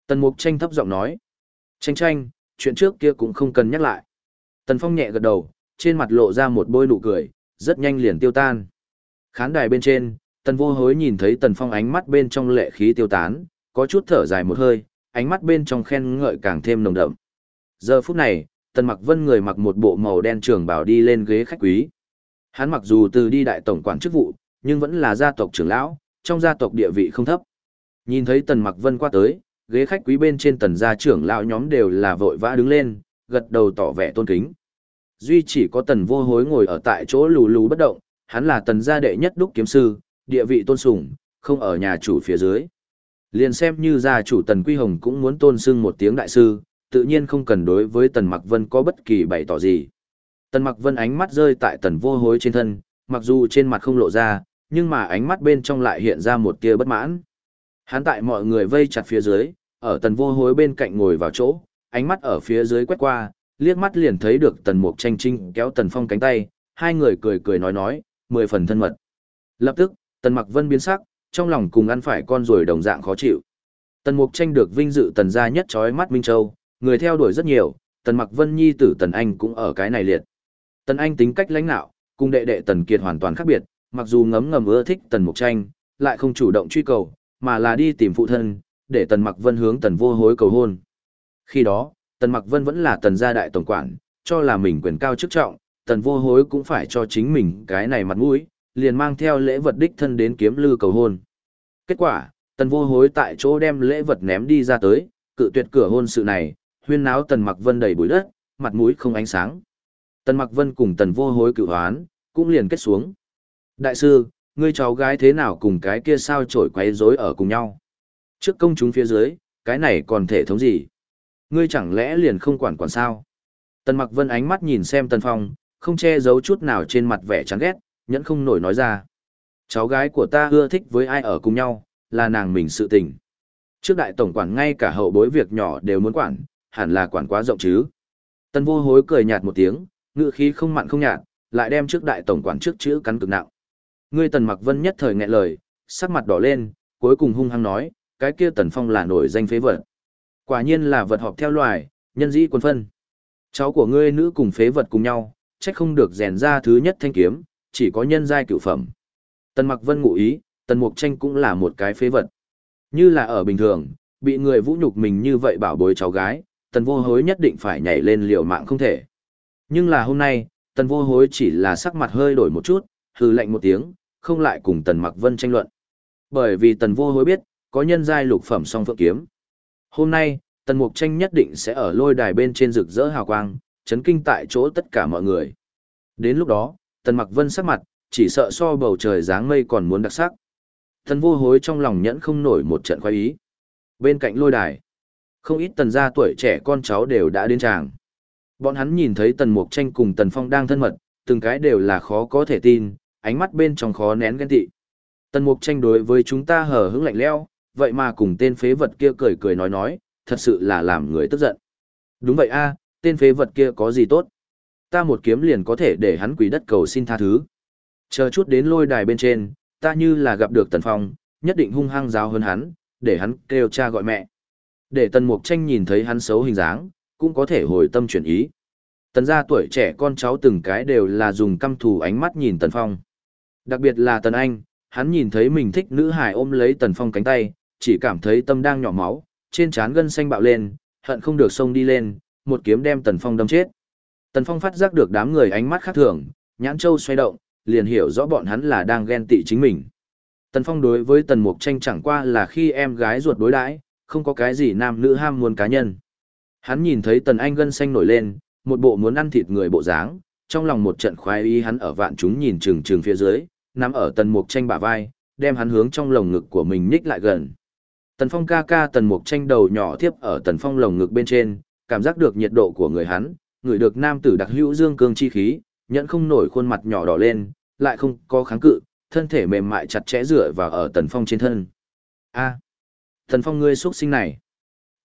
Tần Mục tranh thấp giọng nói. Tranh tranh, chuyện trước kia cũng không cần nhắc lại. Tần Phong nhẹ gật đầu, trên mặt lộ ra một bôi nụ cười, rất nhanh liền tiêu tan. Khán đài bên trên, Tần Vô Hối nhìn thấy Tần Phong ánh mắt bên trong lệ khí tiêu tán, có chút thở dài một hơi, ánh mắt bên trong khen ngợi càng thêm nồng đậm. Giờ phút này, Tần Mặc Vân người mặc một bộ màu đen trường bảo đi lên ghế khách quý. Hắn mặc dù từ đi đại tổng quản chức vụ, nhưng vẫn là gia tộc trưởng lão, trong gia tộc địa vị không thấp. Nhìn thấy Tần Mặc Vân qua tới, ghế khách quý bên trên tần gia trưởng lão nhóm đều là vội vã đứng lên, gật đầu tỏ vẻ tôn kính. Duy chỉ có tần vô hối ngồi ở tại chỗ lù lù bất động, hắn là tần gia đệ nhất đúc kiếm sư, địa vị tôn sùng, không ở nhà chủ phía dưới. Liền xem như gia chủ Tần Quy Hồng cũng muốn tôn sưng một tiếng đại sư, tự nhiên không cần đối với Tần Mặc Vân có bất kỳ bày tỏ gì. Tần Mặc Vân ánh mắt rơi tại Tần Vô Hối trên thân, mặc dù trên mặt không lộ ra, nhưng mà ánh mắt bên trong lại hiện ra một tia bất mãn. Hắn tại mọi người vây chặt phía dưới, ở Tần Vô Hối bên cạnh ngồi vào chỗ, ánh mắt ở phía dưới quét qua, liếc mắt liền thấy được Tần Mục Tranh Trinh kéo Tần Phong cánh tay, hai người cười cười nói nói, mười phần thân mật. Lập tức, Tần Mặc Vân biến sắc, trong lòng cùng ăn phải con rồi đồng dạng khó chịu. Tần Mục tranh được vinh dự tần gia nhất chói mắt Minh Châu, người theo đuổi rất nhiều, Tần Mặc Vân Nhi tử Tần Anh cũng ở cái này liệt. Tần Anh tính cách lãnh nạo, cùng đệ đệ Tần Kiệt hoàn toàn khác biệt, mặc dù ngấm ngầm ưa thích Tần Mục Tranh, lại không chủ động truy cầu, mà là đi tìm phụ thân, để Tần Mặc Vân hướng Tần Vô Hối cầu hôn. Khi đó, Tần Mặc Vân vẫn là Tần gia đại tổng quản, cho là mình quyền cao chức trọng, Tần Vô Hối cũng phải cho chính mình cái này mặt mũi, liền mang theo lễ vật đích thân đến kiếm lư cầu hôn. Kết quả, Tần Vô Hối tại chỗ đem lễ vật ném đi ra tới, cự tuyệt cửa hôn sự này, huyên náo Tần Mặc Vân đầy bụi đất, mặt mũi không ánh sáng. Tần Mặc Vân cùng Tần Vô Hối cự hoán, cũng liền kết xuống. Đại sư, ngươi cháu gái thế nào cùng cái kia sao trổi quấy rối ở cùng nhau? Trước công chúng phía dưới, cái này còn thể thống gì? Ngươi chẳng lẽ liền không quản quản sao? Tần Mặc Vân ánh mắt nhìn xem Tần Phong, không che giấu chút nào trên mặt vẻ chán ghét, nhẫn không nổi nói ra. Cháu gái của ta ưa thích với ai ở cùng nhau, là nàng mình sự tình. Trước đại tổng quản ngay cả hậu bối việc nhỏ đều muốn quản, hẳn là quản quá rộng chứ. Tần vô hối cười nhạt một tiếng, ngựa khí không mặn không nhạt, lại đem trước đại tổng quản trước chữ cắn cực nặng. Ngươi Tần Mặc Vân nhất thời nghẹn lời, sắc mặt đỏ lên, cuối cùng hung hăng nói, cái kia Tần Phong là nổi danh phế vật. Quả nhiên là vật họp theo loài, nhân dĩ quân phân. Cháu của ngươi nữ cùng phế vật cùng nhau, trách không được rèn ra thứ nhất thanh kiếm, chỉ có nhân giai cựu phẩm. Tần Mặc Vân ngụ ý, Tần Mục Tranh cũng là một cái phế vật. Như là ở bình thường, bị người vũ nhục mình như vậy bảo bối cháu gái, Tần Vô Hối nhất định phải nhảy lên liều mạng không thể. Nhưng là hôm nay, Tần Vô Hối chỉ là sắc mặt hơi đổi một chút, hừ lạnh một tiếng, không lại cùng Tần Mặc Vân tranh luận. Bởi vì Tần Vô Hối biết, có nhân giai lục phẩm song phượng kiếm. Hôm nay, Tần Mục Tranh nhất định sẽ ở lôi đài bên trên rực rỡ hào quang, chấn kinh tại chỗ tất cả mọi người. Đến lúc đó, Tần Mặc Vân sắc mặt, chỉ sợ so bầu trời dáng mây còn muốn đặc sắc. Tần vô hối trong lòng nhẫn không nổi một trận khoái ý. Bên cạnh lôi đài, không ít tần gia tuổi trẻ con cháu đều đã đến tràng. Bọn hắn nhìn thấy Tần Mục Tranh cùng Tần Phong đang thân mật, từng cái đều là khó có thể tin, ánh mắt bên trong khó nén ghen tị. Tần Mục Tranh đối với chúng ta hờ hững lạnh leo, vậy mà cùng tên phế vật kia cười cười nói nói, thật sự là làm người tức giận. Đúng vậy a, tên phế vật kia có gì tốt? Ta một kiếm liền có thể để hắn quỳ đất cầu xin tha thứ. Chờ chút đến lôi đài bên trên, ta như là gặp được Tần Phong, nhất định hung hăng giáo hơn hắn, để hắn kêu cha gọi mẹ. Để Tần Mục Tranh nhìn thấy hắn xấu hình dáng, cũng có thể hồi tâm chuyển ý. Tần gia tuổi trẻ con cháu từng cái đều là dùng căm thù ánh mắt nhìn Tần Phong. Đặc biệt là Tần Anh, hắn nhìn thấy mình thích nữ hài ôm lấy Tần Phong cánh tay, chỉ cảm thấy tâm đang nhỏ máu, trên trán gân xanh bạo lên, hận không được xông đi lên, một kiếm đem Tần Phong đâm chết. Tần Phong phát giác được đám người ánh mắt khác thường, nhãn châu xoay động, liền hiểu rõ bọn hắn là đang ghen tị chính mình. Tần Phong đối với Tần Mục Tranh chẳng qua là khi em gái ruột đối đãi, không có cái gì nam nữ ham muốn cá nhân. Hắn nhìn thấy Tần Anh gân xanh nổi lên, một bộ muốn ăn thịt người bộ dáng, trong lòng một trận khoái ý hắn ở vạn chúng nhìn chừng chừng phía dưới, nắm ở Tần Mục Tranh bả vai, đem hắn hướng trong lồng ngực của mình nhích lại gần. Tần Phong ca ca Tần Mục Tranh đầu nhỏ tiếp ở Tần Phong lồng ngực bên trên, cảm giác được nhiệt độ của người hắn, người được nam tử đặc hữu dương cương chi khí, nhẫn không nổi khuôn mặt nhỏ đỏ lên, lại không có kháng cự, thân thể mềm mại chặt chẽ dựa vào ở Tần Phong trên thân. A, Tần Phong ngươi xuất sinh này,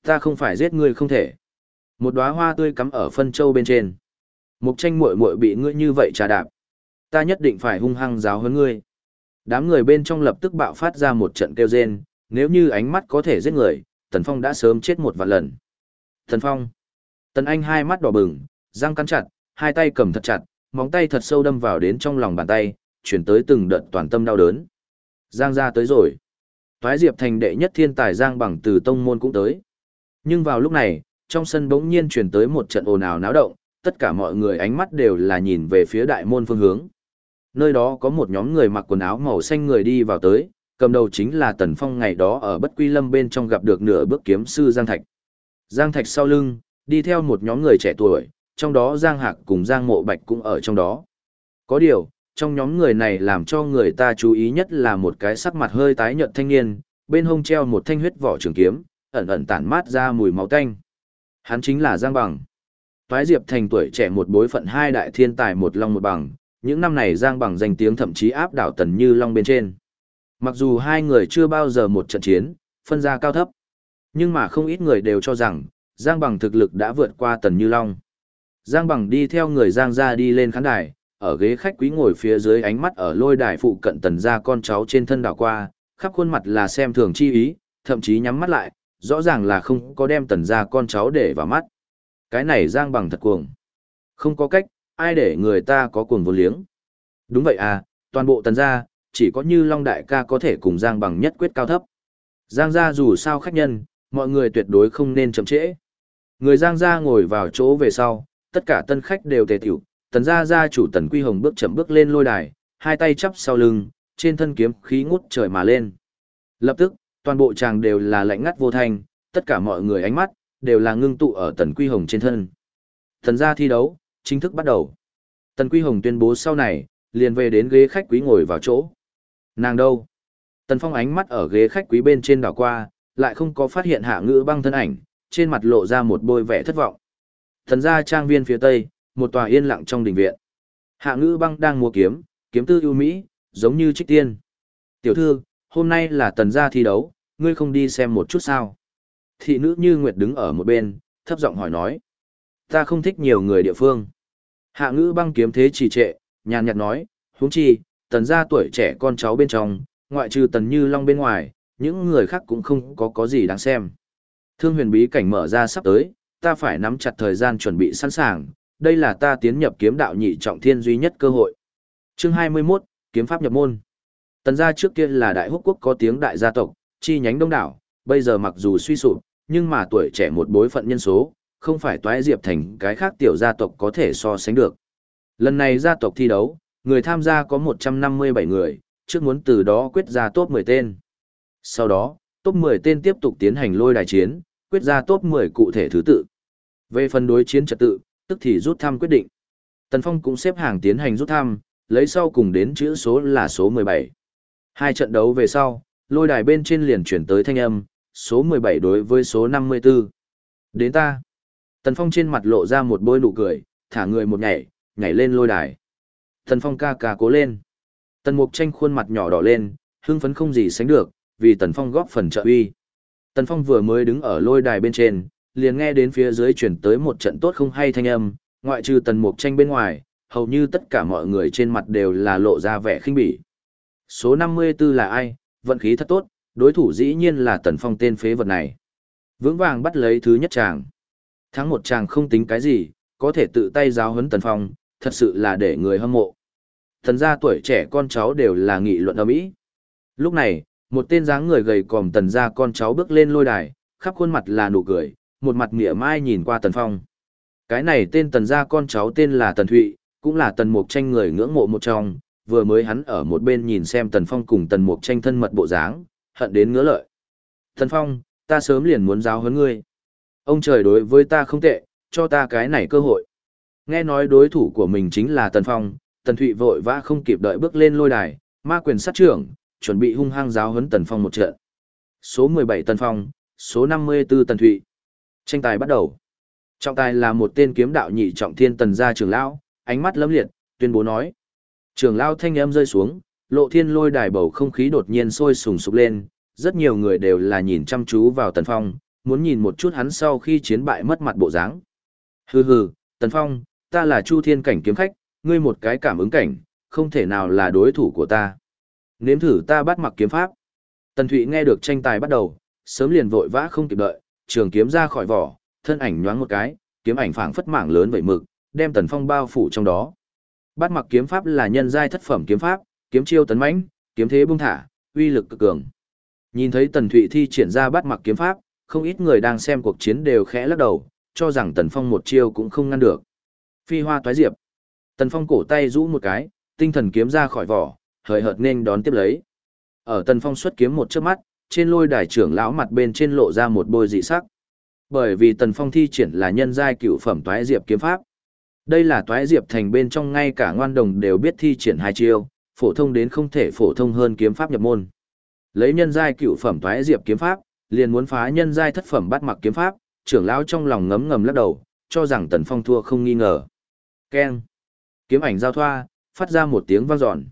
ta không phải giết ngươi không thể. Một đóa hoa tươi cắm ở phân châu bên trên. Mục tranh muội muội bị ngươi như vậy trà đạp. Ta nhất định phải hung hăng giáo hơn ngươi. Đám người bên trong lập tức bạo phát ra một trận kêu rên, nếu như ánh mắt có thể giết người, Tần Phong đã sớm chết một vạn lần. Tần Phong. Tần Anh hai mắt đỏ bừng, răng cắn chặt, hai tay cầm thật chặt, móng tay thật sâu đâm vào đến trong lòng bàn tay, chuyển tới từng đợt toàn tâm đau đớn. Giang ra tới rồi. Toái Diệp thành đệ nhất thiên tài Giang bằng từ tông môn cũng tới. Nhưng vào lúc này, trong sân bỗng nhiên chuyển tới một trận ồn ào náo động, tất cả mọi người ánh mắt đều là nhìn về phía đại môn phương hướng. Nơi đó có một nhóm người mặc quần áo màu xanh người đi vào tới, cầm đầu chính là Tần Phong ngày đó ở Bất Quy Lâm bên trong gặp được nửa bước kiếm sư Giang Thạch. Giang Thạch sau lưng, đi theo một nhóm người trẻ tuổi, trong đó Giang Hạc cùng Giang Mộ Bạch cũng ở trong đó. Có điều, trong nhóm người này làm cho người ta chú ý nhất là một cái sắc mặt hơi tái nhợt thanh niên, bên hông treo một thanh huyết vỏ trường kiếm, ẩn ẩn tản mát ra mùi máu tanh. Hắn chính là Giang Bằng. Phái Diệp thành tuổi trẻ một bối phận hai đại thiên tài một long một bằng, những năm này Giang Bằng danh tiếng thậm chí áp đảo Tần Như Long bên trên. Mặc dù hai người chưa bao giờ một trận chiến, phân ra cao thấp, nhưng mà không ít người đều cho rằng, Giang Bằng thực lực đã vượt qua Tần Như Long. Giang Bằng đi theo người Giang ra đi lên khán đài, ở ghế khách quý ngồi phía dưới ánh mắt ở lôi đài phụ cận tần ra con cháu trên thân đảo qua, khắp khuôn mặt là xem thường chi ý, thậm chí nhắm mắt lại, rõ ràng là không có đem tần ra con cháu để vào mắt. Cái này Giang Bằng thật cuồng. Không có cách, ai để người ta có cuồng vô liếng. Đúng vậy à, toàn bộ tần gia, chỉ có như Long Đại ca có thể cùng Giang bằng nhất quyết cao thấp. Giang gia dù sao khách nhân, mọi người tuyệt đối không nên chậm trễ. Người Giang gia ngồi vào chỗ về sau, tất cả tân khách đều tề tiểu, tần gia gia chủ tần quy hồng bước chậm bước lên lôi đài, hai tay chắp sau lưng, trên thân kiếm khí ngút trời mà lên. Lập tức, toàn bộ chàng đều là lạnh ngắt vô thanh, tất cả mọi người ánh mắt, đều là ngưng tụ ở tần quy hồng trên thân. Tần gia thi đấu, chính thức bắt đầu. Tần quy hồng tuyên bố sau này, liền về đến ghế khách quý ngồi vào chỗ. Nàng đâu? Tần phong ánh mắt ở ghế khách quý bên trên đảo qua, lại không có phát hiện hạ ngữ băng thân ảnh, trên mặt lộ ra một bôi vẻ thất vọng. Thần gia trang viên phía tây, một tòa yên lặng trong đình viện. Hạ ngữ băng đang mua kiếm, kiếm tư ưu mỹ, giống như trích tiên. Tiểu thư, hôm nay là tần gia thi đấu, ngươi không đi xem một chút sao? Thị nữ như Nguyệt đứng ở một bên, thấp giọng hỏi nói. Ta không thích nhiều người địa phương. Hạ ngữ băng kiếm thế trì trệ, nhàn nhạt nói, huống chi, tần gia tuổi trẻ con cháu bên trong, ngoại trừ tần như long bên ngoài, những người khác cũng không có có gì đáng xem. Thương huyền bí cảnh mở ra sắp tới, ta phải nắm chặt thời gian chuẩn bị sẵn sàng, đây là ta tiến nhập kiếm đạo nhị trọng thiên duy nhất cơ hội. Chương 21, Kiếm pháp nhập môn. Tần gia trước kia là đại húc quốc có tiếng đại gia tộc, chi nhánh đông đảo, bây giờ mặc dù suy sụp, nhưng mà tuổi trẻ một bối phận nhân số, không phải toái diệp thành cái khác tiểu gia tộc có thể so sánh được. Lần này gia tộc thi đấu, người tham gia có 157 người, trước muốn từ đó quyết ra top 10 tên. Sau đó, top 10 tên tiếp tục tiến hành lôi đài chiến, quyết ra top 10 cụ thể thứ tự. Về phần đối chiến trật tự, tức thì rút thăm quyết định. Tần Phong cũng xếp hàng tiến hành rút thăm, lấy sau cùng đến chữ số là số 17. Hai trận đấu về sau, lôi đài bên trên liền chuyển tới thanh âm, số 17 đối với số 54. Đến ta. Tần Phong trên mặt lộ ra một bôi nụ cười, thả người một nhảy, nhảy lên lôi đài. Tần Phong ca ca cố lên. Tần Mục tranh khuôn mặt nhỏ đỏ lên, hưng phấn không gì sánh được, vì Tần Phong góp phần trợ uy. Tần Phong vừa mới đứng ở lôi đài bên trên, liền nghe đến phía dưới chuyển tới một trận tốt không hay thanh âm, ngoại trừ Tần Mục tranh bên ngoài, hầu như tất cả mọi người trên mặt đều là lộ ra vẻ khinh bỉ. Số 54 là ai? Vận khí thật tốt, đối thủ dĩ nhiên là Tần Phong tên phế vật này. Vững vàng bắt lấy thứ nhất chàng. Thắng một chàng không tính cái gì, có thể tự tay giáo huấn Tần Phong, thật sự là để người hâm mộ. Thần gia tuổi trẻ con cháu đều là nghị luận ầm ĩ. Lúc này, một tên dáng người gầy còm tần gia con cháu bước lên lôi đài, khắp khuôn mặt là nụ cười, một mặt mỉa mai nhìn qua Tần Phong. Cái này tên tần gia con cháu tên là Tần Thụy, cũng là Tần Mục Tranh người ngưỡng mộ một trong, vừa mới hắn ở một bên nhìn xem Tần Phong cùng Tần Mục Tranh thân mật bộ dáng, hận đến ngứa lợi. Tần Phong, ta sớm liền muốn giáo huấn ngươi. Ông trời đối với ta không tệ, cho ta cái này cơ hội. Nghe nói đối thủ của mình chính là Tần Phong, Tần Thụy vội vã không kịp đợi bước lên lôi đài, ma quyền sát trưởng, chuẩn bị hung hăng giáo huấn Tần Phong một trận. Số 17 Tần Phong, số 54 Tần Thụy. Tranh tài bắt đầu. Trọng tài là một tên kiếm đạo nhị trọng thiên tần gia trưởng lão, ánh mắt lấm liệt, tuyên bố nói. Trưởng lão thanh âm rơi xuống, lộ thiên lôi đài bầu không khí đột nhiên sôi sùng sục lên, rất nhiều người đều là nhìn chăm chú vào Tần Phong, muốn nhìn một chút hắn sau khi chiến bại mất mặt bộ dáng. Hừ hừ, Tần Phong, ta là Chu Thiên cảnh kiếm khách, ngươi một cái cảm ứng cảnh, không thể nào là đối thủ của ta. Nếm thử ta bắt mặc kiếm pháp. Tần Thụy nghe được tranh tài bắt đầu, sớm liền vội vã không kịp đợi, trường kiếm ra khỏi vỏ, thân ảnh nhoáng một cái, kiếm ảnh phảng phất mảng lớn vậy mực, đem Tần Phong bao phủ trong đó. Bắt mặc kiếm pháp là nhân giai thất phẩm kiếm pháp, kiếm chiêu tấn mãnh, kiếm thế bung thả, uy lực cực cường. Nhìn thấy Tần Thụy thi triển ra bắt mặc kiếm pháp, không ít người đang xem cuộc chiến đều khẽ lắc đầu, cho rằng Tần Phong một chiêu cũng không ngăn được. Phi hoa toái diệp. Tần Phong cổ tay rũ một cái, tinh thần kiếm ra khỏi vỏ, hời hợt nên đón tiếp lấy. Ở Tần Phong xuất kiếm một chớp mắt, trên lôi đài trưởng lão mặt bên trên lộ ra một bôi dị sắc. Bởi vì Tần Phong thi triển là nhân giai cựu phẩm toái diệp kiếm pháp. Đây là toái diệp thành bên trong ngay cả ngoan đồng đều biết thi triển hai chiêu, phổ thông đến không thể phổ thông hơn kiếm pháp nhập môn. Lấy nhân giai cựu phẩm toái diệp kiếm pháp, liền muốn phá nhân giai thất phẩm bắt mặc kiếm pháp, trưởng lão trong lòng ngấm ngầm lắc đầu, cho rằng Tần Phong thua không nghi ngờ. Keng. Kiếm ảnh giao thoa, phát ra một tiếng vang dọn.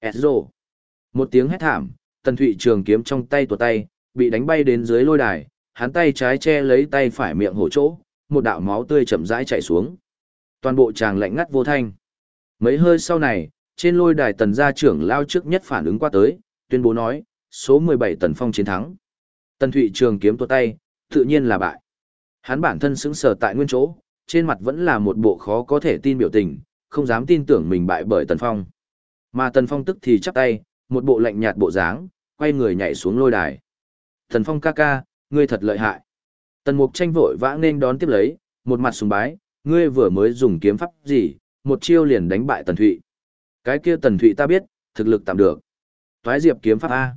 Ezro. Một tiếng hét thảm, Tần Thụy trường kiếm trong tay tuột tay, bị đánh bay đến dưới lôi đài, hắn tay trái che lấy tay phải miệng hổ chỗ, một đạo máu tươi chậm rãi chảy xuống. Toàn bộ chàng lạnh ngắt vô thanh. Mấy hơi sau này, trên lôi đài tần gia trưởng lao trước nhất phản ứng qua tới, tuyên bố nói, số 17 tần phong chiến thắng. Tần Thụy trường kiếm tuột tay, tự nhiên là bại. Hắn bản thân sững sờ tại nguyên chỗ, trên mặt vẫn là một bộ khó có thể tin biểu tình, không dám tin tưởng mình bại bởi tần phong. Mà Tần Phong tức thì chắp tay, một bộ lạnh nhạt bộ dáng, quay người nhảy xuống lôi đài. Tần Phong ca ca, ngươi thật lợi hại. Tần Mục tranh vội vã nên đón tiếp lấy, một mặt sùng bái, ngươi vừa mới dùng kiếm pháp gì, một chiêu liền đánh bại Tần Thụy. Cái kia Tần Thụy ta biết, thực lực tạm được. Toái diệp kiếm pháp A.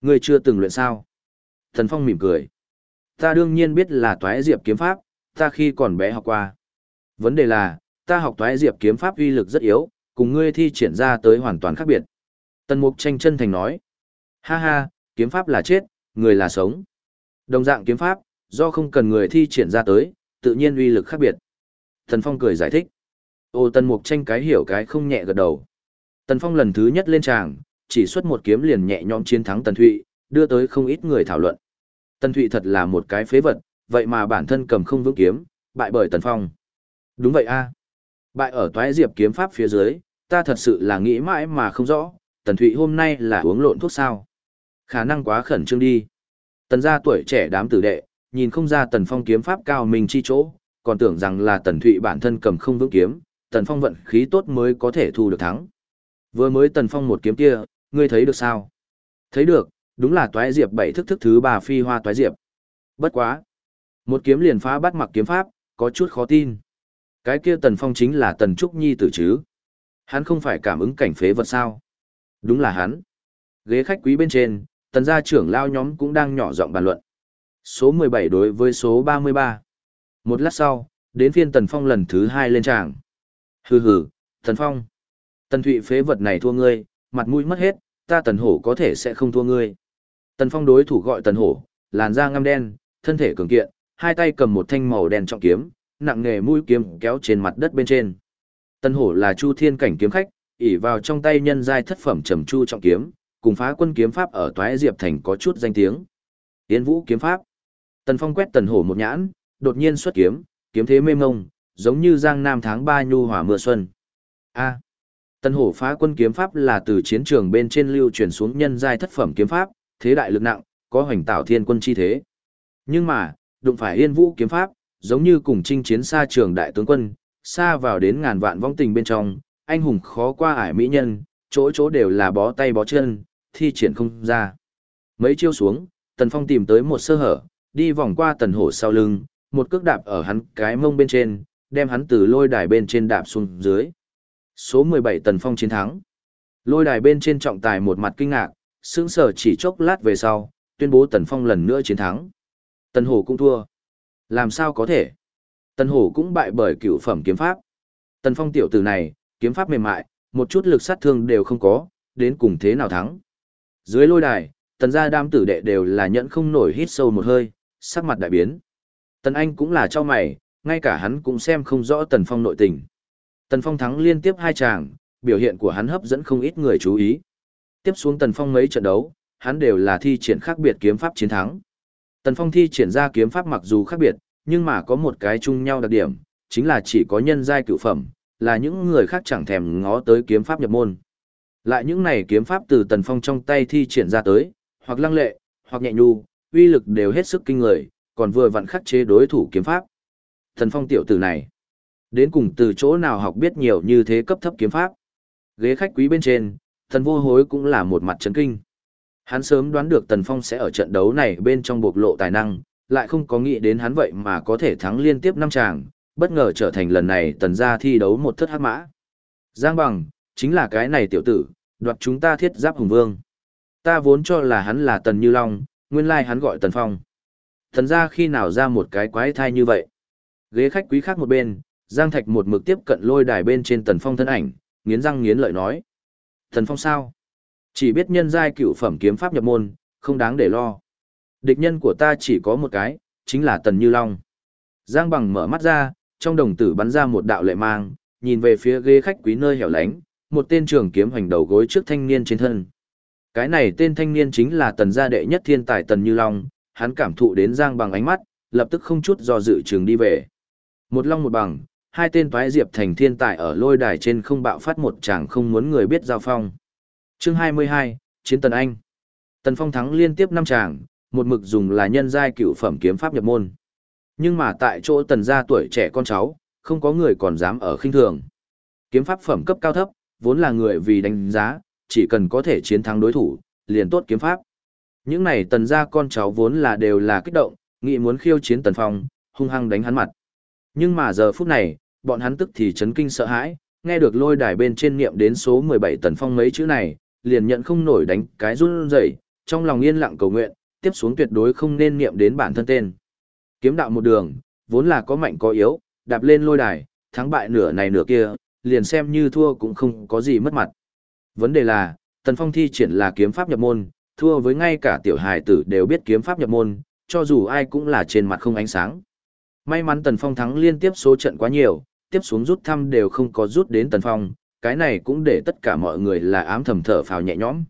Ngươi chưa từng luyện sao? Tần Phong mỉm cười. Ta đương nhiên biết là toái diệp kiếm pháp, ta khi còn bé học qua. Vấn đề là, ta học toái diệp kiếm pháp uy lực rất yếu, cùng ngươi thi triển ra tới hoàn toàn khác biệt. Tần Mục tranh chân thành nói. Ha ha, kiếm pháp là chết, người là sống. Đồng dạng kiếm pháp, do không cần người thi triển ra tới, tự nhiên uy lực khác biệt. Tần Phong cười giải thích. Ô Tần Mục tranh cái hiểu cái không nhẹ gật đầu. Tần Phong lần thứ nhất lên tràng, chỉ xuất một kiếm liền nhẹ nhõm chiến thắng Tần Thụy, đưa tới không ít người thảo luận. Tần Thụy thật là một cái phế vật, vậy mà bản thân cầm không vững kiếm, bại bởi Tần Phong. Đúng vậy a. Bại ở toái diệp kiếm pháp phía dưới, ta thật sự là nghĩ mãi mà không rõ, Tần Thụy hôm nay là uống lộn thuốc sao. Khả năng quá khẩn trương đi. Tần gia tuổi trẻ đám tử đệ, nhìn không ra Tần Phong kiếm pháp cao mình chi chỗ, còn tưởng rằng là Tần Thụy bản thân cầm không vững kiếm, Tần Phong vận khí tốt mới có thể thu được thắng. Vừa mới Tần Phong một kiếm kia, ngươi thấy được sao? Thấy được, đúng là toái diệp bảy thức thức thứ ba phi hoa toái diệp. Bất quá. Một kiếm liền phá bắt mặc kiếm pháp, có chút khó tin. Cái kia Tần Phong chính là Tần Trúc Nhi tử chứ. Hắn không phải cảm ứng cảnh phế vật sao. Đúng là hắn. Ghế khách quý bên trên, Tần gia trưởng lao nhóm cũng đang nhỏ giọng bàn luận. Số 17 đối với số 33. Một lát sau, đến phiên Tần Phong lần thứ hai lên tràng. Hừ hừ, Tần Phong. Tần Thụy phế vật này thua ngươi, mặt mũi mất hết, ta Tần Hổ có thể sẽ không thua ngươi. Tần Phong đối thủ gọi Tần Hổ, làn da ngăm đen, thân thể cường kiện, hai tay cầm một thanh màu đen trọng kiếm, nặng nghề mũi kiếm kéo trên mặt đất bên trên. Tần Hổ là Chu Thiên cảnh kiếm khách, ỷ vào trong tay nhân giai thất phẩm trầm chu trọng kiếm, cùng phá quân kiếm pháp ở Toái Diệp thành có chút danh tiếng. Yến Vũ kiếm pháp. Tần Phong quét Tần Hổ một nhãn, đột nhiên xuất kiếm, kiếm thế mê mông, giống như giang nam tháng ba nhu hòa mưa xuân. A. Tần Hổ phá quân kiếm pháp là từ chiến trường bên trên lưu truyền xuống nhân giai thất phẩm kiếm pháp, thế đại lực nặng, có hoành tạo thiên quân chi thế. Nhưng mà, đụng phải Yên Vũ kiếm pháp, giống như cùng chinh chiến xa trường đại tướng quân, xa vào đến ngàn vạn vong tình bên trong, anh hùng khó qua ải mỹ nhân, chỗ chỗ đều là bó tay bó chân, thi triển không ra. Mấy chiêu xuống, Tần Phong tìm tới một sơ hở, đi vòng qua tần hổ sau lưng, một cước đạp ở hắn cái mông bên trên, đem hắn từ lôi đài bên trên đạp xuống dưới. Số 17 Tần Phong chiến thắng. Lôi đài bên trên trọng tài một mặt kinh ngạc, sững sờ chỉ chốc lát về sau, tuyên bố Tần Phong lần nữa chiến thắng. Tần Hổ cũng thua. Làm sao có thể? Tần Hổ cũng bại bởi cựu phẩm kiếm pháp. Tần Phong tiểu tử này, kiếm pháp mềm mại, một chút lực sát thương đều không có, đến cùng thế nào thắng. Dưới lôi đài, tần gia đam tử đệ đều là nhẫn không nổi hít sâu một hơi, sắc mặt đại biến. Tần Anh cũng là cho mày, ngay cả hắn cũng xem không rõ Tần Phong nội tình. Tần Phong thắng liên tiếp hai tràng, biểu hiện của hắn hấp dẫn không ít người chú ý. Tiếp xuống Tần Phong mấy trận đấu, hắn đều là thi triển khác biệt kiếm pháp chiến thắng. Tần Phong thi triển ra kiếm pháp mặc dù khác biệt, nhưng mà có một cái chung nhau đặc điểm, chính là chỉ có nhân giai cựu phẩm, là những người khác chẳng thèm ngó tới kiếm pháp nhập môn. Lại những này kiếm pháp từ Tần Phong trong tay thi triển ra tới, hoặc lăng lệ, hoặc nhẹ nhu, uy lực đều hết sức kinh người, còn vừa vặn khắc chế đối thủ kiếm pháp. Tần Phong tiểu tử này, đến cùng từ chỗ nào học biết nhiều như thế cấp thấp kiếm pháp. Ghế khách quý bên trên, thần Vô Hối cũng là một mặt chấn kinh. Hắn sớm đoán được Tần Phong sẽ ở trận đấu này bên trong bộc lộ tài năng, lại không có nghĩ đến hắn vậy mà có thể thắng liên tiếp năm tràng, bất ngờ trở thành lần này tần gia thi đấu một thất hắc mã. Giang bằng, chính là cái này tiểu tử, đoạt chúng ta thiết giáp hùng vương. Ta vốn cho là hắn là tần như long, nguyên lai hắn gọi tần phong. Thần gia khi nào ra một cái quái thai như vậy? Ghế khách quý khác một bên, Giang Thạch một mực tiếp cận lôi đài bên trên tần phong thân ảnh, nghiến răng nghiến lợi nói. Tần phong sao? Chỉ biết nhân giai cựu phẩm kiếm pháp nhập môn, không đáng để lo. Địch nhân của ta chỉ có một cái, chính là tần như long. Giang bằng mở mắt ra, trong đồng tử bắn ra một đạo lệ mang, nhìn về phía ghế khách quý nơi hẻo lánh, một tên trường kiếm hoành đầu gối trước thanh niên trên thân. Cái này tên thanh niên chính là tần gia đệ nhất thiên tài tần Như Long, hắn cảm thụ đến Giang bằng ánh mắt, lập tức không chút do dự trường đi về. Một long một bằng, hai tên toái diệp thành thiên tài ở lôi đài trên không bạo phát một chàng không muốn người biết giao phong. Chương 22, Chiến Tần Anh. Tần Phong thắng liên tiếp năm chàng, một mực dùng là nhân giai cựu phẩm kiếm pháp nhập môn. Nhưng mà tại chỗ tần gia tuổi trẻ con cháu, không có người còn dám ở khinh thường. Kiếm pháp phẩm cấp cao thấp, vốn là người vì đánh giá, chỉ cần có thể chiến thắng đối thủ, liền tốt kiếm pháp. Những này tần gia con cháu vốn là đều là kích động, nghĩ muốn khiêu chiến tần phong, hung hăng đánh hắn mặt. Nhưng mà giờ phút này, bọn hắn tức thì chấn kinh sợ hãi, nghe được lôi đài bên trên niệm đến số 17 tần phong mấy chữ này, liền nhận không nổi đánh cái run rẩy, trong lòng yên lặng cầu nguyện, tiếp xuống tuyệt đối không nên niệm đến bản thân tên. Kiếm đạo một đường, vốn là có mạnh có yếu, đạp lên lôi đài, thắng bại nửa này nửa kia, liền xem như thua cũng không có gì mất mặt. Vấn đề là, Tần Phong thi triển là kiếm pháp nhập môn, thua với ngay cả tiểu hài tử đều biết kiếm pháp nhập môn, cho dù ai cũng là trên mặt không ánh sáng. May mắn Tần Phong thắng liên tiếp số trận quá nhiều, tiếp xuống rút thăm đều không có rút đến Tần Phong, cái này cũng để tất cả mọi người là ám thầm thở phào nhẹ nhõm.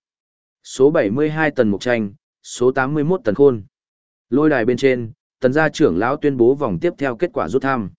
Số 72 Tần Mục Tranh, số 81 Tần Khôn. Lôi đài bên trên, Tần gia trưởng lão tuyên bố vòng tiếp theo kết quả rút thăm.